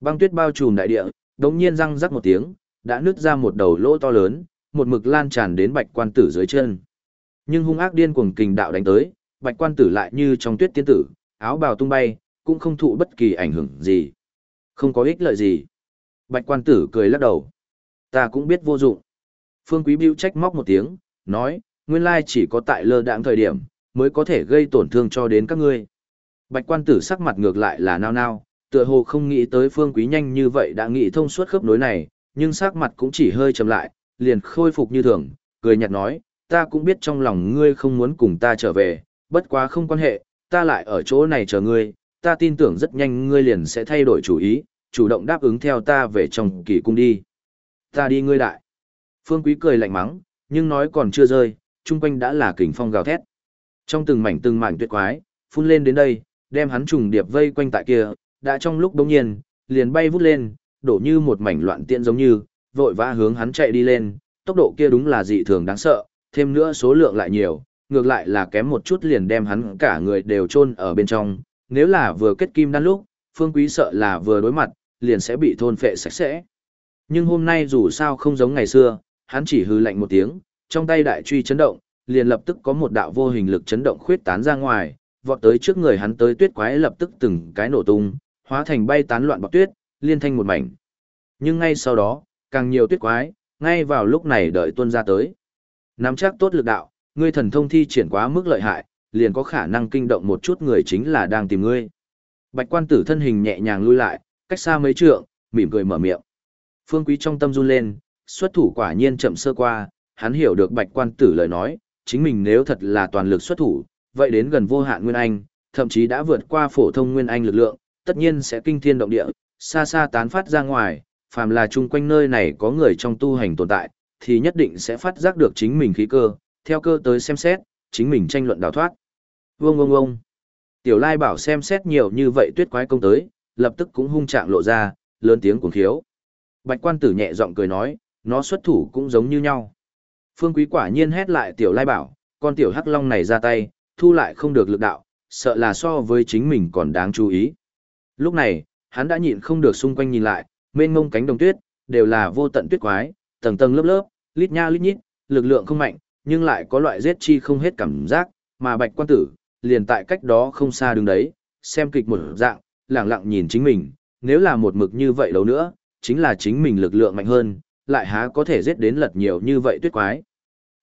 Băng tuyết bao trùm đại địa, đống nhiên răng rắc một tiếng, đã nứt ra một đầu lỗ to lớn, một mực lan tràn đến bạch quan tử dưới chân. Nhưng hung ác điên cuồng kình đạo đánh tới, bạch quan tử lại như trong tuyết tiên tử, áo bào tung bay, cũng không thụ bất kỳ ảnh hưởng gì. Không có ích lợi gì. Bạch quan tử cười lắc đầu. Ta cũng biết vô dụng. Phương Quý bưu trách móc một tiếng, nói, nguyên lai chỉ có tại lơ đãng thời điểm, mới có thể gây tổn thương cho đến các ngươi. Bạch quan tử sắc mặt ngược lại là nao nao, tựa hồ không nghĩ tới phương quý nhanh như vậy đã nghĩ thông suốt khớp nối này, nhưng sắc mặt cũng chỉ hơi chậm lại, liền khôi phục như thường, cười nhạt nói, ta cũng biết trong lòng ngươi không muốn cùng ta trở về, bất quá không quan hệ, ta lại ở chỗ này chờ ngươi, ta tin tưởng rất nhanh ngươi liền sẽ thay đổi chủ ý, chủ động đáp ứng theo ta về trong kỳ cung đi. Ta đi ngươi đại. Phương Quý cười lạnh mắng, nhưng nói còn chưa rơi, chung quanh đã là kình phong gào thét. Trong từng mảnh từng mảnh tuyệt quái, phun lên đến đây, đem hắn trùng điệp vây quanh tại kia, đã trong lúc đông nhiên, liền bay vút lên, đổ như một mảnh loạn tiện giống như, vội vã hướng hắn chạy đi lên, tốc độ kia đúng là dị thường đáng sợ, thêm nữa số lượng lại nhiều, ngược lại là kém một chút liền đem hắn cả người đều chôn ở bên trong, nếu là vừa kết kim đan lúc, phương quý sợ là vừa đối mặt, liền sẽ bị thôn phệ sạch sẽ. Nhưng hôm nay dù sao không giống ngày xưa, hắn chỉ hư lạnh một tiếng, trong tay đại truy chấn động, liền lập tức có một đạo vô hình lực chấn động khuyết tán ra ngoài, vọt tới trước người hắn tới tuyết quái lập tức từng cái nổ tung, hóa thành bay tán loạn bọc tuyết, liên thanh một mảnh. Nhưng ngay sau đó, càng nhiều tuyết quái, ngay vào lúc này đợi tuân ra tới. Nắm chắc tốt lực đạo, ngươi thần thông thi triển quá mức lợi hại, liền có khả năng kinh động một chút người chính là đang tìm ngươi. Bạch quan tử thân hình nhẹ nhàng lui lại, cách xa mấy trượng, mỉm cười mở miệng. Phương Quý trong tâm run lên, xuất thủ quả nhiên chậm sơ qua, hắn hiểu được bạch quan tử lời nói, chính mình nếu thật là toàn lực xuất thủ, vậy đến gần vô hạn nguyên anh, thậm chí đã vượt qua phổ thông nguyên anh lực lượng, tất nhiên sẽ kinh thiên động địa, xa xa tán phát ra ngoài, phàm là chung quanh nơi này có người trong tu hành tồn tại, thì nhất định sẽ phát giác được chính mình khí cơ, theo cơ tới xem xét, chính mình tranh luận đào thoát. Vương vương vương. Tiểu Lai bảo xem xét nhiều như vậy tuyết quái công tới, lập tức cũng hung trạng lộ ra, lớn tiếng cuồng khiếu. Bạch quan tử nhẹ giọng cười nói, nó xuất thủ cũng giống như nhau. Phương Quý quả nhiên hét lại tiểu Lai bảo, con tiểu hắc long này ra tay, thu lại không được lực đạo, sợ là so với chính mình còn đáng chú ý. Lúc này, hắn đã nhịn không được xung quanh nhìn lại, mênh mông cánh đồng tuyết, đều là vô tận tuyết quái, tầng tầng lớp lớp, lít nha lít nhít, lực lượng không mạnh, nhưng lại có loại giết chi không hết cảm giác, mà bạch quan tử, liền tại cách đó không xa đứng đấy, xem kịch một dạng, lặng lặng nhìn chính mình, nếu là một mực như vậy đâu nữa, chính là chính mình lực lượng mạnh hơn, lại há có thể giết đến lật nhiều như vậy tuyết quái.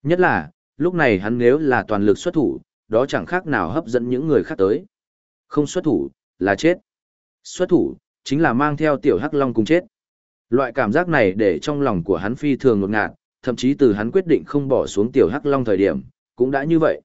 Nhất là, lúc này hắn nếu là toàn lực xuất thủ, đó chẳng khác nào hấp dẫn những người khác tới. Không xuất thủ, là chết. Xuất thủ, chính là mang theo tiểu hắc long cùng chết. Loại cảm giác này để trong lòng của hắn phi thường ngột ngạt, thậm chí từ hắn quyết định không bỏ xuống tiểu hắc long thời điểm, cũng đã như vậy.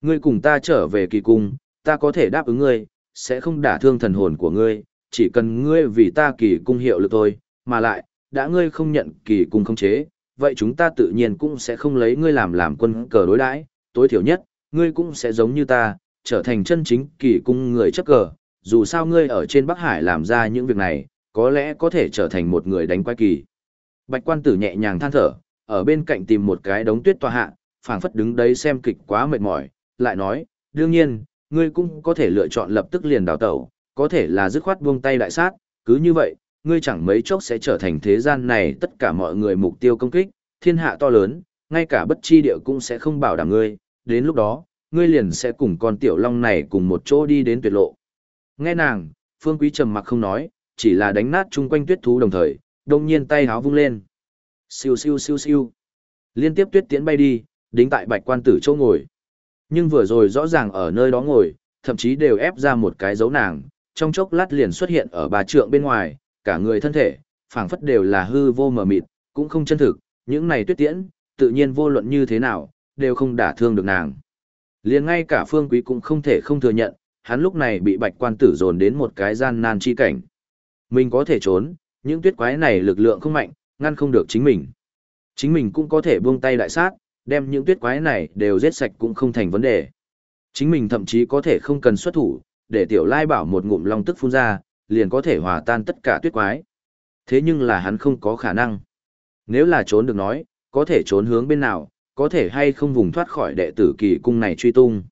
Ngươi cùng ta trở về kỳ cung, ta có thể đáp ứng ngươi, sẽ không đả thương thần hồn của ngươi, chỉ cần ngươi vì ta kỳ cung hiệu lực thôi, mà lại, đã ngươi không nhận kỳ cung không chế, vậy chúng ta tự nhiên cũng sẽ không lấy ngươi làm làm quân cờ đối đãi, tối thiểu nhất, ngươi cũng sẽ giống như ta, trở thành chân chính kỳ cung người chấp cờ, dù sao ngươi ở trên Bắc Hải làm ra những việc này, có lẽ có thể trở thành một người đánh quái kỳ. Bạch quan tử nhẹ nhàng than thở, ở bên cạnh tìm một cái đống tuyết tòa hạ, phảng phất đứng đấy xem kịch quá mệt mỏi, lại nói, đương nhiên, ngươi cũng có thể lựa chọn lập tức liền đào tẩu, có thể là dứt khoát buông tay đại sát, cứ như vậy, ngươi chẳng mấy chốc sẽ trở thành thế gian này tất cả mọi người mục tiêu công kích, thiên hạ to lớn, ngay cả bất chi địa cũng sẽ không bảo đảm ngươi, đến lúc đó, ngươi liền sẽ cùng con tiểu long này cùng một chỗ đi đến tuyệt lộ. Nghe nàng, Phương Quý trầm mặc không nói, chỉ là đánh nát chung quanh tuyết thú đồng thời, đồng nhiên tay háo vung lên. Siêu siêu siêu siêu. Liên tiếp tuyết tiễn bay đi, đính tại bạch quan tử chỗ ngồi. Nhưng vừa rồi rõ ràng ở nơi đó ngồi, thậm chí đều ép ra một cái dấu nàng, trong chốc lát liền xuất hiện ở bà trượng bên ngoài, cả người thân thể, phảng phất đều là hư vô mờ mịt, cũng không chân thực, những này tuyết tiễn, tự nhiên vô luận như thế nào, đều không đả thương được nàng. Liền ngay cả phương quý cũng không thể không thừa nhận, hắn lúc này bị bạch quan tử dồn đến một cái gian nan chi cảnh. Mình có thể trốn, những tuyết quái này lực lượng không mạnh, ngăn không được chính mình. Chính mình cũng có thể buông tay đại sát, đem những tuyết quái này đều giết sạch cũng không thành vấn đề. Chính mình thậm chí có thể không cần xuất thủ, để tiểu lai bảo một ngụm long tức phun ra, liền có thể hòa tan tất cả tuyết quái. Thế nhưng là hắn không có khả năng. Nếu là trốn được nói, có thể trốn hướng bên nào, có thể hay không vùng thoát khỏi đệ tử kỳ cung này truy tung.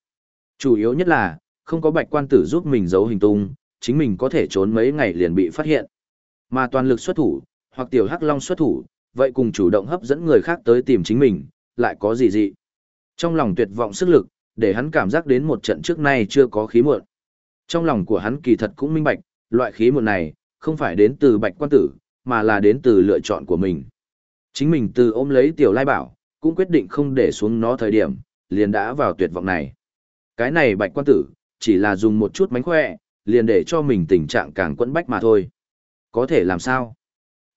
Chủ yếu nhất là, không có bạch quan tử giúp mình giấu hình tung, chính mình có thể trốn mấy ngày liền bị phát hiện. Mà toàn lực xuất thủ, hoặc tiểu hắc long xuất thủ, vậy cùng chủ động hấp dẫn người khác tới tìm chính mình, lại có gì dị. Trong lòng tuyệt vọng sức lực, để hắn cảm giác đến một trận trước nay chưa có khí muộn. Trong lòng của hắn kỳ thật cũng minh bạch, loại khí muộn này, không phải đến từ bạch quan tử, mà là đến từ lựa chọn của mình. Chính mình từ ôm lấy tiểu lai bảo, cũng quyết định không để xuống nó thời điểm, liền đã vào tuyệt vọng này. Cái này bạch quan tử, chỉ là dùng một chút mánh khỏe, liền để cho mình tình trạng càng quẫn bách mà thôi. Có thể làm sao?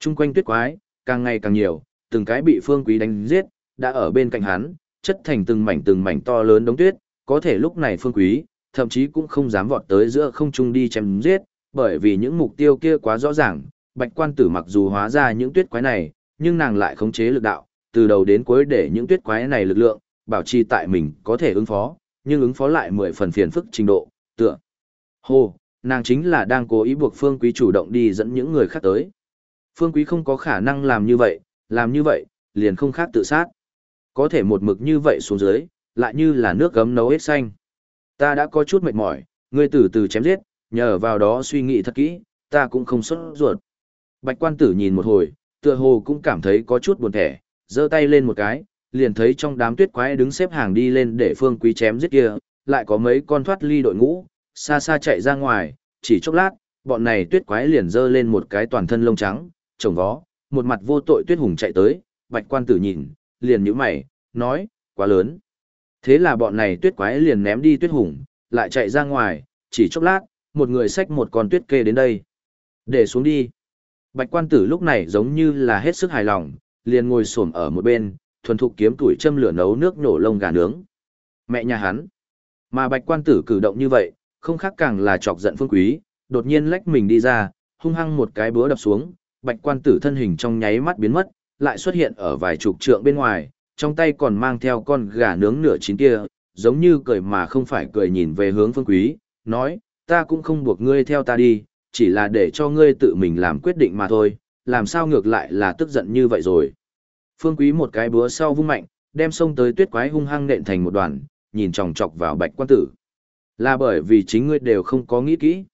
Trung quanh tuyết quái, càng ngày càng nhiều, từng cái bị phương quý đánh giết, đã ở bên cạnh hắn, chất thành từng mảnh từng mảnh to lớn đống tuyết, có thể lúc này phương quý, thậm chí cũng không dám vọt tới giữa không trung đi chém giết, bởi vì những mục tiêu kia quá rõ ràng, bạch quan tử mặc dù hóa ra những tuyết quái này, nhưng nàng lại khống chế lực đạo, từ đầu đến cuối để những tuyết quái này lực lượng, bảo trì tại mình có thể ứng phó, nhưng ứng phó lại mười phần phiền phức trình độ, tựa. Hồ, nàng chính là đang cố ý buộc Phương Quý chủ động đi dẫn những người khác tới. Phương Quý không có khả năng làm như vậy, làm như vậy, liền không khác tự sát. Có thể một mực như vậy xuống dưới, lại như là nước gấm nấu hết xanh. Ta đã có chút mệt mỏi, ngươi từ từ chém giết, nhờ vào đó suy nghĩ thật kỹ, ta cũng không xuất ruột. Bạch quan tử nhìn một hồi, tựa hồ cũng cảm thấy có chút buồn thẻ, giơ tay lên một cái, liền thấy trong đám tuyết quái đứng xếp hàng đi lên để phương quý chém giết kia, lại có mấy con thoát ly đội ngũ, xa xa chạy ra ngoài, chỉ chốc lát, bọn này tuyết quái liền dơ lên một cái toàn thân lông trắng, trồng vó, một mặt vô tội tuyết hùng chạy tới, bạch quan tử nhìn, liền nhíu mày, nói, quá lớn. Thế là bọn này tuyết quái liền ném đi tuyết hùng, lại chạy ra ngoài, chỉ chốc lát, một người xách một con tuyết kê đến đây. Để xuống đi. Bạch quan tử lúc này giống như là hết sức hài lòng, liền ngồi xổm ở một bên, thuần thục kiếm tuổi châm lửa nấu nước nổ lông gà nướng. Mẹ nhà hắn. Mà bạch quan tử cử động như vậy, không khác càng là chọc giận phương quý, đột nhiên lách mình đi ra, hung hăng một cái búa đập xuống, bạch quan tử thân hình trong nháy mắt biến mất, lại xuất hiện ở vài chục trượng bên ngoài, trong tay còn mang theo con gà nướng nửa chín kia, giống như cười mà không phải cười nhìn về hướng phương quý, nói, ta cũng không buộc ngươi theo ta đi, chỉ là để cho ngươi tự mình làm quyết định mà thôi, làm sao ngược lại là tức giận như vậy rồi. Phương quý một cái búa sau vung mạnh, đem sông tới tuyết quái hung hăng nện thành một đoàn, nhìn chòng chọc vào bạch quan tử. Là bởi vì chính ngươi đều không có nghĩ kỹ.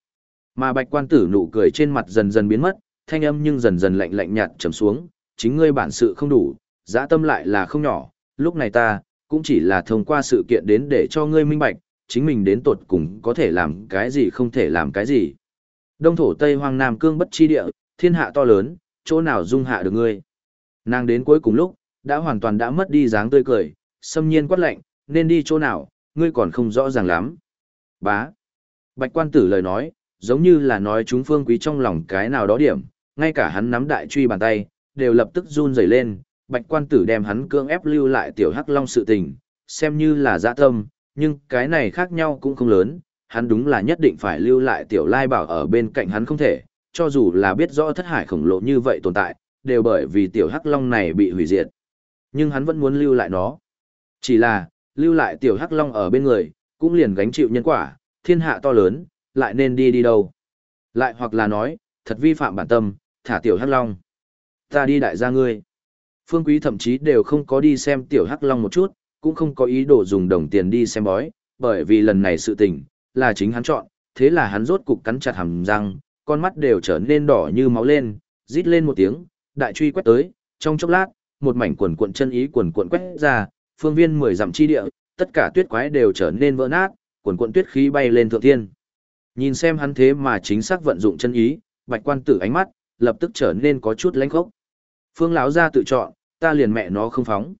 Mà bạch quan tử nụ cười trên mặt dần dần biến mất, thanh âm nhưng dần dần lạnh lạnh nhạt trầm xuống, chính ngươi bản sự không đủ, dã tâm lại là không nhỏ, lúc này ta, cũng chỉ là thông qua sự kiện đến để cho ngươi minh bạch, chính mình đến tột cùng có thể làm cái gì không thể làm cái gì. Đông thổ Tây Hoang Nam Cương bất chi địa, thiên hạ to lớn, chỗ nào dung hạ được ngươi. Nàng đến cuối cùng lúc, đã hoàn toàn đã mất đi dáng tươi cười, xâm nhiên quát lạnh, nên đi chỗ nào, ngươi còn không rõ ràng lắm. Bá. Bạch quan tử lời nói, giống như là nói chúng phương quý trong lòng cái nào đó điểm, ngay cả hắn nắm đại truy bàn tay, đều lập tức run rẩy lên, bạch quan tử đem hắn cưỡng ép lưu lại tiểu hắc long sự tình, xem như là dã tâm, nhưng cái này khác nhau cũng không lớn, hắn đúng là nhất định phải lưu lại tiểu lai bảo ở bên cạnh hắn không thể, cho dù là biết rõ thất hải khổng lồ như vậy tồn tại, đều bởi vì tiểu hắc long này bị hủy diệt. Nhưng hắn vẫn muốn lưu lại nó. Chỉ là, lưu lại tiểu hắc long ở bên người, cũng liền gánh chịu nhân quả, thiên hạ to lớn, lại nên đi đi đâu. Lại hoặc là nói, thật vi phạm bản tâm, thả tiểu hắc long. Ta đi đại gia ngươi. Phương Quý thậm chí đều không có đi xem tiểu hắc long một chút, cũng không có ý đồ dùng đồng tiền đi xem bói, bởi vì lần này sự tình, là chính hắn chọn, thế là hắn rốt cục cắn chặt hàm răng, con mắt đều trở nên đỏ như máu lên, rít lên một tiếng, đại truy quét tới, trong chốc lát, một mảnh quần cuộn chân ý quần cuộn quét ra, phương viên mười dặm chi địa, tất cả tuyết quái đều trở nên vỡ nát, quần cuộn tuyết khí bay lên thượng thiên. Nhìn xem hắn thế mà chính xác vận dụng chân ý, Bạch Quan Tử ánh mắt lập tức trở nên có chút lãnh khốc. Phương lão gia tự chọn, ta liền mẹ nó không phóng.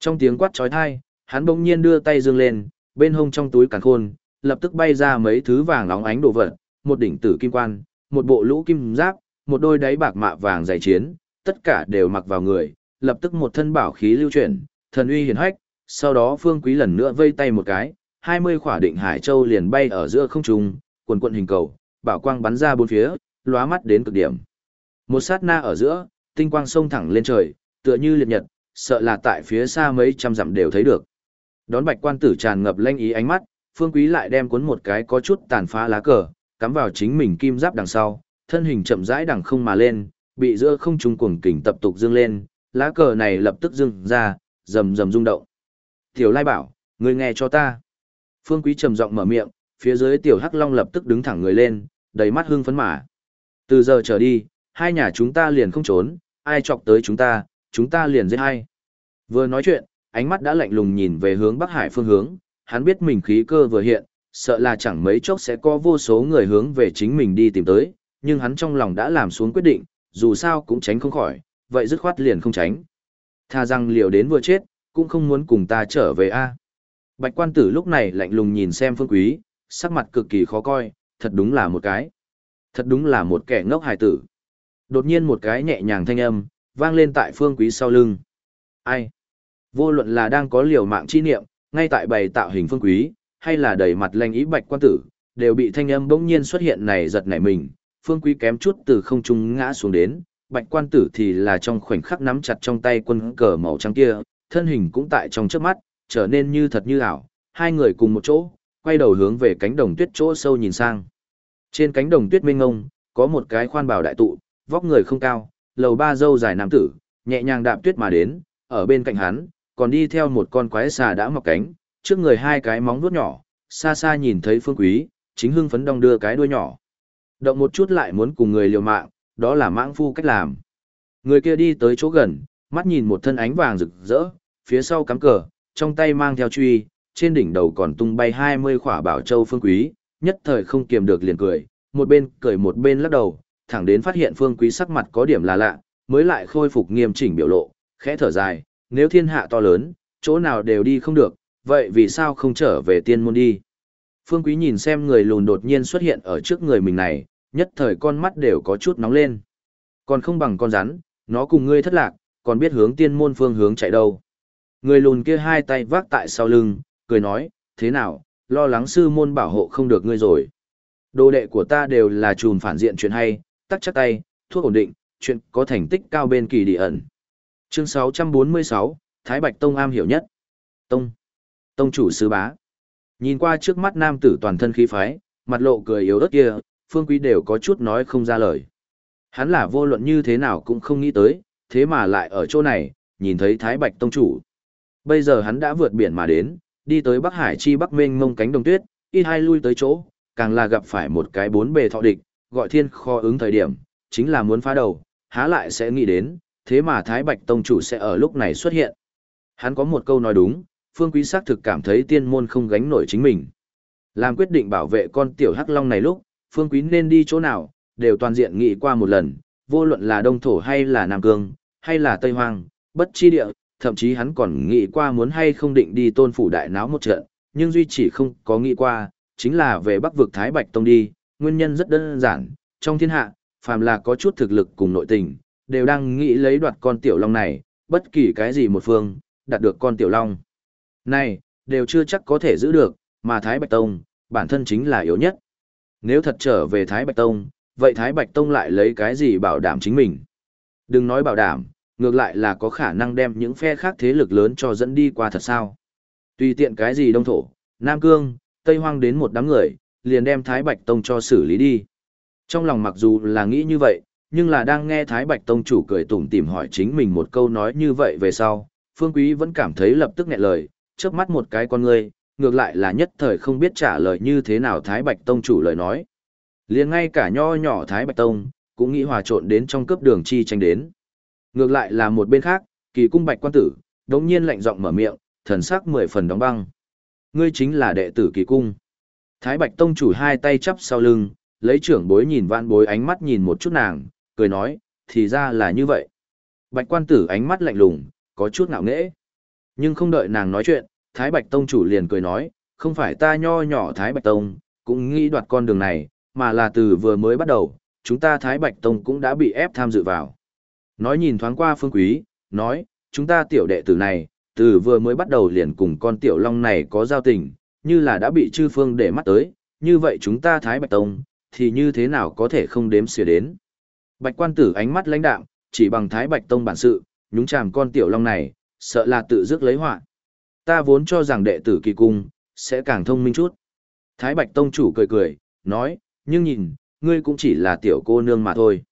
Trong tiếng quát chói tai, hắn bỗng nhiên đưa tay dương lên, bên hông trong túi càn khôn, lập tức bay ra mấy thứ vàng óng ánh đồ vật, một đỉnh tử kim quan, một bộ lũ kim giáp, một đôi đáy bạc mạ vàng dày chiến, tất cả đều mặc vào người, lập tức một thân bảo khí lưu chuyển, thần uy hiển hách, sau đó Phương Quý lần nữa vây tay một cái, 20 khỏa định hải châu liền bay ở giữa không trung, quần quần hình cầu, bảo quang bắn ra bốn phía, lóa mắt đến cực điểm. Một sát na ở giữa, tinh quang sông thẳng lên trời, tựa như liệt nhật, sợ là tại phía xa mấy trăm dặm đều thấy được. Đón bạch quan tử tràn ngập lanh ý ánh mắt, phương quý lại đem cuốn một cái có chút tàn phá lá cờ, cắm vào chính mình kim giáp đằng sau, thân hình chậm rãi đằng không mà lên, bị giữa không trung cuồng kình tập tục dương lên, lá cờ này lập tức dương ra, rầm rầm rung động. Tiểu Lai bảo, người nghe cho ta. Phương Quý trầm giọng mở miệng, phía dưới Tiểu Hắc Long lập tức đứng thẳng người lên, đầy mắt hưng phấn mà. Từ giờ trở đi, hai nhà chúng ta liền không trốn, ai chọc tới chúng ta, chúng ta liền giết hai. Vừa nói chuyện, ánh mắt đã lạnh lùng nhìn về hướng Bắc Hải phương hướng, hắn biết mình khí cơ vừa hiện, sợ là chẳng mấy chốc sẽ có vô số người hướng về chính mình đi tìm tới, nhưng hắn trong lòng đã làm xuống quyết định, dù sao cũng tránh không khỏi, vậy dứt khoát liền không tránh. Tha rằng liều đến vừa chết, cũng không muốn cùng ta trở về a. Bạch quan tử lúc này lạnh lùng nhìn xem phương quý, sắc mặt cực kỳ khó coi, thật đúng là một cái. Thật đúng là một kẻ ngốc hài tử. Đột nhiên một cái nhẹ nhàng thanh âm, vang lên tại phương quý sau lưng. Ai? Vô luận là đang có liều mạng chi niệm, ngay tại bày tạo hình phương quý, hay là đầy mặt lanh ý bạch quan tử, đều bị thanh âm bỗng nhiên xuất hiện này giật nảy mình, phương quý kém chút từ không trung ngã xuống đến, bạch quan tử thì là trong khoảnh khắc nắm chặt trong tay quân cờ màu trắng kia, thân hình cũng tại trong trước mắt, trở nên như thật như ảo, hai người cùng một chỗ, quay đầu hướng về cánh đồng tuyết chỗ sâu nhìn sang. Trên cánh đồng tuyết mênh ngông, có một cái khoan bảo đại tụ, vóc người không cao, lầu ba dâu dài nam tử, nhẹ nhàng đạp tuyết mà đến, ở bên cạnh hắn, còn đi theo một con quái xà đã mọc cánh, trước người hai cái móng vuốt nhỏ, xa xa nhìn thấy phương quý, chính hưng phấn đong đưa cái đuôi nhỏ. Động một chút lại muốn cùng người liều mạng, đó là mãng phu cách làm. Người kia đi tới chỗ gần, mắt nhìn một thân ánh vàng rực rỡ, phía sau cắm cờ, trong tay mang theo truy, trên đỉnh đầu còn tung bay 20 khỏa bảo châu phương quý, nhất thời không kiềm được liền cười, một bên cười một bên lắc đầu, thẳng đến phát hiện phương quý sắc mặt có điểm là lạ, mới lại khôi phục nghiêm chỉnh biểu lộ, Khẽ thở dài, nếu thiên hạ to lớn, chỗ nào đều đi không được, vậy vì sao không trở về tiên môn đi? Phương Quý nhìn xem người lùn đột nhiên xuất hiện ở trước người mình này, nhất thời con mắt đều có chút nóng lên. Còn không bằng con rắn, nó cùng ngươi thất lạc, còn biết hướng tiên môn phương hướng chạy đâu. Người lùn kia hai tay vác tại sau lưng, cười nói, thế nào, lo lắng sư môn bảo hộ không được ngươi rồi. Đồ đệ của ta đều là trùn phản diện chuyện hay, tắc chắc tay, thuốc ổn định, chuyện có thành tích cao bên kỳ địa ẩn. Chương 646, Thái Bạch Tông am hiểu nhất. Tông. Tông chủ sư bá. Nhìn qua trước mắt nam tử toàn thân khí phái, mặt lộ cười yếu ớt kia, Phương Quý đều có chút nói không ra lời. Hắn là vô luận như thế nào cũng không nghĩ tới, thế mà lại ở chỗ này, nhìn thấy Thái Bạch Tông chủ. Bây giờ hắn đã vượt biển mà đến, đi tới Bắc Hải chi Bắc Minh mông cánh đồng tuyết, ít hai lui tới chỗ, càng là gặp phải một cái bốn bề thọ địch, gọi thiên kho ứng thời điểm, chính là muốn phá đầu, há lại sẽ nghĩ đến, thế mà Thái Bạch Tông chủ sẽ ở lúc này xuất hiện. Hắn có một câu nói đúng, Phương Quý xác thực cảm thấy tiên môn không gánh nổi chính mình. Làm quyết định bảo vệ con tiểu hắc long này lúc, Phương Quý nên đi chỗ nào, đều toàn diện nghĩ qua một lần, vô luận là Đông Thổ hay là Nam Cương, hay là Tây Hoang, bất chi địa, thậm chí hắn còn nghĩ qua muốn hay không định đi tôn phủ đại náo một trận, nhưng duy chỉ không có nghĩ qua, chính là về bắc vực Thái Bạch Tông đi, nguyên nhân rất đơn giản, trong thiên hạ, phàm là có chút thực lực cùng nội tình, đều đang nghĩ lấy đoạt con tiểu long này, bất kỳ cái gì một phương, đạt được con tiểu long. Này, đều chưa chắc có thể giữ được, mà Thái Bạch Tông, bản thân chính là yếu nhất. Nếu thật trở về Thái Bạch Tông, vậy Thái Bạch Tông lại lấy cái gì bảo đảm chính mình? Đừng nói bảo đảm, ngược lại là có khả năng đem những phe khác thế lực lớn cho dẫn đi qua thật sao. Tùy tiện cái gì đông thổ, Nam Cương, Tây Hoang đến một đám người, liền đem Thái Bạch Tông cho xử lý đi. Trong lòng mặc dù là nghĩ như vậy, nhưng là đang nghe Thái Bạch Tông chủ cười tủm tìm hỏi chính mình một câu nói như vậy về sau, Phương Quý vẫn cảm thấy lập tức nghẹn lời, chớp mắt một cái con người, ngược lại là nhất thời không biết trả lời như thế nào Thái Bạch Tông chủ lời nói. liền ngay cả nho nhỏ Thái Bạch Tông, cũng nghĩ hòa trộn đến trong cướp đường chi tranh đến. Ngược lại là một bên khác, kỳ cung bạch quan tử, đống nhiên lạnh giọng mở miệng, thần sắc mười phần đóng băng. Ngươi chính là đệ tử kỳ cung. Thái Bạch Tông chủ hai tay chắp sau lưng, lấy trưởng bối nhìn vạn bối ánh mắt nhìn một chút nàng, cười nói, thì ra là như vậy. Bạch quan tử ánh mắt lạnh lùng, có chút ngạo nghễ. Nhưng không đợi nàng nói chuyện, Thái Bạch Tông chủ liền cười nói, không phải ta nho nhỏ Thái Bạch Tông, cũng nghĩ đoạt con đường này, mà là từ vừa mới bắt đầu, chúng ta Thái Bạch Tông cũng đã bị ép tham dự vào. Nói nhìn thoáng qua phương quý, nói, chúng ta tiểu đệ tử này, từ vừa mới bắt đầu liền cùng con tiểu long này có giao tình, như là đã bị chư phương để mắt tới, như vậy chúng ta Thái Bạch Tông, thì như thế nào có thể không đếm xỉa đến. Bạch quan tử ánh mắt lãnh đạm, chỉ bằng Thái Bạch Tông bản sự, nhúng chàm con tiểu long này, sợ là tự dứt lấy họa. Ta vốn cho rằng đệ tử kỳ cung, sẽ càng thông minh chút. Thái Bạch Tông chủ cười cười, nói, nhưng nhìn, ngươi cũng chỉ là tiểu cô nương mà thôi.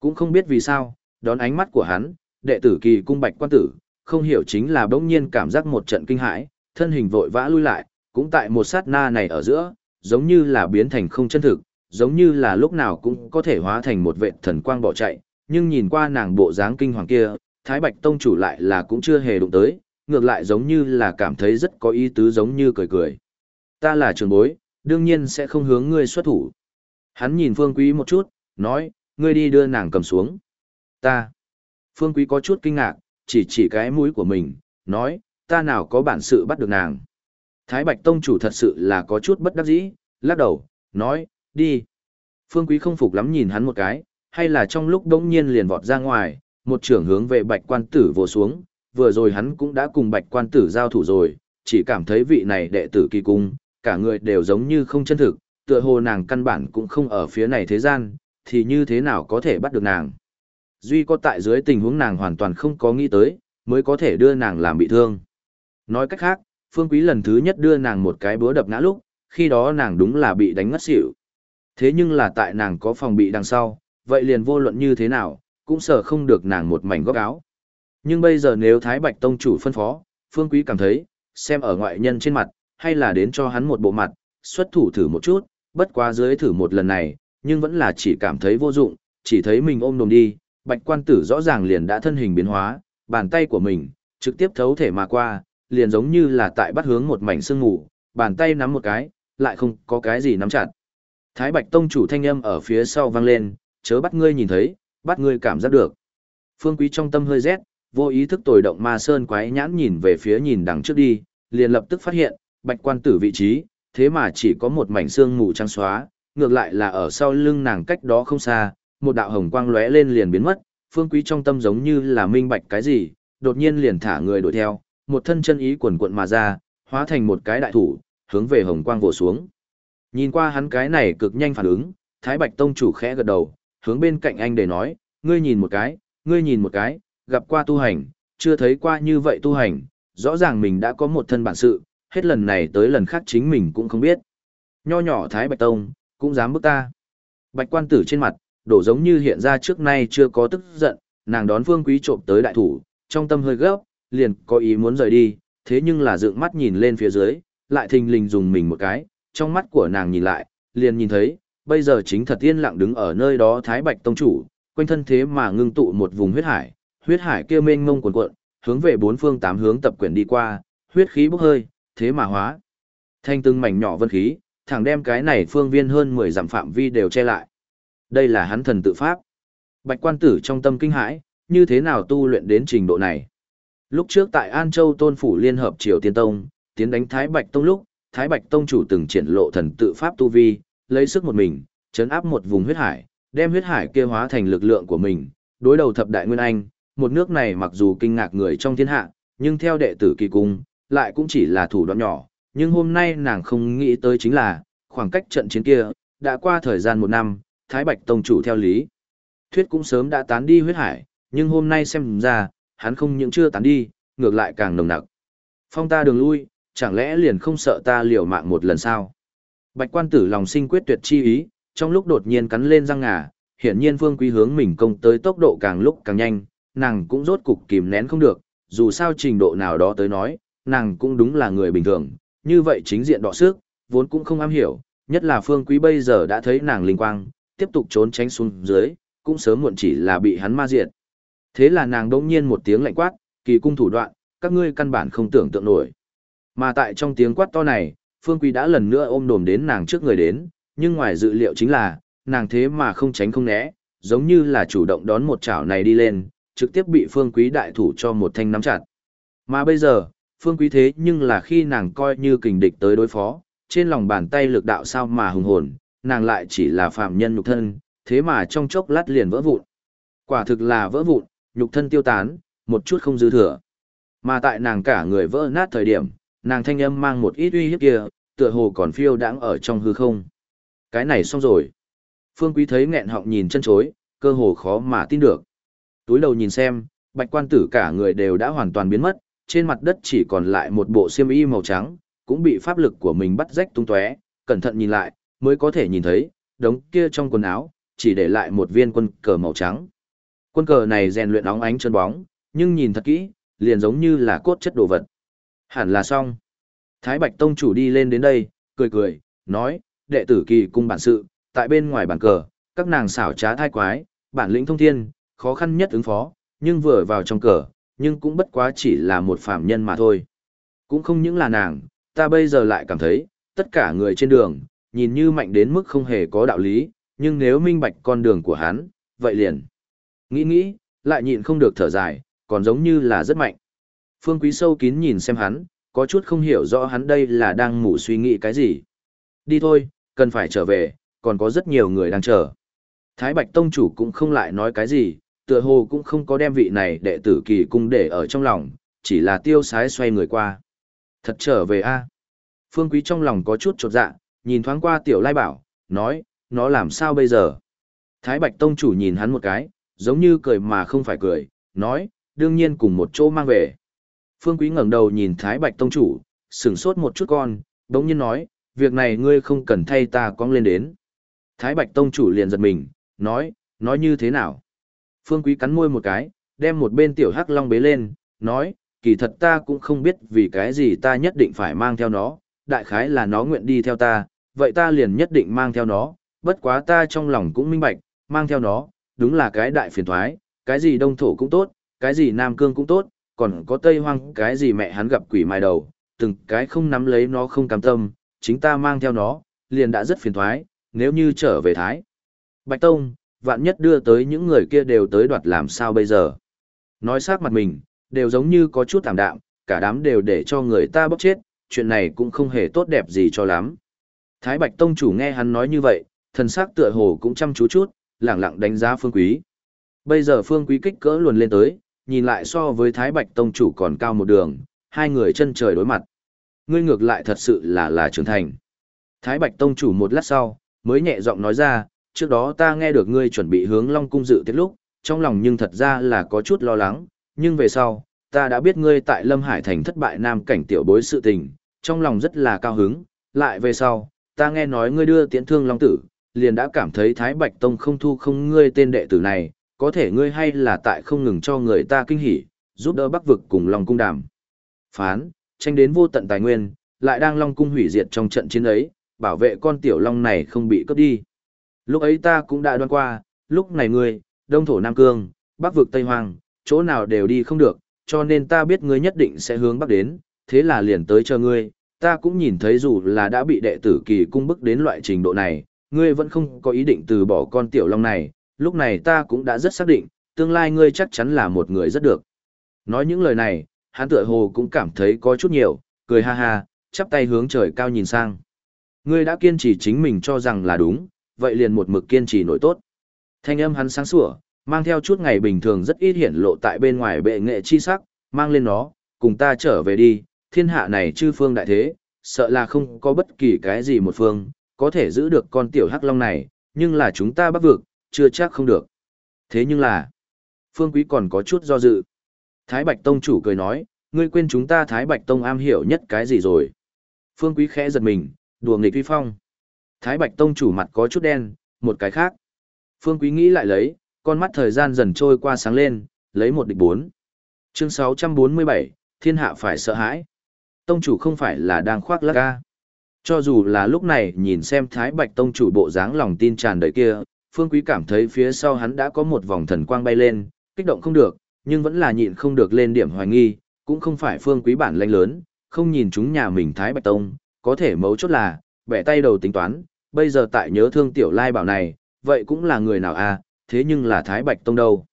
Cũng không biết vì sao, đón ánh mắt của hắn, đệ tử kỳ cung bạch quan tử, không hiểu chính là bỗng nhiên cảm giác một trận kinh hãi, thân hình vội vã lui lại, cũng tại một sát na này ở giữa, giống như là biến thành không chân thực, giống như là lúc nào cũng có thể hóa thành một vệ thần quang bỏ chạy, nhưng nhìn qua nàng bộ dáng kinh hoàng kia, Thái Bạch Tông chủ lại là cũng chưa hề đụng tới, ngược lại giống như là cảm thấy rất có ý tứ giống như cười cười. Ta là trường bối, đương nhiên sẽ không hướng ngươi xuất thủ. Hắn nhìn Phương Quý một chút, nói, ngươi đi đưa nàng cầm xuống. Ta. Phương Quý có chút kinh ngạc, chỉ chỉ cái mũi của mình, nói, ta nào có bản sự bắt được nàng. Thái Bạch Tông chủ thật sự là có chút bất đắc dĩ, lắc đầu, nói, đi. Phương Quý không phục lắm nhìn hắn một cái, hay là trong lúc đống nhiên liền vọt ra ngoài, một trưởng hướng về bạch quan tử vô xuống, vừa rồi hắn cũng đã cùng bạch quan tử giao thủ rồi, chỉ cảm thấy vị này đệ tử kỳ cung, cả người đều giống như không chân thực, tựa hồ nàng căn bản cũng không ở phía này thế gian, thì như thế nào có thể bắt được nàng. Duy có tại dưới tình huống nàng hoàn toàn không có nghĩ tới, mới có thể đưa nàng làm bị thương. Nói cách khác, Phương Quý lần thứ nhất đưa nàng một cái búa đập ngã lúc, khi đó nàng đúng là bị đánh ngất xỉu. Thế nhưng là tại nàng có phòng bị đằng sau, vậy liền vô luận như thế nào, cũng sợ không được nàng một mảnh góc áo. Nhưng bây giờ nếu Thái Bạch Tông chủ phân phó, Phương Quý cảm thấy, xem ở ngoại nhân trên mặt, hay là đến cho hắn một bộ mặt, xuất thủ thử một chút, bất quá dưới thử một lần này, nhưng vẫn là chỉ cảm thấy vô dụng, chỉ thấy mình ôm đồm đi, bạch quan tử rõ ràng liền đã thân hình biến hóa, bàn tay của mình, trực tiếp thấu thể mà qua, liền giống như là tại bắt hướng một mảnh sương ngủ, bàn tay nắm một cái, lại không có cái gì nắm chặt. Thái bạch tông chủ thanh âm ở phía sau vang lên, chớ bắt ngươi nhìn thấy, bắt ngươi cảm giác được. Phương quý trong tâm hơi rét, vô ý thức tồi động ma sơn quái nhãn nhìn về phía nhìn đằng trước đi, liền lập tức phát hiện, bạch quan tử vị trí, thế mà chỉ có một mảnh xương mù trắng xóa, ngược lại là ở sau lưng nàng cách đó không xa, một đạo hồng quang lóe lên liền biến mất, phương quý trong tâm giống như là minh bạch cái gì, đột nhiên liền thả người đuổi theo, một thân chân ý quần quận mà ra, hóa thành một cái đại thủ, hướng về hồng quang vồ xuống. Nhìn qua hắn cái này cực nhanh phản ứng, Thái Bạch Tông chủ khẽ gật đầu, hướng bên cạnh anh để nói, ngươi nhìn một cái, ngươi nhìn một cái, gặp qua tu hành, chưa thấy qua như vậy tu hành, rõ ràng mình đã có một thân bản sự, hết lần này tới lần khác chính mình cũng không biết. Nho nhỏ Thái Bạch Tông, cũng dám bức ta. Bạch quan tử trên mặt, đổ giống như hiện ra trước nay chưa có tức giận, nàng đón vương quý trộm tới đại thủ, trong tâm hơi gấp, liền có ý muốn rời đi, thế nhưng là dựng mắt nhìn lên phía dưới, lại thình lình dùng mình một cái, trong mắt của nàng nhìn lại, liền nhìn thấy, bây giờ chính thật yên lặng đứng ở nơi đó Thái Bạch Tông Chủ, quanh thân thế mà ngưng tụ một vùng huyết hải, huyết hải kia mênh mông cuồn cuộn, hướng về bốn phương tám hướng tập quyển đi qua, huyết khí bốc hơi, thế mà hóa. Thanh từng mảnh nhỏ vân khí, thẳng đem cái này phương viên hơn 10 dặm phạm vi đều che lại. Đây là hắn thần tự pháp. Bạch quan tử trong tâm kinh hãi, như thế nào tu luyện đến trình độ này? Lúc trước tại An Châu Tôn Phủ Liên Hợp Triều Tiên Tông, tiến đánh Thái Bạch Tông lúc, Thái Bạch Tông chủ từng triển lộ thần tự pháp tu vi, lấy sức một mình, chấn áp một vùng huyết hải, đem huyết hải kia hóa thành lực lượng của mình, đối đầu thập đại nguyên anh, một nước này mặc dù kinh ngạc người trong thiên hạ, nhưng theo đệ tử kỳ cung, lại cũng chỉ là thủ đoạn nhỏ, nhưng hôm nay nàng không nghĩ tới chính là, khoảng cách trận chiến kia, đã qua thời gian một năm, Thái Bạch Tông chủ theo lý. Thuyết cũng sớm đã tán đi huyết hải, nhưng hôm nay xem ra, hắn không những chưa tán đi, ngược lại càng nồng nặc. Phong ta đường lui, chẳng lẽ liền không sợ ta liều mạng một lần sao? Bạch quan tử lòng sinh quyết tuyệt chi ý, trong lúc đột nhiên cắn lên răng ngà, hiển nhiên phương quý hướng mình công tới tốc độ càng lúc càng nhanh, nàng cũng rốt cục kìm nén không được, dù sao trình độ nào đó tới nói, nàng cũng đúng là người bình thường, như vậy chính diện đọ sức, vốn cũng không am hiểu, nhất là phương quý bây giờ đã thấy nàng linh quang, tiếp tục trốn tránh xuống dưới, cũng sớm muộn chỉ là bị hắn ma diệt. Thế là nàng đỗng nhiên một tiếng lạnh quát, kỳ cung thủ đoạn, các ngươi căn bản không tưởng tượng nổi. Mà tại trong tiếng quát to này, Phương Quý đã lần nữa ôm đồm đến nàng trước người đến, nhưng ngoài dự liệu chính là, nàng thế mà không tránh không né, giống như là chủ động đón một chảo này đi lên, trực tiếp bị Phương Quý đại thủ cho một thanh nắm chặt. Mà bây giờ, Phương Quý thế nhưng là khi nàng coi như kình địch tới đối phó, trên lòng bàn tay lực đạo sao mà hùng hồn, nàng lại chỉ là phạm nhân nhục thân, thế mà trong chốc lát liền vỡ vụn. Quả thực là vỡ vụn, nhục thân tiêu tán, một chút không dư thừa. Mà tại nàng cả người vỡ nát thời điểm, nàng thanh âm mang một ít uy hiếp kia, tựa hồ còn phiêu đãng ở trong hư không. Cái này xong rồi. Phương Quý thấy nghẹn họng nhìn chân chối, cơ hồ khó mà tin được. Túi đầu nhìn xem, bạch quan tử cả người đều đã hoàn toàn biến mất, trên mặt đất chỉ còn lại một bộ xiêm y màu trắng, cũng bị pháp lực của mình bắt rách tung tóe, cẩn thận nhìn lại, mới có thể nhìn thấy, đống kia trong quần áo, chỉ để lại một viên quân cờ màu trắng. Quân cờ này rèn luyện óng ánh chân bóng, nhưng nhìn thật kỹ, liền giống như là cốt chất đồ vật. Hẳn là xong. Thái Bạch Tông chủ đi lên đến đây, cười cười, nói, đệ tử kỳ cung bản sự, tại bên ngoài bàn cờ, các nàng xảo trá thai quái, bản lĩnh thông thiên, khó khăn nhất ứng phó, nhưng vừa vào trong cờ, nhưng cũng bất quá chỉ là một phạm nhân mà thôi. Cũng không những là nàng, ta bây giờ lại cảm thấy, tất cả người trên đường, nhìn như mạnh đến mức không hề có đạo lý, nhưng nếu minh bạch con đường của hắn, vậy liền. Nghĩ nghĩ, lại nhịn không được thở dài, còn giống như là rất mạnh. Phương Quý sâu kín nhìn xem hắn, có chút không hiểu rõ hắn đây là đang ngủ suy nghĩ cái gì. Đi thôi, cần phải trở về, còn có rất nhiều người đang chờ. Thái Bạch Tông chủ cũng không lại nói cái gì, tựa hồ cũng không có đem vị này đệ tử kỳ cung để ở trong lòng, chỉ là tiêu sái xoay người qua. Thật trở về a Phương Quý trong lòng có chút chột dạ, nhìn thoáng qua tiểu lai bảo, nói, nó làm sao bây giờ? Thái Bạch Tông chủ nhìn hắn một cái, giống như cười mà không phải cười, nói, đương nhiên cùng một chỗ mang về. Phương Quý ngẩng đầu nhìn Thái Bạch Tông chủ, sửng sốt một chút con, đống nhiên nói, việc này ngươi không cần thay ta cong lên đến. Thái Bạch Tông chủ liền giật mình, nói, nói như thế nào? Phương Quý cắn môi một cái, đem một bên tiểu hắc long bế lên, nói, kỳ thật ta cũng không biết vì cái gì ta nhất định phải mang theo nó, đại khái là nó nguyện đi theo ta, vậy ta liền nhất định mang theo nó, bất quá ta trong lòng cũng minh bạch, mang theo nó, đúng là cái đại phiền thoái, cái gì đông thổ cũng tốt, cái gì nam cương cũng tốt, còn có tây hoang cái gì mẹ hắn gặp quỷ mai đầu, từng cái không nắm lấy nó không cam tâm, chính ta mang theo nó, liền đã rất phiền thoái, nếu như trở về Thái. Bạch Tông, vạn nhất đưa tới những người kia đều tới đoạt làm sao bây giờ. Nói sát mặt mình, đều giống như có chút thảm đạm, cả đám đều để cho người ta bốc chết, chuyện này cũng không hề tốt đẹp gì cho lắm. Thái Bạch Tông chủ nghe hắn nói như vậy, thần sắc tựa hồ cũng chăm chú chút, lẳng lặng đánh giá Phương Quý. Bây giờ Phương Quý kích cỡ luồn lên tới, nhìn lại so với Thái Bạch Tông chủ còn cao một đường, hai người chân trời đối mặt. Ngươi ngược lại thật sự là là trưởng thành. Thái Bạch Tông chủ một lát sau, mới nhẹ giọng nói ra, trước đó ta nghe được ngươi chuẩn bị hướng Long Cung dự tiết lúc, trong lòng nhưng thật ra là có chút lo lắng, nhưng về sau, ta đã biết ngươi tại Lâm Hải Thành thất bại nam cảnh tiểu bối sự tình, trong lòng rất là cao hứng, lại về sau, ta nghe nói ngươi đưa tiễn thương Long Tử, liền đã cảm thấy Thái Bạch Tông không thu không ngươi tên đệ tử này, có thể ngươi hay là tại không ngừng cho người ta kinh hỉ, giúp đỡ Bắc vực cùng Long cung đàm. Phán, tranh đến vô tận tài nguyên, lại đang Long cung hủy diệt trong trận chiến ấy, bảo vệ con tiểu long này không bị cướp đi. Lúc ấy ta cũng đã đoán qua, lúc này ngươi, Đông thổ Nam cương, Bắc vực Tây Hoàng, chỗ nào đều đi không được, cho nên ta biết ngươi nhất định sẽ hướng Bắc đến, thế là liền tới chờ ngươi, ta cũng nhìn thấy dù là đã bị đệ tử kỳ cung bức đến loại trình độ này, ngươi vẫn không có ý định từ bỏ con tiểu long này, lúc này ta cũng đã rất xác định, tương lai ngươi chắc chắn là một người rất được. Nói những lời này, hắn tựa hồ cũng cảm thấy có chút nhiều, cười ha ha, chắp tay hướng trời cao nhìn sang. Ngươi đã kiên trì chính mình cho rằng là đúng, vậy liền một mực kiên trì nổi tốt. Thanh âm hắn sáng sủa, mang theo chút ngày bình thường rất ít hiển lộ tại bên ngoài bệ nghệ chi sắc, mang lên nó, cùng ta trở về đi, thiên hạ này chư phương đại thế, sợ là không có bất kỳ cái gì một phương, có thể giữ được con tiểu hắc long này, nhưng là chúng ta bắt vực, chưa chắc không được. Thế nhưng là, phương quý còn có chút do dự. Thái Bạch Tông chủ cười nói, ngươi quên chúng ta Thái Bạch Tông am hiểu nhất cái gì rồi. Phương quý khẽ giật mình, đùa nghịch vi phong. Thái Bạch Tông chủ mặt có chút đen, một cái khác. Phương quý nghĩ lại lấy, con mắt thời gian dần trôi qua sáng lên, lấy một địch bốn. Chương 647, thiên hạ phải sợ hãi. Tông chủ không phải là đang khoác lác ca. Cho dù là lúc này nhìn xem Thái Bạch Tông chủ bộ dáng lòng tin tràn đầy kia, Phương Quý cảm thấy phía sau hắn đã có một vòng thần quang bay lên, kích động không được, nhưng vẫn là nhịn không được lên điểm hoài nghi, cũng không phải Phương Quý bản lãnh lớn, không nhìn chúng nhà mình Thái Bạch Tông, có thể mấu chốt là, bẻ tay đầu tính toán, bây giờ tại nhớ thương tiểu lai bảo này, vậy cũng là người nào à, thế nhưng là Thái Bạch Tông đâu.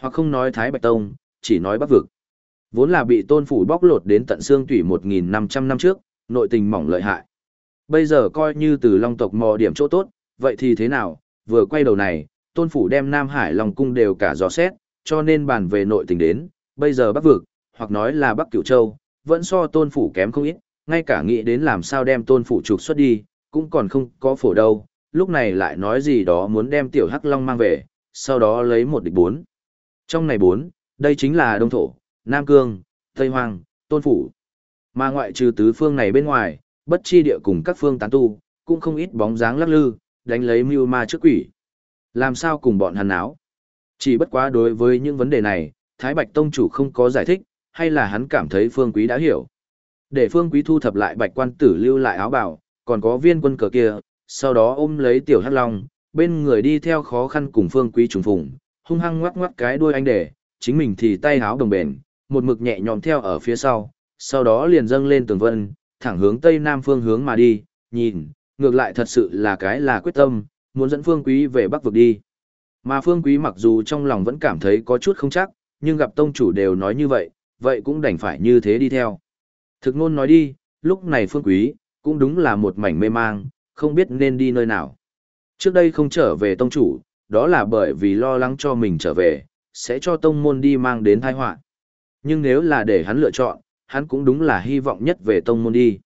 Hoặc không nói Thái Bạch Tông, chỉ nói Bắc Vực. Vốn là bị tôn phủ bóc lột đến tận xương tủy 1.500 năm trước, nội tình mỏng lợi hại. Bây giờ coi như từ long tộc mò điểm chỗ tốt, vậy thì thế nào, vừa quay đầu này, tôn phủ đem Nam Hải Long Cung đều cả dò xét, cho nên bàn về nội tình đến, bây giờ Bắc Vực, hoặc nói là Bắc Cửu Châu, vẫn so tôn phủ kém không ít, ngay cả nghĩ đến làm sao đem tôn phủ trục xuất đi, cũng còn không có phổ đâu, lúc này lại nói gì đó muốn đem tiểu Hắc Long mang về, sau đó lấy một địch bốn. Trong này bốn, đây chính là Đông Thổ, Nam Cương, Tây Hoàng, Tôn Phủ. Mà ngoại trừ tứ phương này bên ngoài, bất chi địa cùng các phương tán tu, cũng không ít bóng dáng lắc lư, đánh lấy mưu ma trước quỷ. Làm sao cùng bọn hắn áo? Chỉ bất quá đối với những vấn đề này, Thái Bạch Tông chủ không có giải thích, hay là hắn cảm thấy Phương Quý đã hiểu. Để Phương Quý thu thập lại Bạch Quan Tử lưu lại áo bào còn có viên quân cờ kia, sau đó ôm lấy Tiểu Hắc Long, bên người đi theo khó khăn cùng Phương Quý trùng phùng, hung hăng ngoắc ngoắc cái đuôi anh để, chính mình thì tay háo đồng bền, một mực nhẹ nhõm theo ở phía sau, sau đó liền dâng lên tường vân, thẳng hướng tây nam phương hướng mà đi, nhìn, ngược lại thật sự là cái là quyết tâm, muốn dẫn Phương Quý về Bắc vực đi. Mà Phương Quý mặc dù trong lòng vẫn cảm thấy có chút không chắc, nhưng gặp tông chủ đều nói như vậy, vậy cũng đành phải như thế đi theo. Thực ngôn nói đi, lúc này Phương Quý, cũng đúng là một mảnh mê mang, không biết nên đi nơi nào. Trước đây không trở về tông chủ, đó là bởi vì lo lắng cho mình trở về, sẽ cho tông môn đi mang đến tai họa. Nhưng nếu là để hắn lựa chọn, hắn cũng đúng là hy vọng nhất về tông môn đi.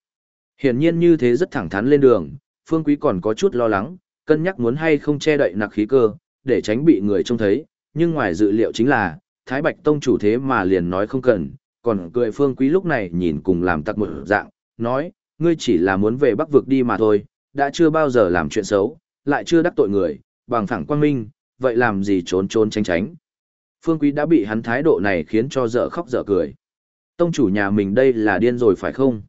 Hiển nhiên như thế rất thẳng thắn lên đường, Phương Quý còn có chút lo lắng, cân nhắc muốn hay không che đậy nặc khí cơ, để tránh bị người trông thấy, nhưng ngoài dự liệu chính là, Thái Bạch Tông chủ thế mà liền nói không cần, còn cười Phương Quý lúc này nhìn cùng làm tặc một dạng, nói, ngươi chỉ là muốn về Bắc vực đi mà thôi, đã chưa bao giờ làm chuyện xấu, lại chưa đắc tội người, bằng phẳng quang minh, vậy làm gì trốn trốn tránh tránh. Phương Quý đã bị hắn thái độ này khiến cho dở khóc dở cười. Tông chủ nhà mình đây là điên rồi phải không?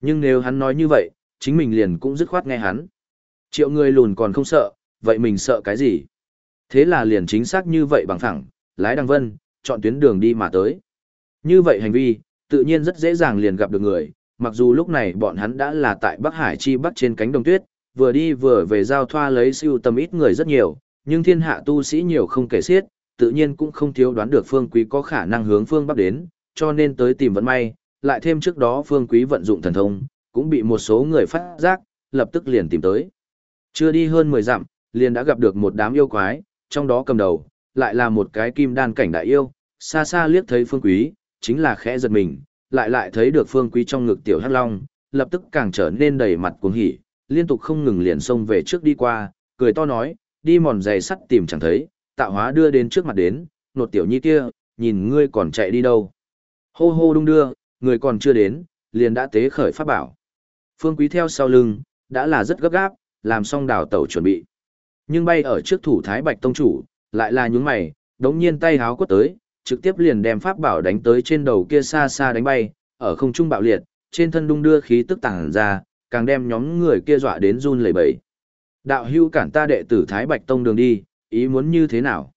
Nhưng nếu hắn nói như vậy, chính mình liền cũng dứt khoát nghe hắn. Triệu người lùn còn không sợ, vậy mình sợ cái gì? Thế là liền chính xác như vậy bằng thẳng, lái đăng vân, chọn tuyến đường đi mà tới. Như vậy hành vi, tự nhiên rất dễ dàng liền gặp được người, mặc dù lúc này bọn hắn đã là tại Bắc Hải chi bắc trên cánh đồng tuyết, vừa đi vừa về giao thoa lấy siêu tầm ít người rất nhiều, nhưng thiên hạ tu sĩ nhiều không kể xiết, tự nhiên cũng không thiếu đoán được Phương Quý có khả năng hướng phương Bắc đến, cho nên tới tìm vận may, lại thêm trước đó Phương Quý vận dụng thần thông, cũng bị một số người phát giác, lập tức liền tìm tới. Chưa đi hơn 10 dặm, liền đã gặp được một đám yêu quái, trong đó cầm đầu, lại là một cái kim đan cảnh đại yêu, xa xa liếc thấy Phương Quý, chính là khẽ giật mình, lại lại thấy được Phương Quý trong ngực tiểu hắc long, lập tức càng trở nên đầy mặt cuồng hỉ, liên tục không ngừng liền xông về trước đi qua, cười to nói, đi mòn giày sắt tìm chẳng thấy, tạo hóa đưa đến trước mặt đến, nột tiểu nhi kia, nhìn ngươi còn chạy đi đâu. Hô hô đung đưa, người còn chưa đến, liền đã tế khởi pháp bảo. Phương Quý theo sau lưng, đã là rất gấp gáp, làm xong đào tẩu chuẩn bị. Nhưng bay ở trước thủ Thái Bạch Tông Chủ, lại là nhúng mày, đống nhiên tay háo quất tới, trực tiếp liền đem pháp bảo đánh tới trên đầu kia xa xa đánh bay, ở không trung bạo liệt, trên thân đung đưa khí tức tàng ra, càng đem nhóm người kia dọa đến run lẩy bẩy. Đạo hưu cản ta đệ tử Thái Bạch Tông đường đi, ý muốn như thế nào?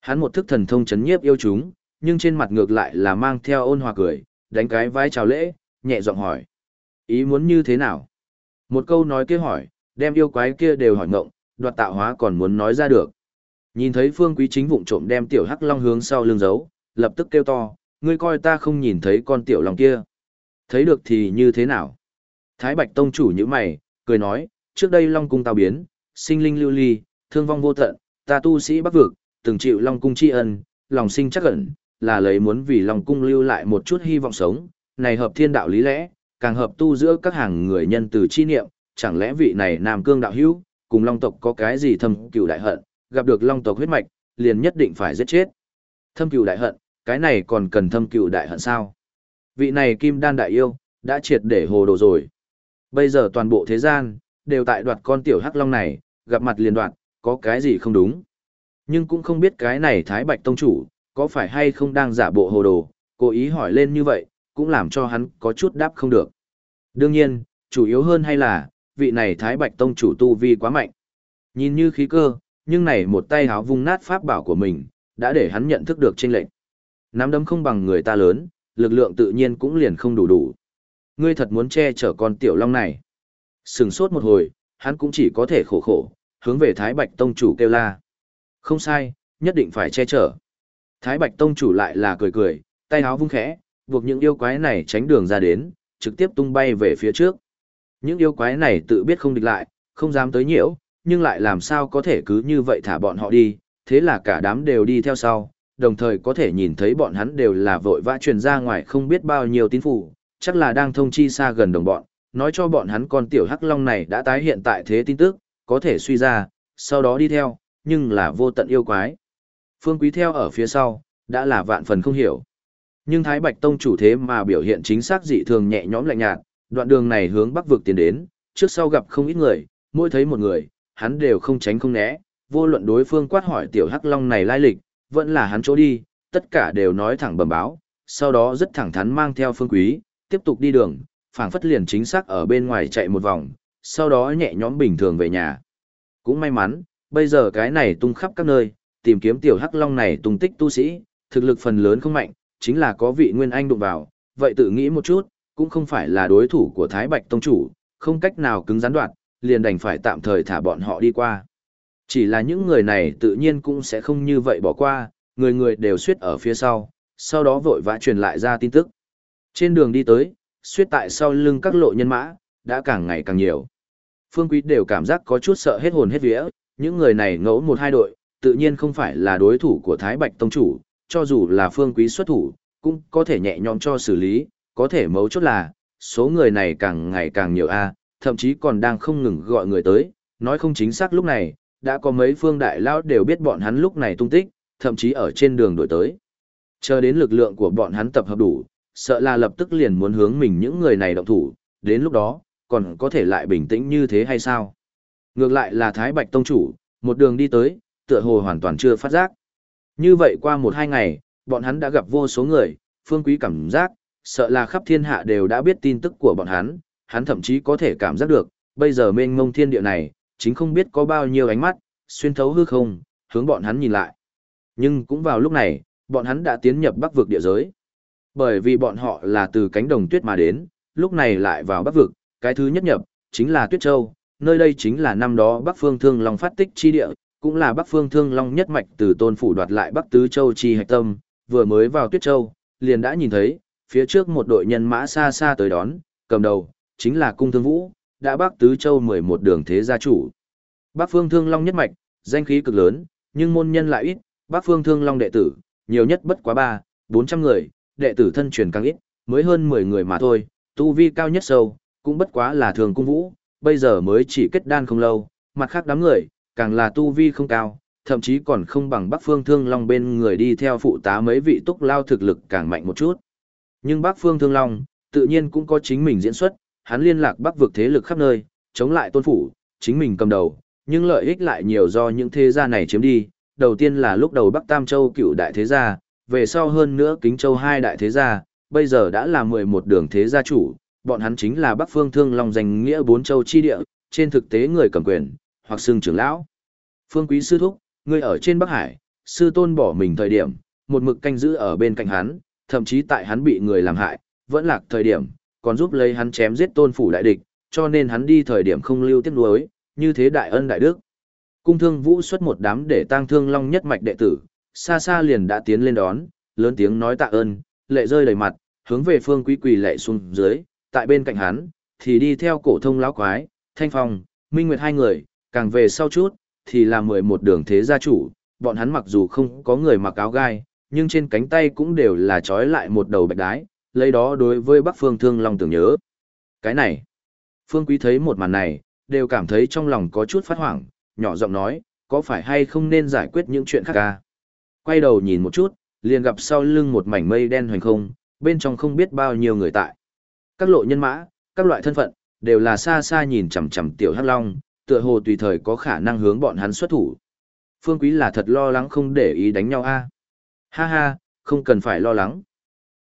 Hắn một thức thần thông chấn nhiếp yêu chúng, nhưng trên mặt ngược lại là mang theo ôn hòa cười, đánh cái vai chào lễ, nhẹ giọng hỏi. Ý muốn như thế nào? Một câu nói kia hỏi, đem yêu quái kia đều hỏi ngộng, đoạt tạo hóa còn muốn nói ra được. Nhìn thấy phương quý chính vụng trộm đem tiểu hắc long hướng sau lưng giấu, lập tức kêu to, ngươi coi ta không nhìn thấy con tiểu long kia. Thấy được thì như thế nào? Thái Bạch Tông chủ như mày, cười nói, trước đây long cung tao biến, sinh linh lưu ly, thương vong vô tận, ta tu sĩ bắc vực, từng chịu long cung tri ân, lòng sinh chắc ẩn, là lấy muốn vì long cung lưu lại một chút hy vọng sống, này hợp thiên đạo lý lẽ, càng hợp tu giữa các hàng người nhân từ chi niệm, chẳng lẽ vị này Nam Cương đạo hữu, cùng Long tộc có cái gì thâm cừu đại hận, gặp được Long tộc huyết mạch, liền nhất định phải giết chết. Thâm cừu đại hận, cái này còn cần thâm cừu đại hận sao? Vị này Kim Đan đại yêu, đã triệt để hồ đồ rồi. Bây giờ toàn bộ thế gian, đều tại đoạt con tiểu hắc long này, gặp mặt liền đoạt, có cái gì không đúng. Nhưng cũng không biết cái này Thái Bạch Tông Chủ, có phải hay không đang giả bộ hồ đồ, cố ý hỏi lên như vậy, cũng làm cho hắn có chút đáp không được. Đương nhiên, chủ yếu hơn hay là, vị này Thái Bạch Tông chủ tu vi quá mạnh. Nhìn như khí cơ, nhưng này một tay háo vung nát pháp bảo của mình, đã để hắn nhận thức được chênh lệnh. Nắm đấm không bằng người ta lớn, lực lượng tự nhiên cũng liền không đủ đủ. Ngươi thật muốn che chở con tiểu long này. Sừng sốt một hồi, hắn cũng chỉ có thể khổ khổ, hướng về Thái Bạch Tông chủ kêu la. Không sai, nhất định phải che chở. Thái Bạch Tông chủ lại là cười cười, tay áo vung khẽ, buộc những yêu quái này tránh đường ra đến, trực tiếp tung bay về phía trước. Những yêu quái này tự biết không địch lại, không dám tới nhiễu, nhưng lại làm sao có thể cứ như vậy thả bọn họ đi, thế là cả đám đều đi theo sau, đồng thời có thể nhìn thấy bọn hắn đều là vội vã truyền ra ngoài không biết bao nhiêu tín phủ, chắc là đang thông chi xa gần đồng bọn, nói cho bọn hắn con tiểu hắc long này đã tái hiện tại thế tin tức, có thể suy ra, sau đó đi theo, nhưng là vô tận yêu quái. Phương Quý theo ở phía sau, đã là vạn phần không hiểu. Nhưng Thái Bạch Tông chủ thế mà biểu hiện chính xác dị thường nhẹ nhõm lạnh nhạt, đoạn đường này hướng bắc vực tiến đến, trước sau gặp không ít người, mỗi thấy một người, hắn đều không tránh không né, vô luận đối phương quát hỏi tiểu hắc long này lai lịch, vẫn là hắn chỗ đi, tất cả đều nói thẳng bẩm báo, sau đó rất thẳng thắn mang theo phương quý, tiếp tục đi đường, phảng phất liền chính xác ở bên ngoài chạy một vòng, sau đó nhẹ nhõm bình thường về nhà. Cũng may mắn, bây giờ cái này tung khắp các nơi, tìm kiếm tiểu hắc long này tung tích tu sĩ, thực lực phần lớn không mạnh, chính là có vị nguyên anh đụng vào, vậy tự nghĩ một chút, cũng không phải là đối thủ của Thái Bạch Tông Chủ, không cách nào cứng rắn đoạt, liền đành phải tạm thời thả bọn họ đi qua. Chỉ là những người này tự nhiên cũng sẽ không như vậy bỏ qua, người người đều suyết ở phía sau, sau đó vội vã truyền lại ra tin tức. Trên đường đi tới, suyết tại sau lưng các lộ nhân mã, đã càng ngày càng nhiều. Phương Quý đều cảm giác có chút sợ hết hồn hết vía, những người này ngẫu một hai đội, tự nhiên không phải là đối thủ của Thái Bạch Tông Chủ, cho dù là Phương Quý xuất thủ, cũng có thể nhẹ nhõm cho xử lý, có thể mấu chốt là, số người này càng ngày càng nhiều a, thậm chí còn đang không ngừng gọi người tới, nói không chính xác lúc này, đã có mấy phương đại lão đều biết bọn hắn lúc này tung tích, thậm chí ở trên đường đổi tới. Chờ đến lực lượng của bọn hắn tập hợp đủ, sợ là lập tức liền muốn hướng mình những người này động thủ, đến lúc đó, còn có thể lại bình tĩnh như thế hay sao? Ngược lại là Thái Bạch Tông Chủ, một đường đi tới, tựa hồ hoàn toàn chưa phát giác. Như vậy qua một hai ngày, bọn hắn đã gặp vô số người, phương quý cảm giác, sợ là khắp thiên hạ đều đã biết tin tức của bọn hắn, hắn thậm chí có thể cảm giác được, bây giờ mênh mông thiên địa này, chính không biết có bao nhiêu ánh mắt, xuyên thấu hư không, hướng bọn hắn nhìn lại. Nhưng cũng vào lúc này, bọn hắn đã tiến nhập bắc vực địa giới. Bởi vì bọn họ là từ cánh đồng tuyết mà đến, lúc này lại vào bắc vực, cái thứ nhất nhập, chính là Tuyết Châu, nơi đây chính là năm đó Bắc Phương Thương Long phát tích chi địa, cũng là Bắc Phương Thương Long nhất mạch từ Tôn phủ đoạt lại Bắc Tứ Châu chi hạch tâm, vừa mới vào Tuyết Châu, liền đã nhìn thấy, phía trước một đội nhân mã xa xa tới đón, cầm đầu, chính là Cung Thương Vũ, đã Bắc Tứ Châu 11 đường thế gia chủ. Bắc Phương Thương Long nhất mạch, danh khí cực lớn, nhưng môn nhân lại ít, Bắc Phương Thương Long đệ tử, nhiều nhất bất quá 3, 400 người, đệ tử thân truyền càng ít, mới hơn 10 người mà thôi, tu vi cao nhất sâu, cũng bất quá là thường cung vũ, bây giờ mới chỉ kết đan không lâu, mặt khác đám người, càng là tu vi không cao, thậm chí còn không bằng Bắc Phương Thương Long bên người đi theo phụ tá mấy vị túc lao thực lực càng mạnh một chút. Nhưng Bắc Phương Thương Long, tự nhiên cũng có chính mình diễn xuất, hắn liên lạc Bắc vực thế lực khắp nơi, chống lại tôn phủ, chính mình cầm đầu, nhưng lợi ích lại nhiều do những thế gia này chiếm đi. Đầu tiên là lúc đầu Bắc Tam Châu cựu đại thế gia, về sau hơn nữa Kính Châu hai đại thế gia, bây giờ đã là 11 đường thế gia chủ, bọn hắn chính là Bắc Phương Thương Long danh nghĩa bốn châu chi địa, trên thực tế người cầm quyền, hoặc xưng trưởng lão. Phương Quý sư thúc, người ở trên Bắc Hải, sư tôn bỏ mình thời điểm, một mực canh giữ ở bên cạnh hắn, thậm chí tại hắn bị người làm hại, vẫn lạc thời điểm, còn giúp lấy hắn chém giết tôn phủ đại địch, cho nên hắn đi thời điểm không lưu tiếc nuối, như thế đại ân đại đức. Cung thương vũ xuất một đám để tang thương long nhất mạch đệ tử, xa xa liền đã tiến lên đón, lớn tiếng nói tạ ơn, lệ rơi đầy mặt, hướng về phương quý quỳ lệ xuống dưới, tại bên cạnh hắn, thì đi theo cổ thông lão quái, thanh phong, minh nguyệt hai người, càng về sau chút, thì là 11 đường thế gia chủ, bọn hắn mặc dù không có người mặc áo gai, nhưng trên cánh tay cũng đều là trói lại một đầu bạch đái, lấy đó đối với Bắc Phương Thương Long tưởng nhớ. Cái này, Phương Quý thấy một màn này, đều cảm thấy trong lòng có chút phát hoảng, nhỏ giọng nói, có phải hay không nên giải quyết những chuyện khác ca. Quay đầu nhìn một chút, liền gặp sau lưng một mảnh mây đen hoành không, bên trong không biết bao nhiêu người tại. Các lộ nhân mã, các loại thân phận, đều là xa xa nhìn chằm chằm tiểu hắc long, tựa hồ tùy thời có khả năng hướng bọn hắn xuất thủ. Phương Quý là thật lo lắng không để ý đánh nhau a. À? Ha ha, không cần phải lo lắng.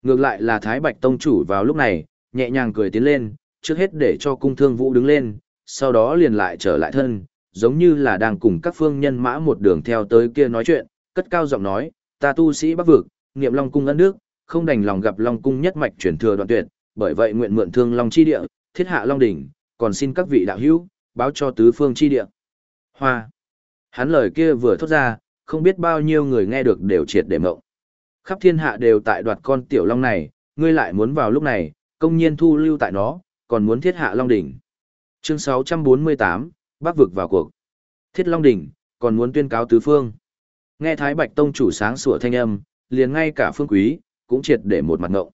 Ngược lại là Thái Bạch Tông chủ vào lúc này, nhẹ nhàng cười tiến lên, trước hết để cho cung thương vũ đứng lên, sau đó liền lại trở lại thân, giống như là đang cùng các phương nhân mã một đường theo tới kia nói chuyện, cất cao giọng nói, ta tu sĩ bắc vực, niệm Long cung ân nước, không đành lòng gặp Long cung nhất mạch truyền thừa đoạn tuyệt, bởi vậy nguyện mượn thương Long chi địa, thiết hạ Long đỉnh, còn xin các vị đạo hữu, báo cho tứ phương chi địa. Hoa. Hắn lời kia vừa thốt ra, không biết bao nhiêu người nghe được đều triệt để mộng. Khắp thiên hạ đều tại đoạt con tiểu long này, ngươi lại muốn vào lúc này, công nhiên thu lưu tại nó, còn muốn thiết hạ long đỉnh. Chương 648, Bắc vực vào cuộc. Thiết long đỉnh, còn muốn tuyên cáo tứ phương. Nghe Thái Bạch Tông chủ sáng sủa thanh âm, liền ngay cả phương quý, cũng triệt để một mặt ngộng.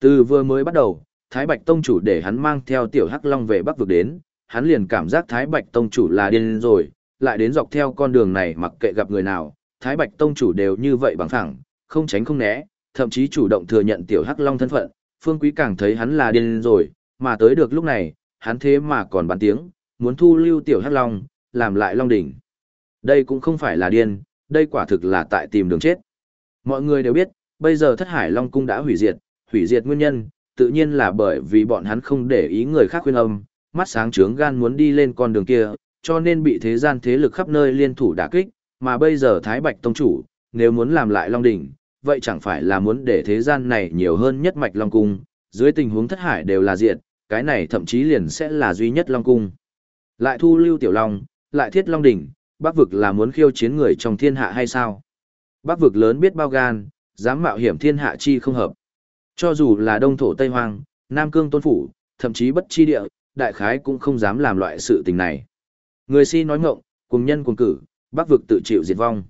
Từ vừa mới bắt đầu, Thái Bạch Tông chủ để hắn mang theo tiểu hắc long về Bắc vực đến, hắn liền cảm giác Thái Bạch Tông chủ là điên rồi, lại đến dọc theo con đường này mặc kệ gặp người nào, Thái Bạch Tông chủ đều như vậy bằng thẳng, không tránh không né, thậm chí chủ động thừa nhận tiểu hắc long thân phận, Phương Quý càng thấy hắn là điên rồi, mà tới được lúc này, hắn thế mà còn bán tiếng, muốn thu lưu tiểu hắc long, làm lại long đỉnh. Đây cũng không phải là điên, đây quả thực là tại tìm đường chết. Mọi người đều biết, bây giờ thất hải long cung đã hủy diệt, hủy diệt nguyên nhân, tự nhiên là bởi vì bọn hắn không để ý người khác khuyên âm, mắt sáng trướng gan muốn đi lên con đường kia, cho nên bị thế gian thế lực khắp nơi liên thủ đả kích, mà bây giờ Thái Bạch Tông Chủ, nếu muốn làm lại Long Đỉnh, vậy chẳng phải là muốn để thế gian này nhiều hơn nhất mạch Long Cung, dưới tình huống thất hải đều là diện, cái này thậm chí liền sẽ là duy nhất Long Cung. Lại thu lưu Tiểu Long, lại thiết Long Đỉnh, Bắc vực là muốn khiêu chiến người trong thiên hạ hay sao? Bắc vực lớn biết bao gan, dám mạo hiểm thiên hạ chi không hợp. Cho dù là đông thổ Tây Hoang, Nam Cương Tôn Phủ, thậm chí bất chi địa, đại khái cũng không dám làm loại sự tình này. Người si nói ngộng, cùng nhân cùng cử, Bắc vực tự chịu diệt vong.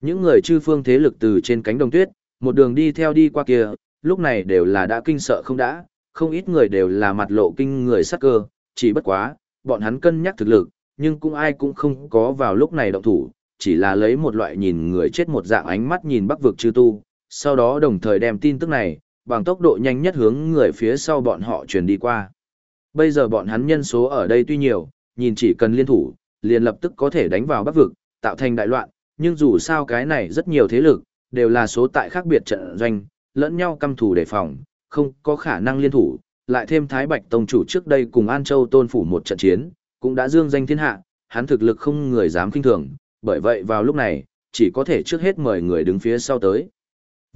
Những người chư phương thế lực từ trên cánh đồng tuyết, một đường đi theo đi qua kia, lúc này đều là đã kinh sợ không đã, không ít người đều là mặt lộ kinh người sắc cơ, chỉ bất quá, bọn hắn cân nhắc thực lực, nhưng cũng ai cũng không có vào lúc này động thủ, chỉ là lấy một loại nhìn người chết một dạng ánh mắt nhìn bắc vực chư tu, sau đó đồng thời đem tin tức này, bằng tốc độ nhanh nhất hướng người phía sau bọn họ truyền đi qua. Bây giờ bọn hắn nhân số ở đây tuy nhiều, nhìn chỉ cần liên thủ, liền lập tức có thể đánh vào bắc vực, tạo thành đại loạn, nhưng dù sao cái này rất nhiều thế lực, đều là số tại khác biệt trận doanh, lẫn nhau căm thù đề phòng, không có khả năng liên thủ, lại thêm Thái Bạch Tông chủ trước đây cùng An Châu Tôn Phủ một trận chiến, cũng đã dương danh thiên hạ, hắn thực lực không người dám kinh thường, bởi vậy vào lúc này, chỉ có thể trước hết mời người đứng phía sau tới.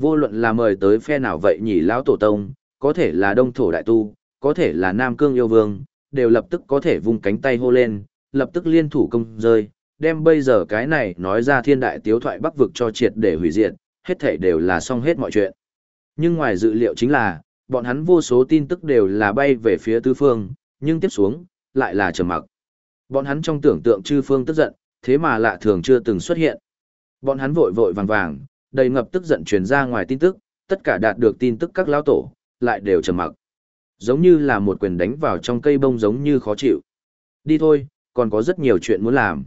Vô luận là mời tới phe nào vậy nhỉ lão tổ tông, có thể là đông thổ đại tu, có thể là nam cương yêu vương, đều lập tức có thể vung cánh tay hô lên, lập tức liên thủ công rơi, đem bây giờ cái này nói ra thiên đại tiếu thoại bắc vực cho triệt để hủy diệt, hết thể đều là xong hết mọi chuyện. Nhưng ngoài dự liệu chính là, bọn hắn vô số tin tức đều là bay về phía tư phương, nhưng tiếp xuống, lại là trầm mặc. Bọn hắn trong tưởng tượng chư phương tức giận, thế mà lạ thường chưa từng xuất hiện. Bọn hắn vội vội vàng vàng, đầy ngập tức giận truyền ra ngoài tin tức, tất cả đạt được tin tức các lão tổ, lại đều trầm mặc. Giống như là một quyền đánh vào trong cây bông giống như khó chịu. Đi thôi, còn có rất nhiều chuyện muốn làm.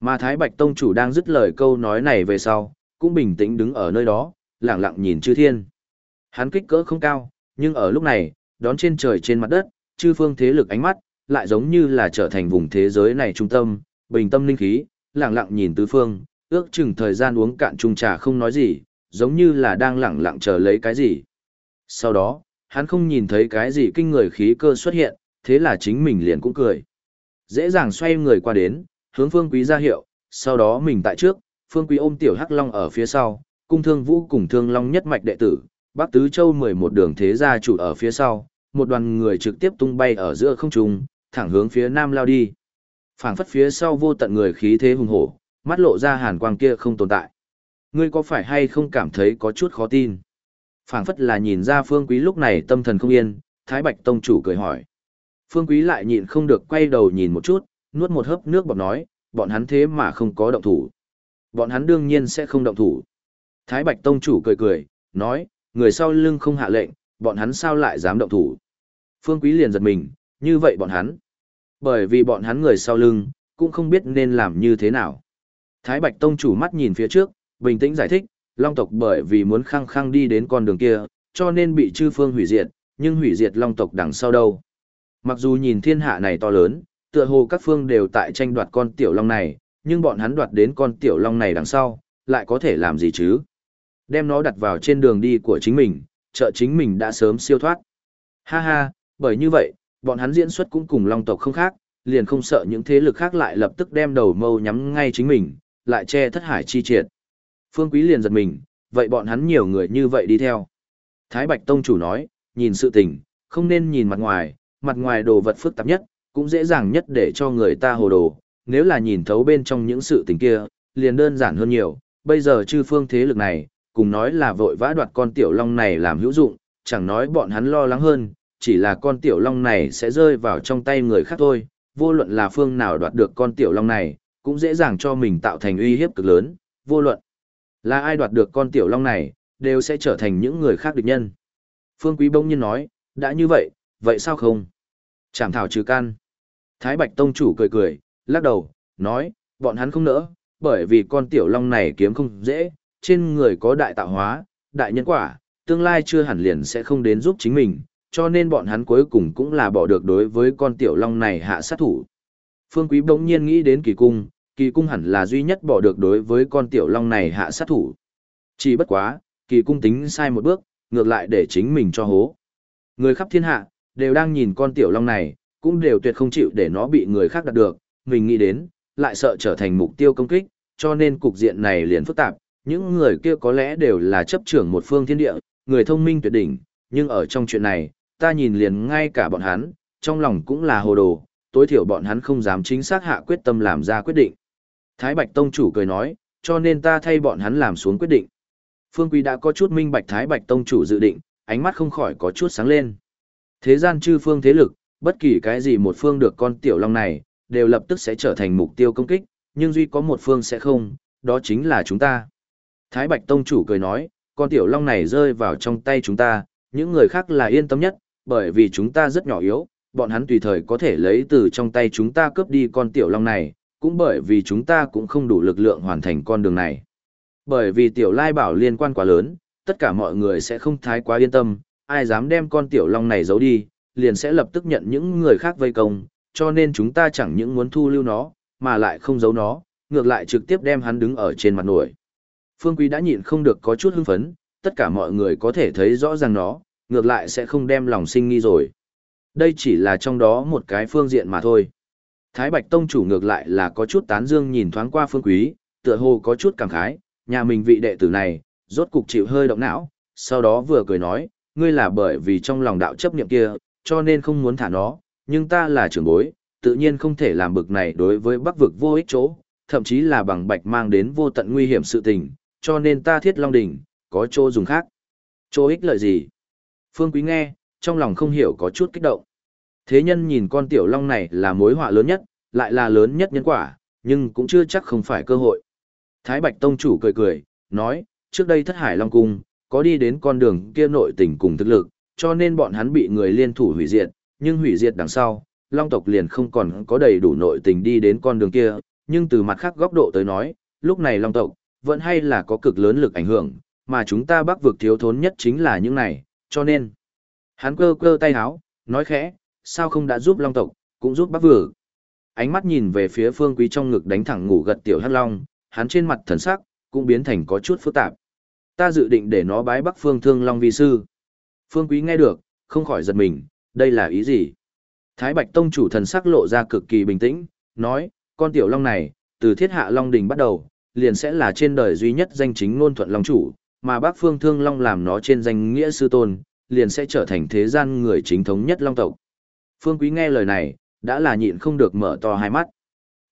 Mà Thái Bạch Tông chủ đang dứt lời câu nói này về sau, cũng bình tĩnh đứng ở nơi đó, lặng lặng nhìn chư thiên. Hắn kích cỡ không cao, nhưng ở lúc này, đón trên trời trên mặt đất, chư phương thế lực ánh mắt, lại giống như là trở thành vùng thế giới này trung tâm, bình tâm linh khí, lặng lặng nhìn tứ phương, ước chừng thời gian uống cạn chung trà không nói gì, giống như là đang lặng lặng chờ lấy cái gì. Sau đó, hắn không nhìn thấy cái gì kinh người khí cơ xuất hiện, thế là chính mình liền cũng cười. Dễ dàng xoay người qua đến, hướng phương quý ra hiệu, sau đó mình tại trước, phương quý ôm tiểu hắc long ở phía sau, cung thương vũ cùng thương long nhất mạch đệ tử, bắc tứ châu 11 đường thế gia chủ ở phía sau, một đoàn người trực tiếp tung bay ở giữa không trung, thẳng hướng phía nam lao đi. phảng phất phía sau vô tận người khí thế hùng hổ, mắt lộ ra hàn quang kia không tồn tại. Ngươi có phải hay không cảm thấy có chút khó tin? Phảng phất là nhìn ra phương quý lúc này tâm thần không yên, Thái Bạch Tông chủ cười hỏi. Phương quý lại nhịn không được quay đầu nhìn một chút, nuốt một hớp nước bọt nói, bọn hắn thế mà không có động thủ. Bọn hắn đương nhiên sẽ không động thủ. Thái Bạch Tông chủ cười cười, nói, người sau lưng không hạ lệnh, bọn hắn sao lại dám động thủ. Phương Quý liền giật mình, như vậy bọn hắn. Bởi vì bọn hắn người sau lưng, cũng không biết nên làm như thế nào. Thái Bạch Tông chủ mắt nhìn phía trước, bình tĩnh giải thích, Long tộc bởi vì muốn khăng khăng đi đến con đường kia, cho nên bị chư phương hủy diệt, nhưng hủy diệt Long tộc đằng sau đâu. Mặc dù nhìn thiên hạ này to lớn, tựa hồ các phương đều tại tranh đoạt con tiểu long này, nhưng bọn hắn đoạt đến con tiểu long này đằng sau, lại có thể làm gì chứ? Đem nó đặt vào trên đường đi của chính mình, trợ chính mình đã sớm siêu thoát. Ha ha, bởi như vậy, bọn hắn diễn xuất cũng cùng long tộc không khác, liền không sợ những thế lực khác lại lập tức đem đầu mâu nhắm ngay chính mình, lại che thất hải chi triệt. Phương Quý liền giật mình, vậy bọn hắn nhiều người như vậy đi theo. Thái Bạch Tông chủ nói, nhìn sự tình, không nên nhìn mặt ngoài, mặt ngoài đồ vật phức tạp nhất, cũng dễ dàng nhất để cho người ta hồ đồ, nếu là nhìn thấu bên trong những sự tình kia, liền đơn giản hơn nhiều, bây giờ chư phương thế lực này, cùng nói là vội vã đoạt con tiểu long này làm hữu dụng, chẳng nói bọn hắn lo lắng hơn, chỉ là con tiểu long này sẽ rơi vào trong tay người khác thôi, vô luận là phương nào đoạt được con tiểu long này, cũng dễ dàng cho mình tạo thành uy hiếp cực lớn, vô luận là ai đoạt được con tiểu long này, đều sẽ trở thành những người khác địch nhân. Phương Quý bỗng nhiên nói, đã như vậy, vậy sao không? Chảm thảo trừ can. Thái Bạch Tông chủ cười cười, lắc đầu, nói, bọn hắn không nỡ, bởi vì con tiểu long này kiếm không dễ, trên người có đại tạo hóa, đại nhân quả, tương lai chưa hẳn liền sẽ không đến giúp chính mình, cho nên bọn hắn cuối cùng cũng là bỏ được đối với con tiểu long này hạ sát thủ. Phương Quý bỗng nhiên nghĩ đến kỳ cung, kỳ cung hẳn là duy nhất bỏ được đối với con tiểu long này hạ sát thủ. Chỉ bất quá, kỳ cung tính sai một bước, ngược lại để chính mình cho hố. Người khắp thiên hạ, đều đang nhìn con tiểu long này, cũng đều tuyệt không chịu để nó bị người khác đạt được, mình nghĩ đến, lại sợ trở thành mục tiêu công kích, cho nên cục diện này liền phức tạp, những người kia có lẽ đều là chấp trưởng một phương thiên địa, người thông minh tuyệt đỉnh, nhưng ở trong chuyện này, ta nhìn liền ngay cả bọn hắn, trong lòng cũng là hồ đồ, tối thiểu bọn hắn không dám chính xác hạ quyết tâm làm ra quyết định. Thái Bạch Tông chủ cười nói, cho nên ta thay bọn hắn làm xuống quyết định. Phương Quý đã có chút minh bạch Thái Bạch Tông chủ dự định, ánh mắt không khỏi có chút sáng lên. Thế gian chư phương thế lực, bất kỳ cái gì một phương được con tiểu long này, đều lập tức sẽ trở thành mục tiêu công kích, nhưng duy có một phương sẽ không, đó chính là chúng ta. Thái Bạch Tông chủ cười nói, con tiểu long này rơi vào trong tay chúng ta, những người khác là yên tâm nhất, bởi vì chúng ta rất nhỏ yếu, bọn hắn tùy thời có thể lấy từ trong tay chúng ta cướp đi con tiểu long này, cũng bởi vì chúng ta cũng không đủ lực lượng hoàn thành con đường này. Bởi vì tiểu lai bảo liên quan quá lớn, tất cả mọi người sẽ không thái quá yên tâm, ai dám đem con tiểu long này giấu đi, liền sẽ lập tức nhận những người khác vây công, cho nên chúng ta chẳng những muốn thu lưu nó, mà lại không giấu nó, ngược lại trực tiếp đem hắn đứng ở trên mặt nổi. Phương Quý đã nhịn không được có chút hưng phấn, tất cả mọi người có thể thấy rõ ràng nó, ngược lại sẽ không đem lòng sinh nghi rồi. Đây chỉ là trong đó một cái phương diện mà thôi. Thái Bạch Tông chủ ngược lại là có chút tán dương nhìn thoáng qua Phương Quý, tựa hồ có chút cảm khái, nhà mình vị đệ tử này, rốt cục chịu hơi động não, sau đó vừa cười nói, ngươi là bởi vì trong lòng đạo chấp niệm kia, cho nên không muốn thả nó, nhưng ta là trưởng bối, tự nhiên không thể làm bực này đối với bắc vực vô ích chỗ, thậm chí là bằng bạch mang đến vô tận nguy hiểm sự tình, cho nên ta thiết long đỉnh, có chỗ dùng khác. Chỗ ích lợi gì? Phương Quý nghe, trong lòng không hiểu có chút kích động. Thế nhân nhìn con tiểu long này là mối họa lớn nhất, lại là lớn nhất nhân quả, nhưng cũng chưa chắc không phải cơ hội. Thái Bạch Tông chủ cười cười, nói, trước đây thất hải long cung, có đi đến con đường kia nội tình cùng thực lực, cho nên bọn hắn bị người liên thủ hủy diệt, nhưng hủy diệt đằng sau, long tộc liền không còn có đầy đủ nội tình đi đến con đường kia, nhưng từ mặt khác góc độ tới nói, lúc này long tộc, vẫn hay là có cực lớn lực ảnh hưởng, mà chúng ta bắc vực thiếu thốn nhất chính là những này, cho nên, hắn cơ cơ tay háo, nói khẽ, sao không đã giúp long tộc, cũng giúp bắc vừa. Ánh mắt nhìn về phía phương quý trong ngực đánh thẳng ngủ gật tiểu hắc long, hắn trên mặt thần sắc, cũng biến thành có chút phức tạp. Ta dự định để nó bái bắc phương thương long vi sư. Phương quý nghe được, không khỏi giật mình, đây là ý gì? Thái Bạch Tông chủ thần sắc lộ ra cực kỳ bình tĩnh, nói, con tiểu long này, từ thiết hạ long đình bắt đầu, liền sẽ là trên đời duy nhất danh chính ngôn thuận long chủ, mà bác phương thương long làm nó trên danh nghĩa sư tôn, liền sẽ trở thành thế gian người chính thống nhất long tộc. Phương Quý nghe lời này, đã là nhịn không được mở to hai mắt.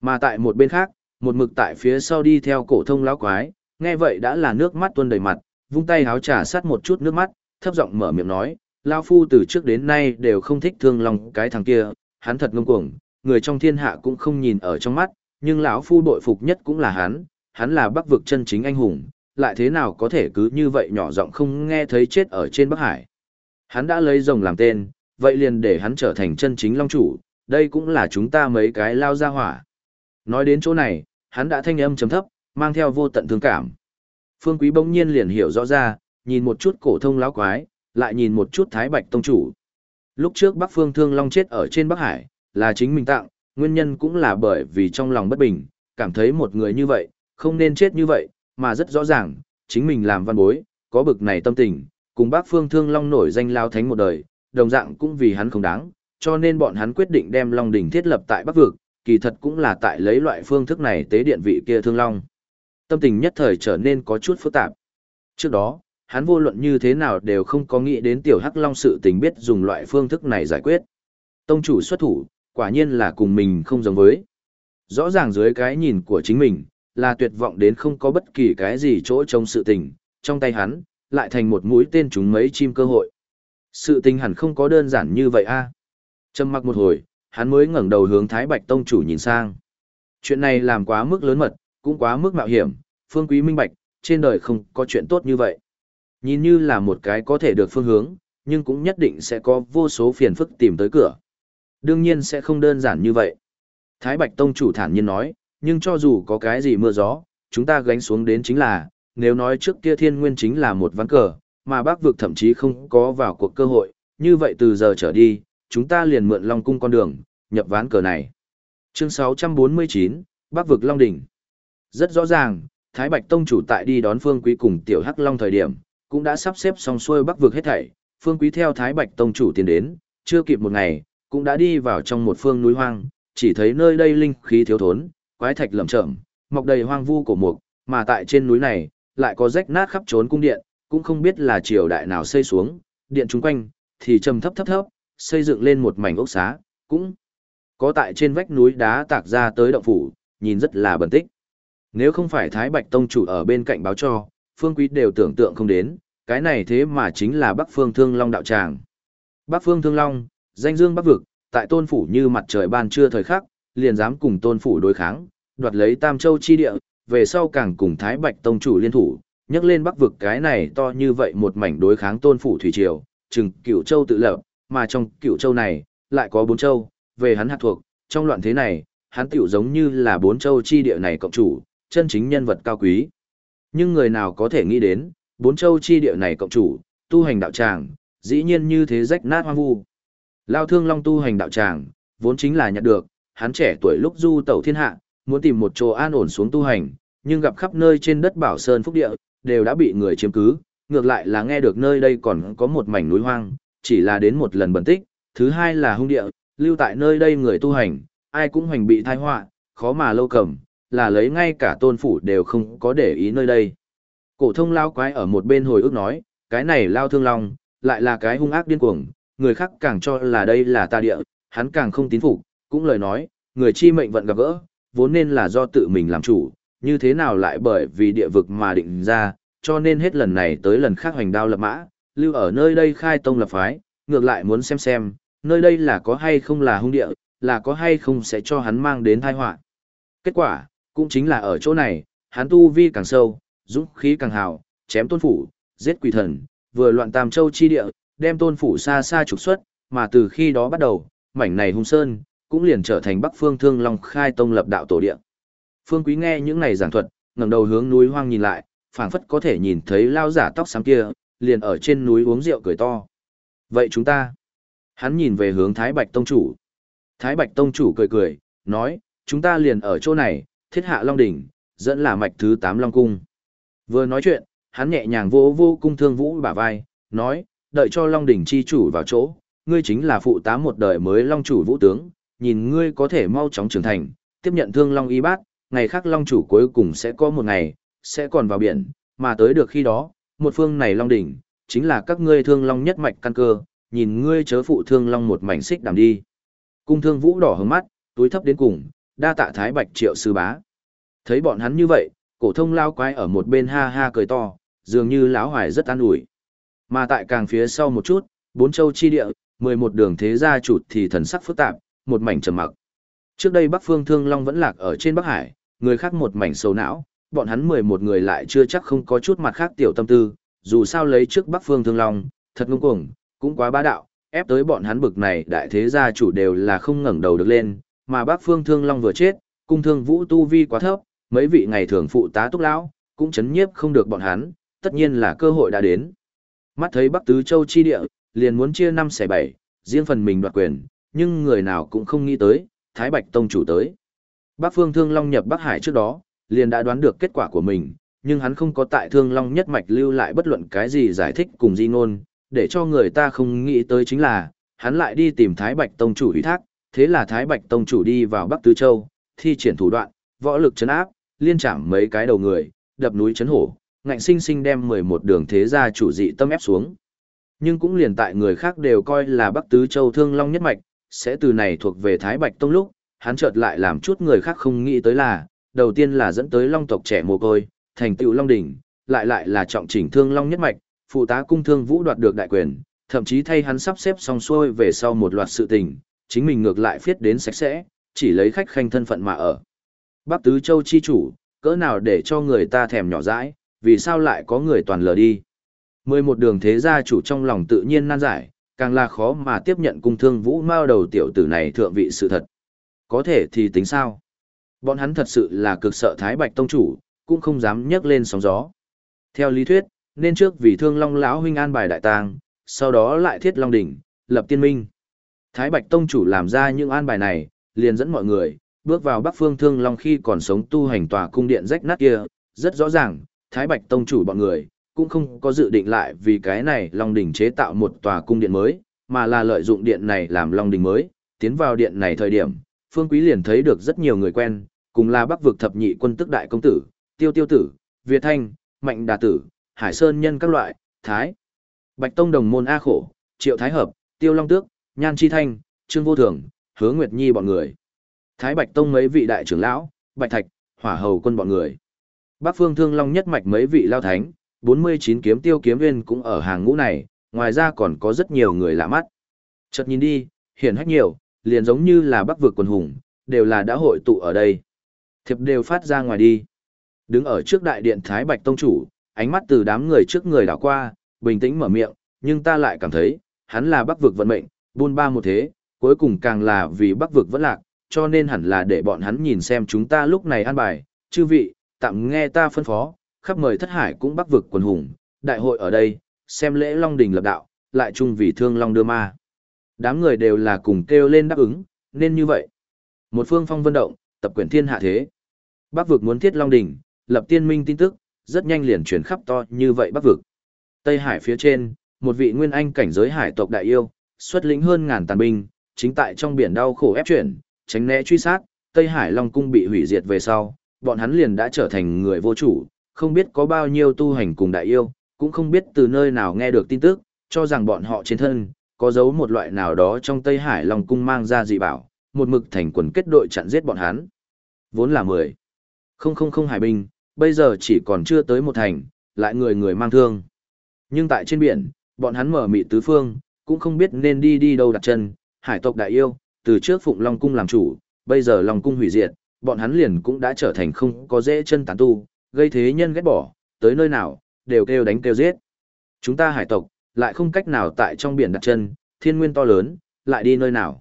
Mà tại một bên khác, một mực tại phía sau đi theo cổ thông lão quái, nghe vậy đã là nước mắt tuôn đầy mặt, vung tay háo trà sát một chút nước mắt, thấp giọng mở miệng nói, lão phu từ trước đến nay đều không thích thương lòng cái thằng kia, hắn thật ngông cuồng, người trong thiên hạ cũng không nhìn ở trong mắt, nhưng lão phu bội phục nhất cũng là hắn, hắn là bắc vực chân chính anh hùng, lại thế nào có thể cứ như vậy nhỏ giọng không nghe thấy chết ở trên Bắc Hải. Hắn đã lấy rồng làm tên, vậy liền để hắn trở thành chân chính long chủ, đây cũng là chúng ta mấy cái lao ra hỏa. Nói đến chỗ này, hắn đã thanh âm chấm thấp, mang theo vô tận thương cảm. Phương Quý bỗng nhiên liền hiểu rõ ra, nhìn một chút cổ thông lão quái, lại nhìn một chút Thái Bạch tông chủ. Lúc trước Bắc Phương Thương Long chết ở trên Bắc Hải, là chính mình tặng, nguyên nhân cũng là bởi vì trong lòng bất bình, cảm thấy một người như vậy, không nên chết như vậy, mà rất rõ ràng, chính mình làm văn bối, có bực này tâm tình, cùng bắc phương thương long nổi danh lao thánh một đời, đồng dạng cũng vì hắn không đáng, cho nên bọn hắn quyết định đem long đỉnh thiết lập tại bắc vực, kỳ thật cũng là tại lấy loại phương thức này tế điện vị kia thương long. Tâm tình nhất thời trở nên có chút phức tạp. Trước đó, hắn vô luận như thế nào đều không có nghĩ đến tiểu hắc long sự tình biết dùng loại phương thức này giải quyết. Tông chủ xuất thủ, quả nhiên là cùng mình không giống với. Rõ ràng dưới cái nhìn của chính mình, là tuyệt vọng đến không có bất kỳ cái gì chỗ trong sự tình, trong tay hắn, lại thành một mũi tên trúng mấy chim cơ hội. Sự tình hẳn không có đơn giản như vậy a. À? Trầm mặc một hồi, hắn mới ngẩng đầu hướng Thái Bạch Tông chủ nhìn sang. Chuyện này làm quá mức lớn mật, cũng quá mức mạo hiểm, phương quý minh bạch, trên đời không có chuyện tốt như vậy. Nhìn như là một cái có thể được phương hướng, nhưng cũng nhất định sẽ có vô số phiền phức tìm tới cửa. Đương nhiên sẽ không đơn giản như vậy. Thái Bạch Tông chủ thản nhiên nói, nhưng cho dù có cái gì mưa gió, chúng ta gánh xuống đến chính là, nếu nói trước kia thiên nguyên chính là một ván cờ, mà bác vực thậm chí không có vào cuộc cơ hội, như vậy từ giờ trở đi, chúng ta liền mượn Long Cung con đường, nhập ván cờ này. Chương 649, Bắc vực Long Đỉnh. Rất rõ ràng, Thái Bạch Tông chủ tại đi đón Phương Quý cùng Tiểu Hắc Long thời điểm, cũng đã sắp xếp xong xuôi Bắc vực hết thảy, Phương Quý theo Thái Bạch Tông chủ tiến đến, chưa kịp một ngày, cũng đã đi vào trong một phương núi hoang, chỉ thấy nơi đây linh khí thiếu thốn, quái thạch lởm chởm, mọc đầy hoang vu cổ mục, mà tại trên núi này, lại có rách nát khắp trốn cung điện, cũng không biết là triều đại nào xây xuống, điện chung quanh thì trầm thấp thấp thấp, xây dựng lên một mảnh ốc xá, cũng có tại trên vách núi đá tạc ra tới động phủ, nhìn rất là bẩn tích. Nếu không phải Thái Bạch Tông chủ ở bên cạnh báo cho, Phương Quý đều tưởng tượng không đến, cái này thế mà chính là Bắc Phương Thương Long đạo tràng. Bắc Phương Thương Long, danh dương Bắc vực, tại tôn phủ như mặt trời ban trưa thời khắc, liền dám cùng tôn phủ đối kháng, đoạt lấy Tam Châu chi địa, về sau càng cùng Thái Bạch Tông chủ liên thủ, nhắc lên bắc vực cái này to như vậy một mảnh đối kháng tôn phủ thủy triều, chừng cửu châu tự lập, mà trong cửu châu này, lại có bốn châu, về hắn hạt thuộc, trong loạn thế này, hắn tiểu giống như là bốn châu chi địa này cộng chủ, chân chính nhân vật cao quý. Nhưng người nào có thể nghĩ đến, bốn châu chi địa này cộng chủ, tu hành đạo tràng, dĩ nhiên như thế rách nát hoang vu. Lao thương long tu hành đạo tràng, vốn chính là nhặt được, hắn trẻ tuổi lúc du tẩu thiên hạ, muốn tìm một chỗ an ổn xuống tu hành, nhưng gặp khắp nơi trên đất bảo sơn phúc địa, đều đã bị người chiếm cứ, ngược lại là nghe được nơi đây còn có một mảnh núi hoang, chỉ là đến một lần bẩn tích, thứ hai là hung địa, lưu tại nơi đây người tu hành, ai cũng hoành bị thai họa, khó mà lâu cầm, là lấy ngay cả tôn phủ đều không có để ý nơi đây. Cổ thông lao quái ở một bên hồi ức nói, cái này lao thương long, lại là cái hung ác điên cuồng, người khác càng cho là đây là ta địa, hắn càng không tín phục, cũng lời nói, người chi mệnh vận gặp gỡ, vốn nên là do tự mình làm chủ, như thế nào lại bởi vì địa vực mà định ra, cho nên hết lần này tới lần khác hoành đao lập mã, lưu ở nơi đây khai tông lập phái, ngược lại muốn xem xem, nơi đây là có hay không là hung địa, là có hay không sẽ cho hắn mang đến tai họa. Kết quả, cũng chính là ở chỗ này, hắn tu vi càng sâu, dũng khí càng hào, chém tôn phủ, giết quỷ thần, vừa loạn tam châu chi địa, đem tôn phủ xa xa trục xuất, mà từ khi đó bắt đầu, mảnh này hung sơn, cũng liền trở thành Bắc Phương Thương Long khai tông lập đạo tổ địa. Phương Quý nghe những này giảng thuật, ngẩng đầu hướng núi hoang nhìn lại, phảng phất có thể nhìn thấy lao giả tóc xám kia, liền ở trên núi uống rượu cười to. Vậy chúng ta? Hắn nhìn về hướng Thái Bạch Tông Chủ. Thái Bạch Tông Chủ cười cười, nói, chúng ta liền ở chỗ này, thiết hạ Long Đỉnh, dẫn là mạch thứ 8 Long Cung. Vừa nói chuyện, hắn nhẹ nhàng vô vô cung thương vũ bả vai, nói, đợi cho Long Đỉnh chi chủ vào chỗ, ngươi chính là phụ tá một đời mới Long Chủ vũ tướng, nhìn ngươi có thể mau chóng trưởng thành, tiếp nhận thương Long y bát, ngày khác Long Chủ cuối cùng sẽ có một ngày, sẽ còn vào biển, mà tới được khi đó, một phương này Long Đỉnh, chính là các ngươi thương Long nhất mạch căn cơ, nhìn ngươi chớ phụ thương Long một mảnh xích đảm đi. Cung thương vũ đỏ hướng mắt, túi thấp đến cùng, đa tạ thái bạch triệu sư bá. Thấy bọn hắn như vậy, cổ thông lao quái ở một bên ha ha cười to, dường như lão hoài rất an ủi. Mà tại càng phía sau một chút, bốn châu chi địa, mười một đường thế gia chủ thì thần sắc phức tạp, một mảnh trầm mặc. Trước đây Bắc Phương Thương Long vẫn lạc ở trên Bắc Hải, người khác một mảnh sầu não, bọn hắn mười một người lại chưa chắc không có chút mặt khác tiểu tâm tư, dù sao lấy trước Bắc Phương Thương Long, thật ngông cuồng, cũng quá bá đạo, ép tới bọn hắn bực này đại thế gia chủ đều là không ngẩng đầu được lên, mà Bắc Phương Thương Long vừa chết, cung thương vũ tu vi quá thấp, mấy vị ngày thường phụ tá túc lão, cũng chấn nhiếp không được bọn hắn, tất nhiên là cơ hội đã đến. Mắt thấy Bắc Tứ Châu chi địa, liền muốn chia năm xẻ bảy, riêng phần mình đoạt quyền, nhưng người nào cũng không nghĩ tới, Thái Bạch Tông chủ tới. Bắc Phương Thương Long nhập Bắc Hải trước đó, liền đã đoán được kết quả của mình, nhưng hắn không có tại Thương Long nhất mạch lưu lại bất luận cái gì giải thích cùng di ngôn, để cho người ta không nghĩ tới chính là, hắn lại đi tìm Thái Bạch Tông chủ ủy thác, thế là Thái Bạch Tông chủ đi vào Bắc Tứ Châu, thi triển thủ đoạn, võ lực chấn áp, liên chạm mấy cái đầu người, đập núi chấn hổ, ngạnh sinh sinh đem 11 đường thế gia chủ dị tâm ép xuống. Nhưng cũng liền tại người khác đều coi là Bắc Tứ Châu Thương Long nhất mạch, sẽ từ này thuộc về Thái Bạch Tông lúc, hắn chợt lại làm chút người khác không nghĩ tới là, đầu tiên là dẫn tới Long tộc trẻ mồ côi, thành tựu Long đỉnh, lại lại là trọng chỉnh Thương Long nhất mạch, phụ tá cung thương vũ đoạt được đại quyền, thậm chí thay hắn sắp xếp xong xuôi về sau một loạt sự tình, chính mình ngược lại phiết đến sạch sẽ, chỉ lấy khách khanh thân phận mà ở. Bác Tứ Châu chi chủ, cỡ nào để cho người ta thèm nhỏ dãi, vì sao lại có người toàn lờ đi. Mười một đường thế gia chủ trong lòng tự nhiên nan giải, càng là khó mà tiếp nhận cung thương vũ mao đầu tiểu tử này thượng vị sự thật. Có thể thì tính sao? Bọn hắn thật sự là cực sợ Thái Bạch Tông chủ, cũng không dám nhấc lên sóng gió. Theo lý thuyết, nên trước vì thương long lão huynh an bài đại tàng, sau đó lại thiết long đỉnh, lập tiên minh. Thái Bạch Tông chủ làm ra những an bài này, liền dẫn mọi người, bước vào Bắc Phương Thương Long khi còn sống tu hành tòa cung điện rách nát kia, rất rõ ràng, Thái Bạch Tông chủ bọn người, cũng không có dự định lại vì cái này Long Đỉnh chế tạo một tòa cung điện mới, mà là lợi dụng điện này làm Long Đỉnh mới, tiến vào điện này thời điểm, Phương Quý liền thấy được rất nhiều người quen, cùng là Bắc vực thập nhị quân tức đại công tử, Tiêu Tiêu tử, Việt Thanh, Mạnh Đà tử, Hải Sơn nhân các loại, Thái, Bạch Tông đồng môn A khổ, Triệu Thái hợp, Tiêu Long tước, Nhan Chi Thanh, Trương Vô Thường, Hứa Nguyệt Nhi bọn người. Thái Bạch Tông mấy vị đại trưởng lão, Bạch Thạch, Hỏa Hầu quân bọn người. Bắc Phương Thương Long nhất mạch mấy vị lao thánh, 49 kiếm tiêu kiếm viên cũng ở hàng ngũ này, ngoài ra còn có rất nhiều người lạ mắt. Chợt nhìn đi, hiển hách nhiều, liền giống như là Bắc vực quần hùng, đều là đã hội tụ ở đây. Thiệp đều phát ra ngoài đi. Đứng ở trước đại điện Thái Bạch Tông Chủ, ánh mắt từ đám người trước người đảo qua, bình tĩnh mở miệng, nhưng ta lại cảm thấy, hắn là Bắc vực vận mệnh, buôn ba một thế, cuối cùng càng là vì Bắc vực vẫn lạc, cho nên hẳn là để bọn hắn nhìn xem chúng ta lúc này an bài, chư vị, tạm nghe ta phân phó, khắp mời thất hải cũng bắc vực quần hùng, đại hội ở đây, xem lễ Long Đình lập đạo, lại chung vì thương Long đưa ma. Đám người đều là cùng kêu lên đáp ứng, nên như vậy. Một phương phong vân động, tập quyển thiên hạ thế. Bắc vực muốn thiết Long đỉnh lập tiên minh tin tức, rất nhanh liền truyền khắp to như vậy Bắc vực. Tây Hải phía trên, một vị nguyên anh cảnh giới hải tộc đại yêu, xuất lĩnh hơn ngàn tàn binh, chính tại trong biển đau khổ ép chuyển, tránh né truy sát, Tây Hải Long cung bị hủy diệt về sau, bọn hắn liền đã trở thành người vô chủ, không biết có bao nhiêu tu hành cùng đại yêu, cũng không biết từ nơi nào nghe được tin tức, cho rằng bọn họ trên thân, có giấu một loại nào đó trong Tây Hải Long cung mang ra dị bảo, một mực thành quần kết đội chặn giết bọn hắn. Vốn là 10. Không không không hải binh, bây giờ chỉ còn chưa tới một thành, lại người người mang thương. Nhưng tại trên biển, bọn hắn mở mị tứ phương, cũng không biết nên đi đi đâu đặt chân, hải tộc đại yêu, từ trước Phụng Long Cung làm chủ, bây giờ Long Cung hủy diệt, bọn hắn liền cũng đã trở thành không có dễ chân tán tu, gây thế nhân ghét bỏ, tới nơi nào, đều kêu đánh kêu giết. Chúng ta hải tộc, lại không cách nào tại trong biển đặt chân, thiên nguyên to lớn, lại đi nơi nào.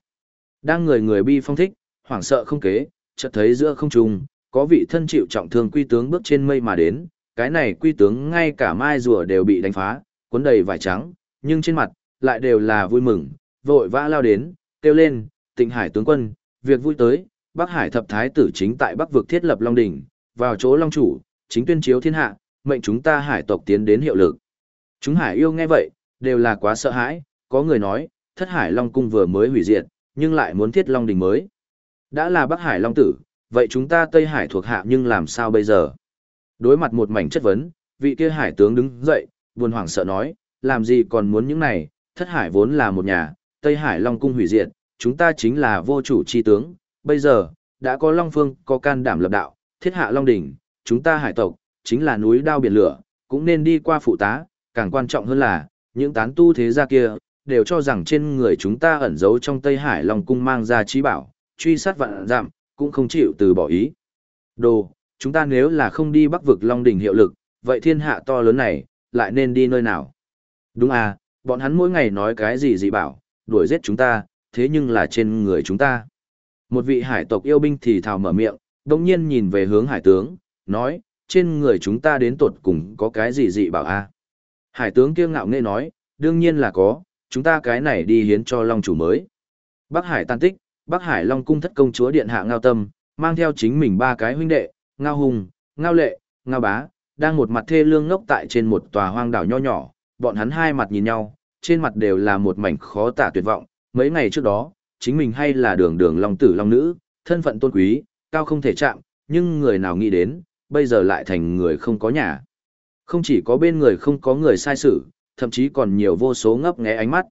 Đang người người bi phong thích, hoảng sợ không kế, chợt thấy giữa không trung, có vị thân chịu trọng thương quy tướng bước trên mây mà đến, cái này quy tướng ngay cả mai rùa đều bị đánh phá, cuốn đầy vải trắng, nhưng trên mặt, lại đều là vui mừng, vội vã lao đến, kêu lên, tịnh hải tướng quân, việc vui tới, Bắc Hải thập thái tử chính tại Bắc vực thiết lập Long Đỉnh, vào chỗ Long Chủ, chính tuyên chiếu thiên hạ, mệnh chúng ta hải tộc tiến đến hiệu lực. Chúng hải yêu nghe vậy, đều là quá sợ hãi, có người nói, thất hải Long Cung vừa mới hủy diệt, nhưng lại muốn thiết Long Đỉnh mới. Đã là Bắc Hải Long Tử, vậy chúng ta Tây Hải thuộc hạ nhưng làm sao bây giờ? Đối mặt một mảnh chất vấn, vị kia hải tướng đứng dậy, buồn hoảng sợ nói, làm gì còn muốn những này, thất hải vốn là một nhà, Tây Hải Long Cung hủy diệt, chúng ta chính là vô chủ chi tướng, bây giờ, đã có Long Phương, có can đảm lập đạo, thiết hạ Long Đỉnh, chúng ta hải tộc, chính là núi đao biển lửa, cũng nên đi qua phụ tá, càng quan trọng hơn là, những tán tu thế gia kia, đều cho rằng trên người chúng ta ẩn giấu trong Tây Hải Long Cung mang ra trí bảo, truy sát vạn giảm, cũng không chịu từ bỏ ý. Đồ, chúng ta nếu là không đi bắc vực Long Đỉnh hiệu lực, vậy thiên hạ to lớn này, lại nên đi nơi nào? Đúng à, bọn hắn mỗi ngày nói cái gì gì bảo, đuổi giết chúng ta, thế nhưng là trên người chúng ta. Một vị hải tộc yêu binh thì thào mở miệng, đồng nhiên nhìn về hướng hải tướng, nói, trên người chúng ta đến tột cùng có cái gì dị bảo a Hải tướng kiêng ngạo nghe nói, đương nhiên là có, chúng ta cái này đi hiến cho Long chủ mới. Bắc Hải tan tích, Bắc Hải Long cung thất công chúa điện hạ Ngao Tâm, mang theo chính mình ba cái huynh đệ, Ngao Hùng, Ngao Lệ, Ngao Bá, đang một mặt thê lương ngốc tại trên một tòa hoang đảo nho nhỏ, bọn hắn hai mặt nhìn nhau, trên mặt đều là một mảnh khó tả tuyệt vọng, mấy ngày trước đó, chính mình hay là đường đường long tử long nữ, thân phận tôn quý, cao không thể chạm, nhưng người nào nghĩ đến, bây giờ lại thành người không có nhà. Không chỉ có bên người không có người sai sự, thậm chí còn nhiều vô số ngấp nghé ánh mắt.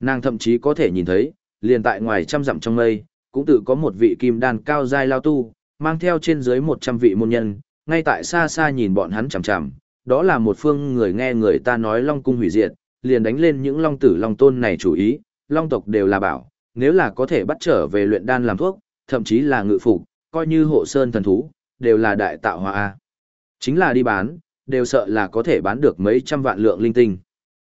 Nàng thậm chí có thể nhìn thấy, liền tại ngoài trăm dặm trong mây, cũng tự có một vị kim đan cao giai lao tu, mang theo trên dưới 100 vị môn nhân, ngay tại xa xa nhìn bọn hắn chằm chằm, đó là một phương người nghe người ta nói long cung hủy diệt, liền đánh lên những long tử long tôn này chủ ý, long tộc đều là bảo, nếu là có thể bắt trở về luyện đan làm thuốc, thậm chí là ngự phục, coi như hộ sơn thần thú, đều là đại tạo hóa A. Chính là đi bán, đều sợ là có thể bán được mấy trăm vạn lượng linh tinh.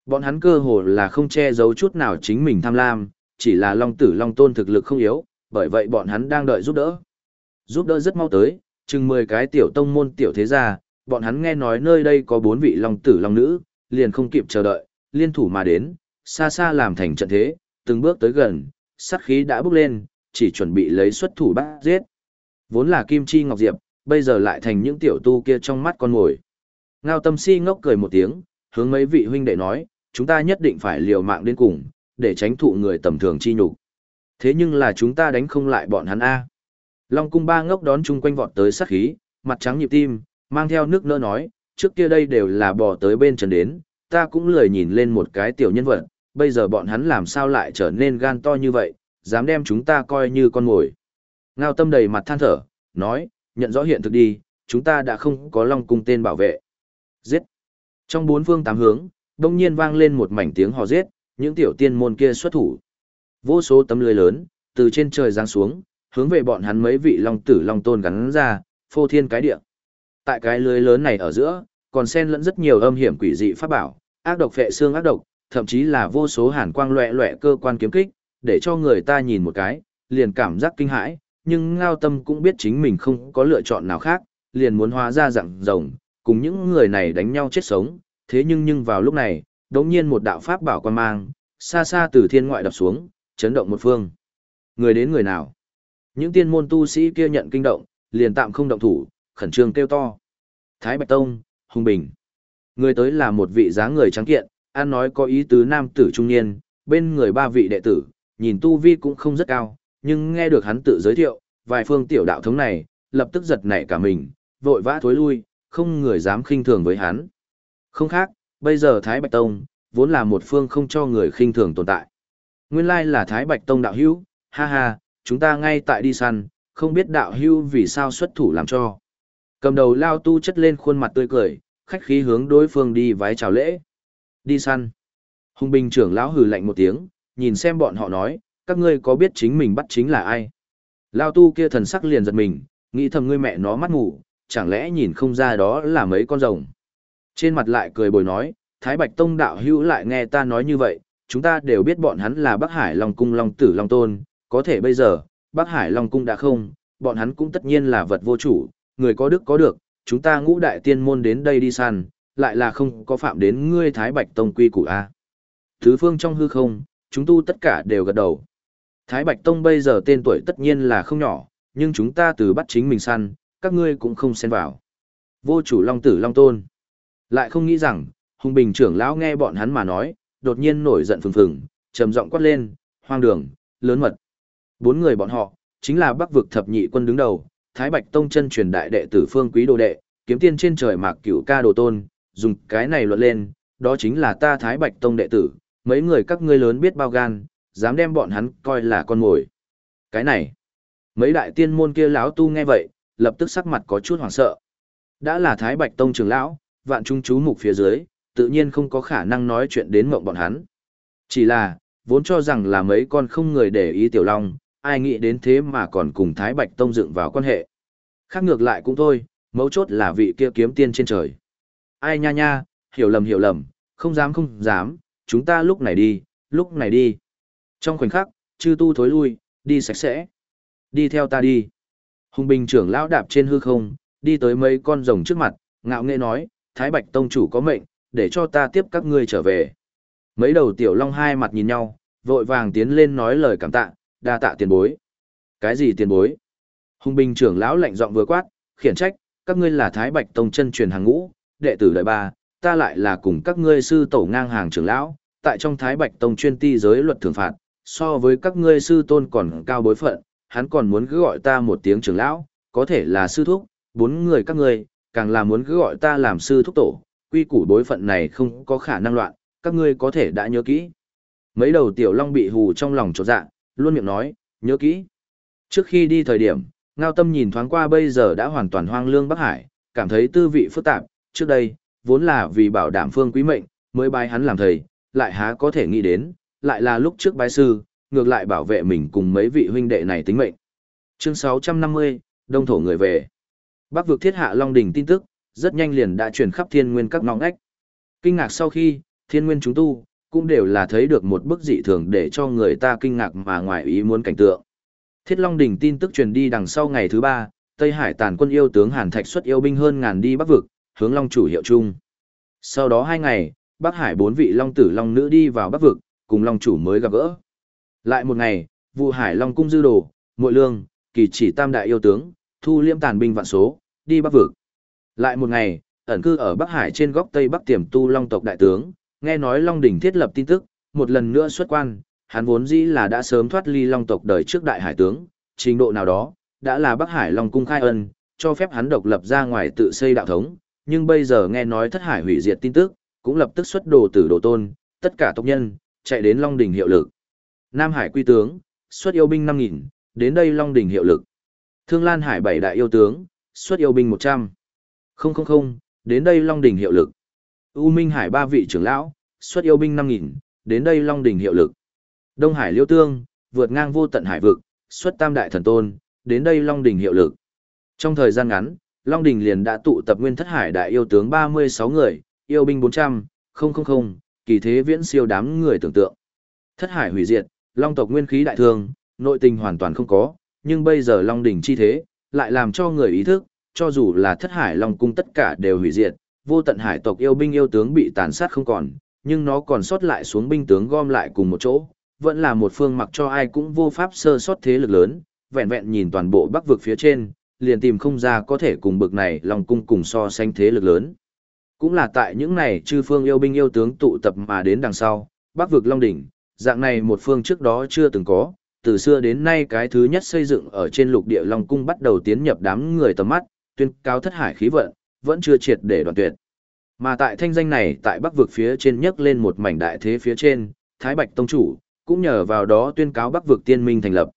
Bọn hắn cơ hồ là không che giấu chút nào chính mình tham lam, chỉ là long tử long tôn thực lực không yếu, bởi vậy bọn hắn đang đợi giúp đỡ. Giúp đỡ rất mau tới, chừng 10 cái tiểu tông môn tiểu thế gia, bọn hắn nghe nói nơi đây có bốn vị long tử long nữ, liền không kịp chờ đợi, liên thủ mà đến, xa xa làm thành trận thế, từng bước tới gần, sát khí đã bốc lên, chỉ chuẩn bị lấy xuất thủ bắt giết. Vốn là kim chi ngọc diệp, bây giờ lại thành những tiểu tu kia trong mắt con ngồi. Ngao tâm si ngốc cười một tiếng, hướng mấy vị huynh đệ nói, chúng ta nhất định phải liều mạng đến cùng, để tránh thụ người tầm thường chi nhục. Thế nhưng là chúng ta đánh không lại bọn hắn A. Long cung ba ngốc đón chung quanh vọt tới sát khí, mặt trắng nhịp tim, mang theo nước nỡ nói, trước kia đây đều là bò tới bên trần đến, ta cũng lười nhìn lên một cái tiểu nhân vật, bây giờ bọn hắn làm sao lại trở nên gan to như vậy, dám đem chúng ta coi như con mồi. Ngao tâm đầy mặt than thở, nói, nhận rõ hiện thực đi, chúng ta đã không có long cung tên bảo vệ. Giết! Trong bốn phương tám hướng, đông nhiên vang lên một mảnh tiếng hò giết, những tiểu tiên môn kia xuất thủ. Vô số tấm lưới lớn, từ trên trời giáng xuống, hướng về bọn hắn mấy vị long tử long tôn gắn ra, phô thiên cái địa. Tại cái lưới lớn này ở giữa, còn xen lẫn rất nhiều âm hiểm quỷ dị pháp bảo, ác độc phệ xương ác độc, thậm chí là vô số hàn quang loẹ loẹ cơ quan kiếm kích, để cho người ta nhìn một cái, liền cảm giác kinh hãi, nhưng ngao tâm cũng biết chính mình không có lựa chọn nào khác, liền muốn hóa ra dạng rồng, cùng những người này đánh nhau chết sống, thế nhưng nhưng vào lúc này, đống nhiên một đạo pháp bảo quan mang, xa xa từ thiên ngoại đập xuống, chấn động một phương. Người đến người nào? Những tiên môn tu sĩ kia nhận kinh động, liền tạm không động thủ, khẩn trương kêu to. Thái Bạch Tông, Hùng Bình. Người tới là một vị dáng người trắng kiện, an nói có ý tứ nam tử trung niên, bên người ba vị đệ tử, nhìn tu vi cũng không rất cao, nhưng nghe được hắn tự giới thiệu, vài phương tiểu đạo thống này, lập tức giật nảy cả mình, vội vã thối lui, không người dám khinh thường với hắn. Không khác, bây giờ Thái Bạch Tông, vốn là một phương không cho người khinh thường tồn tại. Nguyên lai là Thái Bạch Tông đạo hữu, ha ha, chúng ta ngay tại đi săn, không biết đạo hữu vì sao xuất thủ làm cho. Cầm đầu lao tu chất lên khuôn mặt tươi cười, khách khí hướng đối phương đi vái chào lễ. Đi săn. Hùng Bình trưởng lão hừ lạnh một tiếng, nhìn xem bọn họ nói, các ngươi có biết chính mình bắt chính là ai? Lao tu kia thần sắc liền giật mình, nghĩ thầm ngươi mẹ nó mắt ngủ, chẳng lẽ nhìn không ra đó là mấy con rồng. Trên mặt lại cười bồi nói, Thái Bạch Tông đạo hữu lại nghe ta nói như vậy, chúng ta đều biết bọn hắn là Bắc Hải Long Cung Long Tử Long Tôn, có thể bây giờ, Bắc Hải Long Cung đã không, bọn hắn cũng tất nhiên là vật vô chủ, người có đức có được, chúng ta ngũ đại tiên môn đến đây đi săn, lại là không có phạm đến ngươi Thái Bạch Tông quy củ A. Thứ phương trong hư không, chúng tu tất cả đều gật đầu. Thái Bạch Tông bây giờ tên tuổi tất nhiên là không nhỏ, nhưng chúng ta từ bắt chính mình săn, các ngươi cũng không xen vào. Vô chủ Long Tử Long Tôn. Lại không nghĩ rằng, Hùng Bình trưởng lão nghe bọn hắn mà nói, đột nhiên nổi giận phừng phừng, trầm giọng quát lên, hoang đường, lớn mật. Bốn người bọn họ, chính là Bắc vực thập nhị quân đứng đầu, Thái Bạch Tông chân truyền đại đệ tử Phương Quý Đồ đệ, kiếm tiên trên trời mạc cửu ca đồ tôn, dùng cái này luận lên, đó chính là ta Thái Bạch Tông đệ tử, mấy người các ngươi lớn biết bao gan, dám đem bọn hắn coi là con mồi. Cái này, mấy đại tiên môn kia lão tu nghe vậy, lập tức sắc mặt có chút hoảng sợ. Đã là Thái Bạch Tông trưởng lão, vạn trung chú mục phía dưới, tự nhiên không có khả năng nói chuyện đến mộng bọn hắn. Chỉ là, vốn cho rằng là mấy con không người để ý tiểu long, ai nghĩ đến thế mà còn cùng Thái Bạch Tông dựng vào quan hệ. Khác ngược lại cũng thôi, mấu chốt là vị kia kiếm tiên trên trời. Ai nha nha, hiểu lầm hiểu lầm, không dám không dám, chúng ta lúc này đi, lúc này đi. Trong khoảnh khắc, chư tu thối lui, đi sạch sẽ. Đi theo ta đi. Hùng Bình trưởng lão đạp trên hư không, đi tới mấy con rồng trước mặt, ngạo nghễ nói, Thái Bạch Tông chủ có mệnh, để cho ta tiếp các ngươi trở về. Mấy đầu tiểu long hai mặt nhìn nhau, vội vàng tiến lên nói lời cảm tạ, đa tạ tiền bối. Cái gì tiền bối? Hùng Bình trưởng lão lạnh giọng vừa quát, khiển trách, các ngươi là Thái Bạch Tông chân truyền hàng ngũ, đệ tử đời ba, ta lại là cùng các ngươi sư tổ ngang hàng trưởng lão, tại trong Thái Bạch Tông chuyên ti giới luật thưởng phạt, so với các ngươi sư tôn còn cao bối phận, hắn còn muốn cứ gọi ta một tiếng trưởng lão, có thể là sư thúc, bốn người các ngươi, càng là muốn cứ gọi ta làm sư thúc tổ, quy củ bối phận này không có khả năng loạn, các ngươi có thể đã nhớ kỹ. Mấy đầu tiểu long bị hù trong lòng trột dạ, luôn miệng nói, nhớ kỹ. Trước khi đi thời điểm, Ngao Tâm nhìn thoáng qua bây giờ đã hoàn toàn hoang lương Bắc Hải, cảm thấy tư vị phức tạp, trước đây, vốn là vì bảo đảm phương quý mệnh, mới bái hắn làm thầy, lại há có thể nghĩ đến, lại là lúc trước bái sư, ngược lại bảo vệ mình cùng mấy vị huynh đệ này tính mệnh. Chương 650, Đông thổ người về. Bắc vực thiết hạ Long đỉnh tin tức, rất nhanh liền đã truyền khắp thiên nguyên các ngõ ngách. Kinh ngạc sau khi, thiên nguyên chúng tu, cũng đều là thấy được một bức dị thường để cho người ta kinh ngạc mà ngoài ý muốn cảnh tượng. Thiết Long đỉnh tin tức truyền đi đằng sau ngày thứ ba, Tây Hải tàn quân yêu tướng Hàn Thạch xuất yêu binh hơn ngàn đi Bắc vực, hướng Long chủ hiệu chung. Sau đó hai ngày, Bắc Hải bốn vị Long tử Long nữ đi vào Bắc vực, cùng Long chủ mới gặp gỡ. Lại một ngày, vụ Hải Long cung dư đồ, Mội Lương, kỳ chỉ tam đại yêu tướng, thu liêm tàn binh vạn số, đi Bắc vực. Lại một ngày, ẩn cư ở Bắc Hải trên góc Tây Bắc tiềm tu Long tộc đại tướng, nghe nói Long đỉnh thiết lập tin tức, một lần nữa xuất quan, hắn vốn dĩ là đã sớm thoát ly Long tộc đời trước đại hải tướng, trình độ nào đó, đã là Bắc Hải Long cung khai ân, cho phép hắn độc lập ra ngoài tự xây đạo thống, nhưng bây giờ nghe nói thất hải hủy diệt tin tức, cũng lập tức xuất đồ tử đồ tôn, tất cả tộc nhân, chạy đến Long đỉnh hiệu lực. Nam Hải quy tướng, xuất yêu binh 5.000, đến đây Long đỉnh hiệu lực. Thương Lan Hải bảy đại yêu tướng, xuất yêu binh 100. Không không không, đến đây Long đỉnh hiệu lực. U Minh Hải ba vị trưởng lão, xuất yêu binh 5.000, đến đây Long đỉnh hiệu lực. Đông Hải Liêu Tương, vượt ngang vô tận hải vực, xuất tam đại thần tôn, đến đây Long đỉnh hiệu lực. Trong thời gian ngắn, Long đỉnh liền đã tụ tập nguyên thất hải đại yêu tướng 36 người, yêu binh 400, không không không, kỳ thế viễn siêu đám người tưởng tượng. Thất hải hủy diệt, Long tộc nguyên khí đại thương, nội tình hoàn toàn không có, nhưng bây giờ Long đỉnh chi thế, lại làm cho người ý thức, cho dù là thất hải Long cung tất cả đều hủy diệt, vô tận hải tộc yêu binh yêu tướng bị tàn sát không còn, nhưng nó còn sót lại xuống binh tướng gom lại cùng một chỗ, vẫn là một phương mặc cho ai cũng vô pháp sơ sót thế lực lớn, vẹn vẹn nhìn toàn bộ bắc vực phía trên, liền tìm không ra có thể cùng bực này Long cung cùng so sánh thế lực lớn. Cũng là tại những này chư phương yêu binh yêu tướng tụ tập mà đến đằng sau, bắc vực Long đỉnh, dạng này một phương trước đó chưa từng có, từ xưa đến nay cái thứ nhất xây dựng ở trên lục địa Long cung bắt đầu tiến nhập đám người tầm mắt, tuyên cao thất hải khí vận, vẫn chưa triệt để đoạn tuyệt. Mà tại thanh danh này tại bắc vực phía trên nhấc lên một mảnh đại thế phía trên, Thái Bạch Tông Chủ, cũng nhờ vào đó tuyên cáo bắc vực tiên minh thành lập.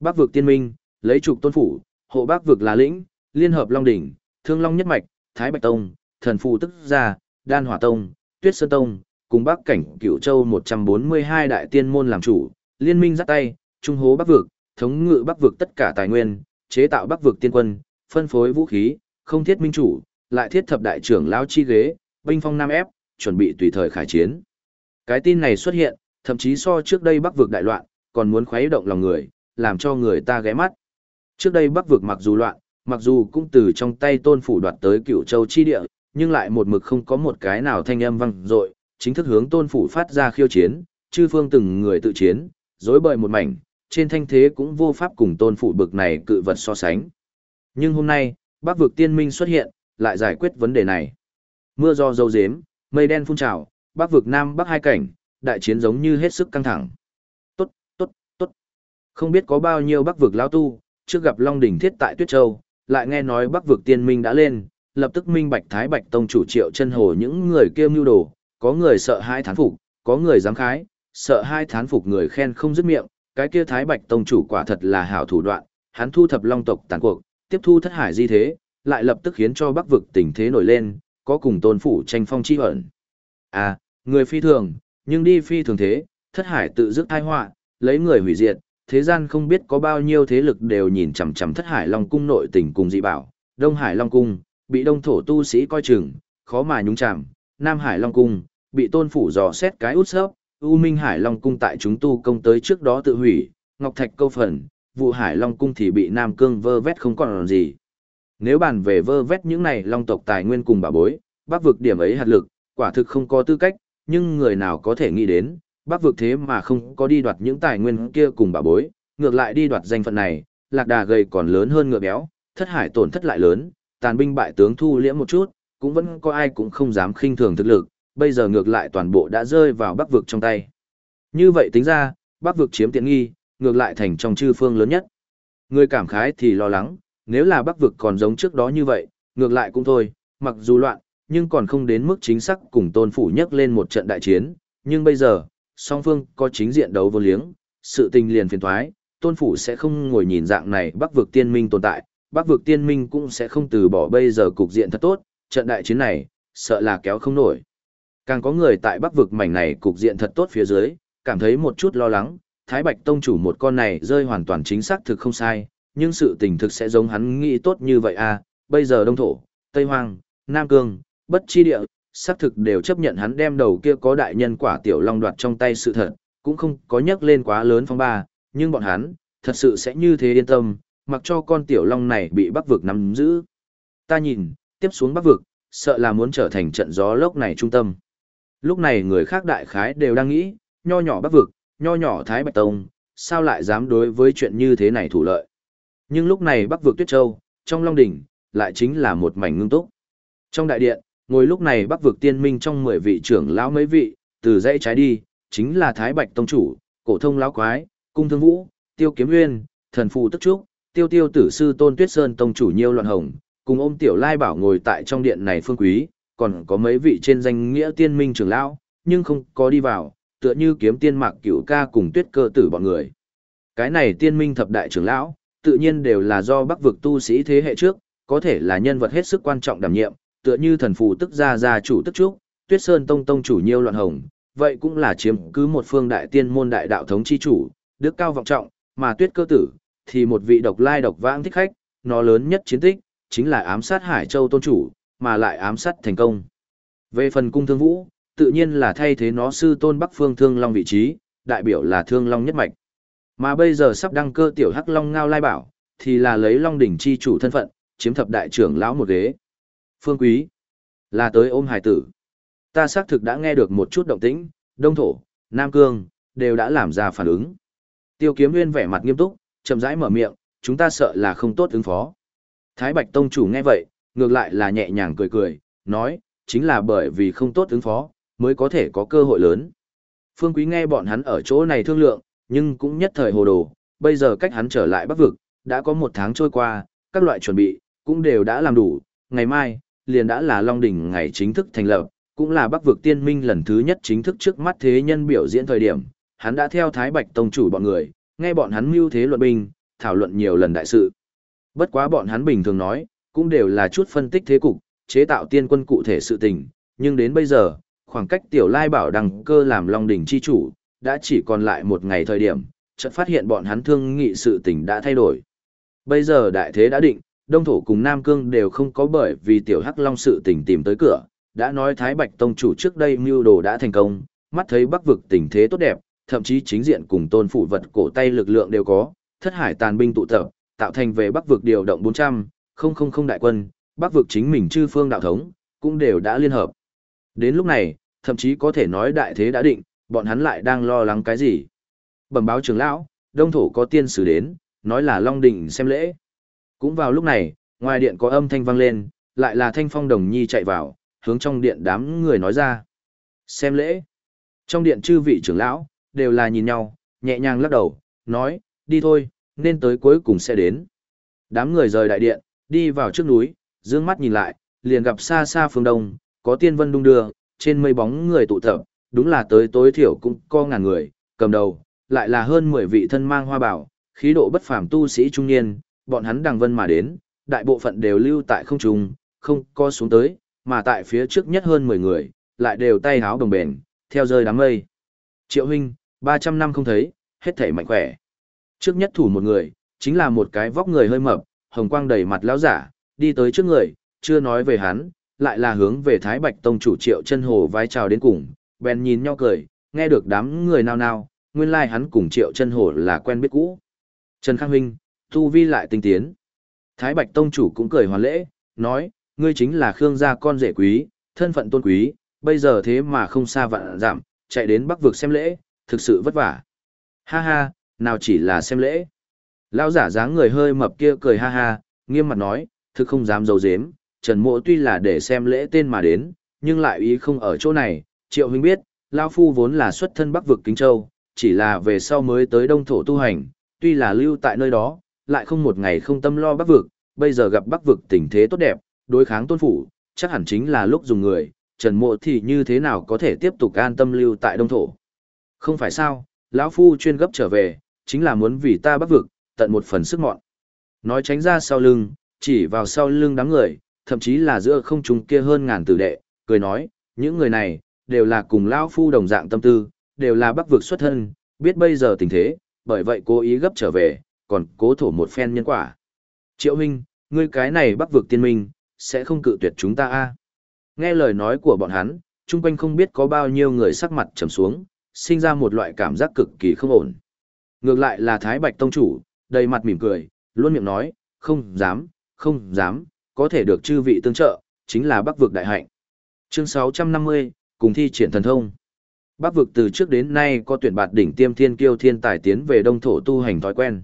Bắc vực tiên minh, Lấy trục tôn phủ, hộ bắc vực là lĩnh, liên hợp Long Đỉnh, Thương Long Nhất Mạch, Thái Bạch Tông, Thần Phù Tức Gia, Đan Hỏa Tông, Tuyết Sơn Tông, cùng Bắc cảnh Cửu Châu 142 đại tiên môn làm chủ, liên minh giắt tay, trung hố Bắc vực, thống ngự Bắc vực tất cả tài nguyên, chế tạo Bắc vực tiên quân, phân phối vũ khí, không thiết minh chủ, lại thiết thập đại trưởng lão chi ghế, binh phong nam ép, chuẩn bị tùy thời khải chiến. Cái tin này xuất hiện, thậm chí so trước đây Bắc vực đại loạn, còn muốn khuấy động lòng người, làm cho người ta ghé mắt. Trước đây Bắc vực mặc dù loạn, mặc dù cũng từ trong tay tôn phủ đoạt tới Cửu châu chi địa, nhưng lại một mực không có một cái nào thanh âm vang dội, chính thức hướng tôn phủ phát ra khiêu chiến, chư phương từng người tự chiến, dối bời một mảnh, trên thanh thế cũng vô pháp cùng tôn phủ bực này cự vật so sánh. Nhưng hôm nay, Bắc vực tiên minh xuất hiện, lại giải quyết vấn đề này. Mưa do dâu dếm, mây đen phun trào, Bắc vực Nam Bắc hai cảnh, đại chiến giống như hết sức căng thẳng. Tốt, tốt, tốt. Không biết có bao nhiêu Bắc vực lão tu, trước gặp Long đỉnh thiết tại Tuyết Châu, lại nghe nói Bắc vực tiên minh đã lên, lập tức minh bạch Thái Bạch Tông chủ triệu chân hồ những người kia mưu đồ, có người sợ hai thán phục, có người dám khái, sợ hai thán phục người khen không dứt miệng, cái kia Thái Bạch Tông chủ quả thật là hảo thủ đoạn, hắn thu thập long tộc tàn cuộc, tiếp thu thất hải di thế, lại lập tức khiến cho Bắc vực tình thế nổi lên, có cùng tôn phủ tranh phong chi ẩn. À, người phi thường, nhưng đi phi thường thế, thất hải tự dứt tai họa, lấy người hủy diệt, thế gian không biết có bao nhiêu thế lực đều nhìn chằm chằm thất hải long cung nội tình cùng dị bảo, Đông Hải Long cung bị Đông thổ tu sĩ coi chừng, khó mà nhúng chạm, Nam Hải Long cung bị tôn phủ dò xét cái út sớp, U Minh Hải Long cung tại chúng tu công tới trước đó tự hủy, Ngọc Thạch câu phần, vụ Hải Long cung thì bị Nam Cương vơ vét không còn gì. Nếu bàn về vơ vét những này long tộc tài nguyên cùng bà bối, bác vực điểm ấy hạt lực, quả thực không có tư cách, nhưng người nào có thể nghĩ đến, bác vực thế mà không có đi đoạt những tài nguyên kia cùng bà bối, ngược lại đi đoạt danh phận này, lạc đà gầy còn lớn hơn ngựa béo, thất hải tổn thất lại lớn, tàn binh bại tướng thu liễm một chút, cũng vẫn có ai cũng không dám khinh thường thực lực, bây giờ ngược lại toàn bộ đã rơi vào bắc vực trong tay. Như vậy tính ra, bắc vực chiếm tiện nghi, ngược lại thành trong chư phương lớn nhất. Người cảm khái thì lo lắng, nếu là bắc vực còn giống trước đó như vậy, ngược lại cũng thôi, mặc dù loạn, nhưng còn không đến mức chính xác cùng tôn phủ nhất lên một trận đại chiến, nhưng bây giờ, song phương có chính diện đấu vô liếng, sự tình liền phiền thoái, tôn phủ sẽ không ngồi nhìn dạng này bắc vực tiên minh tồn tại, bắc vực tiên minh cũng sẽ không từ bỏ bây giờ cục diện thật tốt, trận đại chiến này, sợ là kéo không nổi. Càng có người tại bắc vực mảnh này cục diện thật tốt phía dưới, cảm thấy một chút lo lắng, Thái Bạch Tông chủ một con này rơi hoàn toàn chính xác thực không sai, nhưng sự tình thực sẽ giống hắn nghĩ tốt như vậy à, bây giờ Đông Thổ, Tây Hoang, Nam Cương, Bất Chi Địa, xác thực đều chấp nhận hắn đem đầu kia có đại nhân quả tiểu long đoạt trong tay sự thật, cũng không có nhắc lên quá lớn phong ba, nhưng bọn hắn, thật sự sẽ như thế yên tâm, mặc cho con tiểu long này bị bắc vực nắm giữ. Ta nhìn, tiếp xuống bắc vực, sợ là muốn trở thành trận gió lốc này trung tâm. Lúc này người khác đại khái đều đang nghĩ, nho nhỏ bắc vực, nho nhỏ Thái Bạch Tông, sao lại dám đối với chuyện như thế này thủ lợi. Nhưng lúc này bắc vực Tuyết Châu, trong Long Đỉnh, lại chính là một mảnh ngưng túc. Trong đại điện, ngồi lúc này bắc vực tiên minh trong 10 vị trưởng lão mấy vị, từ dãy trái đi, chính là Thái Bạch Tông Chủ, Cổ Thông Lão Quái, Cung Thương Vũ, Tiêu Kiếm Nguyên, Thần Phù Tức Trúc, Tiêu Tiêu Tử Sư Tôn Tuyết Sơn Tông Chủ Nhiêu Loạn Hồng, cùng ôm Tiểu Lai Bảo ngồi tại trong điện này phương quý, còn có mấy vị trên danh nghĩa tiên minh trưởng lão, nhưng không có đi vào, tựa như kiếm tiên mạc cửu ca cùng tuyết cơ tử bọn người. Cái này tiên minh thập đại trưởng lão, tự nhiên đều là do bắc vực tu sĩ thế hệ trước, có thể là nhân vật hết sức quan trọng đảm nhiệm, tựa như thần phù tức gia gia chủ tức trúc, tuyết sơn tông tông chủ nhiêu loạn hồng, vậy cũng là chiếm cứ một phương đại tiên môn đại đạo thống chi chủ, đức cao vọng trọng, mà tuyết cơ tử, thì một vị độc lai độc vãng thích khách, nó lớn nhất chiến tích, chính là ám sát Hải Châu tôn chủ, mà lại ám sát thành công. Về phần cung thương vũ, tự nhiên là thay thế nó sư tôn Bắc Phương Thương Long vị trí, đại biểu là Thương Long nhất mạch. Mà bây giờ sắp đăng cơ tiểu Hắc Long Ngao Lai Bảo, thì là lấy Long đỉnh chi chủ thân phận, chiếm thập đại trưởng lão một ghế. Phương Quý, là tới ôm hải tử. Ta xác thực đã nghe được một chút động tĩnh, Đông Thổ, Nam Cương, đều đã làm ra phản ứng. Tiêu Kiếm Nguyên vẻ mặt nghiêm túc, chậm rãi mở miệng, chúng ta sợ là không tốt ứng phó. Thái Bạch Tông chủ nghe vậy, ngược lại là nhẹ nhàng cười cười, nói, chính là bởi vì không tốt ứng phó, mới có thể có cơ hội lớn. Phương Quý nghe bọn hắn ở chỗ này thương lượng, nhưng cũng nhất thời hồ đồ, bây giờ cách hắn trở lại Bắc Vực, đã có một tháng trôi qua, các loại chuẩn bị, cũng đều đã làm đủ, ngày mai, liền đã là Long Đỉnh ngày chính thức thành lập, cũng là Bắc Vực tiên minh lần thứ nhất chính thức trước mắt thế nhân biểu diễn thời điểm, hắn đã theo Thái Bạch Tông chủ bọn người, nghe bọn hắn mưu thế luận binh, thảo luận nhiều lần đại sự. Bất quá bọn hắn bình thường nói, cũng đều là chút phân tích thế cục, chế tạo tiên quân cụ thể sự tình, nhưng đến bây giờ, khoảng cách tiểu lai bảo đăng cơ làm Long đỉnh chi chủ, đã chỉ còn lại một ngày thời điểm, chợt phát hiện bọn hắn thương nghị sự tình đã thay đổi. Bây giờ đại thế đã định, Đông Thổ cùng Nam Cương đều không có bởi vì tiểu Hắc Long sự tình tìm tới cửa, đã nói Thái Bạch Tông chủ trước đây mưu đồ đã thành công, mắt thấy Bắc vực tình thế tốt đẹp, thậm chí chính diện cùng tôn phủ vật cổ tay lực lượng đều có, thất hải tàn binh tụ tập, tạo thành về Bắc vực điều động 400, không không không đại quân, Bắc vực chính mình chư phương đạo thống, cũng đều đã liên hợp. Đến lúc này, thậm chí có thể nói đại thế đã định, bọn hắn lại đang lo lắng cái gì. Bẩm báo trưởng lão, đông thổ có tiên sử đến, nói là Long Đình xem lễ. Cũng vào lúc này, ngoài điện có âm thanh vang lên, lại là thanh phong đồng nhi chạy vào, hướng trong điện đám người nói ra. Xem lễ. Trong điện chư vị trưởng lão, đều là nhìn nhau, nhẹ nhàng lắc đầu, nói, đi thôi, nên tới cuối cùng sẽ đến. Đám người rời đại điện, đi vào trước núi, dương mắt nhìn lại, liền gặp xa xa phương đông, có tiên vân đung đưa, trên mây bóng người tụ tập, đúng là tới tối thiểu cũng có ngàn người, cầm đầu, lại là hơn 10 vị thân mang hoa bảo, khí độ bất phàm tu sĩ trung niên, bọn hắn đằng vân mà đến, đại bộ phận đều lưu tại không trung, không co xuống tới, mà tại phía trước nhất hơn 10 người, lại đều tay háo đồng bền, theo rơi đám mây. Triệu huynh, 300 năm không thấy, hết thể mạnh khỏe. Trước nhất thủ một người, chính là một cái vóc người hơi mập, hồng quang đầy mặt lão giả, đi tới trước người, chưa nói về hắn, lại là hướng về Thái Bạch Tông chủ Triệu chân hồ vai chào đến cùng, bèn nhìn nhau cười, nghe được đám người nao nao, nguyên lai like hắn cùng Triệu chân hồ là quen biết cũ. Trần Khang huynh, tu vi lại tinh tiến. Thái Bạch Tông chủ cũng cười hoàn lễ, nói, ngươi chính là Khương gia con rể quý, thân phận tôn quý, bây giờ thế mà không xa vạn giảm, chạy đến Bắc vực xem lễ, thực sự vất vả. Ha ha, nào chỉ là xem lễ. Lão giả dáng người hơi mập kia cười ha ha, nghiêm mặt nói, thực không dám dầu dếm, Trần Mộ tuy là để xem lễ tên mà đến, nhưng lại ý không ở chỗ này, Triệu huynh biết, Lao Phu vốn là xuất thân Bắc vực Kính Châu, chỉ là về sau mới tới Đông Thổ tu hành, tuy là lưu tại nơi đó, lại không một ngày không tâm lo Bắc vực, bây giờ gặp Bắc vực tình thế tốt đẹp, đối kháng tôn phủ, chắc hẳn chính là lúc dùng người, Trần Mộ thì như thế nào có thể tiếp tục an tâm lưu tại Đông Thổ. Không phải sao, lão Phu chuyên gấp trở về, chính là muốn vì ta Bắc vực, tận một phần sức mọn. Nói tránh ra sau lưng, chỉ vào sau lưng đám người, thậm chí là giữa không trung kia hơn ngàn tử đệ, cười nói, những người này, đều là cùng lão Phu đồng dạng tâm tư, đều là Bắc vực xuất thân, biết bây giờ tình thế, bởi vậy cố ý gấp trở về, còn cố thổ một phen nhân quả. Triệu Minh, ngươi cái này bắc vực tiên minh, sẽ không cự tuyệt chúng ta a Nghe lời nói của bọn hắn, chung quanh không biết có bao nhiêu người sắc mặt trầm xuống, sinh ra một loại cảm giác cực kỳ không ổn. Ngược lại là Thái Bạch Tông Chủ, đầy mặt mỉm cười, luôn miệng nói, không dám, không dám, có thể được chư vị tương trợ, chính là bắc vực đại hạnh. Chương 650, cùng thi triển thần thông. Bắc vực từ trước đến nay có tuyển bạt đỉnh tiêm thiên kiêu thiên tài tiến về đông thổ tu hành thói quen.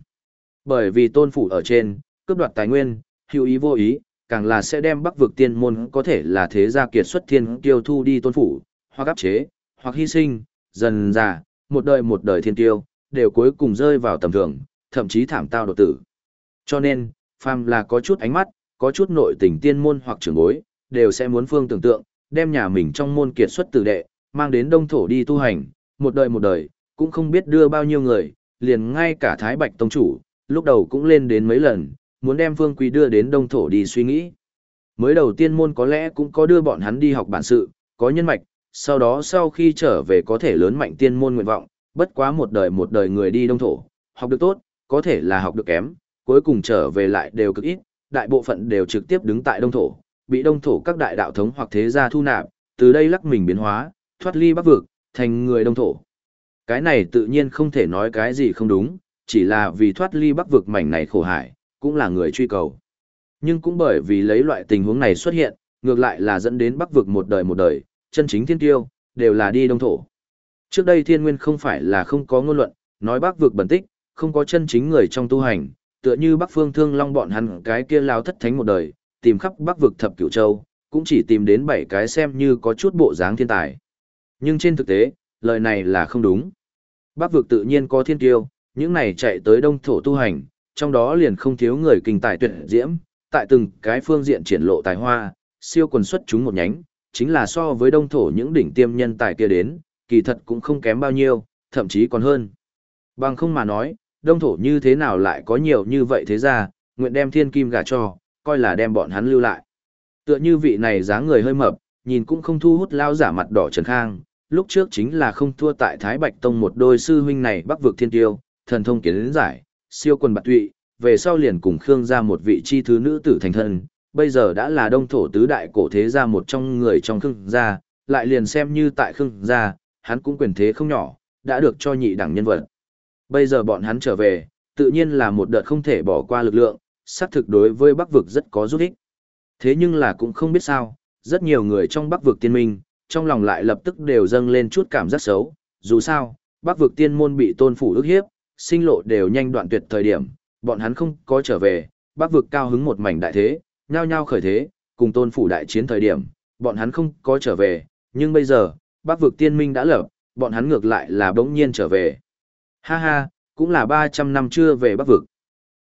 Bởi vì tôn phủ ở trên, cướp đoạt tài nguyên, hữu ý vô ý, càng là sẽ đem bắc vực tiên môn có thể là thế gia kiệt xuất thiên kiêu thu đi tôn phủ, hoặc áp chế, hoặc hy sinh, dần già, một đời một đời thiên kiêu, đều cuối cùng rơi vào tầm thường, thậm chí thảm tao đột tử. Cho nên, phàm là có chút ánh mắt, có chút nội tình tiên môn hoặc trưởng bối, đều sẽ muốn phương tưởng tượng, đem nhà mình trong môn kiệt xuất tử đệ, mang đến đông thổ đi tu hành, một đời một đời, cũng không biết đưa bao nhiêu người, liền ngay cả Thái Bạch Tông Chủ, lúc đầu cũng lên đến mấy lần, muốn đem Phương Quý đưa đến đông thổ đi suy nghĩ. Mới đầu tiên môn có lẽ cũng có đưa bọn hắn đi học bản sự, có nhân mạch, sau đó sau khi trở về có thể lớn mạnh tiên môn nguyện vọng, bất quá một đời một đời người đi đông thổ, học được tốt, có thể là học được kém, cuối cùng trở về lại đều cực ít, đại bộ phận đều trực tiếp đứng tại đông thổ, bị đông thổ các đại đạo thống hoặc thế gia thu nạp, từ đây lắc mình biến hóa, thoát ly bắc vực, thành người đông thổ. Cái này tự nhiên không thể nói cái gì không đúng, chỉ là vì thoát ly bắc vực mảnh này khổ hải, cũng là người truy cầu. Nhưng cũng bởi vì lấy loại tình huống này xuất hiện, ngược lại là dẫn đến bắc vực một đời một đời, chân chính thiên tiêu, đều là đi đông thổ. Trước đây thiên nguyên không phải là không có ngôn luận, nói bắc vực bẩn tích, không có chân chính người trong tu hành, tựa như bắc phương thương long bọn hắn cái kia lao thất thánh một đời, tìm khắp bắc vực thập cửu châu, cũng chỉ tìm đến bảy cái xem như có chút bộ dáng thiên tài. Nhưng trên thực tế, lời này là không đúng. Bắc vực tự nhiên có thiên tiêu, những này chạy tới đông thổ tu hành, trong đó liền không thiếu người kinh tài tuyệt diễm, tại từng cái phương diện triển lộ tài hoa, siêu quần xuất chúng một nhánh, chính là so với đông thổ những đỉnh tiêm nhân tài kia đến, kỳ thật cũng không kém bao nhiêu, thậm chí còn hơn. Bằng không mà nói, đông thổ như thế nào lại có nhiều như vậy thế ra, nguyện đem thiên kim gả cho, coi là đem bọn hắn lưu lại. Tựa như vị này dáng người hơi mập, nhìn cũng không thu hút lao giả mặt đỏ Trần Khang, lúc trước chính là không thua tại Thái Bạch Tông một đôi sư huynh này bắc vực thiên tiêu, thần thông kiến giải, siêu quần bạc tụy, về sau liền cùng Khương ra một vị chi thứ nữ tử thành thân, bây giờ đã là đông thổ tứ đại cổ thế gia một trong người trong Khương gia, lại liền xem như tại Khương gia, hắn cũng quyền thế không nhỏ, đã được cho nhị đẳng nhân vật. Bây giờ bọn hắn trở về, tự nhiên là một đợt không thể bỏ qua lực lượng, xác thực đối với Bắc vực rất có giúp ích. Thế nhưng là cũng không biết sao, rất nhiều người trong Bắc vực tiên minh, trong lòng lại lập tức đều dâng lên chút cảm giác xấu, dù sao, Bắc vực tiên môn bị tôn phủ ức hiếp, sinh lộ đều nhanh đoạn tuyệt thời điểm, bọn hắn không có trở về, Bắc vực cao hứng một mảnh đại thế, nhao nhao khởi thế, cùng tôn phủ đại chiến thời điểm, bọn hắn không có trở về, nhưng bây giờ, Bắc vực tiên minh đã lập, bọn hắn ngược lại là bỗng nhiên trở về. Ha ha, cũng là 300 năm chưa về Bắc vực.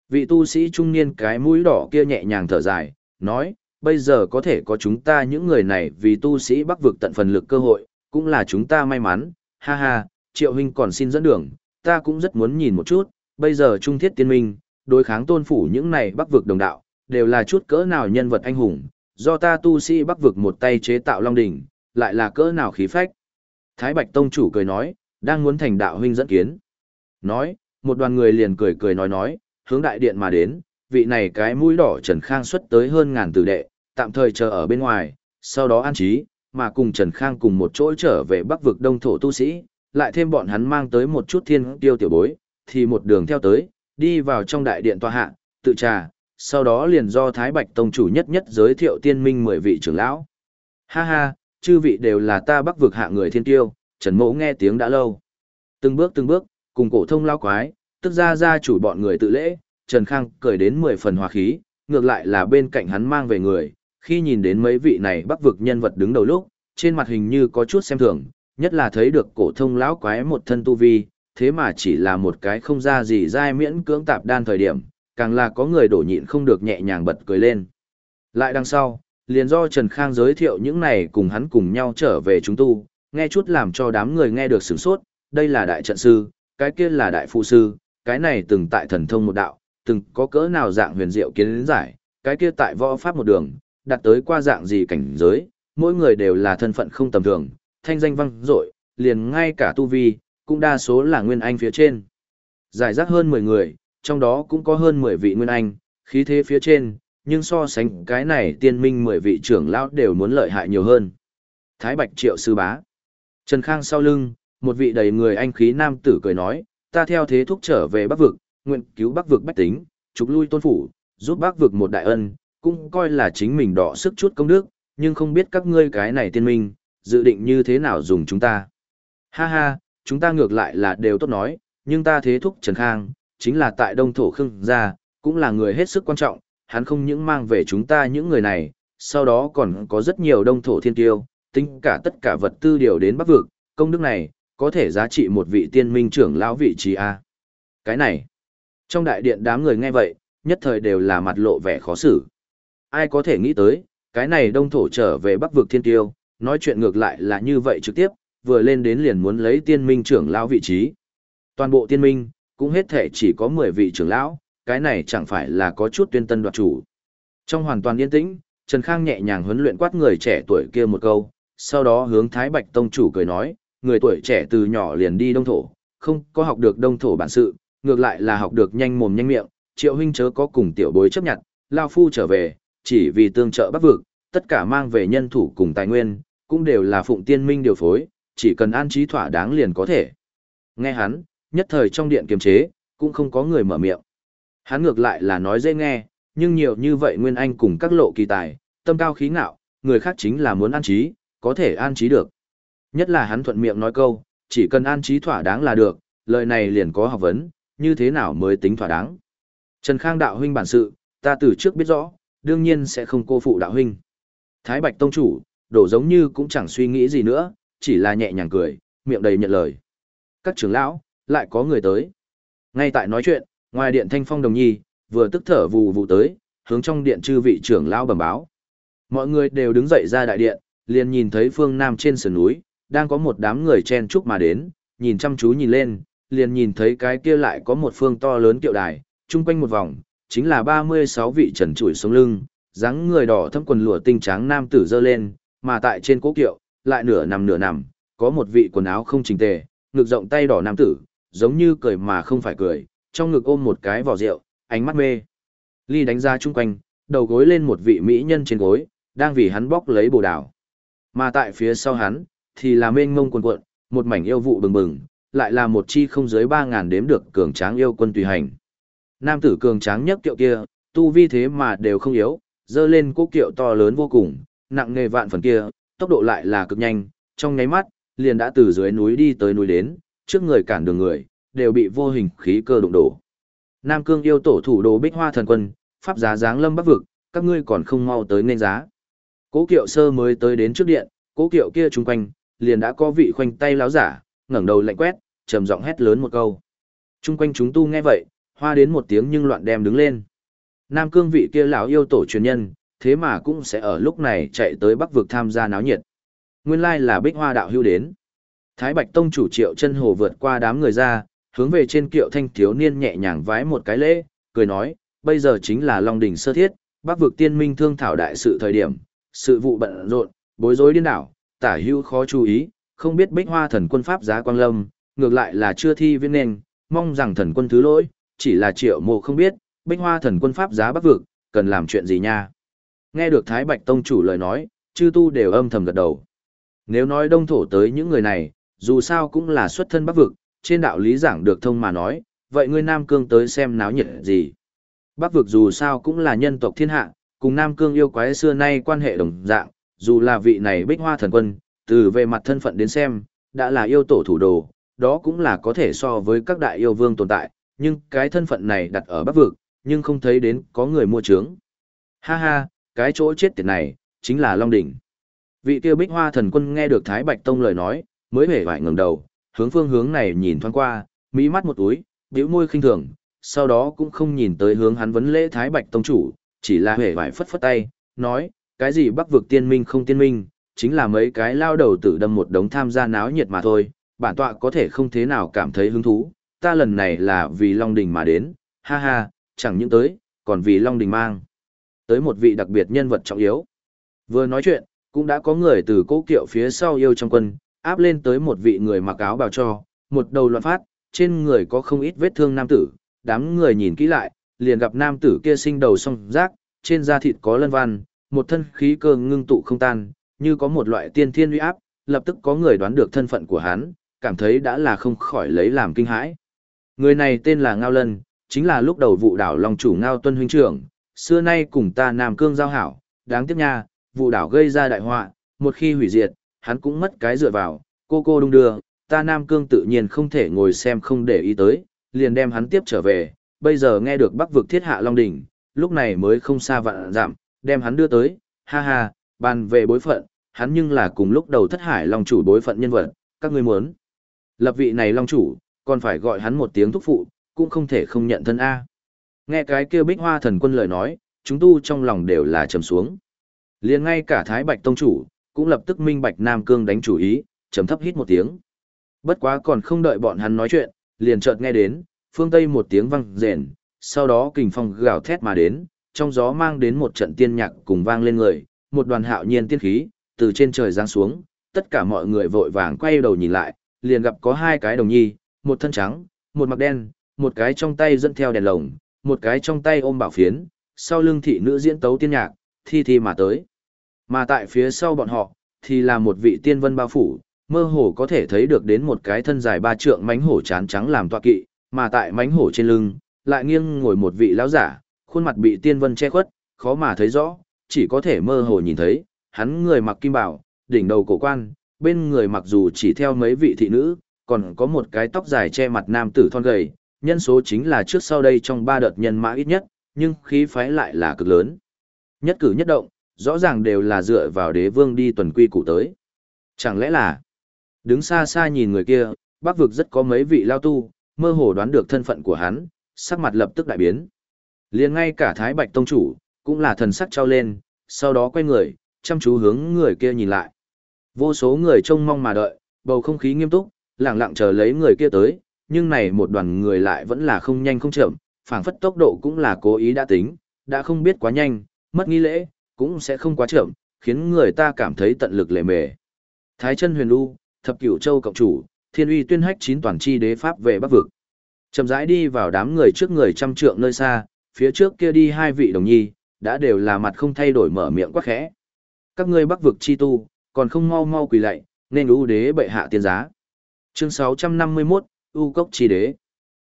Vị tu sĩ trung niên cái mũi đỏ kia nhẹ nhàng thở dài, nói, bây giờ có thể có chúng ta những người này vì tu sĩ Bắc vực tận phần lực cơ hội, cũng là chúng ta may mắn, ha ha, triệu huynh còn xin dẫn đường, ta cũng rất muốn nhìn một chút, bây giờ trung thiết tiên minh, đối kháng tôn phủ những này Bắc vực đồng đạo, đều là chút cỡ nào nhân vật anh hùng, do ta tu sĩ Bắc vực một tay chế tạo long đỉnh, lại là cỡ nào khí phách. Thái Bạch Tông chủ cười nói, đang muốn thành đạo huynh dẫn kiến. Nói, một đoàn người liền cười cười nói nói, hướng đại điện mà đến, vị này cái mũi đỏ Trần Khang xuất tới hơn ngàn tử đệ, tạm thời chờ ở bên ngoài, sau đó an trí, mà cùng Trần Khang cùng một chỗ trở về bắc vực đông thổ tu sĩ, lại thêm bọn hắn mang tới một chút thiên tiêu tiểu bối, thì một đường theo tới, đi vào trong đại điện tòa hạ, tự trà, sau đó liền do Thái Bạch Tông chủ nhất nhất giới thiệu tiên minh mười vị trưởng lão. Ha ha, chư vị đều là ta bắc vực hạ người thiên tiêu, Trần Mỗ nghe tiếng đã lâu. Từng bước từng bước, cùng cổ thông lao quái, tức ra ra chủ bọn người tự lễ, Trần Khang cười đến mười phần hòa khí, ngược lại là bên cạnh hắn mang về người, khi nhìn đến mấy vị này bắc vực nhân vật đứng đầu lúc, trên mặt hình như có chút xem thường, nhất là thấy được cổ thông lão quái một thân tu vi, thế mà chỉ là một cái không ra gì dai miễn cưỡng tạp đan thời điểm, càng là có người đổ nhịn không được nhẹ nhàng bật cười lên. Lại đằng sau, liền do Trần Khang giới thiệu những này cùng hắn cùng nhau trở về chúng tu, nghe chút làm cho đám người nghe được sửng sốt, đây là đại trận sư, cái kia là đại phụ sư, cái này từng tại thần thông một đạo, từng có cỡ nào dạng huyền diệu kiến giải, cái kia tại võ pháp một đường, đặt tới qua dạng gì cảnh giới, mỗi người đều là thân phận không tầm thường, thanh danh vang dội, liền ngay cả tu vi, cũng đa số là nguyên anh phía trên. Giải rác hơn 10 người, trong đó cũng có hơn 10 vị nguyên anh, khí thế phía trên, nhưng so sánh cái này tiên minh 10 vị trưởng lão đều muốn lợi hại nhiều hơn. Thái Bạch Triệu Sư Bá Trần Khang sau lưng, một vị đầy người anh khí nam tử cười nói, ta theo thế thúc trở về Bắc Vực, nguyện cứu Bắc Vực bách tính, trục lui tôn phủ, giúp Bắc Vực một đại ân, cũng coi là chính mình đỏ sức chút công đức, nhưng không biết các ngươi cái này tiên minh, dự định như thế nào dùng chúng ta. Ha ha, chúng ta ngược lại là đều tốt nói, nhưng ta thế thúc Trần Khang, chính là tại Đông Thổ Khương gia, cũng là người hết sức quan trọng, hắn không những mang về chúng ta những người này, sau đó còn có rất nhiều Đông Thổ thiên tiêu, tính cả tất cả vật tư điều đến Bắc Vực, công đức này, có thể giá trị một vị tiên minh trưởng lão vị trí A. Cái này, trong đại điện đám người nghe vậy, nhất thời đều là mặt lộ vẻ khó xử. Ai có thể nghĩ tới, cái này đông thổ trở về bắc vực thiên tiêu, nói chuyện ngược lại là như vậy trực tiếp, vừa lên đến liền muốn lấy tiên minh trưởng lão vị trí. Toàn bộ tiên minh, cũng hết thể chỉ có 10 vị trưởng lão, cái này chẳng phải là có chút tuyên tân đoạt chủ. Trong hoàn toàn yên tĩnh, Trần Khang nhẹ nhàng huấn luyện quát người trẻ tuổi kia một câu, sau đó hướng Thái Bạch Tông chủ cười nói, người tuổi trẻ từ nhỏ liền đi đông thổ, không có học được đông thổ bản sự, ngược lại là học được nhanh mồm nhanh miệng, triệu huynh chớ có cùng tiểu bối chấp nhận, lao phu trở về, chỉ vì tương trợ bắc vực, tất cả mang về nhân thủ cùng tài nguyên, cũng đều là phụng tiên minh điều phối, chỉ cần an trí thỏa đáng liền có thể. Nghe hắn, nhất thời trong điện kiềm chế, cũng không có người mở miệng. Hắn ngược lại là nói dễ nghe, nhưng nhiều như vậy Nguyên Anh cùng các lộ kỳ tài, tâm cao khí ngạo, người khác chính là muốn an trí, có thể an trí được. Nhất là hắn thuận miệng nói câu, chỉ cần an trí thỏa đáng là được, lời này liền có học vấn, như thế nào mới tính thỏa đáng. Trần Khang đạo huynh bản sự, ta từ trước biết rõ, đương nhiên sẽ không cô phụ đạo huynh. Thái Bạch Tông chủ, đổ giống như cũng chẳng suy nghĩ gì nữa, chỉ là nhẹ nhàng cười, miệng đầy nhận lời. Các trưởng lão, lại có người tới. Ngay tại nói chuyện, ngoài điện thanh phong đồng nhi, vừa tức thở vù vù tới, hướng trong điện chư vị trưởng lão bẩm báo. Mọi người đều đứng dậy ra đại điện, liền nhìn thấy phương nam trên sườn núi, đang có một đám người chen chúc mà đến, nhìn chăm chú nhìn lên, liền nhìn thấy cái kia lại có một phương to lớn kiệu đài, chung quanh một vòng, chính là 36 vị trần trụi sống lưng, dáng người đỏ thâm quần lụa tinh trắng nam tử dơ lên, mà tại trên cố kiệu, lại nửa nằm nửa nằm, có một vị quần áo không chỉnh tề, ngực rộng tay đỏ nam tử, giống như cười mà không phải cười, trong ngực ôm một cái vỏ rượu, ánh mắt mê. Ly đánh ra chung quanh, đầu gối lên một vị mỹ nhân trên gối, đang vì hắn bóc lấy bồ đào. Mà tại phía sau hắn, thì là mênh mông quần quận, một mảnh yêu vụ bừng bừng, lại là một chi không dưới 3.000 đếm được cường tráng yêu quân tùy hành. Nam tử cường tráng nhất kiệu kia, tu vi thế mà đều không yếu, dơ lên cố kiệu to lớn vô cùng, nặng nghề vạn phần kia, tốc độ lại là cực nhanh, trong nháy mắt, liền đã từ dưới núi đi tới núi đến, trước người cản đường người, đều bị vô hình khí cơ đụng đổ. Nam Cương yêu tổ thủ đồ Bích Hoa thần quân, pháp giá dáng lâm bắc vực, các ngươi còn không mau tới nên giá. Cố Kiệu Sơ mới tới đến trước điện, Cố Kiệu kia trung quanh, liền đã có vị khoanh tay láo giả, ngẩng đầu lạnh quét, trầm giọng hét lớn một câu. trung quanh chúng tu nghe vậy, hoa đến một tiếng nhưng loạn đem đứng lên. Nam Cương vị kia lão yêu tổ truyền nhân, thế mà cũng sẽ ở lúc này chạy tới Bắc vực tham gia náo nhiệt. Nguyên lai là Bích Hoa đạo hưu đến. Thái Bạch Tông chủ Triệu Chân Hồ vượt qua đám người ra, hướng về trên kiệu thanh thiếu niên nhẹ nhàng vái một cái lễ, cười nói, bây giờ chính là Long đỉnh sơ thiết, Bắc vực tiên minh thương thảo đại sự thời điểm, sự vụ bận rộn, bối rối điên đảo, tả hưu khó chú ý, không biết Bích Hoa thần quân pháp giá quang lâm, ngược lại là chưa thi viên nền, mong rằng thần quân thứ lỗi, chỉ là Triệu Mộ không biết, Bích Hoa thần quân pháp giá Bắc vực, cần làm chuyện gì nha. Nghe được Thái Bạch Tông chủ lời nói, chư tu đều âm thầm gật đầu. Nếu nói đông thổ tới những người này, dù sao cũng là xuất thân bắc vực, trên đạo lý giảng được thông mà nói, vậy ngươi Nam Cương tới xem náo nhiệt gì. Bắc vực dù sao cũng là nhân tộc thiên hạ, cùng Nam Cương yêu quái xưa nay quan hệ đồng dạng, dù là vị này bích hoa thần quân, từ về mặt thân phận đến xem, đã là yêu tổ thủ đồ, đó cũng là có thể so với các đại yêu vương tồn tại, nhưng cái thân phận này đặt ở Bắc vực, nhưng không thấy đến có người mua trướng. Ha ha, cái chỗ chết tiệt này, chính là Long Đỉnh. Vị kia bích hoa thần quân nghe được Thái Bạch Tông lời nói, mới hề vải ngẩng đầu, hướng phương hướng này nhìn thoáng qua, mỹ mắt một túi, bĩu môi khinh thường, sau đó cũng không nhìn tới hướng hắn vấn lễ Thái Bạch Tông chủ, chỉ là hề vải phất phất tay, nói, cái gì bắc vực tiên minh không tiên minh, chính là mấy cái lao đầu tử đâm một đống tham gia náo nhiệt mà thôi, bản tọa có thể không thế nào cảm thấy hứng thú, ta lần này là vì Long Đình mà đến, ha ha, chẳng những tới, còn vì Long Đình mang. Tới một vị đặc biệt nhân vật trọng yếu. Vừa nói chuyện, cũng đã có người từ cố kiệu phía sau yêu trong quân, áp lên tới một vị người mặc áo bào cho, một đầu loạn phát, trên người có không ít vết thương nam tử, đám người nhìn kỹ lại, liền gặp nam tử kia sinh đầu song rác, trên da thịt có lân văn, một thân khí cơ ngưng tụ không tan, như có một loại tiên thiên uy áp, lập tức có người đoán được thân phận của hắn, cảm thấy đã là không khỏi lấy làm kinh hãi. Người này tên là Ngao Lân, chính là lúc đầu vụ đảo Long chủ Ngao Tuân huynh trưởng, xưa nay cùng ta Nam Cương giao hảo, đáng tiếc nha, vụ đảo gây ra đại họa, một khi hủy diệt, hắn cũng mất cái dựa vào, cô cô đung đưa, ta Nam Cương tự nhiên không thể ngồi xem không để ý tới, liền đem hắn tiếp trở về, bây giờ nghe được Bắc vực thiết hạ Long đỉnh, lúc này mới không xa vạn giảm, đem hắn đưa tới, ha ha, bàn về bối phận, hắn nhưng là cùng lúc đầu thất hải Long chủ bối phận nhân vật, các ngươi muốn. Lập vị này Long chủ, còn phải gọi hắn một tiếng thúc phụ, cũng không thể không nhận thân A. Nghe cái kia bích hoa thần quân lời nói, chúng tu trong lòng đều là trầm xuống. liền ngay cả Thái Bạch Tông chủ, cũng lập tức minh bạch Nam Cương đánh chủ ý, trầm thấp hít một tiếng. Bất quá còn không đợi bọn hắn nói chuyện, liền chợt nghe đến, phương Tây một tiếng vang rền, sau đó kình phong gào thét mà đến, trong gió mang đến một trận tiên nhạc cùng vang lên người, một đoàn hạo nhiên tiên khí, từ trên trời giáng xuống, tất cả mọi người vội vàng quay đầu nhìn lại, liền gặp có hai cái đồng nhi, một thân trắng, một mặc đen, một cái trong tay dẫn theo đèn lồng, một cái trong tay ôm bảo phiến, sau lưng thị nữ diễn tấu tiên nhạc, thi thi mà tới. Mà tại phía sau bọn họ, thì là một vị tiên vân bao phủ, mơ hồ có thể thấy được đến một cái thân dài ba trượng mánh hổ chán trắng làm tọa kỵ, mà tại mánh hổ trên lưng, lại nghiêng ngồi một vị lão giả, khuôn mặt bị tiên vân che khuất, khó mà thấy rõ, chỉ có thể mơ hồ nhìn thấy, hắn người mặc kim bảo, đỉnh đầu cổ quan, bên người mặc dù chỉ theo mấy vị thị nữ, còn có một cái tóc dài che mặt nam tử thon gầy, nhân số chính là trước sau đây trong ba đợt nhân mã ít nhất, nhưng khí phái lại là cực lớn. Nhất cử nhất động, rõ ràng đều là dựa vào đế vương đi tuần quy cụ tới. Chẳng lẽ là, đứng xa xa nhìn người kia, bác vực rất có mấy vị lao tu, mơ hồ đoán được thân phận của hắn, sắc mặt lập tức đại biến liền ngay cả Thái Bạch Tông Chủ, cũng là thần sắc trao lên, sau đó quay người, chăm chú hướng người kia nhìn lại. Vô số người trông mong mà đợi, bầu không khí nghiêm túc, lặng lặng chờ lấy người kia tới, nhưng này một đoàn người lại vẫn là không nhanh không chậm, phảng phất tốc độ cũng là cố ý đã tính, đã không biết quá nhanh, mất nghi lễ, cũng sẽ không quá chậm, khiến người ta cảm thấy tận lực lề mề. Thái chân huyền lưu, thập cửu châu cộng chủ, thiên uy tuyên hách chín toàn chi đế pháp về bắc vực. Chậm rãi đi vào đám người trước người trăm trượng nơi xa, phía trước kia đi hai vị đồng nhi, đã đều là mặt không thay đổi mở miệng quá khẽ. Các ngươi bắc vực chi tu, còn không mau mau quỳ lạy, nên ưu đế bệ hạ tiên giá. Chương 651, U cốc chi đế.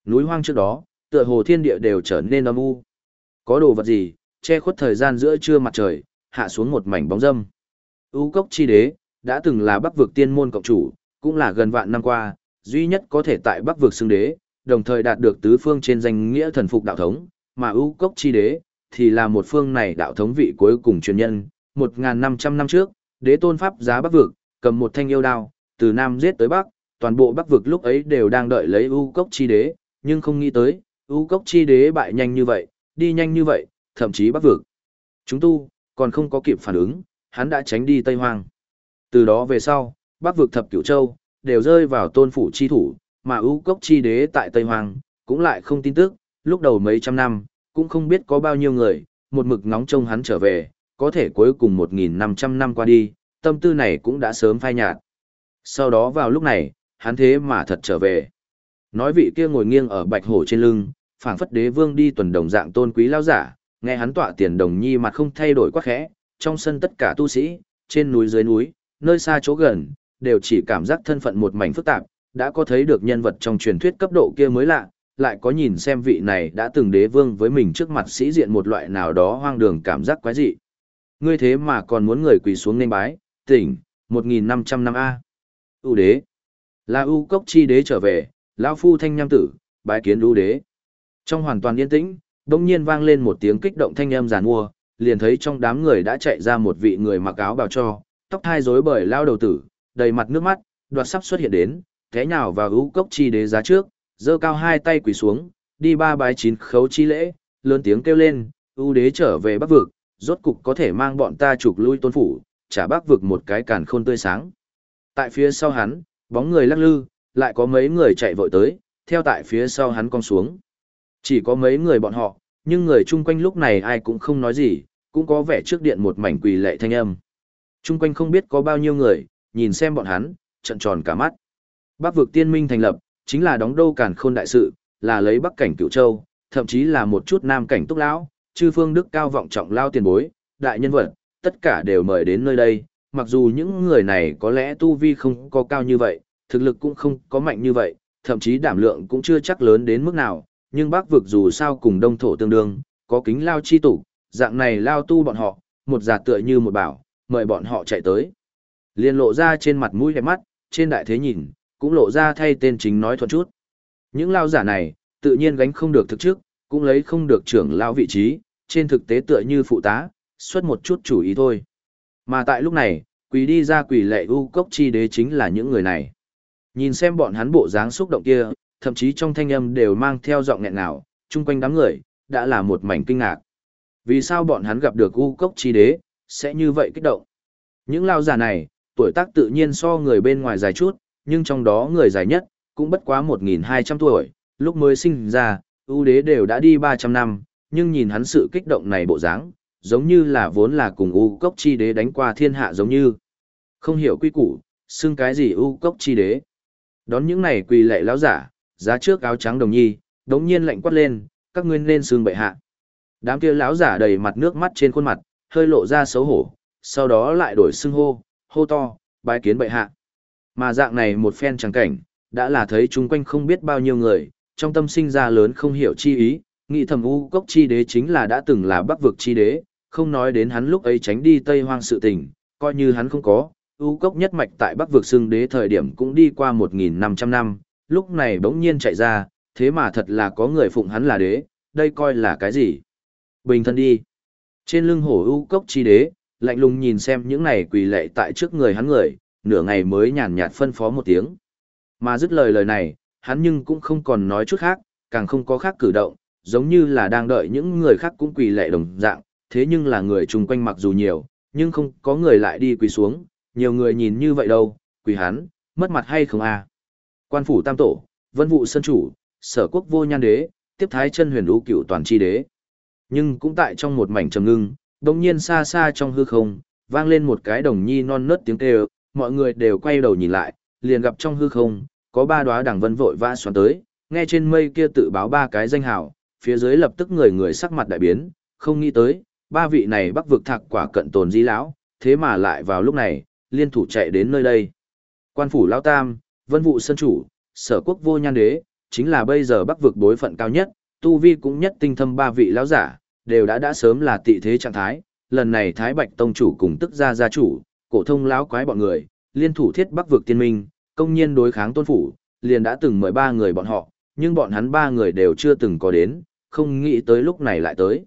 Núi hoang trước đó, tựa hồ thiên địa đều trở nên âm u. Có đồ vật gì, che khuất thời gian giữa trưa mặt trời, hạ xuống một mảnh bóng dâm. U cốc chi đế, đã từng là bắc vực tiên môn cộng chủ, cũng là gần vạn năm qua, duy nhất có thể tại bắc vực xưng đế, đồng thời đạt được tứ phương trên danh nghĩa thần phục đạo thống, mà U cốc chi đế, thì là một phương này đạo thống vị cuối cùng truyền nhân, 1.500 năm trước, đế tôn pháp giá bắc vực, cầm một thanh yêu đao, từ Nam giết tới Bắc, toàn bộ Bắc vực lúc ấy đều đang đợi lấy U cốc chi đế, nhưng không nghĩ tới, U cốc chi đế bại nhanh như vậy, đi nhanh như vậy, thậm chí Bắc vực. Chúng tu, còn không có kịp phản ứng, hắn đã tránh đi Tây Hoang. Từ đó về sau, Bắc vực thập cửu châu, đều rơi vào tôn phủ chi thủ, mà U cốc chi đế tại Tây Hoang, cũng lại không tin tức, lúc đầu mấy trăm năm, cũng không biết có bao nhiêu người, một mực ngóng trông hắn trở về, có thể cuối cùng 1.500 năm qua đi, tâm tư này cũng đã sớm phai nhạt. Sau đó vào lúc này, hắn thế mà thật trở về. Nói vị kia ngồi nghiêng ở bạch hổ trên lưng, phảng phất đế vương đi tuần đồng dạng tôn quý lao giả, nghe hắn tọa tiền đồng nhi mặt không thay đổi quá khẽ, trong sân tất cả tu sĩ, trên núi dưới núi, nơi xa chỗ gần, đều chỉ cảm giác thân phận một mảnh phức tạp, đã có thấy được nhân vật trong truyền thuyết cấp độ kia mới lạ, lại có nhìn xem vị này đã từng đế vương với mình trước mặt sĩ diện một loại nào đó hoang đường cảm giác quái dị. Ngươi thế mà còn muốn người quỳ xuống nên bái, tỉnh, 1.500 năm A. u đế. Là u cốc chi đế trở về, lão phu thanh nham tử, bái kiến u đế. Trong hoàn toàn yên tĩnh, đông nhiên vang lên một tiếng kích động thanh âm giàn mua, liền thấy trong đám người đã chạy ra một vị người mặc áo bào cho, tóc hai rối bời lao đầu tử, đầy mặt nước mắt, đoạt sắp xuất hiện đến, thế nào vào u cốc chi đế giá trước, giơ cao hai tay quỳ xuống, đi ba bái chín khấu chi lễ, lớn tiếng kêu lên, ưu đế trở về bắc vực, rốt cục có thể mang bọn ta trục lui tôn phủ, trả bắc vực một cái càn khôn tươi sáng. Tại phía sau hắn, bóng người lắc lư, lại có mấy người chạy vội tới, theo tại phía sau hắn cong xuống. Chỉ có mấy người bọn họ, nhưng người chung quanh lúc này ai cũng không nói gì, cũng có vẻ trước điện một mảnh quỳ lệ thanh âm. Chung quanh không biết có bao nhiêu người, nhìn xem bọn hắn, trận tròn cả mắt. Bắc vực tiên minh thành lập, chính là đóng đô càn khôn đại sự, là lấy bắc cảnh cựu châu, thậm chí là một chút nam cảnh túc lão, chư phương đức cao vọng trọng lao tiền bối, đại nhân vật, tất cả đều mời đến nơi đây, mặc dù những người này có lẽ tu vi không có cao như vậy, thực lực cũng không có mạnh như vậy, thậm chí đảm lượng cũng chưa chắc lớn đến mức nào, nhưng bác vực dù sao cùng đông thổ tương đương, có kính lao chi tủ, dạng này lao tu bọn họ, một giả tựa như một bảo, mời bọn họ chạy tới. Liên lộ ra trên mặt mũi đẹp mắt, trên đại thế nhìn, cũng lộ ra thay tên chính nói thuận chút. Những lao giả này, tự nhiên gánh không được thực trước, cũng lấy không được trưởng lao vị trí, trên thực tế tựa như phụ tá, xuất một chút chủ ý thôi. Mà tại lúc này, quỳ đi ra quỳ lệ u cốc chi đế chính là những người này. Nhìn xem bọn hắn bộ dáng xúc động kia, thậm chí trong thanh âm đều mang theo giọng nghẹn ngào, chung quanh đám người, đã là một mảnh kinh ngạc. Vì sao bọn hắn gặp được u cốc chi đế, sẽ như vậy kích động? Những lao giả này, tuổi tác tự nhiên so người bên ngoài dài chút, nhưng trong đó người dài nhất, cũng bất quá 1.200 tuổi, lúc mới sinh ra, ưu đế đều đã đi 300 năm, nhưng nhìn hắn sự kích động này bộ dáng, giống như là vốn là cùng U cốc chi đế đánh qua thiên hạ giống như. Không hiểu quy củ, xưng cái gì U cốc chi đế. Đón những này quỳ lệ lão giả, giá trước áo trắng đồng nhi, đống nhiên lạnh quát lên, các ngươi nên xương bệ hạ. Đám kia lão giả đầy mặt nước mắt trên khuôn mặt, hơi lộ ra xấu hổ, sau đó lại đổi xưng hô, hô to, bái kiến bệ hạ. Mà dạng này một phen trắng cảnh, đã là thấy chung quanh không biết bao nhiêu người, trong tâm sinh ra lớn không hiểu chi ý, nghĩ thầm u cốc chi đế chính là đã từng là bắc vực chi đế, không nói đến hắn lúc ấy tránh đi Tây Hoang sự tình, coi như hắn không có, ưu cốc nhất mạch tại Bắc vực xưng đế thời điểm cũng đi qua 1.500 năm, lúc này bỗng nhiên chạy ra, thế mà thật là có người phụng hắn là đế, đây coi là cái gì? Bình thân đi. Trên lưng hổ ưu cốc chi đế, lạnh lùng nhìn xem những này quỳ lệ tại trước người hắn người, nửa ngày mới nhàn nhạt phân phó một tiếng. Mà dứt lời lời này, hắn nhưng cũng không còn nói chút khác, càng không có khác cử động, giống như là đang đợi những người khác cũng quỳ lệ đồng dạng, thế nhưng là người chung quanh mặc dù nhiều, nhưng không có người lại đi quỳ xuống, nhiều người nhìn như vậy đâu, quỳ hắn, mất mặt hay không à. Quan phủ tam tổ, Vân vụ sân chủ, sở quốc vô nhan đế, tiếp thái chân huyền lũ cựu toàn chi đế. Nhưng cũng tại trong một mảnh trầm ngưng, đồng nhiên xa xa trong hư không, vang lên một cái đồng nhi non nớt tiếng kêu, mọi người đều quay đầu nhìn lại, liền gặp trong hư không, có ba đóa đằng vân vội vã xoắn tới, nghe trên mây kia tự báo ba cái danh hào, phía dưới lập tức người người sắc mặt đại biến, không nghĩ tới, ba vị này bắc vực thạc quả cận tồn di lão, thế mà lại vào lúc này, liên thủ chạy đến nơi đây. Quan phủ lão tam, vân vụ sân chủ, sở quốc vô nhan đế, chính là bây giờ bắc vực đối phận cao nhất, tu vi cũng nhất tinh thâm ba vị lão giả, đều đã đã sớm là tị thế trạng thái, lần này Thái Bạch Tông chủ cùng tức gia gia chủ, cổ thông lão quái bọn người, liên thủ thiết bắc vực tiên minh, công nhiên đối kháng tôn phủ, liền đã từng mời ba người bọn họ, nhưng bọn hắn ba người đều chưa từng có đến, không nghĩ tới lúc này lại tới.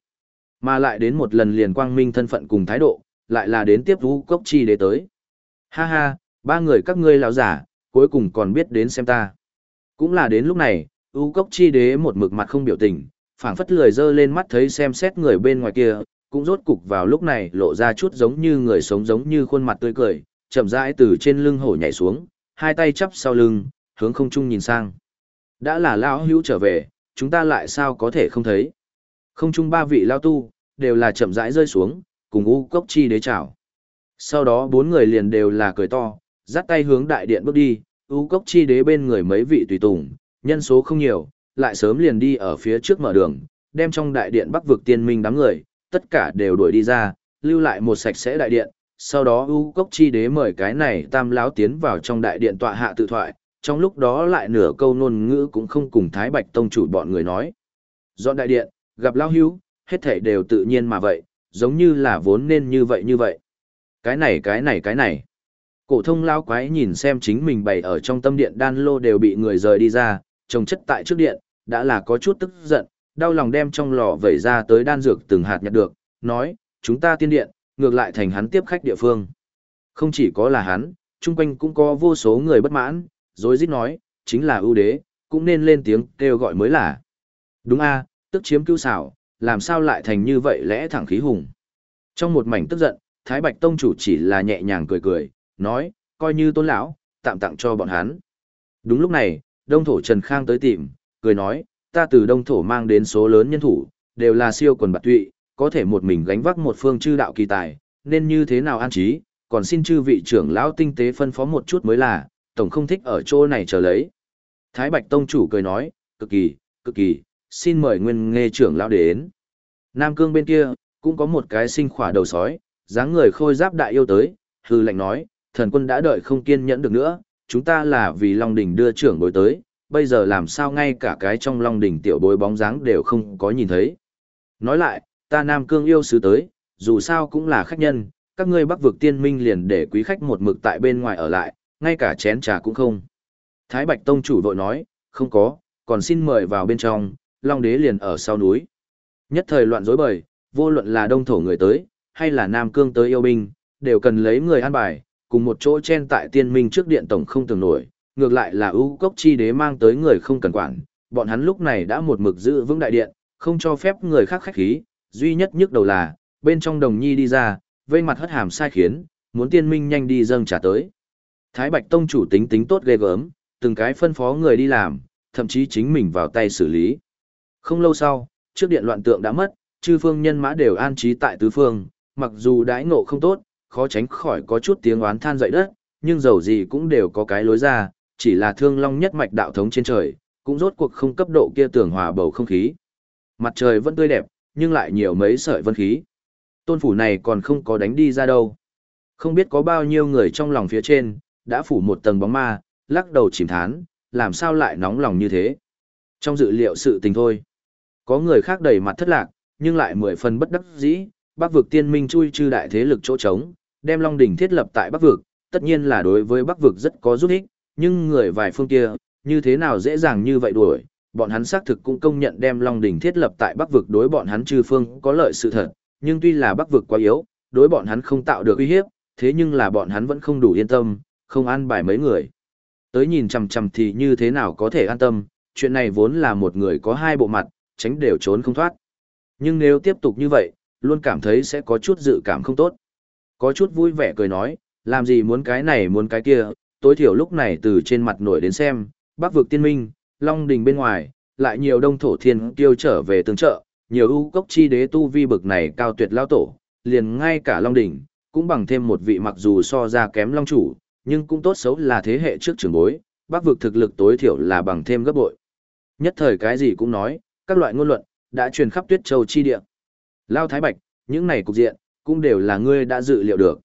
Mà lại đến một lần liền quang minh thân phận cùng thái độ, lại là đến tiếp vũ cốc chi đế tới. Ha ha, ba người các ngươi lão giả, cuối cùng còn biết đến xem ta. Cũng là đến lúc này, U cốc chi đế một mực mặt không biểu tình, phảng phất lười dơ lên mắt thấy xem xét người bên ngoài kia, cũng rốt cục vào lúc này lộ ra chút giống như người sống giống như khuôn mặt tươi cười, chậm rãi từ trên lưng hổ nhảy xuống, hai tay chắp sau lưng, hướng không trung nhìn sang. Đã là lão hữu trở về, chúng ta lại sao có thể không thấy. Không trung ba vị lao tu, đều là chậm rãi rơi xuống, cùng u cốc chi đế chào. Sau đó bốn người liền đều là cười to, dắt tay hướng đại điện bước đi, u cốc chi đế bên người mấy vị tùy tùng, nhân số không nhiều, lại sớm liền đi ở phía trước mở đường, đem trong đại điện bắc vực tiên minh đám người, tất cả đều đuổi đi ra, lưu lại một sạch sẽ đại điện. Sau đó U Cốc Chi Đế mời cái này tam lão tiến vào trong đại điện tọa hạ tự thoại, trong lúc đó lại nửa câu ngôn ngữ cũng không cùng Thái Bạch Tông chủ bọn người nói. Dọn đại điện, gặp lão hữu, hết thảy đều tự nhiên mà vậy, giống như là vốn nên như vậy như vậy. Cái này cái này cái này. Cổ thông lão quái nhìn xem chính mình bày ở trong tâm điện đan lô đều bị người rời đi ra, trồng chất tại trước điện, đã là có chút tức giận, đau lòng đem trong lò vẩy ra tới đan dược từng hạt nhặt được, nói, chúng ta tiên điện, ngược lại thành hắn tiếp khách địa phương. Không chỉ có là hắn, chung quanh cũng có vô số người bất mãn, rồi rít nói, chính là ưu đế, cũng nên lên tiếng kêu gọi mới là. Đúng a, tức chiếm cứu xảo, làm sao lại thành như vậy lẽ thẳng khí hùng. Trong một mảnh tức giận, Thái Bạch Tông chủ chỉ là nhẹ nhàng cười cười, nói, coi như tôn lão, tạm tặng cho bọn hắn. Đúng lúc này, Đông Thổ Trần Khang tới tìm, cười nói, ta từ Đông Thổ mang đến số lớn nhân thủ, đều là siêu quần bạc tụy, có thể một mình gánh vác một phương chư đạo kỳ tài, nên như thế nào an trí, còn xin chư vị trưởng lão tinh tế phân phó một chút mới là, tổng không thích ở chỗ này chờ lấy. Thái Bạch Tông chủ cười nói, cực kỳ, cực kỳ, xin mời nguyên nghe trưởng lão đến. Nam Cương bên kia, cũng có một cái sinh khỏa đầu sói, dáng người khôi giáp đại yêu tới, hư lệnh nói, thần quân đã đợi không kiên nhẫn được nữa, chúng ta là vì Long Đỉnh đưa trưởng bối tới, bây giờ làm sao ngay cả cái trong Long Đỉnh tiểu bối bóng dáng đều không có nhìn thấy. Nói lại, ta Nam Cương yêu sứ tới, dù sao cũng là khách nhân, các ngươi bắc vực tiên minh liền để quý khách một mực tại bên ngoài ở lại, ngay cả chén trà cũng không. Thái Bạch Tông chủ vội nói, không có, còn xin mời vào bên trong, Long Đế liền ở sau núi. Nhất thời loạn rối bời, vô luận là đông thổ người tới, hay là Nam Cương tới yêu binh, đều cần lấy người an bài, cùng một chỗ chen tại tiên minh trước điện tổng không tưởng nổi, ngược lại là ưu cốc chi đế mang tới người không cần quản, bọn hắn lúc này đã một mực giữ vững đại điện, không cho phép người khác khách khí, duy nhất nhức đầu là, bên trong đồng nhi đi ra, vây mặt hất hàm sai khiến, muốn tiên minh nhanh đi dâng trả tới. Thái Bạch Tông chủ tính tính tốt ghê gớm, từng cái phân phó người đi làm, thậm chí chính mình vào tay xử lý. Không lâu sau, trước điện loạn tượng đã mất, chư phương nhân mã đều an trí tại tứ phương, mặc dù đãi ngộ không tốt, khó tránh khỏi có chút tiếng oán than dậy đất, nhưng dầu gì cũng đều có cái lối ra, chỉ là thương long nhất mạch đạo thống trên trời, cũng rốt cuộc không cấp độ kia tưởng hòa bầu không khí. Mặt trời vẫn tươi đẹp, nhưng lại nhiều mấy sợi vân khí. Tôn phủ này còn không có đánh đi ra đâu. Không biết có bao nhiêu người trong lòng phía trên, đã phủ một tầng bóng ma, lắc đầu chìm thán, làm sao lại nóng lòng như thế. Trong dự liệu sự tình thôi. Có người khác đầy mặt thất lạc, nhưng lại mười phần bất đắc dĩ, Bắc vực tiên minh chui chư đại thế lực chỗ trống, đem Long đỉnh thiết lập tại Bắc vực, tất nhiên là đối với Bắc vực rất có giúp ích, nhưng người vài phương kia, như thế nào dễ dàng như vậy đuổi, bọn hắn xác thực cũng công nhận đem Long đỉnh thiết lập tại Bắc vực đối bọn hắn trừ phương có lợi sự thật, nhưng tuy là Bắc vực quá yếu, đối bọn hắn không tạo được uy hiếp, thế nhưng là bọn hắn vẫn không đủ yên tâm, không an bài mấy người. Tới nhìn chằm chằm thì như thế nào có thể an tâm, chuyện này vốn là một người có hai bộ mặt, tránh đều trốn không thoát. Nhưng nếu tiếp tục như vậy, luôn cảm thấy sẽ có chút dự cảm không tốt. Có chút vui vẻ cười nói, làm gì muốn cái này muốn cái kia, tối thiểu lúc này từ trên mặt nổi đến xem, bác vực tiên minh, Long Đình bên ngoài, lại nhiều đông thổ thiên tiêu trở về tương trợ, nhiều ưu cốc chi đế tu vi bực này cao tuyệt lao tổ, liền ngay cả Long Đình, cũng bằng thêm một vị mặc dù so ra kém Long Chủ, nhưng cũng tốt xấu là thế hệ trước trường bối, bắc vực thực lực tối thiểu là bằng thêm gấp bội. Nhất thời cái gì cũng nói, các loại ngôn luận, đã truyền khắp tuyết châu chi địa. Lao Thái Bạch, những này cục diện, cũng đều là ngươi đã dự liệu được.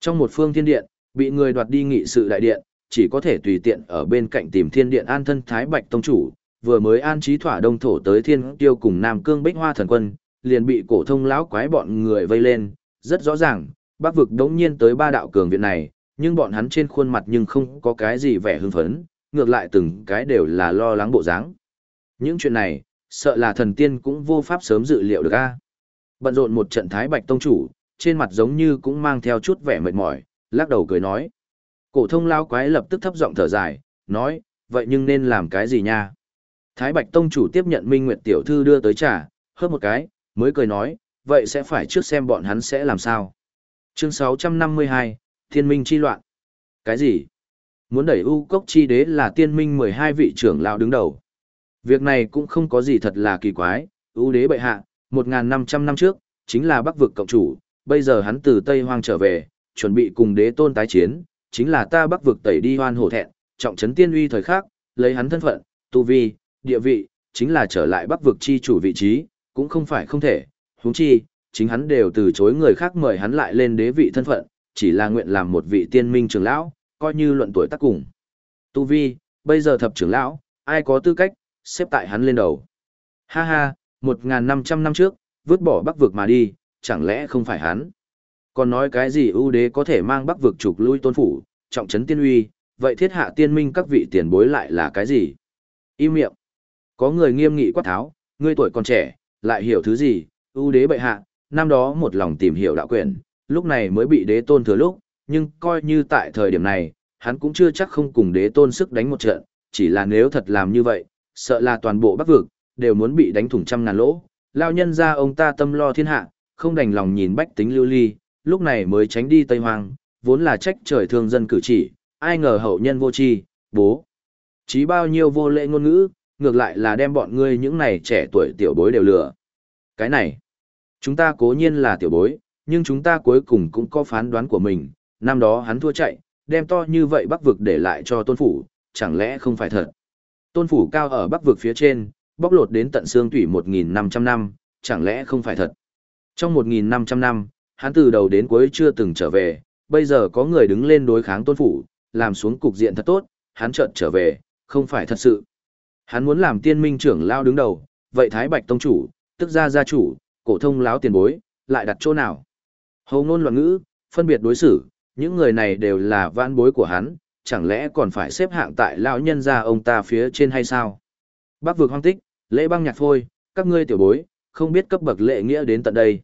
Trong một phương thiên điện, bị người đoạt đi nghị sự đại điện, chỉ có thể tùy tiện ở bên cạnh tìm thiên điện an thân Thái Bạch Tông Chủ, vừa mới an trí thỏa đông thổ tới thiên tiêu cùng Nam Cương Bích Hoa Thần Quân, liền bị cổ thông lão quái bọn người vây lên, rất rõ ràng, bắc vực đống nhiên tới ba đạo cường viện này, nhưng bọn hắn trên khuôn mặt nhưng không có cái gì vẻ hưng phấn, ngược lại từng cái đều là lo lắng bộ dáng. Những chuyện này, sợ là thần tiên cũng vô pháp sớm dự liệu được a. Bận rộn một trận Thái Bạch Tông Chủ, trên mặt giống như cũng mang theo chút vẻ mệt mỏi, lắc đầu cười nói. Cổ thông lao quái lập tức thấp giọng thở dài, nói, vậy nhưng nên làm cái gì nha? Thái Bạch Tông chủ tiếp nhận Minh Nguyệt tiểu thư đưa tới trà, hớp một cái, mới cười nói, vậy sẽ phải trước xem bọn hắn sẽ làm sao. Chương 652, Thiên Minh chi loạn. Cái gì? Muốn đẩy U Cốc chi đế là tiên minh 12 vị trưởng lão đứng đầu. Việc này cũng không có gì thật là kỳ quái, U đế bệ hạ, 1500 năm trước, chính là bắc vực cộng chủ, bây giờ hắn từ Tây Hoang trở về, chuẩn bị cùng đế tôn tái chiến, chính là ta bắc vực tẩy đi hoan hổ thẹn, trọng trấn tiên uy thời khắc, lấy hắn thân phận, tu vi, địa vị, chính là trở lại bắc vực chi chủ vị trí, cũng không phải không thể, huống chi, chính hắn đều từ chối người khác mời hắn lại lên đế vị thân phận, chỉ là nguyện làm một vị tiên minh trưởng lão, coi như luận tuổi tác cùng. Tu vi, bây giờ thập trưởng lão, ai có tư cách, xếp tại hắn lên đầu. Ha ha, 1.500 năm trước, vứt bỏ bắc vực mà đi, chẳng lẽ không phải hắn? Còn nói cái gì ưu đế có thể mang bắc vực trục lui tôn phủ, trọng trấn tiên uy, vậy thiết hạ tiên minh các vị tiền bối lại là cái gì? Im miệng. Có người nghiêm nghị quát tháo, ngươi tuổi còn trẻ, lại hiểu thứ gì, ưu đế bệ hạ, năm đó một lòng tìm hiểu đạo quyền, lúc này mới bị đế tôn thừa lúc, nhưng coi như tại thời điểm này, hắn cũng chưa chắc không cùng đế tôn sức đánh một trận, chỉ là nếu thật làm như vậy, sợ là toàn bộ bắc vực, đều muốn bị đánh thủng trăm ngàn lỗ. Lao nhân ra ông ta tâm lo thiên hạ, không đành lòng nhìn bách tính lưu ly, lúc này mới tránh đi Tây Hoang, vốn là trách trời thương dân cử chỉ, ai ngờ hậu nhân vô tri, bố. Chí bao nhiêu vô lễ ngôn ngữ, ngược lại là đem bọn ngươi những này trẻ tuổi tiểu bối đều lừa. Cái này, chúng ta cố nhiên là tiểu bối, nhưng chúng ta cuối cùng cũng có phán đoán của mình, năm đó hắn thua chạy, đem to như vậy bắc vực để lại cho tôn phủ, chẳng lẽ không phải thật. Tôn phủ cao ở bắc vực phía trên, bóc lột đến tận xương tủy 1.500 năm, chẳng lẽ không phải thật. Trong 1.500 năm, hắn từ đầu đến cuối chưa từng trở về, bây giờ có người đứng lên đối kháng tôn phủ, làm xuống cục diện thật tốt, hắn chợt trở về, không phải thật sự. Hắn muốn làm tiên minh trưởng lao đứng đầu, vậy Thái Bạch Tông chủ, tức ra gia chủ, cổ thông láo tiền bối, lại đặt chỗ nào? Hầu ngôn loạn ngữ, phân biệt đối xử, những người này đều là vãn bối của hắn, chẳng lẽ còn phải xếp hạng tại lão nhân gia ông ta phía trên hay sao? Bác vực hoang tích, lễ băng nhạc phôi, các ngươi tiểu bối, không biết cấp bậc lễ nghĩa đến tận đây.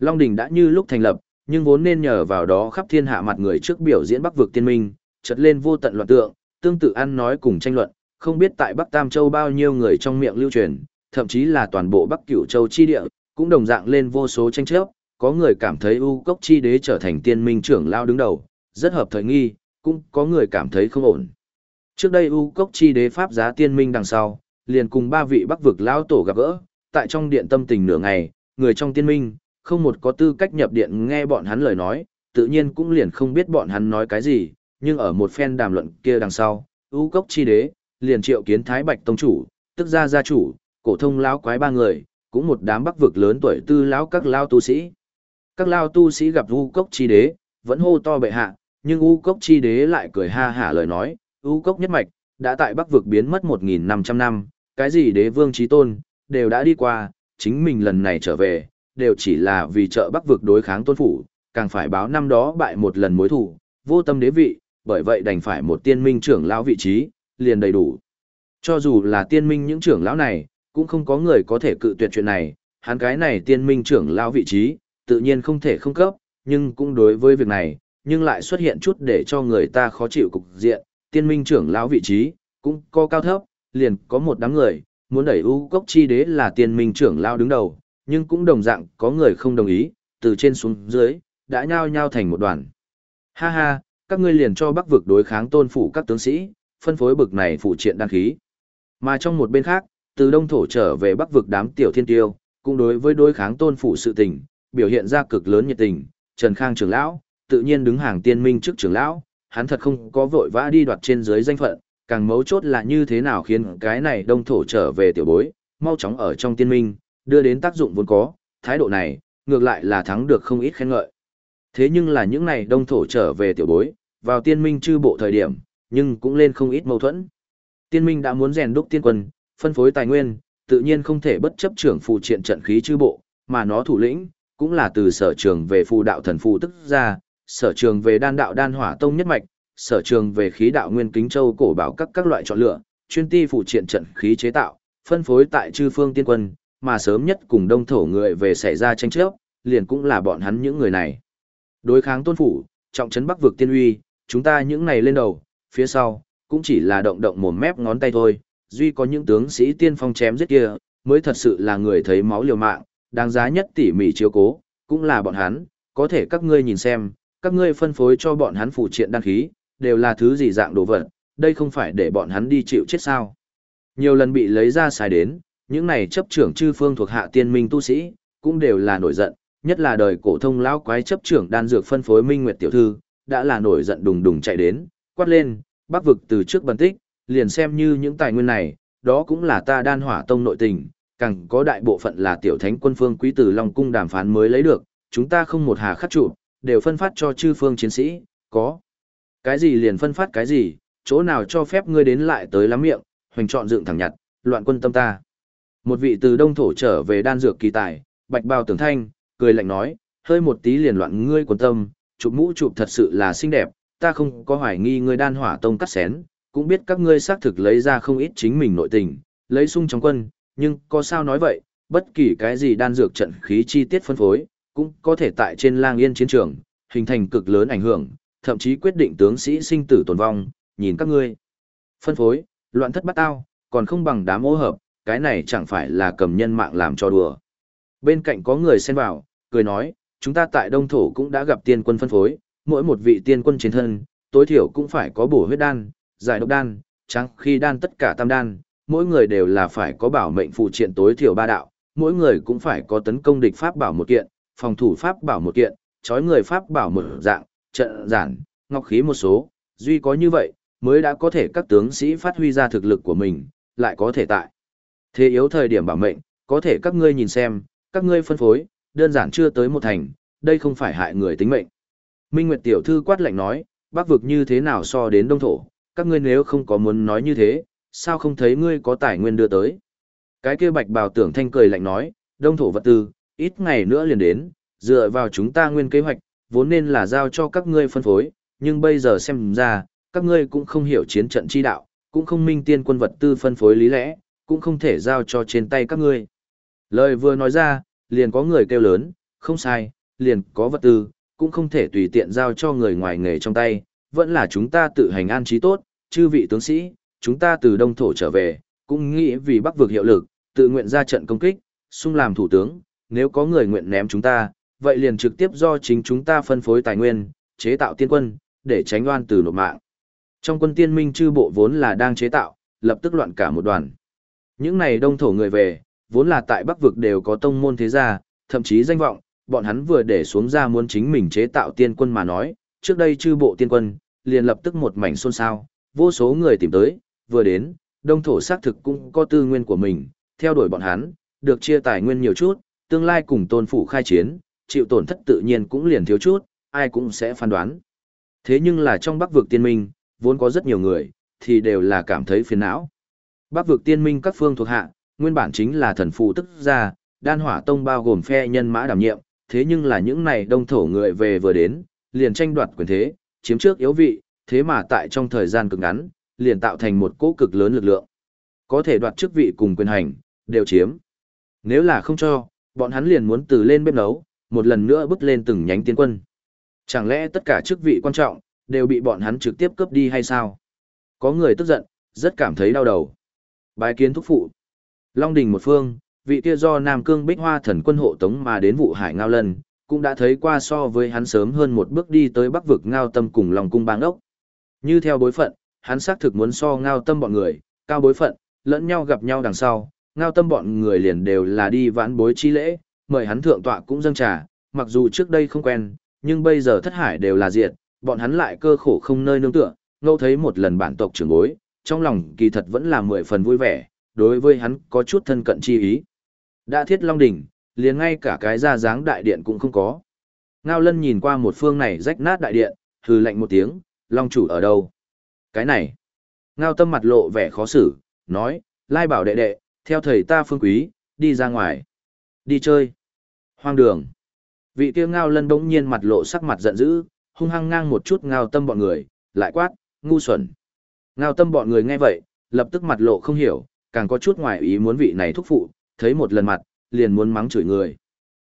Long Đình đã như lúc thành lập, nhưng vốn nên nhờ vào đó khắp thiên hạ mặt người trước biểu diễn Bắc vực tiên minh, chợt lên vô tận loạn tượng, tương tự ăn nói cùng tranh luận, không biết tại Bắc Tam Châu bao nhiêu người trong miệng lưu truyền, thậm chí là toàn bộ Bắc Cửu Châu chi địa, cũng đồng dạng lên vô số tranh chấp, có người cảm thấy U Cốc chi đế trở thành tiên minh trưởng lao đứng đầu, rất hợp thời nghi, cũng có người cảm thấy không ổn. Trước đây U Cốc chi đế pháp giá tiên minh đằng sau, liền cùng ba vị Bắc vực lao tổ gặp gỡ, tại trong điện tâm tình nửa ngày, người trong tiên minh, không một có tư cách nhập điện nghe bọn hắn lời nói, tự nhiên cũng liền không biết bọn hắn nói cái gì, nhưng ở một phen đàm luận kia đằng sau, ưu cốc chi đế, liền triệu kiến Thái Bạch Tông Chủ, tức ra gia chủ, cổ thông lão quái ba người, cũng một đám bắc vực lớn tuổi tư lão các lao tu sĩ. Các lao tu sĩ gặp ưu cốc chi đế, vẫn hô to bệ hạ, nhưng ưu cốc chi đế lại cười ha hả lời nói, ưu cốc nhất mạch, đã tại bắc vực biến mất 1.500 năm, cái gì đế vương trí tôn, đều đã đi qua, chính mình lần này trở về, đều chỉ là vì trợ bắc vực đối kháng tôn phủ, càng phải báo năm đó bại một lần mối thủ, vô tâm đế vị, bởi vậy đành phải một tiên minh trưởng lão vị trí, liền đầy đủ. Cho dù là tiên minh những trưởng lão này, cũng không có người có thể cự tuyệt chuyện này, hắn cái này tiên minh trưởng lão vị trí, tự nhiên không thể không cấp, nhưng cũng đối với việc này, nhưng lại xuất hiện chút để cho người ta khó chịu cục diện, tiên minh trưởng lão vị trí, cũng có cao thấp, liền có một đám người, muốn đẩy U Cốc Chi Đế là tiên minh trưởng lão đứng đầu, nhưng cũng đồng dạng có người không đồng ý, từ trên xuống dưới, đã nhao nhao thành một đoàn. Ha ha, các ngươi liền cho bắc vực đối kháng tôn phủ các tướng sĩ, phân phối bực này phụ triện đăng khí. Mà trong một bên khác, từ đông thổ trở về bắc vực đám tiểu thiên tiêu, cũng đối với đối kháng tôn phủ sự tình, biểu hiện ra cực lớn nhiệt tình, Trần Khang trưởng lão, tự nhiên đứng hàng tiên minh trước trưởng lão, hắn thật không có vội vã đi đoạt trên dưới danh phận, càng mấu chốt là như thế nào khiến cái này đông thổ trở về tiểu bối, mau chóng ở trong tiên minh, đưa đến tác dụng vốn có, thái độ này, ngược lại là thắng được không ít khen ngợi. Thế nhưng là những này đông thổ trở về tiểu bối, vào tiên minh chư bộ thời điểm, nhưng cũng lên không ít mâu thuẫn. Tiên minh đã muốn rèn đúc tiên quân, phân phối tài nguyên, tự nhiên không thể bất chấp trưởng phụ triện trận khí chư bộ, mà nó thủ lĩnh, cũng là từ sở trường về phù đạo thần phù tức ra, sở trường về đan đạo đan hỏa tông nhất mạch, sở trường về khí đạo nguyên kính châu cổ bảo các các loại chọn lựa, chuyên ti phụ triện trận khí chế tạo, phân phối tại chư phương tiên quân, mà sớm nhất cùng đông thổ người về xảy ra tranh chấp, liền cũng là bọn hắn những người này. Đối kháng tôn phủ, trọng trấn bắc vực tiên uy, chúng ta những này lên đầu, phía sau, cũng chỉ là động động mồm mép ngón tay thôi, duy có những tướng sĩ tiên phong chém giết kia, mới thật sự là người thấy máu liều mạng, đáng giá nhất tỉ mỉ chiếu cố, cũng là bọn hắn, có thể các ngươi nhìn xem, các ngươi phân phối cho bọn hắn phụ triện đăng khí, đều là thứ gì dạng đồ vật, đây không phải để bọn hắn đi chịu chết sao. Nhiều lần bị lấy ra xài đến, những này chấp trưởng chư phương thuộc hạ tiên minh tu sĩ, cũng đều là nổi giận, nhất là đời cổ thông lão quái chấp trưởng đan dược phân phối minh nguyệt tiểu thư, đã là nổi giận đùng đùng chạy đến, quát lên, bắc vực từ trước bần tích, liền xem như những tài nguyên này, đó cũng là ta đan hỏa tông nội tình, càng có đại bộ phận là tiểu thánh quân phương quý tử Long Cung đàm phán mới lấy được, chúng ta không một hà khắc trụ, đều phân phát cho chư phương chiến sĩ, có. Cái gì liền phân phát cái gì, chỗ nào cho phép ngươi đến lại tới lắm miệng, hoành trọn dựng thẳng nhặt, loạn quân tâm ta. Một vị từ đông thổ trở về đan dược kỳ tài, bạch bào tưởng thanh, cười lạnh nói, hơi một tí liền loạn ngươi quân tâm, chụp mũ chụp thật sự là xinh đẹp, ta không có hoài nghi ngươi đan hỏa tông cắt xén, cũng biết các ngươi xác thực lấy ra không ít chính mình nội tình, lấy sung trong quân, nhưng có sao nói vậy, bất kỳ cái gì đan dược trận khí chi tiết phân phối, cũng có thể tại trên lang yên chiến trường, hình thành cực lớn ảnh hưởng, thậm chí quyết định tướng sĩ sinh tử tồn vong, nhìn các ngươi. Phân phối, loạn thất bắt tao, còn không bằng đám ô hợp, cái này chẳng phải là cầm nhân mạng làm cho đùa. Bên cạnh có người xen vào, cười nói, chúng ta tại Đông Thổ cũng đã gặp tiên quân phân phối, mỗi một vị tiên quân chiến thân, tối thiểu cũng phải có bổ huyết đan, giải độc đan, trắng khi đan tất cả tam đan, mỗi người đều là phải có bảo mệnh phụ triện tối thiểu ba đạo, mỗi người cũng phải có tấn công địch pháp bảo một kiện, phòng thủ pháp bảo một kiện, chói người pháp bảo một dạng, trận giản, ngọc khí một số, duy có như vậy, mới đã có thể các tướng sĩ phát huy ra thực lực của mình, lại có thể tại. Thế yếu thời điểm bảo mệnh, có thể các ngươi nhìn xem, các ngươi phân phối, đơn giản chưa tới một thành, đây không phải hại người tính mệnh. Minh Nguyệt tiểu thư quát lạnh nói, bác vực như thế nào so đến đông thổ, các ngươi nếu không có muốn nói như thế, sao không thấy ngươi có tài nguyên đưa tới. Cái kia bạch bào tưởng thanh cười lạnh nói, đông thổ vật tư, ít ngày nữa liền đến, dựa vào chúng ta nguyên kế hoạch, vốn nên là giao cho các ngươi phân phối, nhưng bây giờ xem ra, các ngươi cũng không hiểu chiến trận chi đạo, cũng không minh tiên quân vật tư phân phối lý lẽ, cũng không thể giao cho trên tay các ngươi. Lời vừa nói ra, liền có người kêu lớn, không sai, liền có vật tư, cũng không thể tùy tiện giao cho người ngoài nghề trong tay, vẫn là chúng ta tự hành an trí tốt, chư vị tướng sĩ, chúng ta từ đông thổ trở về, cũng nghĩ vì bắc vực hiệu lực, tự nguyện ra trận công kích, xung làm thủ tướng, nếu có người nguyện ném chúng ta, vậy liền trực tiếp do chính chúng ta phân phối tài nguyên, chế tạo tiên quân, để tránh oan từ nộp mạng. Trong quân tiên minh chư bộ vốn là đang chế tạo, lập tức loạn cả một đoàn. Những này đông thổ người về, vốn là tại Bắc vực đều có tông môn thế gia, thậm chí danh vọng, bọn hắn vừa để xuống ra muốn chính mình chế tạo tiên quân mà nói, trước đây chư bộ tiên quân, liền lập tức một mảnh xôn xao, vô số người tìm tới, vừa đến, đông thổ xác thực cũng có tư nguyên của mình, theo đuổi bọn hắn, được chia tài nguyên nhiều chút, tương lai cùng tôn phủ khai chiến, chịu tổn thất tự nhiên cũng liền thiếu chút, ai cũng sẽ phán đoán. Thế nhưng là trong bắc vực tiên minh, vốn có rất nhiều người, thì đều là cảm thấy phiền não. Bắc vực tiên minh các phương thuộc hạ, nguyên bản chính là thần phù tức ra, đan hỏa tông bao gồm phe nhân mã đảm nhiệm, thế nhưng là những này đông thổ người về vừa đến, liền tranh đoạt quyền thế, chiếm trước yếu vị, thế mà tại trong thời gian cực ngắn, liền tạo thành một cỗ cực lớn lực lượng. Có thể đoạt chức vị cùng quyền hành, đều chiếm. Nếu là không cho, bọn hắn liền muốn từ lên bếp nấu, một lần nữa bước lên từng nhánh tiên quân. Chẳng lẽ tất cả chức vị quan trọng, đều bị bọn hắn trực tiếp cướp đi hay sao? Có người tức giận, rất cảm thấy đau đầu. Bái kiến thúc phụ. Long đình một phương, vị kia do Nam Cương Bích Hoa thần quân hộ tống mà đến vụ hải ngao lần, cũng đã thấy qua so với hắn sớm hơn một bước đi tới bắc vực ngao tâm cùng lòng cung bang ốc. Như theo bối phận, hắn xác thực muốn so ngao tâm bọn người, cao bối phận, lẫn nhau gặp nhau đằng sau, ngao tâm bọn người liền đều là đi vãn bối chi lễ, mời hắn thượng tọa cũng dâng trà, mặc dù trước đây không quen, nhưng bây giờ thất hải đều là diệt, bọn hắn lại cơ khổ không nơi nương tựa, ngẫu thấy một lần bản tộc trưởng bối, trong lòng kỳ thật vẫn là mười phần vui vẻ, đối với hắn có chút thân cận chi ý. Đã thiết long đỉnh, liền ngay cả cái ra dáng đại điện cũng không có. Ngao lân nhìn qua một phương này rách nát đại điện, hừ lạnh một tiếng, long chủ ở đâu? Cái này. Ngao tâm mặt lộ vẻ khó xử, nói, lai bảo đệ đệ, theo thầy ta phương quý, đi ra ngoài. Đi chơi. Hoang đường. Vị kia ngao lân bỗng nhiên mặt lộ sắc mặt giận dữ, hung hăng ngang một chút ngao tâm bọn người, lại quát, ngu xuẩn. Ngao tâm bọn người nghe vậy, lập tức mặt lộ không hiểu, càng có chút ngoài ý muốn vị này thúc phụ, thấy một lần mặt, liền muốn mắng chửi người.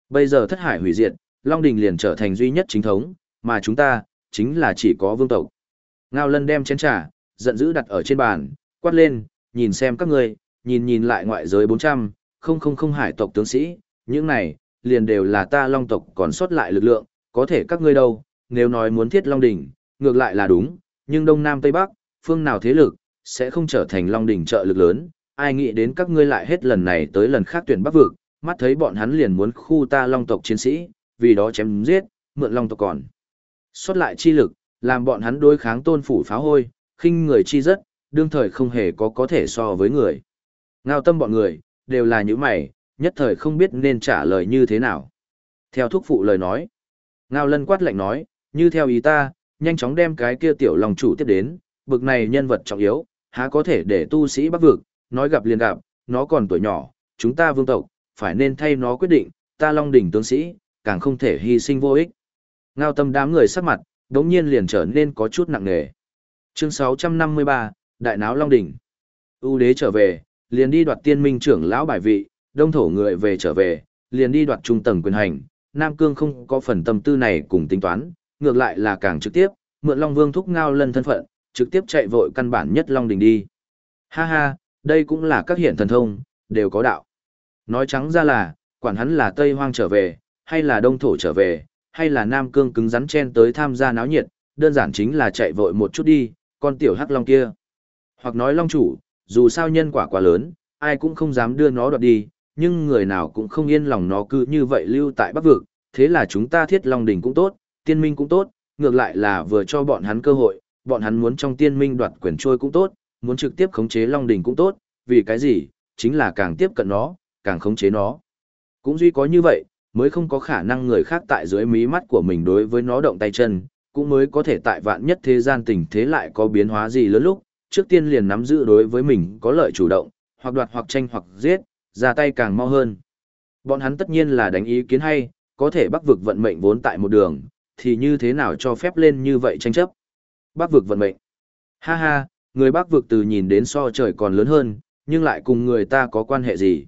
Bây giờ thất hải hủy diệt, Long Đình liền trở thành duy nhất chính thống, mà chúng ta, chính là chỉ có vương tộc. Ngao lân đem chén trà, giận dữ đặt ở trên bàn, quát lên, nhìn xem các ngươi, nhìn nhìn lại ngoại giới 400, không không không hải tộc tướng sĩ, những này, liền đều là ta long tộc còn sót lại lực lượng, có thể các ngươi đâu, nếu nói muốn thiết long đỉnh, ngược lại là đúng, nhưng đông nam tây bắc, phương nào thế lực, sẽ không trở thành long đỉnh trợ lực lớn, ai nghĩ đến các ngươi lại hết lần này tới lần khác tuyển bắc vực, mắt thấy bọn hắn liền muốn khu ta long tộc chiến sĩ, vì đó chém giết, mượn long tộc còn. Xuất lại chi lực, làm bọn hắn đối kháng tôn phủ phá hôi, khinh người chi rất, đương thời không hề có có thể so với người. Ngao tâm bọn người, đều là những mày, nhất thời không biết nên trả lời như thế nào. Theo thúc phụ lời nói, Ngao lân quát lạnh nói, như theo ý ta, nhanh chóng đem cái kia tiểu lòng chủ tiếp đến, bực này nhân vật trọng yếu, há có thể để tu sĩ bắc vực, nói gặp liền gặp, nó còn tuổi nhỏ, chúng ta vương tộc, phải nên thay nó quyết định, ta long đỉnh tướng sĩ, càng không thể hy sinh vô ích. Ngao tâm đám người sắc mặt, đống nhiên liền trở nên có chút nặng nề. Chương 653, Đại náo Long Đỉnh. u đế trở về, liền đi đoạt tiên minh trưởng lão bài vị, đông thổ người về trở về, liền đi đoạt trung tầng quyền hành. Nam Cương không có phần tâm tư này cùng tính toán, ngược lại là càng trực tiếp, mượn Long Vương thúc ngao lân thân phận, trực tiếp chạy vội căn bản nhất Long Đỉnh đi. Ha ha, đây cũng là các hiện thần thông, đều có đạo. Nói trắng ra là, quản hắn là Tây Hoang trở về, hay là Đông Thổ trở về, hay là Nam Cương cứng rắn chen tới tham gia náo nhiệt, đơn giản chính là chạy vội một chút đi, con tiểu hắc long kia. Hoặc nói long chủ, dù sao nhân quả quá lớn, ai cũng không dám đưa nó đoạt đi, nhưng người nào cũng không yên lòng nó cứ như vậy lưu tại Bắc Vực, thế là chúng ta thiết long đỉnh cũng tốt, tiên minh cũng tốt, ngược lại là vừa cho bọn hắn cơ hội, bọn hắn muốn trong tiên minh đoạt quyền trôi cũng tốt, muốn trực tiếp khống chế long đỉnh cũng tốt, vì cái gì, chính là càng tiếp cận nó, càng khống chế nó. Cũng duy có như vậy, mới không có khả năng người khác tại dưới mí mắt của mình đối với nó động tay chân, cũng mới có thể tại vạn nhất thế gian tình thế lại có biến hóa gì lớn lúc, trước tiên liền nắm giữ đối với mình có lợi chủ động, hoặc đoạt hoặc tranh hoặc giết, ra tay càng mau hơn. Bọn hắn tất nhiên là đánh ý kiến hay, có thể bắc vực vận mệnh vốn tại một đường, thì như thế nào cho phép lên như vậy tranh chấp. Bắc vực vận mệnh. Ha ha, người bắc vực từ nhìn đến so trời còn lớn hơn, nhưng lại cùng người ta có quan hệ gì.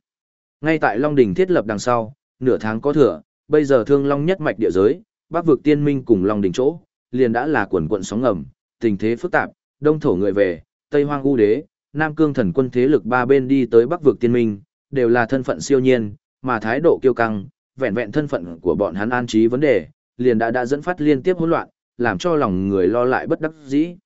Ngay tại Long Đình thiết lập đằng sau, nửa tháng có thừa, bây giờ thương Long nhất mạch địa giới, bắc vực tiên minh cùng Long Đình chỗ, liền đã là quần quận sóng ngầm, tình thế phức tạp, đông thổ người về, tây hoang u đế, nam cương thần quân thế lực ba bên đi tới bắc vực tiên minh, đều là thân phận siêu nhiên, mà thái độ kiêu căng, vẹn vẹn thân phận của bọn hắn an trí vấn đề, liền đã đã dẫn phát liên tiếp hỗn loạn, làm cho lòng người lo lại bất đắc dĩ.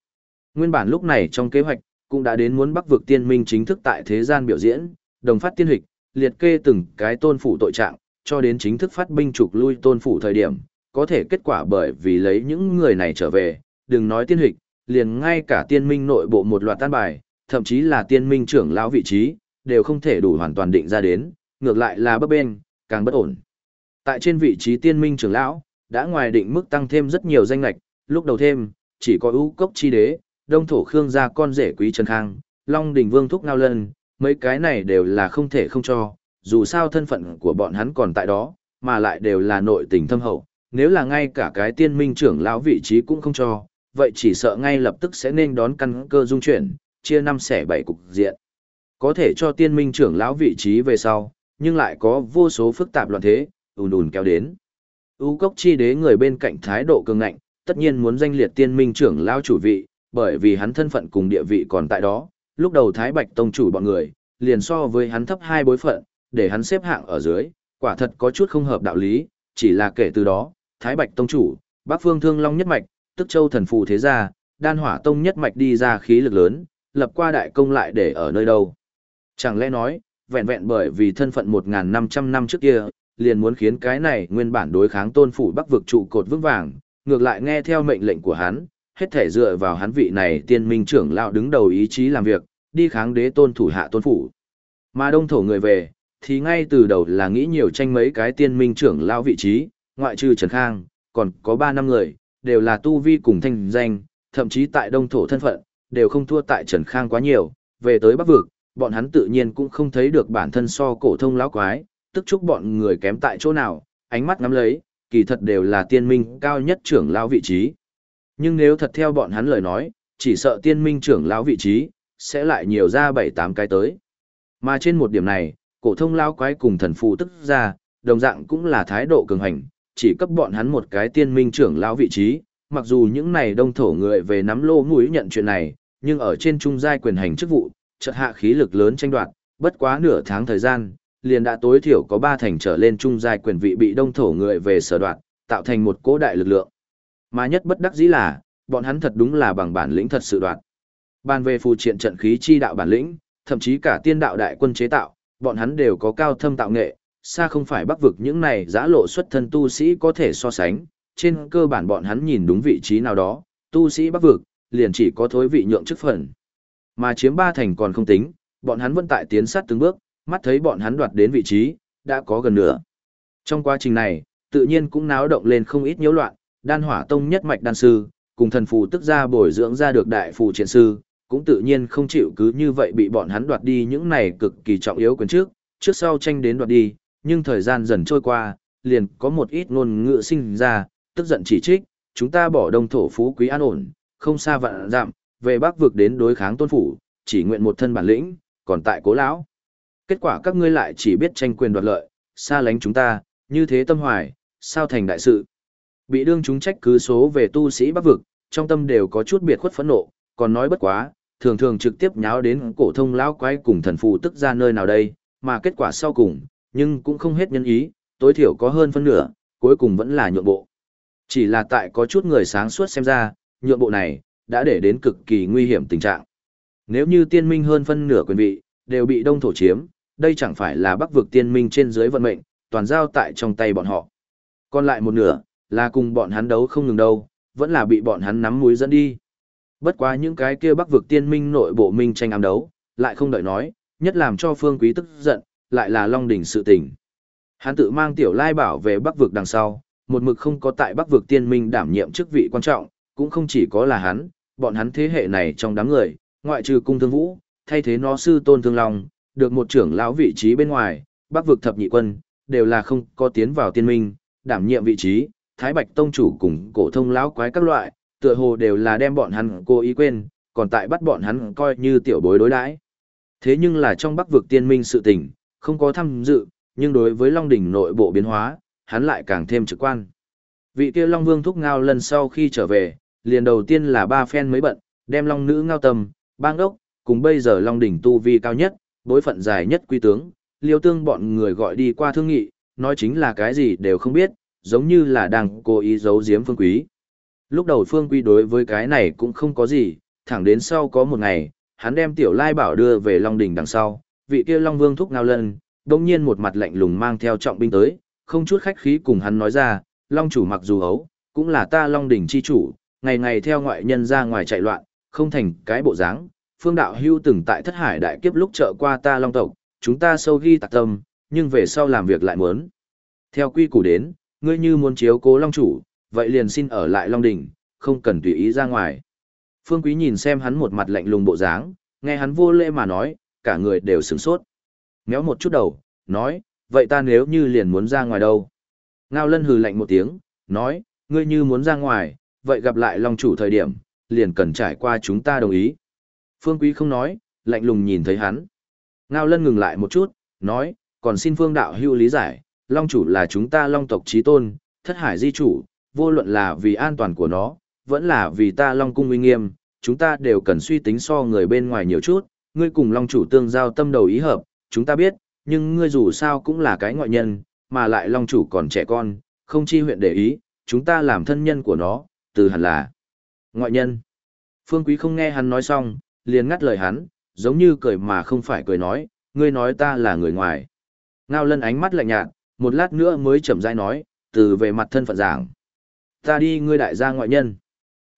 Nguyên bản lúc này trong kế hoạch, cũng đã đến muốn bắc vực tiên minh chính thức tại thế gian biểu diễn, đồng phát tiên hịch, liệt kê từng cái tôn phủ tội trạng, cho đến chính thức phát binh trục lui tôn phủ thời điểm, có thể kết quả bởi vì lấy những người này trở về, đừng nói tiên hịch, liền ngay cả tiên minh nội bộ một loạt tan bài, thậm chí là tiên minh trưởng lão vị trí, đều không thể đủ hoàn toàn định ra đến, ngược lại là bấp bên, càng bất ổn. Tại trên vị trí tiên minh trưởng lão, đã ngoài định mức tăng thêm rất nhiều danh lệch, lúc đầu thêm, chỉ có ưu cốc chi đế, đông thổ khương gia con rể quý trần khang, long đình vương thúc ngao lân, mấy cái này đều là không thể không cho, dù sao thân phận của bọn hắn còn tại đó, mà lại đều là nội tình thâm hậu, nếu là ngay cả cái tiên minh trưởng lão vị trí cũng không cho, vậy chỉ sợ ngay lập tức sẽ nên đón căn cơ dung chuyển, chia năm xẻ bảy cục diện. Có thể cho tiên minh trưởng lão vị trí về sau, nhưng lại có vô số phức tạp loạn thế, ùn ùn kéo đến. U cốc chi đế người bên cạnh thái độ cường ngạnh, tất nhiên muốn danh liệt tiên minh trưởng lão chủ vị, bởi vì hắn thân phận cùng địa vị còn tại đó, lúc đầu thái bạch tông chủ bọn người, liền so với hắn thấp hai bối phận, để hắn xếp hạng ở dưới, quả thật có chút không hợp đạo lý, chỉ là kể từ đó, Thái Bạch Tông Chủ, Bắc Phương Thương Long nhất mạch, tức Châu Thần Phù Thế Gia, Đan Hỏa Tông nhất mạch đi ra khí lực lớn, lập qua đại công lại để ở nơi đâu. Chẳng lẽ nói, vẹn vẹn bởi vì thân phận 1.500 năm trước kia, liền muốn khiến cái này nguyên bản đối kháng tôn phủ bắc vực trụ cột vững vàng, ngược lại nghe theo mệnh lệnh của hắn, hết thể dựa vào hắn vị này tiên minh trưởng lão đứng đầu ý chí làm việc, đi kháng đế tôn thủ hạ tôn phủ. Mà đông thổ người về, thì ngay từ đầu là nghĩ nhiều tranh mấy cái tiên minh trưởng lão vị trí, ngoại trừ Trần Khang, còn có 3 năm người, đều là tu vi cùng thanh danh, thậm chí tại đông thổ thân phận, đều không thua tại Trần Khang quá nhiều, về tới bắc vực, bọn hắn tự nhiên cũng không thấy được bản thân so cổ thông lão quái, tức chúc bọn người kém tại chỗ nào, ánh mắt ngắm lấy, kỳ thật đều là tiên minh cao nhất trưởng lão vị trí. Nhưng nếu thật theo bọn hắn lời nói, chỉ sợ tiên minh trưởng lão vị trí, sẽ lại nhiều ra 7-8 cái tới. Mà trên một điểm này, cổ thông lão quái cùng thần phù tức ra, đồng dạng cũng là thái độ cường hành, chỉ cấp bọn hắn một cái tiên minh trưởng lão vị trí, mặc dù những này đông thổ người về nắm lô mũi nhận chuyện này, nhưng ở trên trung giai quyền hành chức vụ, chợt hạ khí lực lớn tranh đoạt, bất quá nửa tháng thời gian, liền đã tối thiểu có ba thành trở lên trung giai quyền vị bị đông thổ người về sở đoạt, tạo thành một cố đại lực lượng. Mà nhất bất đắc dĩ là, bọn hắn thật đúng là bằng bản lĩnh thật sự đoạt. Ban về phù triện trận khí chi đạo bản lĩnh, thậm chí cả tiên đạo đại quân chế tạo, bọn hắn đều có cao thâm tạo nghệ, xa không phải bắc vực những này giã lộ xuất thân tu sĩ có thể so sánh, trên cơ bản bọn hắn nhìn đúng vị trí nào đó, tu sĩ bắc vực, liền chỉ có thối vị nhượng chức phần. Mà chiếm ba thành còn không tính, bọn hắn vẫn tại tiến sát từng bước, mắt thấy bọn hắn đoạt đến vị trí, đã có gần nửa. Trong quá trình này, tự nhiên cũng náo động lên không ít nhiễu loạn, đan hỏa tông nhất mạch đan sư, cùng thần phù tức ra bồi dưỡng ra được đại phù triển sư, cũng tự nhiên không chịu cứ như vậy bị bọn hắn đoạt đi những này cực kỳ trọng yếu quyền trước, trước sau tranh đến đoạt đi, nhưng thời gian dần trôi qua, liền có một ít ngôn ngữ sinh ra, tức giận chỉ trích, chúng ta bỏ đông thổ phú quý an ổn, không xa vạn dặm, về bắc vực đến đối kháng tôn phủ, chỉ nguyện một thân bản lĩnh, còn tại cố lão. Kết quả các ngươi lại chỉ biết tranh quyền đoạt lợi, xa lánh chúng ta, như thế tâm hoài, sao thành đại sự. Bị đương chúng trách cứ số về tu sĩ bắc vực, trong tâm đều có chút biệt khuất phẫn nộ, còn nói bất quá, thường thường trực tiếp nháo đến cổ thông lão quái cùng thần phù tức ra nơi nào đây, mà kết quả sau cùng, nhưng cũng không hết nhân ý, tối thiểu có hơn phân nửa, cuối cùng vẫn là nhượng bộ. Chỉ là tại có chút người sáng suốt xem ra, nhượng bộ này, đã để đến cực kỳ nguy hiểm tình trạng. Nếu như tiên minh hơn phân nửa quyền vị, đều bị đông thổ chiếm, đây chẳng phải là bắc vực tiên minh trên dưới vận mệnh, toàn giao tại trong tay bọn họ. Còn lại một nửa, là cùng bọn hắn đấu không ngừng đâu, vẫn là bị bọn hắn nắm mũi dẫn đi. Bất quá những cái kia bắc vực tiên minh nội bộ minh tranh ám đấu, lại không đợi nói, nhất làm cho phương quý tức giận, lại là long đỉnh sự tình. Hắn tự mang tiểu lai bảo về bắc vực đằng sau, một mực không có tại bắc vực tiên minh đảm nhiệm chức vị quan trọng, cũng không chỉ có là hắn, bọn hắn thế hệ này trong đám người, ngoại trừ cung thương vũ, thay thế nó sư tôn thương long, được một trưởng lão vị trí bên ngoài, bắc vực thập nhị quân, đều là không có tiến vào tiên minh, đảm nhiệm vị trí, thái bạch tông chủ cùng cổ thông lão quái các loại, tựa hồ đều là đem bọn hắn cố ý quên, còn tại bắt bọn hắn coi như tiểu bối đối đãi. Thế nhưng là trong bắc vực tiên minh sự tình, không có tham dự, nhưng đối với Long đỉnh nội bộ biến hóa, hắn lại càng thêm trực quan. Vị kia Long Vương thúc ngao lần sau khi trở về, liền đầu tiên là ba phen mới bận, đem Long nữ ngao tầm bang đốc, cùng bây giờ Long đỉnh tu vi cao nhất, bối phận dài nhất quy tướng, liêu tương bọn người gọi đi qua thương nghị, nói chính là cái gì đều không biết, giống như là đang cố ý giấu giếm phương quý. Lúc đầu phương quý đối với cái này cũng không có gì, thẳng đến sau có một ngày, hắn đem tiểu lai bảo đưa về Long đỉnh đằng sau, vị kia Long Vương thúc ngao lần, đồng nhiên một mặt lạnh lùng mang theo trọng binh tới, không chút khách khí cùng hắn nói ra, Long chủ mặc dù ấu, cũng là ta Long đỉnh chi chủ, ngày ngày theo ngoại nhân ra ngoài chạy loạn, không thành cái bộ dáng. Phương đạo hưu từng tại thất hải đại kiếp lúc trợ qua ta Long tộc, chúng ta sâu ghi tạc tâm, nhưng về sau làm việc lại muốn. Theo quy củ đến, ngươi như muốn chiếu cố Long chủ, vậy liền xin ở lại Long đỉnh, không cần tùy ý ra ngoài. Phương Quý nhìn xem hắn một mặt lạnh lùng bộ dáng, nghe hắn vô lễ mà nói, cả người đều sửng sốt. Méo một chút đầu, nói, vậy ta nếu như liền muốn ra ngoài đâu? Ngao lân hừ lạnh một tiếng, nói, ngươi như muốn ra ngoài, vậy gặp lại Long chủ thời điểm, liền cần trải qua chúng ta đồng ý. Phương Quý không nói, lạnh lùng nhìn thấy hắn. Ngao lân ngừng lại một chút, nói, còn xin Phương đạo hưu lý giải, Long chủ là chúng ta Long tộc trí tôn, thất hải di chủ, vô luận là vì an toàn của nó, vẫn là vì ta Long cung uy nghiêm, chúng ta đều cần suy tính so người bên ngoài nhiều chút, ngươi cùng Long chủ tương giao tâm đầu ý hợp, chúng ta biết, nhưng ngươi dù sao cũng là cái ngoại nhân, mà lại Long chủ còn trẻ con, không chi huyện để ý, chúng ta làm thân nhân của nó, từ hẳn là ngoại nhân. Phương Quý không nghe hắn nói xong, liền ngắt lời hắn, giống như cười mà không phải cười nói, ngươi nói ta là người ngoài. Ngao lân ánh mắt lạnh nhạt, một lát nữa mới chậm rãi nói, từ về mặt thân phận giảng. Ta đi ngươi đại gia ngoại nhân.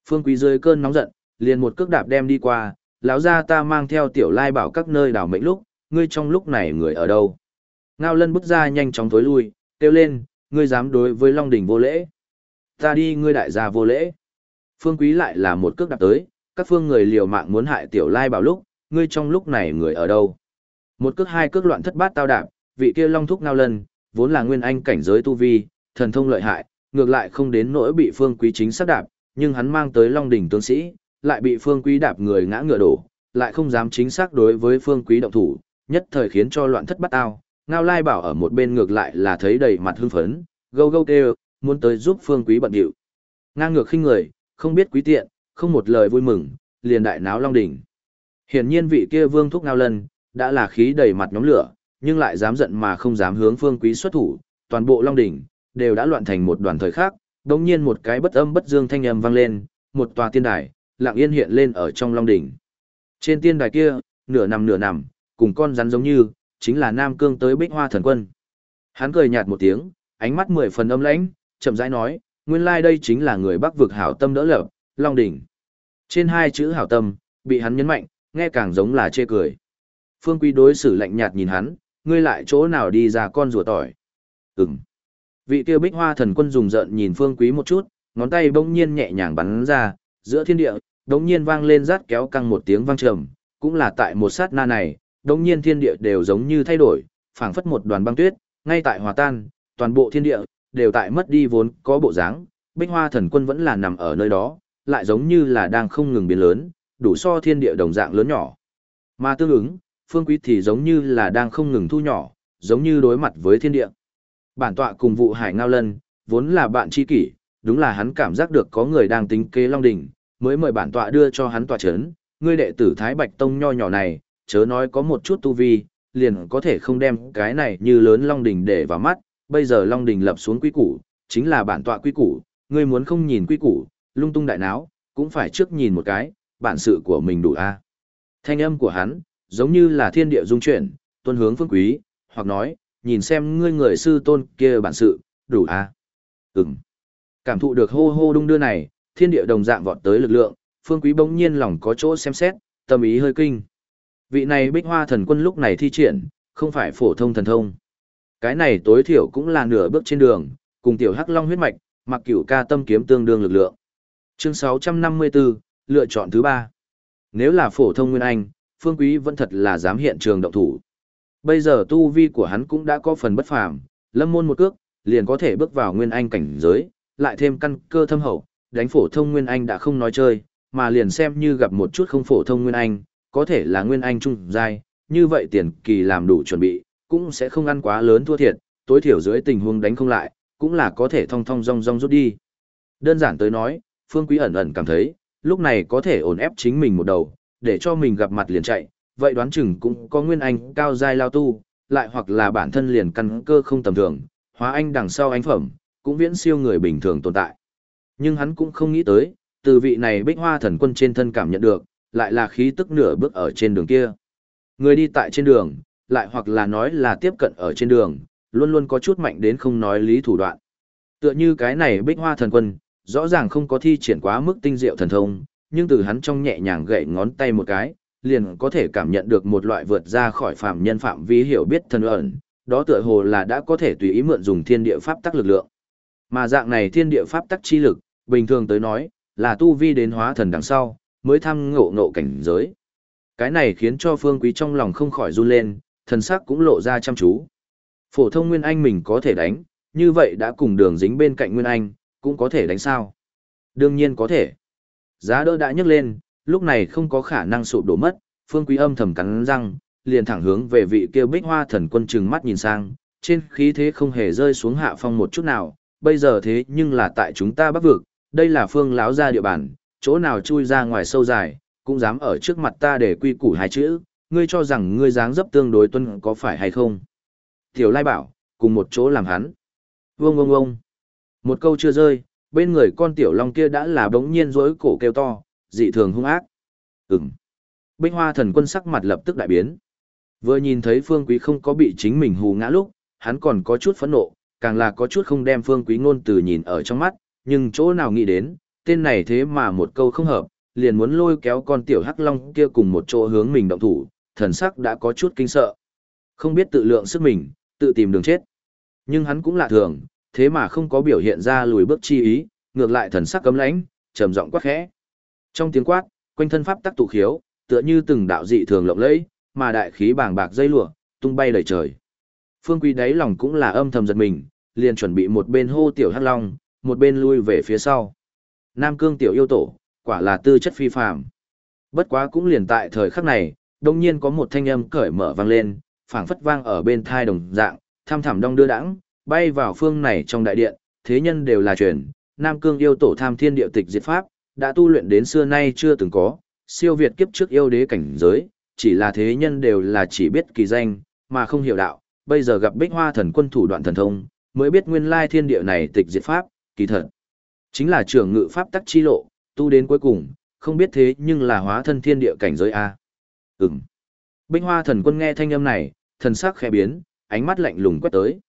Phương Quý rơi cơn nóng giận, liền một cước đạp đem đi qua, lão gia ta mang theo tiểu lai bảo các nơi đảo mệnh lúc, ngươi trong lúc này người ở đâu? Ngao lân bước ra nhanh chóng tối lui, kêu lên, ngươi dám đối với Long Đỉnh vô lễ. Ta đi ngươi đại gia vô lễ. Phương Quý lại là một cước đạp tới, các phương người liều mạng muốn hại tiểu lai bảo lúc, ngươi trong lúc này người ở đâu? Một cước hai cước loạn thất bát tao đạp, vị kia long thúc ngao lân, vốn là nguyên anh cảnh giới tu vi, thần thông lợi hại, ngược lại không đến nỗi bị phương quý chính sát đạp, nhưng hắn mang tới long đỉnh tướng sĩ, lại bị phương quý đạp người ngã ngựa đổ, lại không dám chính xác đối với phương quý động thủ, nhất thời khiến cho loạn thất bát tao. Ngao Lai bảo ở một bên ngược lại là thấy đầy mặt hưng phấn, gâu gâu kêu, muốn tới giúp phương quý bận điệu. Ngang ngược khinh người, không biết quý tiện, không một lời vui mừng, liền đại náo long đỉnh. Hiển nhiên vị kia vương thúc ngao lân, đã là khí đầy mặt nhóm lửa, nhưng lại dám giận mà không dám hướng phương quý xuất thủ, toàn bộ long đỉnh, đều đã loạn thành một đoàn thời khác, đồng nhiên một cái bất âm bất dương thanh âm vang lên, một tòa tiên đài, lặng yên hiện lên ở trong long đỉnh. Trên tiên đài kia, nửa nằm nửa nằm, cùng con rắn giống như, chính là Nam Cương tới Bích Hoa Thần Quân. Hắn cười nhạt một tiếng, ánh mắt mười phần âm lãnh, chậm rãi nói, nguyên lai đây chính là người Bắc vực hảo tâm đỡ lập, Long đỉnh. Trên hai chữ hảo tâm, bị hắn nhấn mạnh, nghe càng giống là chê cười. Phương Quý đối xử lạnh nhạt nhìn hắn, ngươi lại chỗ nào đi ra con rùa tỏi. Ừm. Vị tiêu bích hoa thần quân dùng giận nhìn Phương Quý một chút, ngón tay bỗng nhiên nhẹ nhàng bắn ra, giữa thiên địa, bỗng nhiên vang lên rát kéo căng một tiếng vang trầm, cũng là tại một sát na này, bỗng nhiên thiên địa đều giống như thay đổi, phảng phất một đoàn băng tuyết, ngay tại hòa tan, toàn bộ thiên địa đều tại mất đi vốn có bộ dáng, bích hoa thần quân vẫn là nằm ở nơi đó, lại giống như là đang không ngừng biến lớn, đủ so thiên địa đồng dạng lớn nhỏ. Mà tương ứng, phương quý thì giống như là đang không ngừng thu nhỏ, giống như đối mặt với thiên địa. Bản tọa cùng vụ hải ngao lân, vốn là bạn tri kỷ, đúng là hắn cảm giác được có người đang tính kế Long Đỉnh, mới mời bản tọa đưa cho hắn tọa chấn, ngươi đệ tử Thái Bạch Tông nho nhỏ này, chớ nói có một chút tu vi, liền có thể không đem cái này như lớn Long Đỉnh để vào mắt, bây giờ Long Đỉnh lập xuống quy củ, chính là bản tọa quy củ, ngươi muốn không nhìn quy củ, lung tung đại náo, cũng phải trước nhìn một cái, bản sự của mình đủ a. Thanh âm của hắn, giống như là thiên địa dung chuyển, tuân hướng phương quý, hoặc nói, nhìn xem ngươi người sư tôn kia bản sự, đủ a. Ừm. Cảm thụ được hô hô đung đưa này, thiên địa đồng dạng vọt tới lực lượng, phương quý bỗng nhiên lòng có chỗ xem xét, tâm ý hơi kinh. Vị này bích hoa thần quân lúc này thi triển, không phải phổ thông thần thông. Cái này tối thiểu cũng là nửa bước trên đường, cùng tiểu hắc long huyết mạch, mặc cửu ca tâm kiếm tương đương lực lượng. Chương 654, lựa chọn thứ ba. Nếu là phổ thông Nguyên Anh, Phương Quý vẫn thật là dám hiện trường động thủ. Bây giờ tu vi của hắn cũng đã có phần bất phàm, lâm môn một cước, liền có thể bước vào Nguyên Anh cảnh giới, lại thêm căn cơ thâm hậu, đánh phổ thông Nguyên Anh đã không nói chơi, mà liền xem như gặp một chút không phổ thông Nguyên Anh, có thể là Nguyên Anh trung giai, như vậy tiền kỳ làm đủ chuẩn bị, cũng sẽ không ăn quá lớn thua thiệt, tối thiểu dưới tình huống đánh không lại, cũng là có thể thong thong rong rong rút đi. Đơn giản tới nói, Phương Quý ẩn ẩn cảm thấy, lúc này có thể ổn ép chính mình một đầu, để cho mình gặp mặt liền chạy, vậy đoán chừng cũng có nguyên anh cao giai lao tu, lại hoặc là bản thân liền căn cơ không tầm thường, hóa anh đằng sau anh phẩm, cũng viễn siêu người bình thường tồn tại. Nhưng hắn cũng không nghĩ tới, từ vị này bích hoa thần quân trên thân cảm nhận được, lại là khí tức nửa bước ở trên đường kia. Người đi tại trên đường, lại hoặc là nói là tiếp cận ở trên đường, luôn luôn có chút mạnh đến không nói lý thủ đoạn. Tựa như cái này bích hoa thần quân, rõ ràng không có thi triển quá mức tinh diệu thần thông, nhưng từ hắn trong nhẹ nhàng gậy ngón tay một cái, liền có thể cảm nhận được một loại vượt ra khỏi phạm nhân phạm vi hiểu biết thần ẩn, đó tựa hồ là đã có thể tùy ý mượn dùng thiên địa pháp tắc lực lượng. Mà dạng này thiên địa pháp tắc chi lực, bình thường tới nói, là tu vi đến hóa thần đằng sau, mới thăm ngộ ngộ cảnh giới. Cái này khiến cho phương quý trong lòng không khỏi run lên, thần sắc cũng lộ ra chăm chú. Phổ thông Nguyên Anh mình có thể đánh, như vậy đã cùng đường dính bên cạnh Nguyên Anh, cũng có thể đánh sao. Đương nhiên có thể. Giá đỡ đã nhấc lên, lúc này không có khả năng sụp đổ mất, phương quý âm thầm cắn răng, liền thẳng hướng về vị kia bích hoa thần quân trừng mắt nhìn sang, trên khí thế không hề rơi xuống hạ phong một chút nào, bây giờ thế nhưng là tại chúng ta bắc vực, đây là phương lão gia địa bàn, chỗ nào chui ra ngoài sâu dài, cũng dám ở trước mặt ta để quy củ hai chữ, ngươi cho rằng ngươi dáng dấp tương đối tuân có phải hay không. Tiểu Lai bảo, cùng một chỗ làm hắn. Vương vương vương. Một câu chưa rơi, bên người con tiểu long kia đã là bỗng nhiên rối cổ kêu to, dị thường hung ác. Ừm. Bích hoa thần quân sắc mặt lập tức đại biến. Vừa nhìn thấy Phương Quý không có bị chính mình hù ngã lúc, hắn còn có chút phẫn nộ, càng là có chút không đem Phương Quý ngôn từ nhìn ở trong mắt, nhưng chỗ nào nghĩ đến, tên này thế mà một câu không hợp, liền muốn lôi kéo con tiểu hắc long kia cùng một chỗ hướng mình động thủ, thần sắc đã có chút kinh sợ. Không biết tự lượng sức mình, tự tìm đường chết. Nhưng hắn cũng lạ thường, thế mà không có biểu hiện ra lùi bước chi ý, ngược lại thần sắc cấm lãnh, trầm giọng quát khẽ. Trong tiếng quát, quanh thân pháp tắc tụ khiếu, tựa như từng đạo dị thường lộng lẫy, mà đại khí bàng bạc dây lụa, tung bay đầy trời. Phương Quý đáy lòng cũng là âm thầm giật mình, liền chuẩn bị một bên hô tiểu hắc long, một bên lui về phía sau. Nam cương tiểu yêu tổ, quả là tư chất phi phàm. Bất quá cũng liền tại thời khắc này, đông nhiên có một thanh âm cởi mở vang lên, phảng phất vang ở bên thai đồng dạng, tham thẳm đong đưa đãng, bay vào phương này trong đại điện, thế nhân đều là truyền, Nam Cương yêu tổ tham thiên điệu tịch diệt pháp, đã tu luyện đến xưa nay chưa từng có, siêu việt kiếp trước yêu đế cảnh giới, chỉ là thế nhân đều là chỉ biết kỳ danh, mà không hiểu đạo, bây giờ gặp Bích Hoa thần quân thủ đoạn thần thông, mới biết nguyên lai thiên địa này tịch diệt pháp, kỳ thật. Chính là trưởng ngự pháp tắc chi lộ, tu đến cuối cùng, không biết thế nhưng là hóa thân thiên địa cảnh giới A. Ừm. Bích Hoa thần quân nghe thanh âm này, thần sắc khẽ biến, ánh mắt lạnh lùng quét tới.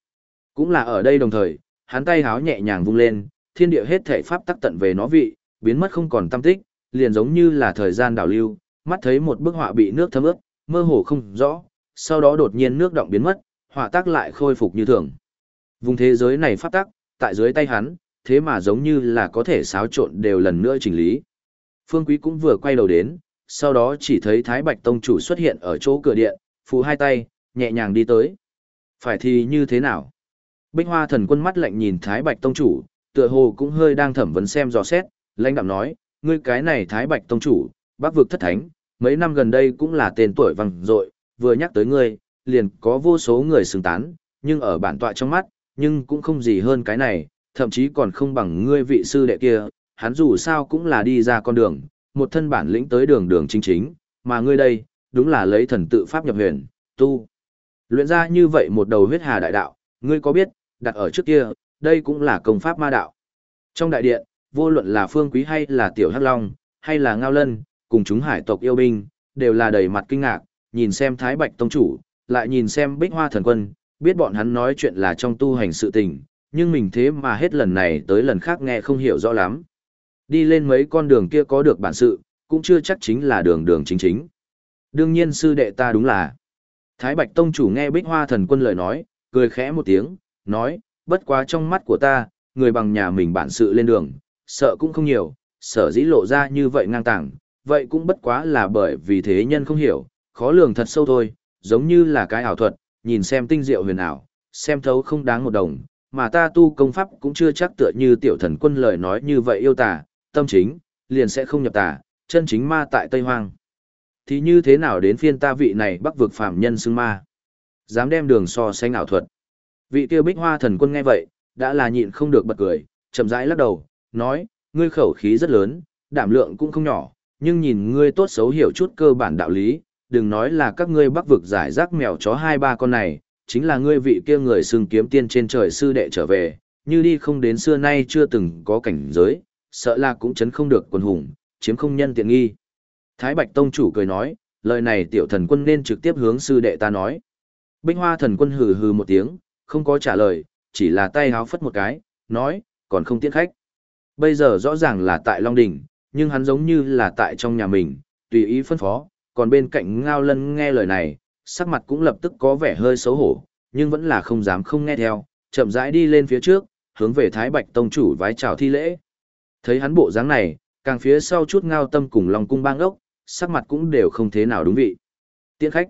Cũng là ở đây đồng thời, hắn tay háo nhẹ nhàng vung lên, thiên địa hết thể pháp tắc tận về nó vị, biến mất không còn tâm tích, liền giống như là thời gian đảo lưu, mắt thấy một bức họa bị nước thấm ướt, mơ hồ không rõ, sau đó đột nhiên nước động biến mất, họa tác lại khôi phục như thường. Vùng thế giới này pháp tắc, tại dưới tay hắn, thế mà giống như là có thể xáo trộn đều lần nữa chỉnh lý. Phương Quý cũng vừa quay đầu đến, sau đó chỉ thấy Thái Bạch Tông chủ xuất hiện ở chỗ cửa điện, phù hai tay, nhẹ nhàng đi tới. Phải thì như thế nào? Bích Hoa thần quân mắt lạnh nhìn Thái Bạch Tông chủ, tựa hồ cũng hơi đang thẩm vấn xem dò xét, lãnh đạm nói, ngươi cái này Thái Bạch Tông chủ, bác vực thất thánh, mấy năm gần đây cũng là tên tuổi vang dội, vừa nhắc tới ngươi, liền có vô số người xứng tán, nhưng ở bản tọa trong mắt, nhưng cũng không gì hơn cái này, thậm chí còn không bằng ngươi vị sư đệ kia, hắn dù sao cũng là đi ra con đường, một thân bản lĩnh tới đường đường chính chính, mà ngươi đây, đúng là lấy thần tự pháp nhập huyền, tu. Luyện ra như vậy một đầu huyết hà đại đạo, ngươi có biết, đặt ở trước kia, đây cũng là công pháp ma đạo. Trong đại điện, vô luận là phương quý hay là tiểu hắc long, hay là ngao lân, cùng chúng hải tộc yêu binh, đều là đầy mặt kinh ngạc, nhìn xem thái bạch tông chủ, lại nhìn xem bích hoa thần quân, biết bọn hắn nói chuyện là trong tu hành sự tình, nhưng mình thế mà hết lần này tới lần khác nghe không hiểu rõ lắm. Đi lên mấy con đường kia có được bản sự, cũng chưa chắc chính là đường đường chính chính. Đương nhiên sư đệ ta đúng là. Thái Bạch Tông chủ nghe Bích Hoa thần quân lời nói, cười khẽ một tiếng, nói, bất quá trong mắt của ta, người bằng nhà mình bản sự lên đường, sợ cũng không nhiều, sợ dĩ lộ ra như vậy ngang tàng, vậy cũng bất quá là bởi vì thế nhân không hiểu, khó lường thật sâu thôi, giống như là cái ảo thuật, nhìn xem tinh diệu huyền ảo, xem thấu không đáng một đồng, mà ta tu công pháp cũng chưa chắc tựa như tiểu thần quân lời nói như vậy yêu tà, tâm chính, liền sẽ không nhập tà, chân chính ma tại Tây Hoang. Thì như thế nào đến phiên ta vị này bắc vực phạm nhân xưng ma? Dám đem đường so sánh ảo thuật. Vị tiêu bích hoa thần quân nghe vậy, đã là nhịn không được bật cười, chậm rãi lắc đầu, nói, ngươi khẩu khí rất lớn, đảm lượng cũng không nhỏ, nhưng nhìn ngươi tốt xấu hiểu chút cơ bản đạo lý, đừng nói là các ngươi bắc vực giải rác mèo chó hai ba con này, chính là ngươi vị kia người xưng kiếm tiên trên trời sư đệ trở về, như đi không đến xưa nay chưa từng có cảnh giới, sợ là cũng chấn không được quân hùng, chiếm không nhân tiện nghi. Thái Bạch Tông chủ cười nói, lời này tiểu thần quân nên trực tiếp hướng sư đệ ta nói. Bích Hoa thần quân hừ hừ một tiếng, không có trả lời, chỉ là tay háo phất một cái, nói, còn không tiễn khách. Bây giờ rõ ràng là tại Long Đỉnh, nhưng hắn giống như là tại trong nhà mình, tùy ý phân phó, còn bên cạnh Ngao Lân nghe lời này, sắc mặt cũng lập tức có vẻ hơi xấu hổ, nhưng vẫn là không dám không nghe theo, chậm rãi đi lên phía trước, hướng về Thái Bạch Tông chủ vái chào thi lễ. Thấy hắn bộ dáng này, càng phía sau chút ngao tâm cùng Long cung bang ốc, sắc mặt cũng đều không thế nào đúng vị. Tiễn khách.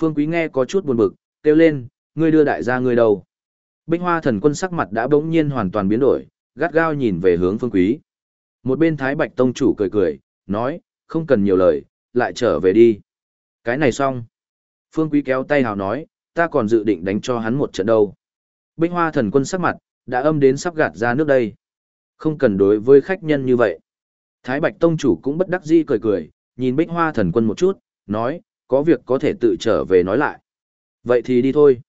Phương Quý nghe có chút buồn bực, kêu lên, ngươi đưa đại gia ngươi đâu. Bích Hoa thần quân sắc mặt đã bỗng nhiên hoàn toàn biến đổi, gắt gao nhìn về hướng Phương Quý. Một bên Thái Bạch Tông chủ cười cười, nói, không cần nhiều lời, lại trở về đi. Cái này xong. Phương Quý kéo tay hào nói, ta còn dự định đánh cho hắn một trận đâu. Bích Hoa thần quân sắc mặt, đã âm đến sắp gạt ra nước đây. Không cần đối với khách nhân như vậy. Thái Bạch Tông chủ cũng bất đắc dĩ cười cười, nhìn Bích Hoa thần quân một chút, nói, có việc có thể tự trở về nói lại. Vậy thì đi thôi.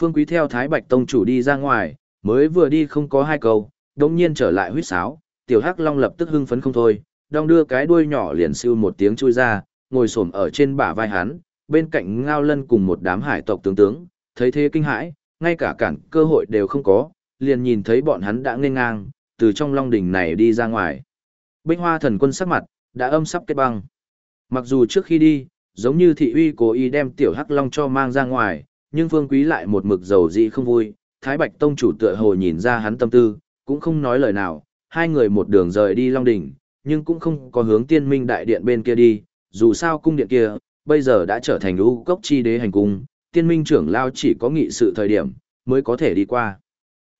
Phương Quý theo Thái Bạch Tông chủ đi ra ngoài, mới vừa đi không có hai câu, đồng nhiên trở lại huyết sáo, tiểu hắc long lập tức hưng phấn không thôi, đong đưa cái đuôi nhỏ liền siêu một tiếng chui ra, ngồi xổm ở trên bả vai hắn, bên cạnh Ngao Lân cùng một đám hải tộc tướng tướng, thấy thế kinh hãi, ngay cả cản cơ hội đều không có, liền nhìn thấy bọn hắn đã nghênh ngang, từ trong long đỉnh này đi ra ngoài. Bích hoa thần quân sắc mặt, đã âm sắp kết băng. Mặc dù trước khi đi, giống như thị uy cố ý đem tiểu hắc long cho mang ra ngoài, nhưng phương quý lại một mực dầu dị không vui. Thái Bạch Tông chủ tựa hồ nhìn ra hắn tâm tư, cũng không nói lời nào, hai người một đường rời đi Long Đỉnh, nhưng cũng không có hướng tiên minh đại điện bên kia đi, dù sao cung điện kia, bây giờ đã trở thành lũ cốc chi đế hành cung, tiên minh trưởng lao chỉ có nghị sự thời điểm, mới có thể đi qua.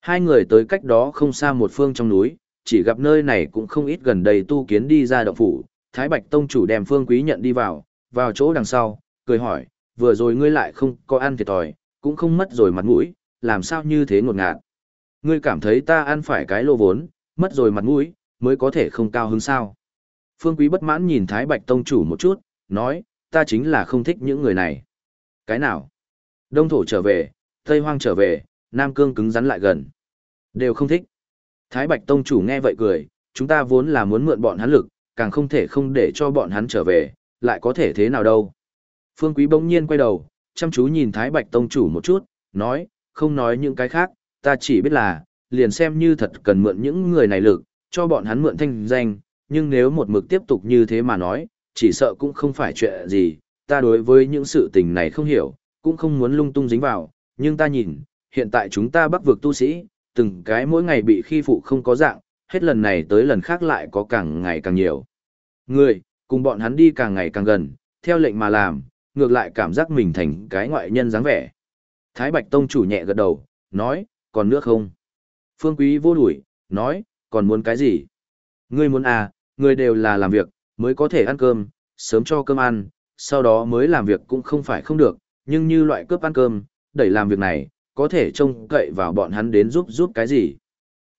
Hai người tới cách đó không xa một phương trong núi, chỉ gặp nơi này cũng không ít gần đầy tu kiến đi ra động phủ, Thái Bạch Tông chủ đem phương quý nhận đi vào, vào chỗ đằng sau, cười hỏi, vừa rồi ngươi lại không có ăn thiệt thòi, cũng không mất rồi mặt mũi, làm sao như thế ngột ngạt. Ngươi cảm thấy ta ăn phải cái lô vốn, mất rồi mặt mũi, mới có thể không cao hứng sao. Phương Quý bất mãn nhìn Thái Bạch Tông chủ một chút, nói, ta chính là không thích những người này. Cái nào? Đông thổ trở về, Tây Hoang trở về, Nam Cương cứng rắn lại gần. Đều không thích. Thái Bạch Tông chủ nghe vậy cười, chúng ta vốn là muốn mượn bọn hắn lực, càng không thể không để cho bọn hắn trở về, lại có thể thế nào đâu. Phương Quý bỗng nhiên quay đầu, chăm chú nhìn Thái Bạch Tông chủ một chút, nói, không nói những cái khác, ta chỉ biết là, liền xem như thật cần mượn những người này lực, cho bọn hắn mượn thanh danh, nhưng nếu một mực tiếp tục như thế mà nói, chỉ sợ cũng không phải chuyện gì, ta đối với những sự tình này không hiểu, cũng không muốn lung tung dính vào, nhưng ta nhìn, hiện tại chúng ta bắc vực tu sĩ, từng cái mỗi ngày bị khi phụ không có dạng, hết lần này tới lần khác lại có càng ngày càng nhiều. Người, cùng bọn hắn đi càng ngày càng gần, theo lệnh mà làm, ngược lại cảm giác mình thành cái ngoại nhân dáng vẻ. Thái Bạch Tông chủ nhẹ gật đầu, nói, còn nước không? Phương Quý vô đuổi, nói, còn muốn cái gì? Ngươi muốn à, ngươi đều là làm việc, mới có thể ăn cơm, sớm cho cơm ăn, sau đó mới làm việc cũng không phải không được, nhưng như loại cướp ăn cơm, đẩy làm việc này, có thể trông cậy vào bọn hắn đến giúp giúp cái gì.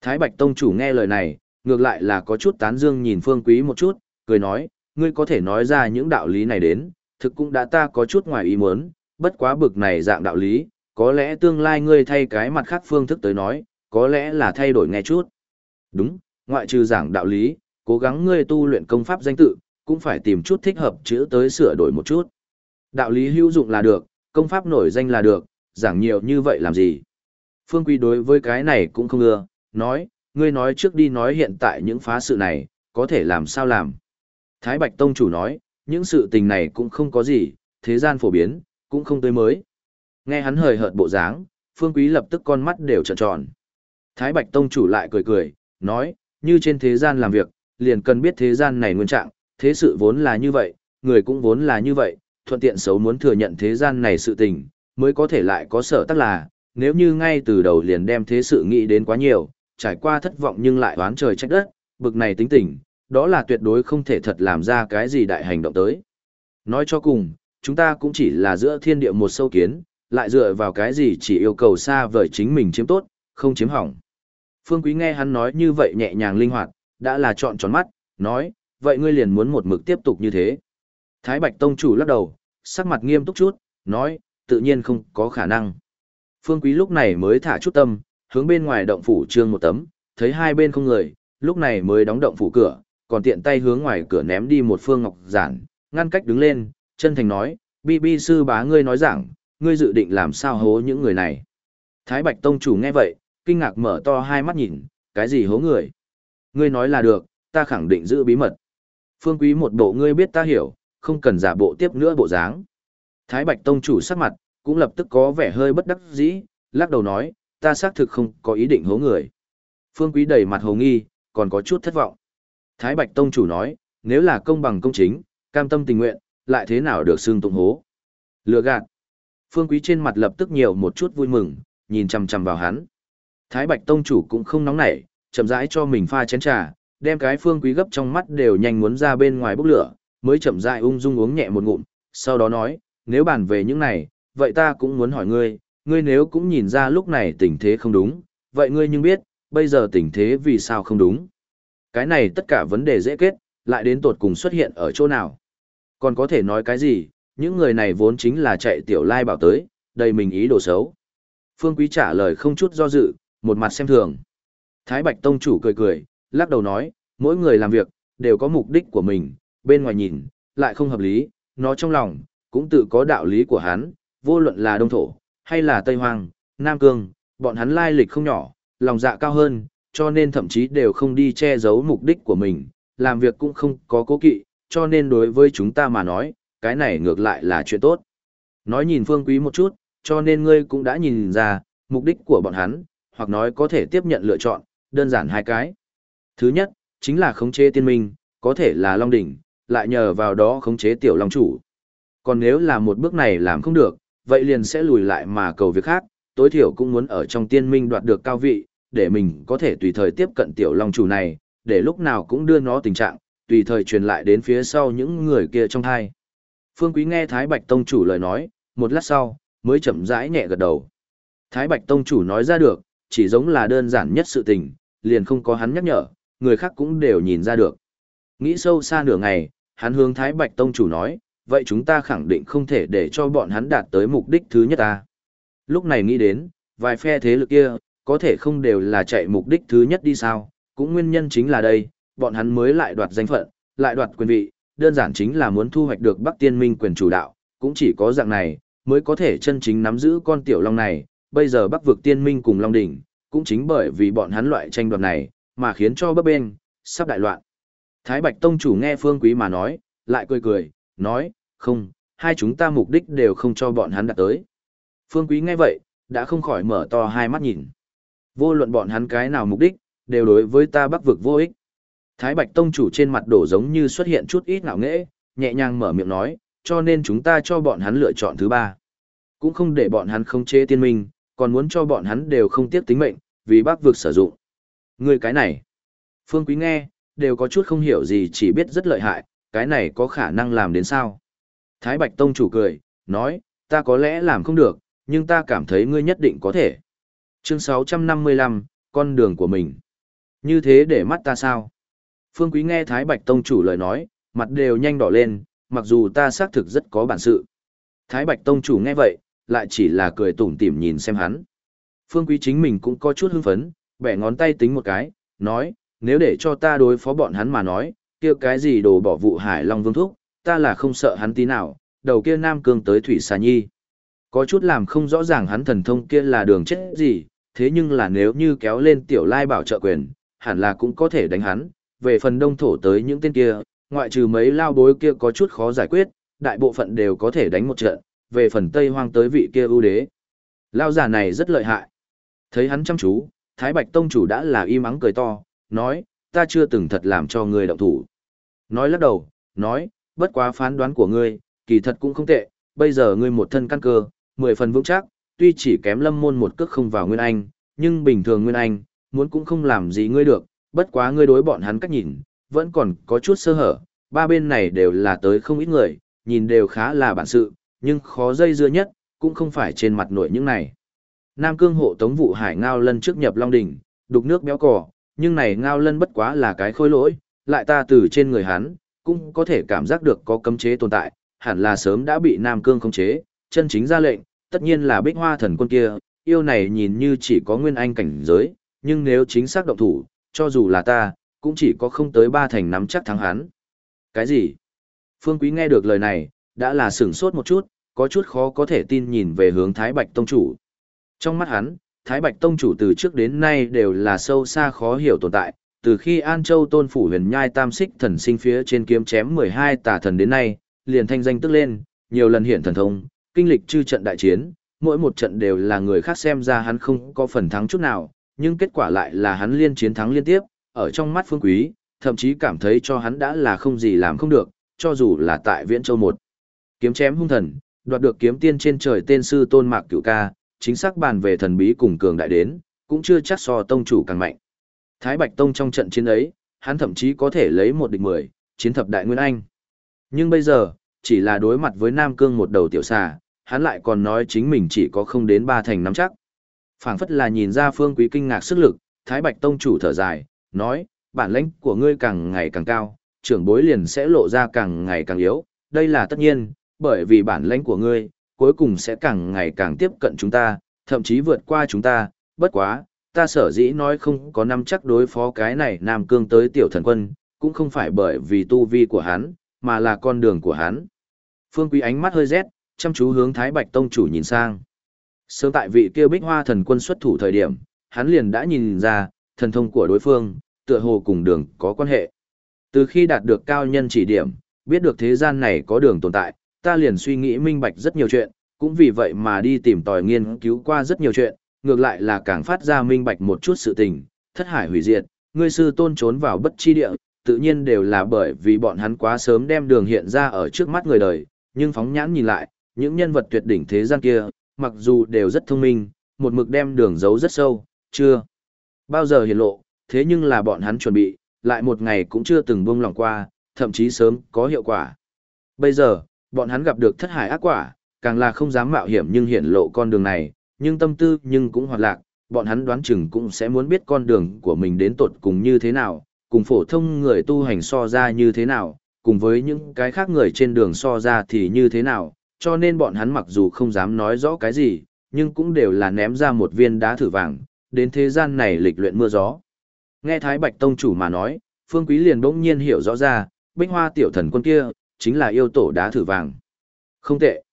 Thái Bạch Tông chủ nghe lời này, ngược lại là có chút tán dương nhìn Phương Quý một chút, cười nói, ngươi có thể nói ra những đạo lý này đến, thực cũng đã ta có chút ngoài ý muốn, bất quá bực này dạng đạo lý, có lẽ tương lai ngươi thay cái mặt khác phương thức tới nói, có lẽ là thay đổi nghe chút. Đúng, ngoại trừ giảng đạo lý, cố gắng ngươi tu luyện công pháp danh tự, cũng phải tìm chút thích hợp chữ tới sửa đổi một chút. Đạo lý hữu dụng là được, công pháp nổi danh là được, giảng nhiều như vậy làm gì. Phương quy đối với cái này cũng không ưa, nói, ngươi nói trước đi nói hiện tại những phá sự này, có thể làm sao làm. Thái Bạch Tông chủ nói, những sự tình này cũng không có gì, thế gian phổ biến, cũng không tới mới. Nghe hắn hời hợt bộ dáng, Phương Quý lập tức con mắt đều trợn tròn. Thái Bạch Tông chủ lại cười cười, nói, như trên thế gian làm việc, liền cần biết thế gian này nguyên trạng, thế sự vốn là như vậy, người cũng vốn là như vậy, thuận tiện xấu muốn thừa nhận thế gian này sự tình, mới có thể lại có sở tắc là, nếu như ngay từ đầu liền đem thế sự nghĩ đến quá nhiều, trải qua thất vọng nhưng lại oán trời trách đất, bực này tính tình, đó là tuyệt đối không thể thật làm ra cái gì đại hành động tới. Nói cho cùng, chúng ta cũng chỉ là giữa thiên địa một sâu kiến, lại dựa vào cái gì chỉ yêu cầu xa vời chính mình chiếm tốt, không chiếm hỏng. Phương Quý nghe hắn nói như vậy nhẹ nhàng linh hoạt, đã là chọn tròn mắt, nói, vậy ngươi liền muốn một mực tiếp tục như thế. Thái Bạch Tông chủ lắc đầu, sắc mặt nghiêm túc chút, nói, tự nhiên không có khả năng. Phương Quý lúc này mới thả chút tâm, hướng bên ngoài động phủ trương một tấm, thấy hai bên không người, lúc này mới đóng động phủ cửa, còn tiện tay hướng ngoài cửa ném đi một phương ngọc giản, ngăn cách đứng lên, chân thành nói, bi bi sư bá ngươi nói rằng, ngươi dự định làm sao hố những người này. Thái Bạch Tông chủ nghe vậy, kinh ngạc mở to hai mắt nhìn, cái gì hố người. Ngươi nói là được, ta khẳng định giữ bí mật. Phương Quý một bộ ngươi biết ta hiểu, không cần giả bộ tiếp nữa bộ dáng. Thái Bạch Tông chủ sắc mặt, cũng lập tức có vẻ hơi bất đắc dĩ, lắc đầu nói, ta xác thực không có ý định hố người. Phương Quý đầy mặt hồ nghi, còn có chút thất vọng. Thái Bạch Tông chủ nói, nếu là công bằng công chính, cam tâm tình nguyện, lại thế nào được xương tụng hố. Lừa gạt. Phương Quý trên mặt lập tức nhiều một chút vui mừng, nhìn chằm chằm vào hắn. Thái Bạch Tông chủ cũng không nóng nảy, chậm rãi cho mình pha chén trà, đem cái Phương Quý gấp trong mắt đều nhanh muốn ra bên ngoài bốc lửa, mới chậm rãi ung dung uống nhẹ một ngụm, sau đó nói, nếu bàn về những này, vậy ta cũng muốn hỏi ngươi, ngươi nếu cũng nhìn ra lúc này tình thế không đúng, vậy ngươi nhưng biết, bây giờ tình thế vì sao không đúng. Cái này tất cả vấn đề dễ kết, lại đến tột cùng xuất hiện ở chỗ nào. Còn có thể nói cái gì, những người này vốn chính là chạy tiểu lai bảo tới, đầy mình ý đồ xấu. Phương Quý trả lời không chút do dự, một mặt xem thường. Thái Bạch Tông chủ cười cười, lắc đầu nói, mỗi người làm việc, đều có mục đích của mình, bên ngoài nhìn, lại không hợp lý, nó trong lòng, cũng tự có đạo lý của hắn, vô luận là Đông Thổ, hay là Tây Hoàng, Nam Cương, bọn hắn lai lịch không nhỏ, lòng dạ cao hơn, cho nên thậm chí đều không đi che giấu mục đích của mình, làm việc cũng không có cố kỵ, cho nên đối với chúng ta mà nói, cái này ngược lại là chuyện tốt. Nói nhìn Phương Quý một chút, cho nên ngươi cũng đã nhìn ra, mục đích của bọn hắn, hoặc nói có thể tiếp nhận lựa chọn, đơn giản hai cái. Thứ nhất, chính là khống chế tiên minh, có thể là Long Đỉnh, lại nhờ vào đó khống chế tiểu Long Chủ. Còn nếu là một bước này làm không được, vậy liền sẽ lùi lại mà cầu việc khác, tối thiểu cũng muốn ở trong tiên minh đoạt được cao vị, để mình có thể tùy thời tiếp cận tiểu Long Chủ này, để lúc nào cũng đưa nó tình trạng, tùy thời truyền lại đến phía sau những người kia trong thai. Phương Quý nghe Thái Bạch Tông Chủ lời nói, một lát sau, mới chậm rãi nhẹ gật đầu. Thái Bạch Tông Chủ nói ra được, chỉ giống là đơn giản nhất sự tình, liền không có hắn nhắc nhở, người khác cũng đều nhìn ra được. Nghĩ sâu xa nửa ngày, hắn hướng Thái Bạch Tông Chủ nói, vậy chúng ta khẳng định không thể để cho bọn hắn đạt tới mục đích thứ nhất ta. Lúc này nghĩ đến, vài phe thế lực kia, có thể không đều là chạy mục đích thứ nhất đi sao, cũng nguyên nhân chính là đây, bọn hắn mới lại đoạt danh phận, lại đoạt quyền vị, đơn giản chính là muốn thu hoạch được Bắc Tiên Minh quyền chủ đạo, cũng chỉ có dạng này, mới có thể chân chính nắm giữ con tiểu long này, bây giờ Bắc vực Tiên Minh cùng Long Đỉnh, cũng chính bởi vì bọn hắn loại tranh đoạt này, mà khiến cho bấp bên, sắp đại loạn. Thái Bạch Tông chủ nghe Phương Quý mà nói, lại cười cười, nói, không, hai chúng ta mục đích đều không cho bọn hắn đạt tới. Phương Quý nghe vậy, đã không khỏi mở to hai mắt nhìn. Vô luận bọn hắn cái nào mục đích, đều đối với ta bắc vực vô ích. Thái Bạch Tông chủ trên mặt đổ giống như xuất hiện chút ít ngạo nghễ, nhẹ nhàng mở miệng nói, cho nên chúng ta cho bọn hắn lựa chọn thứ ba. Cũng không để bọn hắn không chế tiên minh, còn muốn cho bọn hắn đều không tiếc tính mệnh, vì bắc vực sử dụng. Người cái này, Phương Quý nghe, đều có chút không hiểu gì chỉ biết rất lợi hại, cái này có khả năng làm đến sao. Thái Bạch Tông chủ cười, nói, ta có lẽ làm không được, nhưng ta cảm thấy ngươi nhất định có thể. Chương 655, con đường của mình. Như thế để mắt ta sao? Phương Quý nghe Thái Bạch Tông chủ lời nói, mặt đều nhanh đỏ lên, mặc dù ta xác thực rất có bản sự. Thái Bạch Tông chủ nghe vậy, lại chỉ là cười tủm tỉm nhìn xem hắn. Phương Quý chính mình cũng có chút hưng phấn, bẻ ngón tay tính một cái, nói, nếu để cho ta đối phó bọn hắn mà nói, kia cái gì đồ bỏ vụ Hải Long Vương Thúc, ta là không sợ hắn tí nào, đầu kia Nam Cương tới Thủy Xà Nhi. Có chút làm không rõ ràng hắn thần thông kia là đường chết gì, thế nhưng là nếu như kéo lên tiểu lai bảo trợ quyền, hẳn là cũng có thể đánh hắn, về phần đông thổ tới những tên kia, ngoại trừ mấy lao bối kia có chút khó giải quyết, đại bộ phận đều có thể đánh một trận, về phần Tây Hoang tới vị kia ưu đế. Lao giả này rất lợi hại. Thấy hắn chăm chú, Thái Bạch Tông chủ đã là im ắng cười to, nói, ta chưa từng thật làm cho ngươi động thủ. Nói lắc đầu, nói, bất quá phán đoán của ngươi, kỳ thật cũng không tệ, bây giờ ngươi một thân căn cơ, mười phần vững chắc, tuy chỉ kém lâm môn một cước không vào Nguyên Anh, nhưng bình thường Nguyên Anh, muốn cũng không làm gì ngươi được, bất quá ngươi đối bọn hắn cách nhìn, vẫn còn có chút sơ hở, ba bên này đều là tới không ít người, nhìn đều khá là bản sự, nhưng khó dây dưa nhất, cũng không phải trên mặt nội những này. Nam Cương hộ tống vụ hải ngao lân trước nhập Long Đỉnh, đục nước béo cỏ, nhưng này ngao lân bất quá là cái khôi lỗi, lại ta từ trên người hắn, cũng có thể cảm giác được có cấm chế tồn tại, hẳn là sớm đã bị Nam Cương khống chế, chân chính ra lệnh, tất nhiên là bích hoa thần quân kia, yêu này nhìn như chỉ có nguyên anh cảnh giới, nhưng nếu chính xác động thủ, cho dù là ta, cũng chỉ có không tới ba thành nắm chắc thắng hắn. Cái gì? Phương Quý nghe được lời này, đã là sửng sốt một chút, có chút khó có thể tin nhìn về hướng Thái Bạch Tông Chủ. Trong mắt hắn, Thái Bạch Tông Chủ từ trước đến nay đều là sâu xa khó hiểu tồn tại, từ khi An Châu Tôn Phủ huyền nhai tam xích thần sinh phía trên kiếm chém 12 tà thần đến nay, liền thanh danh tức lên, nhiều lần hiện thần thông, kinh lịch chư trận đại chiến, mỗi một trận đều là người khác xem ra hắn không có phần thắng chút nào, nhưng kết quả lại là hắn liên chiến thắng liên tiếp, ở trong mắt phương quý, thậm chí cảm thấy cho hắn đã là không gì làm không được, cho dù là tại Viễn Châu một. Kiếm chém hung thần, đoạt được kiếm tiên trên trời tên sư Tôn Mạc Cửu Ca, chính xác bàn về thần bí cùng cường đại đến, cũng chưa chắc so tông chủ càng mạnh. Thái Bạch Tông trong trận chiến ấy, hắn thậm chí có thể lấy một địch mười, chiến thập đại nguyên anh. Nhưng bây giờ, chỉ là đối mặt với Nam Cương một đầu tiểu xà, hắn lại còn nói chính mình chỉ có không đến ba thành nắm chắc. Phảng phất là nhìn ra phương quý kinh ngạc sức lực, Thái Bạch Tông chủ thở dài, nói, bản lãnh của ngươi càng ngày càng cao, trưởng bối liền sẽ lộ ra càng ngày càng yếu, đây là tất nhiên, bởi vì bản lãnh của ngươi, cuối cùng sẽ càng ngày càng tiếp cận chúng ta, thậm chí vượt qua chúng ta, bất quá, ta sở dĩ nói không có năm chắc đối phó cái này Nam Cương tới tiểu thần quân, cũng không phải bởi vì tu vi của hắn, mà là con đường của hắn. Phương Quý ánh mắt hơi rét, chăm chú hướng Thái Bạch Tông chủ nhìn sang. Sớm tại vị kia bích hoa thần quân xuất thủ thời điểm, hắn liền đã nhìn ra, thần thông của đối phương, tựa hồ cùng đường có quan hệ. Từ khi đạt được cao nhân chỉ điểm, biết được thế gian này có đường tồn tại, ta liền suy nghĩ minh bạch rất nhiều chuyện, cũng vì vậy mà đi tìm tòi nghiên cứu qua rất nhiều chuyện, ngược lại là càng phát ra minh bạch một chút sự tình, thất hải hủy diệt, ngươi sư tôn trốn vào bất chi địa, tự nhiên đều là bởi vì bọn hắn quá sớm đem đường hiện ra ở trước mắt người đời, nhưng phóng nhãn nhìn lại, những nhân vật tuyệt đỉnh thế gian kia, mặc dù đều rất thông minh, một mực đem đường giấu rất sâu, chưa bao giờ hiện lộ, thế nhưng là bọn hắn chuẩn bị, lại một ngày cũng chưa từng buông lòng qua, thậm chí sớm có hiệu quả. Bây giờ, bọn hắn gặp được thất hải ác quả, càng là không dám mạo hiểm nhưng hiện lộ con đường này, nhưng tâm tư nhưng cũng hoạt lạc, bọn hắn đoán chừng cũng sẽ muốn biết con đường của mình đến tột cùng như thế nào, cùng phổ thông người tu hành so ra như thế nào, cùng với những cái khác người trên đường so ra thì như thế nào, cho nên bọn hắn mặc dù không dám nói rõ cái gì, nhưng cũng đều là ném ra một viên đá thử vàng, đến thế gian này lịch luyện mưa gió. Nghe Thái Bạch Tông chủ mà nói, Phương Quý liền bỗng nhiên hiểu rõ ra, bích hoa tiểu thần quân kia, chính là yêu tổ đá thử vàng. Không tệ.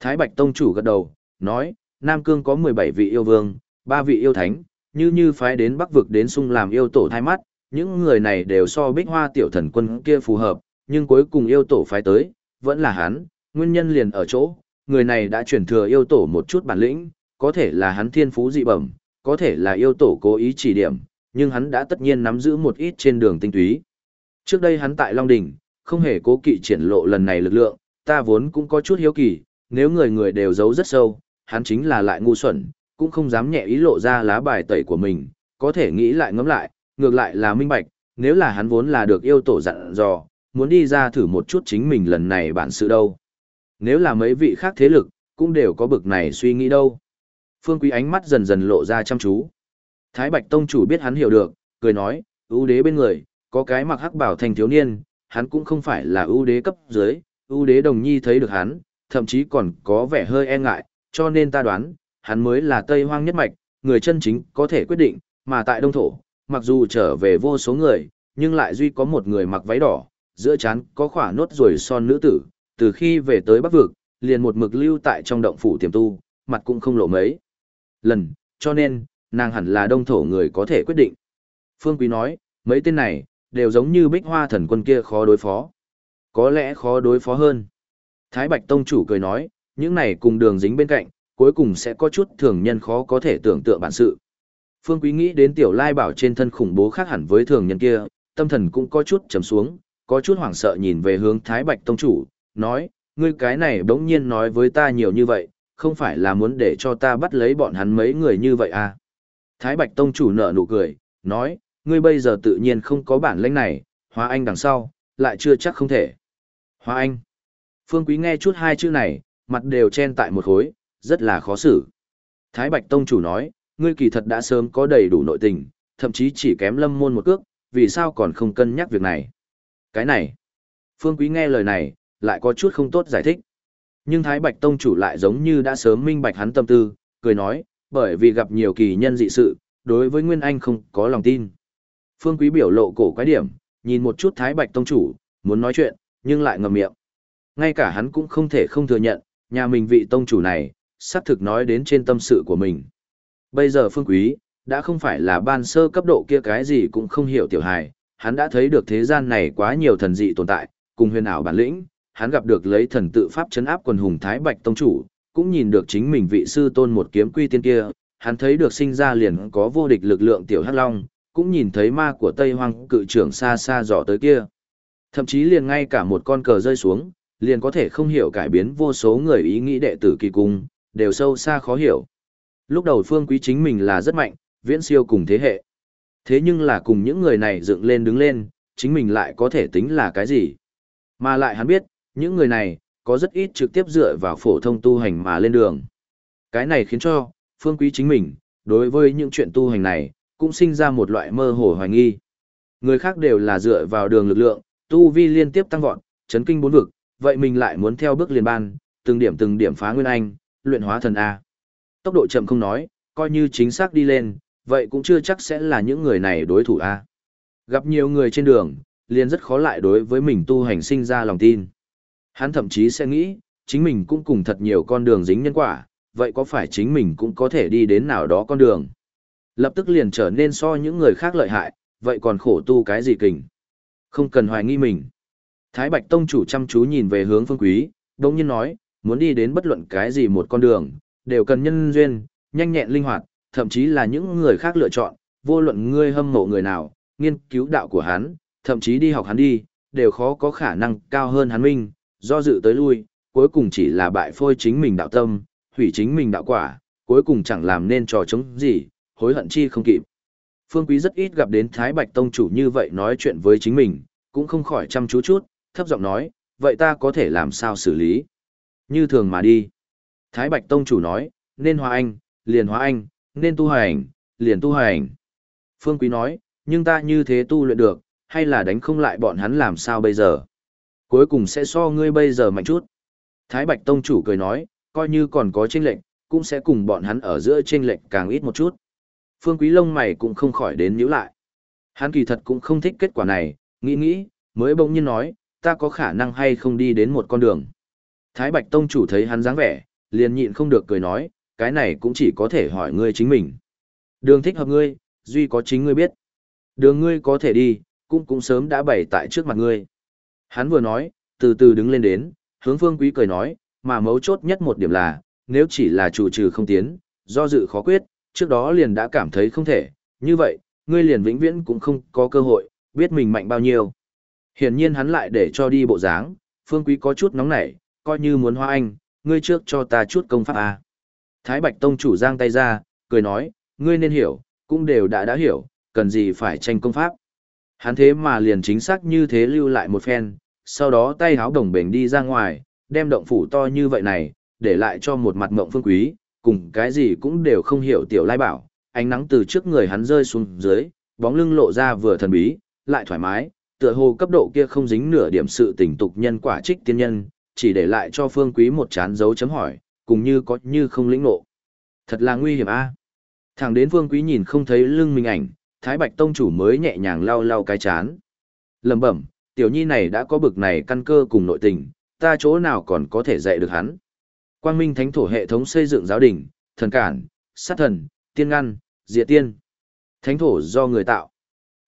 Thái Bạch Tông chủ gật đầu, nói, Nam Cương có 17 vị yêu vương, 3 vị yêu thánh, như như phái đến Bắc vực đến sung làm yêu tổ thai mắt, những người này đều so bích hoa tiểu thần quân kia phù hợp, nhưng cuối cùng yêu tổ phái tới, vẫn là hắn, nguyên nhân liền ở chỗ, người này đã chuyển thừa yêu tổ một chút bản lĩnh, có thể là hắn thiên phú dị bẩm, có thể là yêu tổ cố ý chỉ điểm, nhưng hắn đã tất nhiên nắm giữ một ít trên đường tinh túy. Trước đây hắn tại Long Đỉnh, không hề cố kỵ triển lộ lần này lực lượng, ta vốn cũng có chút hiếu kỳ, nếu người người đều giấu rất sâu, hắn chính là lại ngu xuẩn, cũng không dám nhẹ ý lộ ra lá bài tẩy của mình, có thể nghĩ lại ngẫm lại, ngược lại là minh bạch, nếu là hắn vốn là được yêu tổ dặn dò, muốn đi ra thử một chút chính mình lần này bản sự đâu. Nếu là mấy vị khác thế lực, cũng đều có bực này suy nghĩ đâu. Phương Quý ánh mắt dần dần lộ ra chăm chú. Thái Bạch Tông chủ biết hắn hiểu được, cười nói, ưu đế bên người, có cái mặc hắc bảo thành thiếu niên, hắn cũng không phải là ưu đế cấp dưới, ưu đế đồng nhi thấy được hắn, thậm chí còn có vẻ hơi e ngại, cho nên ta đoán, hắn mới là Tây Hoang nhất mạch, người chân chính có thể quyết định, mà tại Đông Thổ, mặc dù trở về vô số người, nhưng lại duy có một người mặc váy đỏ, giữa trán có khỏa nốt ruồi son nữ tử, từ khi về tới Bắc Vực, liền một mực lưu tại trong động phủ tiềm tu, mặt cũng không lộ mấy lần, cho nên, nàng hẳn là đông thổ người có thể quyết định. Phương Quý nói, mấy tên này, đều giống như bích hoa thần quân kia khó đối phó. Có lẽ khó đối phó hơn. Thái Bạch Tông chủ cười nói, những này cùng đường dính bên cạnh, cuối cùng sẽ có chút thường nhân khó có thể tưởng tượng bản sự. Phương Quý nghĩ đến tiểu lai bảo trên thân khủng bố khác hẳn với thường nhân kia, tâm thần cũng có chút trầm xuống, có chút hoảng sợ nhìn về hướng Thái Bạch Tông chủ, nói, ngươi cái này bỗng nhiên nói với ta nhiều như vậy, không phải là muốn để cho ta bắt lấy bọn hắn mấy người như vậy à. Thái Bạch Tông chủ nở nụ cười, nói, ngươi bây giờ tự nhiên không có bản lĩnh này, hóa anh đằng sau, lại chưa chắc không thể. Hóa anh. Phương Quý nghe chút hai chữ này, mặt đều chen tại một khối, rất là khó xử. Thái Bạch Tông chủ nói, ngươi kỳ thật đã sớm có đầy đủ nội tình, thậm chí chỉ kém lâm môn một cước, vì sao còn không cân nhắc việc này. Cái này. Phương Quý nghe lời này, lại có chút không tốt giải thích. Nhưng Thái Bạch Tông chủ lại giống như đã sớm minh bạch hắn tâm tư, cười nói, bởi vì gặp nhiều kỳ nhân dị sự, đối với Nguyên Anh không có lòng tin. Phương Quý biểu lộ cổ quái điểm, nhìn một chút Thái Bạch Tông chủ, muốn nói chuyện, nhưng lại ngậm miệng. Ngay cả hắn cũng không thể không thừa nhận, nhà mình vị tông chủ này, xác thực nói đến trên tâm sự của mình. Bây giờ Phương Quý, đã không phải là ban sơ cấp độ kia cái gì cũng không hiểu tiểu hài, hắn đã thấy được thế gian này quá nhiều thần dị tồn tại, cùng huyền ảo bản lĩnh, hắn gặp được lấy thần tự pháp chấn áp quần hùng Thái Bạch Tông chủ, cũng nhìn được chính mình vị sư tôn một kiếm quy tiên kia, hắn thấy được sinh ra liền có vô địch lực lượng tiểu hắc long, cũng nhìn thấy ma của Tây Hoang cự trưởng xa xa dò tới kia. Thậm chí liền ngay cả một con cờ rơi xuống, liền có thể không hiểu cải biến vô số người ý nghĩ đệ tử kỳ cung, đều sâu xa khó hiểu. Lúc đầu phương quý chính mình là rất mạnh, viễn siêu cùng thế hệ. Thế nhưng là cùng những người này dựng lên đứng lên, chính mình lại có thể tính là cái gì? Mà lại hắn biết, những người này, có rất ít trực tiếp dựa vào phổ thông tu hành mà lên đường. Cái này khiến cho, phương quý chính mình, đối với những chuyện tu hành này, cũng sinh ra một loại mơ hồ hoài nghi. Người khác đều là dựa vào đường lực lượng, tu vi liên tiếp tăng vọt, chấn kinh bốn vực, vậy mình lại muốn theo bước liền ban, từng điểm từng điểm phá nguyên anh, luyện hóa thần A. Tốc độ chậm không nói, coi như chính xác đi lên, vậy cũng chưa chắc sẽ là những người này đối thủ A. Gặp nhiều người trên đường, liền rất khó lại đối với mình tu hành sinh ra lòng tin. Hắn thậm chí sẽ nghĩ, chính mình cũng cùng thật nhiều con đường dính nhân quả, vậy có phải chính mình cũng có thể đi đến nào đó con đường? Lập tức liền trở nên so những người khác lợi hại, vậy còn khổ tu cái gì kình? Không cần hoài nghi mình. Thái Bạch Tông chủ chăm chú nhìn về hướng phương quý, đồng nhiên nói, muốn đi đến bất luận cái gì một con đường, đều cần nhân duyên, nhanh nhẹn linh hoạt, thậm chí là những người khác lựa chọn, vô luận ngươi hâm mộ người nào, nghiên cứu đạo của hắn, thậm chí đi học hắn đi, đều khó có khả năng cao hơn hắn minh, do dự tới lui, cuối cùng chỉ là bại phôi chính mình đạo tâm, hủy chính mình đạo quả, cuối cùng chẳng làm nên trò chống gì, hối hận chi không kịp. Phương Quý rất ít gặp đến Thái Bạch Tông chủ như vậy nói chuyện với chính mình, cũng không khỏi chăm chú chút, thấp giọng nói, vậy ta có thể làm sao xử lý? Như thường mà đi. Thái Bạch Tông chủ nói, nên hóa anh, liền hóa anh, nên tu hành, liền tu hành. Phương Quý nói, nhưng ta như thế tu luyện được, hay là đánh không lại bọn hắn làm sao bây giờ? Cuối cùng sẽ so ngươi bây giờ mạnh chút. Thái Bạch Tông chủ cười nói, coi như còn có chênh lệnh, cũng sẽ cùng bọn hắn ở giữa chênh lệnh càng ít một chút. Phương Quý lông mày cũng không khỏi đến nhíu lại. Hắn kỳ thật cũng không thích kết quả này, nghĩ nghĩ, mới bỗng nhiên nói, ta có khả năng hay không đi đến một con đường. Thái Bạch Tông chủ thấy hắn dáng vẻ, liền nhịn không được cười nói, cái này cũng chỉ có thể hỏi ngươi chính mình. Đường thích hợp ngươi, duy có chính ngươi biết. Đường ngươi có thể đi, cũng cũng sớm đã bày tại trước mặt ngươi. Hắn vừa nói, từ từ đứng lên đến, hướng phương quý cười nói, mà mấu chốt nhất một điểm là, nếu chỉ là chủ trừ không tiến, do dự khó quyết, trước đó liền đã cảm thấy không thể, như vậy, ngươi liền vĩnh viễn cũng không có cơ hội, biết mình mạnh bao nhiêu. Hiển nhiên hắn lại để cho đi bộ dáng, phương quý có chút nóng nảy, coi như muốn hoa anh, ngươi trước cho ta chút công pháp à. Thái Bạch Tông chủ giang tay ra, cười nói, ngươi nên hiểu, cũng đều đã đã hiểu, cần gì phải tranh công pháp. Hắn thế mà liền chính xác như thế lưu lại một phen, sau đó tay háo đồng bền đi ra ngoài, đem động phủ to như vậy này, để lại cho một mặt mộng phương quý, cùng cái gì cũng đều không hiểu tiểu lai bảo, ánh nắng từ trước người hắn rơi xuống dưới, bóng lưng lộ ra vừa thần bí, lại thoải mái, tựa hồ cấp độ kia không dính nửa điểm sự tình tục nhân quả trích tiên nhân, chỉ để lại cho phương quý một chán dấu chấm hỏi, cùng như có như không lĩnh nộ. Thật là nguy hiểm a. Thẳng đến vương quý nhìn không thấy lưng mình ảnh, Thái Bạch Tông chủ mới nhẹ nhàng lau lau cái chán. lẩm bẩm, tiểu nhi này đã có bực này căn cơ cùng nội tình, ta chỗ nào còn có thể dạy được hắn. Quang Minh Thánh Thổ hệ thống xây dựng giáo đình, thần cản, sát thần, tiên ngăn, diệt tiên. Thánh Thổ do người tạo.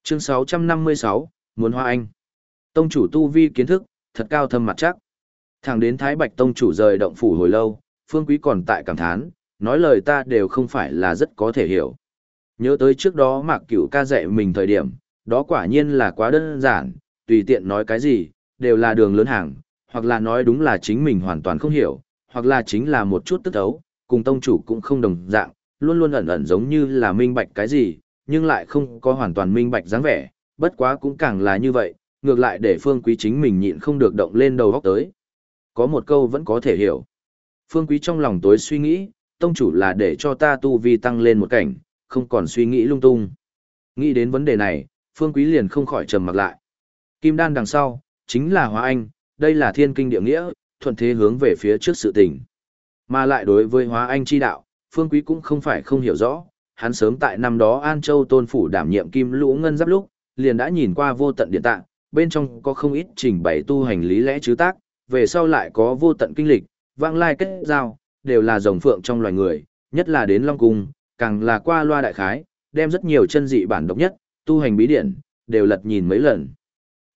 Chương 656, muốn hoa anh. Tông chủ tu vi kiến thức, thật cao thâm mặt chắc. Thẳng đến Thái Bạch Tông chủ rời động phủ hồi lâu, Phương Quý còn tại cảm thán, nói lời ta đều không phải là rất có thể hiểu. Nhớ tới trước đó Mạc Cửu ca dạy mình thời điểm, đó quả nhiên là quá đơn giản, tùy tiện nói cái gì, đều là đường lớn hàng, hoặc là nói đúng là chính mình hoàn toàn không hiểu, hoặc là chính là một chút tức ấu, cùng tông chủ cũng không đồng dạng, luôn luôn ẩn ẩn giống như là minh bạch cái gì, nhưng lại không có hoàn toàn minh bạch dáng vẻ, bất quá cũng càng là như vậy, ngược lại để phương quý chính mình nhịn không được động lên đầu góc tới. Có một câu vẫn có thể hiểu. Phương quý trong lòng tối suy nghĩ, tông chủ là để cho ta tu vi tăng lên một cảnh, không còn suy nghĩ lung tung. Nghĩ đến vấn đề này, phương quý liền không khỏi trầm mặt lại. Kim đan đằng sau, chính là hóa anh, đây là thiên kinh địa nghĩa, thuận thế hướng về phía trước sự tình. Mà lại đối với hóa anh chi đạo, phương quý cũng không phải không hiểu rõ, hắn sớm tại năm đó An Châu tôn phủ đảm nhiệm kim lũ ngân giáp lúc, liền đã nhìn qua vô tận điện tạng, bên trong có không ít trình bày tu hành lý lẽ chứ tác, về sau lại có vô tận kinh lịch, vang lai kết giao, đều là rồng phượng trong loài người, nhất là đến Long Cung, càng là qua loa đại khái, đem rất nhiều chân dị bản độc nhất, tu hành bí điển, đều lật nhìn mấy lần.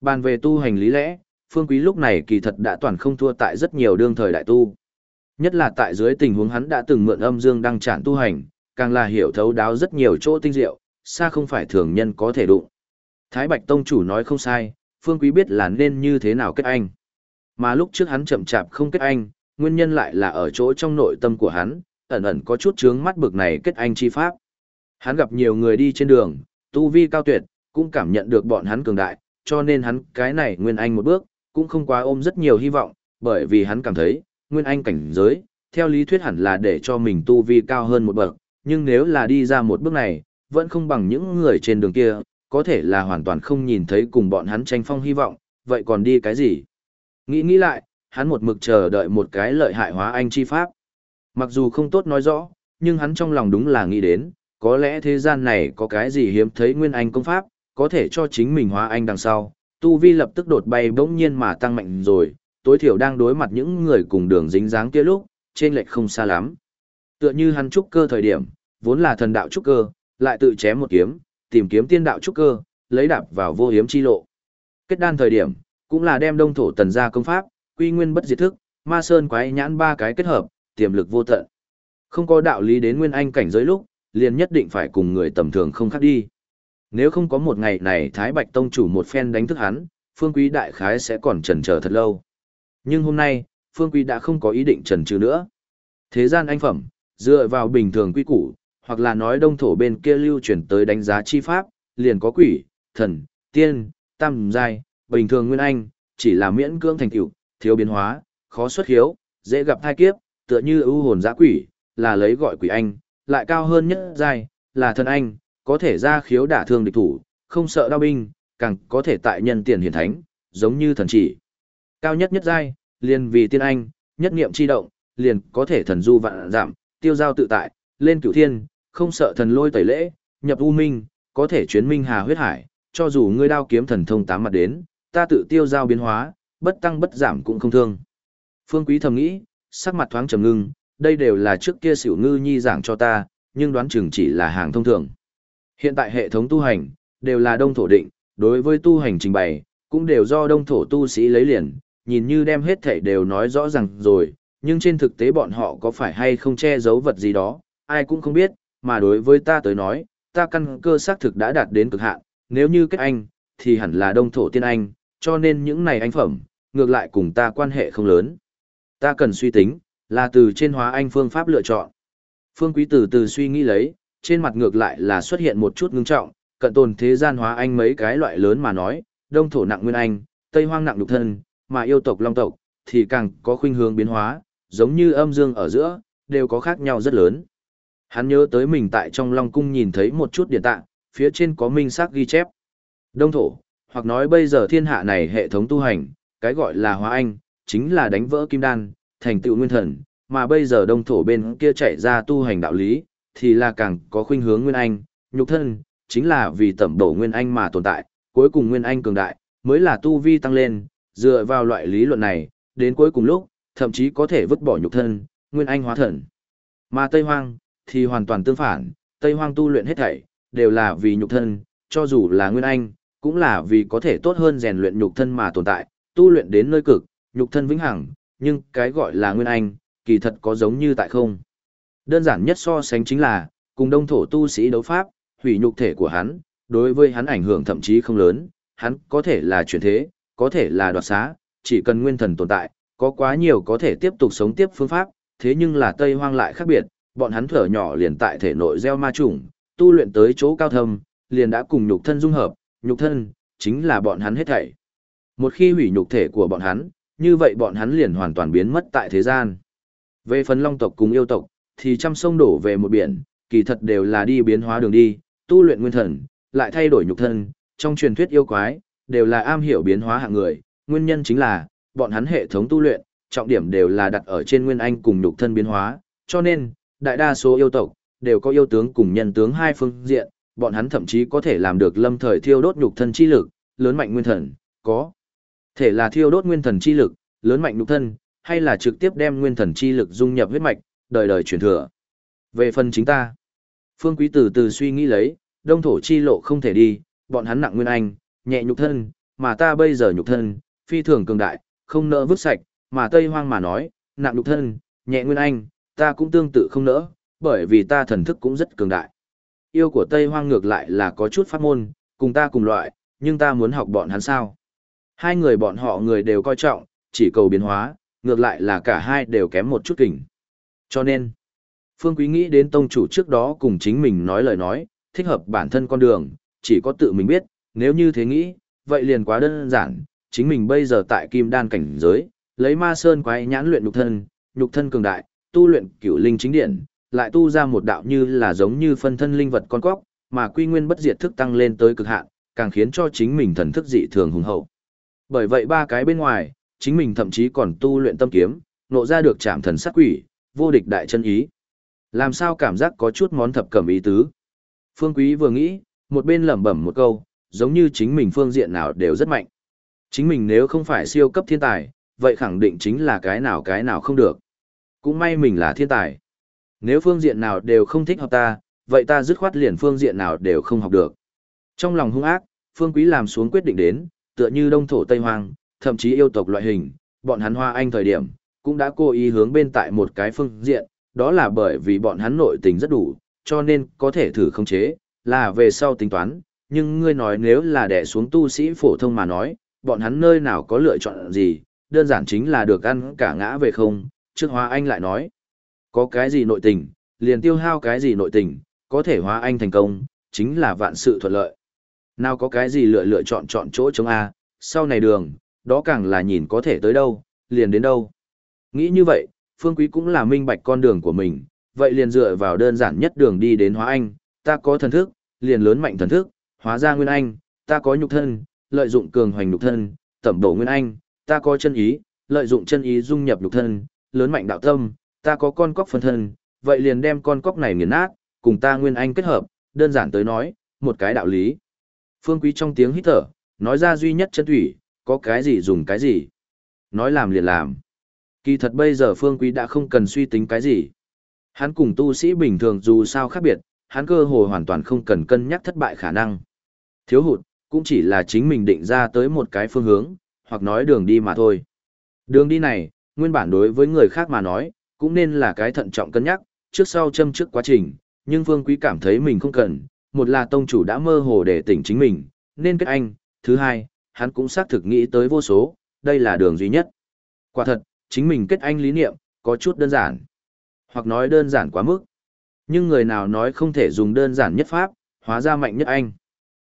Bàn về tu hành lý lẽ, Phương Quý lúc này kỳ thật đã toàn không thua tại rất nhiều đương thời đại tu. Nhất là tại dưới tình huống hắn đã từng mượn âm dương đăng trạng tu hành, càng là hiểu thấu đáo rất nhiều chỗ tinh diệu, xa không phải thường nhân có thể đụng. Thái Bạch Tông chủ nói không sai, Phương Quý biết là nên như thế nào kết anh. Mà lúc trước hắn chậm chạp không kết anh, nguyên nhân lại là ở chỗ trong nội tâm của hắn, ẩn ẩn có chút chướng mắt bực này kết anh chi pháp. Hắn gặp nhiều người đi trên đường, tu vi cao tuyệt, cũng cảm nhận được bọn hắn cường đại, cho nên hắn cái này nguyên anh một bước, cũng không quá ôm rất nhiều hy vọng, bởi vì hắn cảm thấy, nguyên anh cảnh giới, theo lý thuyết hẳn là để cho mình tu vi cao hơn một bậc, nhưng nếu là đi ra một bước này, vẫn không bằng những người trên đường kia, có thể là hoàn toàn không nhìn thấy cùng bọn hắn tranh phong hy vọng, vậy còn đi cái gì? Nghĩ nghĩ lại, hắn một mực chờ đợi một cái lợi hại hóa anh chi pháp. Mặc dù không tốt nói rõ, nhưng hắn trong lòng đúng là nghĩ đến, có lẽ thế gian này có cái gì hiếm thấy nguyên anh công pháp, có thể cho chính mình hóa anh đằng sau, tu vi lập tức đột bay bỗng nhiên mà tăng mạnh rồi, tối thiểu đang đối mặt những người cùng đường dính dáng kia lúc, trên lệch không xa lắm. Tựa như hắn trúc cơ thời điểm, vốn là thần đạo trúc cơ, lại tự chém một kiếm, tìm kiếm tiên đạo trúc cơ, lấy đạp vào vô hiếm chi lộ. Kết đan thời điểm, cũng là đem đông thổ tần gia công pháp, quy nguyên bất diệt thức, ma sơn quái nhãn ba cái kết hợp, tiềm lực vô tận. Không có đạo lý đến nguyên anh cảnh giới lúc, liền nhất định phải cùng người tầm thường không khác đi. Nếu không có một ngày này Thái Bạch Tông chủ một phen đánh thức hắn, Phương Quý đại khái sẽ còn chần chờ thật lâu. Nhưng hôm nay, Phương Quý đã không có ý định chần chừ nữa. Thế gian anh phẩm, dựa vào bình thường quy củ, hoặc là nói đông thổ bên kia lưu chuyển tới đánh giá chi pháp, liền có quỷ, thần, tiên, tam giai, bình thường nguyên anh, chỉ là miễn cưỡng thành tựu, thiếu biến hóa, khó xuất hiếu, dễ gặp thai kiếp, tựa như ưu hồn giã quỷ, là lấy gọi quỷ anh, lại cao hơn nhất giai, là thần anh, có thể ra khiếu đả thương địch thủ, không sợ đau binh, càng có thể tại nhân tiền hiển thánh, giống như thần chỉ. Cao nhất nhất giai, liền vì tiên anh, nhất niệm chi động, liền có thể thần du vạn giảm, tiêu giao tự tại, lên cửu thiên, không sợ thần lôi tẩy lễ, nhập u minh, có thể chuyến minh hà huyết hải, cho dù ngươi đao kiếm thần thông tám mặt đến, ta tự tiêu giao biến hóa, bất tăng bất giảm cũng không thương. Phương Quý thầm nghĩ, sắc mặt thoáng trầm ngưng, đây đều là trước kia xỉu ngư nhi giảng cho ta, nhưng đoán chừng chỉ là hàng thông thường. Hiện tại hệ thống tu hành, đều là đông thổ định, đối với tu hành trình bày, cũng đều do đông thổ tu sĩ lấy liền, nhìn như đem hết thảy đều nói rõ ràng rồi, nhưng trên thực tế bọn họ có phải hay không che giấu vật gì đó, ai cũng không biết, mà đối với ta tới nói, ta căn cơ xác thực đã đạt đến cực hạn, nếu như kết anh, thì hẳn là đông thổ tiên anh, cho nên những này anh phẩm, ngược lại cùng ta quan hệ không lớn. Ta cần suy tính, là từ trên hóa anh phương pháp lựa chọn. Phương Quý từ từ suy nghĩ lấy, trên mặt ngược lại là xuất hiện một chút ngưng trọng, cận tồn thế gian hóa anh mấy cái loại lớn mà nói, đông thổ nặng nguyên anh, tây hoang nặng lục thân, mà yêu tộc long tộc, thì càng có khuynh hướng biến hóa, giống như âm dương ở giữa, đều có khác nhau rất lớn. Hắn nhớ tới mình tại trong long cung nhìn thấy một chút điện tạng, phía trên có minh xác ghi chép. Đông thổ, hoặc nói bây giờ thiên hạ này hệ thống tu hành, cái gọi là hóa anh, chính là đánh vỡ kim đan, thành tựu nguyên thần, mà bây giờ đông thổ bên kia chạy ra tu hành đạo lý, thì là càng có khuynh hướng nguyên anh, nhục thân, chính là vì tẩm đổ nguyên anh mà tồn tại, cuối cùng nguyên anh cường đại, mới là tu vi tăng lên, dựa vào loại lý luận này, đến cuối cùng lúc, thậm chí có thể vứt bỏ nhục thân, nguyên anh hóa thần. Mà Tây Hoang, thì hoàn toàn tương phản, Tây Hoang tu luyện hết thảy, đều là vì nhục thân, cho dù là nguyên anh, cũng là vì có thể tốt hơn rèn luyện nhục thân mà tồn tại, tu luyện đến nơi cực, nhục thân vĩnh hằng, nhưng cái gọi là nguyên anh, kỳ thật có giống như tại không. Đơn giản nhất so sánh chính là, cùng đông thổ tu sĩ đấu pháp, hủy nhục thể của hắn, đối với hắn ảnh hưởng thậm chí không lớn, hắn có thể là chuyển thế, có thể là đoạt xá, chỉ cần nguyên thần tồn tại, có quá nhiều có thể tiếp tục sống tiếp phương pháp, thế nhưng là Tây Hoang lại khác biệt, bọn hắn thở nhỏ liền tại thể nội gieo ma trùng, tu luyện tới chỗ cao thâm, liền đã cùng nhục thân dung hợp, nhục thân chính là bọn hắn hết thảy. Một khi hủy nhục thể của bọn hắn, như vậy bọn hắn liền hoàn toàn biến mất tại thế gian. Về phần long tộc cùng yêu tộc, thì trăm sông đổ về một biển, kỳ thật đều là đi biến hóa đường đi, tu luyện nguyên thần, lại thay đổi nhục thân, trong truyền thuyết yêu quái, đều là am hiểu biến hóa hạng người, nguyên nhân chính là, bọn hắn hệ thống tu luyện, trọng điểm đều là đặt ở trên nguyên anh cùng nhục thân biến hóa, cho nên, đại đa số yêu tộc, đều có yêu tướng cùng nhân tướng hai phương diện, bọn hắn thậm chí có thể làm được lâm thời thiêu đốt nhục thân chi lực, lớn mạnh nguyên thần, có thể là thiêu đốt nguyên thần chi lực, lớn mạnh nhục thân, hay là trực tiếp đem nguyên thần chi lực dung nhập huyết mạch, đời đời truyền thừa. Về phần chính ta, Phương Quý từ từ suy nghĩ lấy, đông thổ chi lộ không thể đi, bọn hắn nặng nguyên anh, nhẹ nhục thân, mà ta bây giờ nhục thân, phi thường cường đại, không nỡ vứt sạch, mà Tây Hoang mà nói, nặng nhục thân, nhẹ nguyên anh, ta cũng tương tự không nỡ, bởi vì ta thần thức cũng rất cường đại. Yêu của Tây Hoang ngược lại là có chút pháp môn, cùng ta cùng loại, nhưng ta muốn học bọn hắn sao. Hai người bọn họ người đều coi trọng, chỉ cầu biến hóa, ngược lại là cả hai đều kém một chút kỉnh. Cho nên, Phương Quý nghĩ đến tông chủ trước đó cùng chính mình nói lời nói, thích hợp bản thân con đường, chỉ có tự mình biết, nếu như thế nghĩ, vậy liền quá đơn giản, chính mình bây giờ tại kim đan cảnh giới, lấy ma sơn quái nhãn luyện nhục thân, nhục thân cường đại, tu luyện cửu linh chính điện, lại tu ra một đạo như là giống như phân thân linh vật con quốc, mà quy nguyên bất diệt thức tăng lên tới cực hạn, càng khiến cho chính mình thần thức dị thường hùng hậu. Bởi vậy ba cái bên ngoài, chính mình thậm chí còn tu luyện tâm kiếm, nộ ra được chạm thần sát quỷ, vô địch đại chân ý. Làm sao cảm giác có chút món thập cẩm ý tứ. Phương Quý vừa nghĩ, một bên lẩm bẩm một câu, giống như chính mình phương diện nào đều rất mạnh. Chính mình nếu không phải siêu cấp thiên tài, vậy khẳng định chính là cái nào cái nào không được. Cũng may mình là thiên tài. Nếu phương diện nào đều không thích hợp ta, vậy ta dứt khoát liền phương diện nào đều không học được. Trong lòng hung ác, Phương Quý làm xuống quyết định đến, tựa như đông thổ Tây Hoang, thậm chí yêu tộc loại hình, bọn hắn hoa anh thời điểm, cũng đã cố ý hướng bên tại một cái phương diện, đó là bởi vì bọn hắn nội tình rất đủ, cho nên có thể thử khống chế, là về sau tính toán, nhưng ngươi nói nếu là đè xuống tu sĩ phổ thông mà nói, bọn hắn nơi nào có lựa chọn gì, đơn giản chính là được ăn cả ngã về không, trước hoa anh lại nói, có cái gì nội tình, liền tiêu hao cái gì nội tình, có thể hóa anh thành công, chính là vạn sự thuận lợi. Nào có cái gì lựa lựa chọn chọn chỗ chống A, sau này đường, đó càng là nhìn có thể tới đâu, liền đến đâu. Nghĩ như vậy, Phương Quý cũng là minh bạch con đường của mình, vậy liền dựa vào đơn giản nhất đường đi đến hóa anh, ta có thần thức, liền lớn mạnh thần thức, hóa ra nguyên anh, ta có nhục thân, lợi dụng cường hoành nhục thân, tẩm bổ nguyên anh, ta có chân ý, lợi dụng chân ý dung nhập nhục thân, lớn mạnh đạo tâm, ta có con cóc phân thân, vậy liền đem con cóc này nghiền nát, cùng ta nguyên anh kết hợp, đơn giản tới nói, một cái đạo lý. Phương Quý trong tiếng hít thở, nói ra duy nhất chân thủy, có cái gì dùng cái gì. Nói làm liền làm. Kỳ thật bây giờ Phương Quý đã không cần suy tính cái gì. Hắn cùng tu sĩ bình thường dù sao khác biệt, hắn cơ hồ hoàn toàn không cần cân nhắc thất bại khả năng. Thiếu hụt, cũng chỉ là chính mình định ra tới một cái phương hướng, hoặc nói đường đi mà thôi. Đường đi này, nguyên bản đối với người khác mà nói, cũng nên là cái thận trọng cân nhắc, trước sau châm trước quá trình, nhưng Phương Quý cảm thấy mình không cần, một là tông chủ đã mơ hồ để tỉnh chính mình, nên kết anh, thứ hai, hắn cũng xác thực nghĩ tới vô số, đây là đường duy nhất. Quả thật, chính mình kết anh lý niệm, có chút đơn giản, hoặc nói đơn giản quá mức. Nhưng người nào nói không thể dùng đơn giản nhất pháp, hóa ra mạnh nhất anh.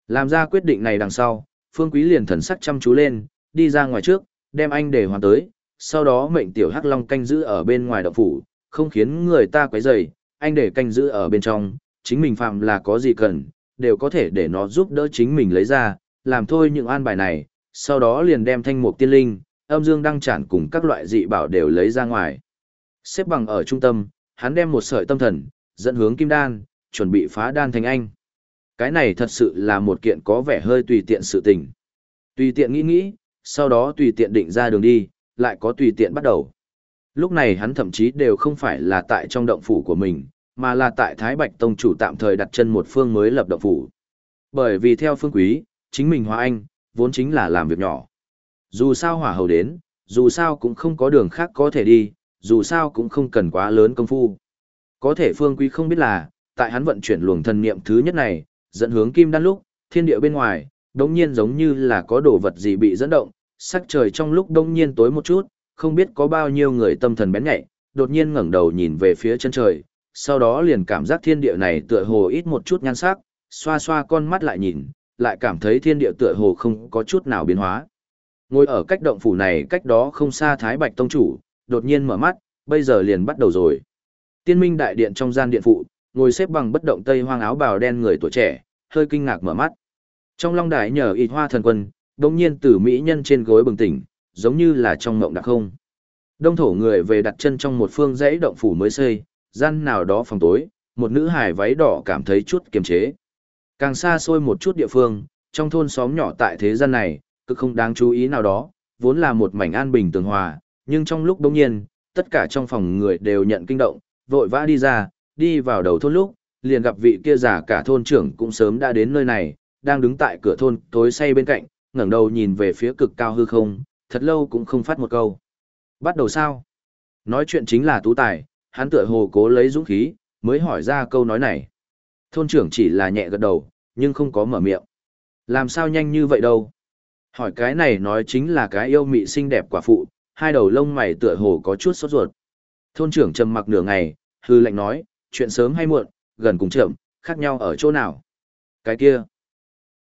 Làm ra quyết định này đằng sau, Phương Quý liền thần sắc chăm chú lên, đi ra ngoài trước, đem anh để hoàn tới, sau đó mệnh tiểu hắc long canh giữ ở bên ngoài động phủ, không khiến người ta quấy rầy, anh để canh giữ ở bên trong, chính mình phạm là có gì cần, đều có thể để nó giúp đỡ chính mình lấy ra, làm thôi những an bài này, sau đó liền đem thanh mục tiên linh, âm dương đăng chản cùng các loại dị bảo đều lấy ra ngoài. Xếp bằng ở trung tâm, hắn đem một sợi tâm thần, dẫn hướng kim đan, chuẩn bị phá đan thành anh. Cái này thật sự là một kiện có vẻ hơi tùy tiện sự tình. Tùy tiện nghĩ nghĩ, sau đó tùy tiện định ra đường đi, lại có tùy tiện bắt đầu. Lúc này hắn thậm chí đều không phải là tại trong động phủ của mình, mà là tại Thái Bạch Tông chủ tạm thời đặt chân một phương mới lập động phủ. Bởi vì theo phương quý, chính mình Hoa Anh, vốn chính là làm việc nhỏ. Dù sao hỏa hầu đến, dù sao cũng không có đường khác có thể đi, dù sao cũng không cần quá lớn công phu. Có thể phương quý không biết là, tại hắn vận chuyển luồng thần niệm thứ nhất này, dẫn hướng kim đan lúc, thiên địa bên ngoài, đống nhiên giống như là có đồ vật gì bị dẫn động, sắc trời trong lúc đông nhiên tối một chút, không biết có bao nhiêu người tâm thần bén nhạy, đột nhiên ngẩng đầu nhìn về phía chân trời, sau đó liền cảm giác thiên địa này tựa hồ ít một chút nhan sắc, xoa xoa con mắt lại nhìn, lại cảm thấy thiên địa tựa hồ không có chút nào biến hóa. Ngồi ở cách động phủ này cách đó không xa Thái Bạch Tông Chủ, đột nhiên mở mắt, bây giờ liền bắt đầu rồi. Tiên minh đại điện trong gian điện phụ, ngồi xếp bằng bất động tây hoang áo bào đen người tuổi trẻ, hơi kinh ngạc mở mắt. Trong long đài nhờ ịt hoa thần quân, đồng nhiên từ mỹ nhân trên gối bừng tỉnh, giống như là trong ngộng đặc không. Đông thổ người về đặt chân trong một phương dãy động phủ mới xây, gian nào đó phòng tối, một nữ hài váy đỏ cảm thấy chút kiềm chế. Càng xa xôi một chút địa phương, trong thôn xóm nhỏ tại thế gian này, cực không đáng chú ý nào đó, vốn là một mảnh an bình tường hòa, nhưng trong lúc đông nhiên, tất cả trong phòng người đều nhận kinh động, vội vã đi ra, đi vào đầu thôn lúc, liền gặp vị kia già cả thôn trưởng cũng sớm đã đến nơi này, đang đứng tại cửa thôn tối say bên cạnh, ngẩng đầu nhìn về phía cực cao hư không, thật lâu cũng không phát một câu. Bắt đầu sao? Nói chuyện chính là tú tài, hắn tựa hồ cố lấy dũng khí, mới hỏi ra câu nói này. Thôn trưởng chỉ là nhẹ gật đầu, nhưng không có mở miệng. Làm sao nhanh như vậy đâu? Hỏi cái này nói chính là cái yêu mị xinh đẹp quả phụ, hai đầu lông mày tựa hồ có chút sốt ruột. Thôn trưởng trầm mặc nửa ngày, hư lệnh nói, chuyện sớm hay muộn, gần cùng chậm, khác nhau ở chỗ nào? Cái kia,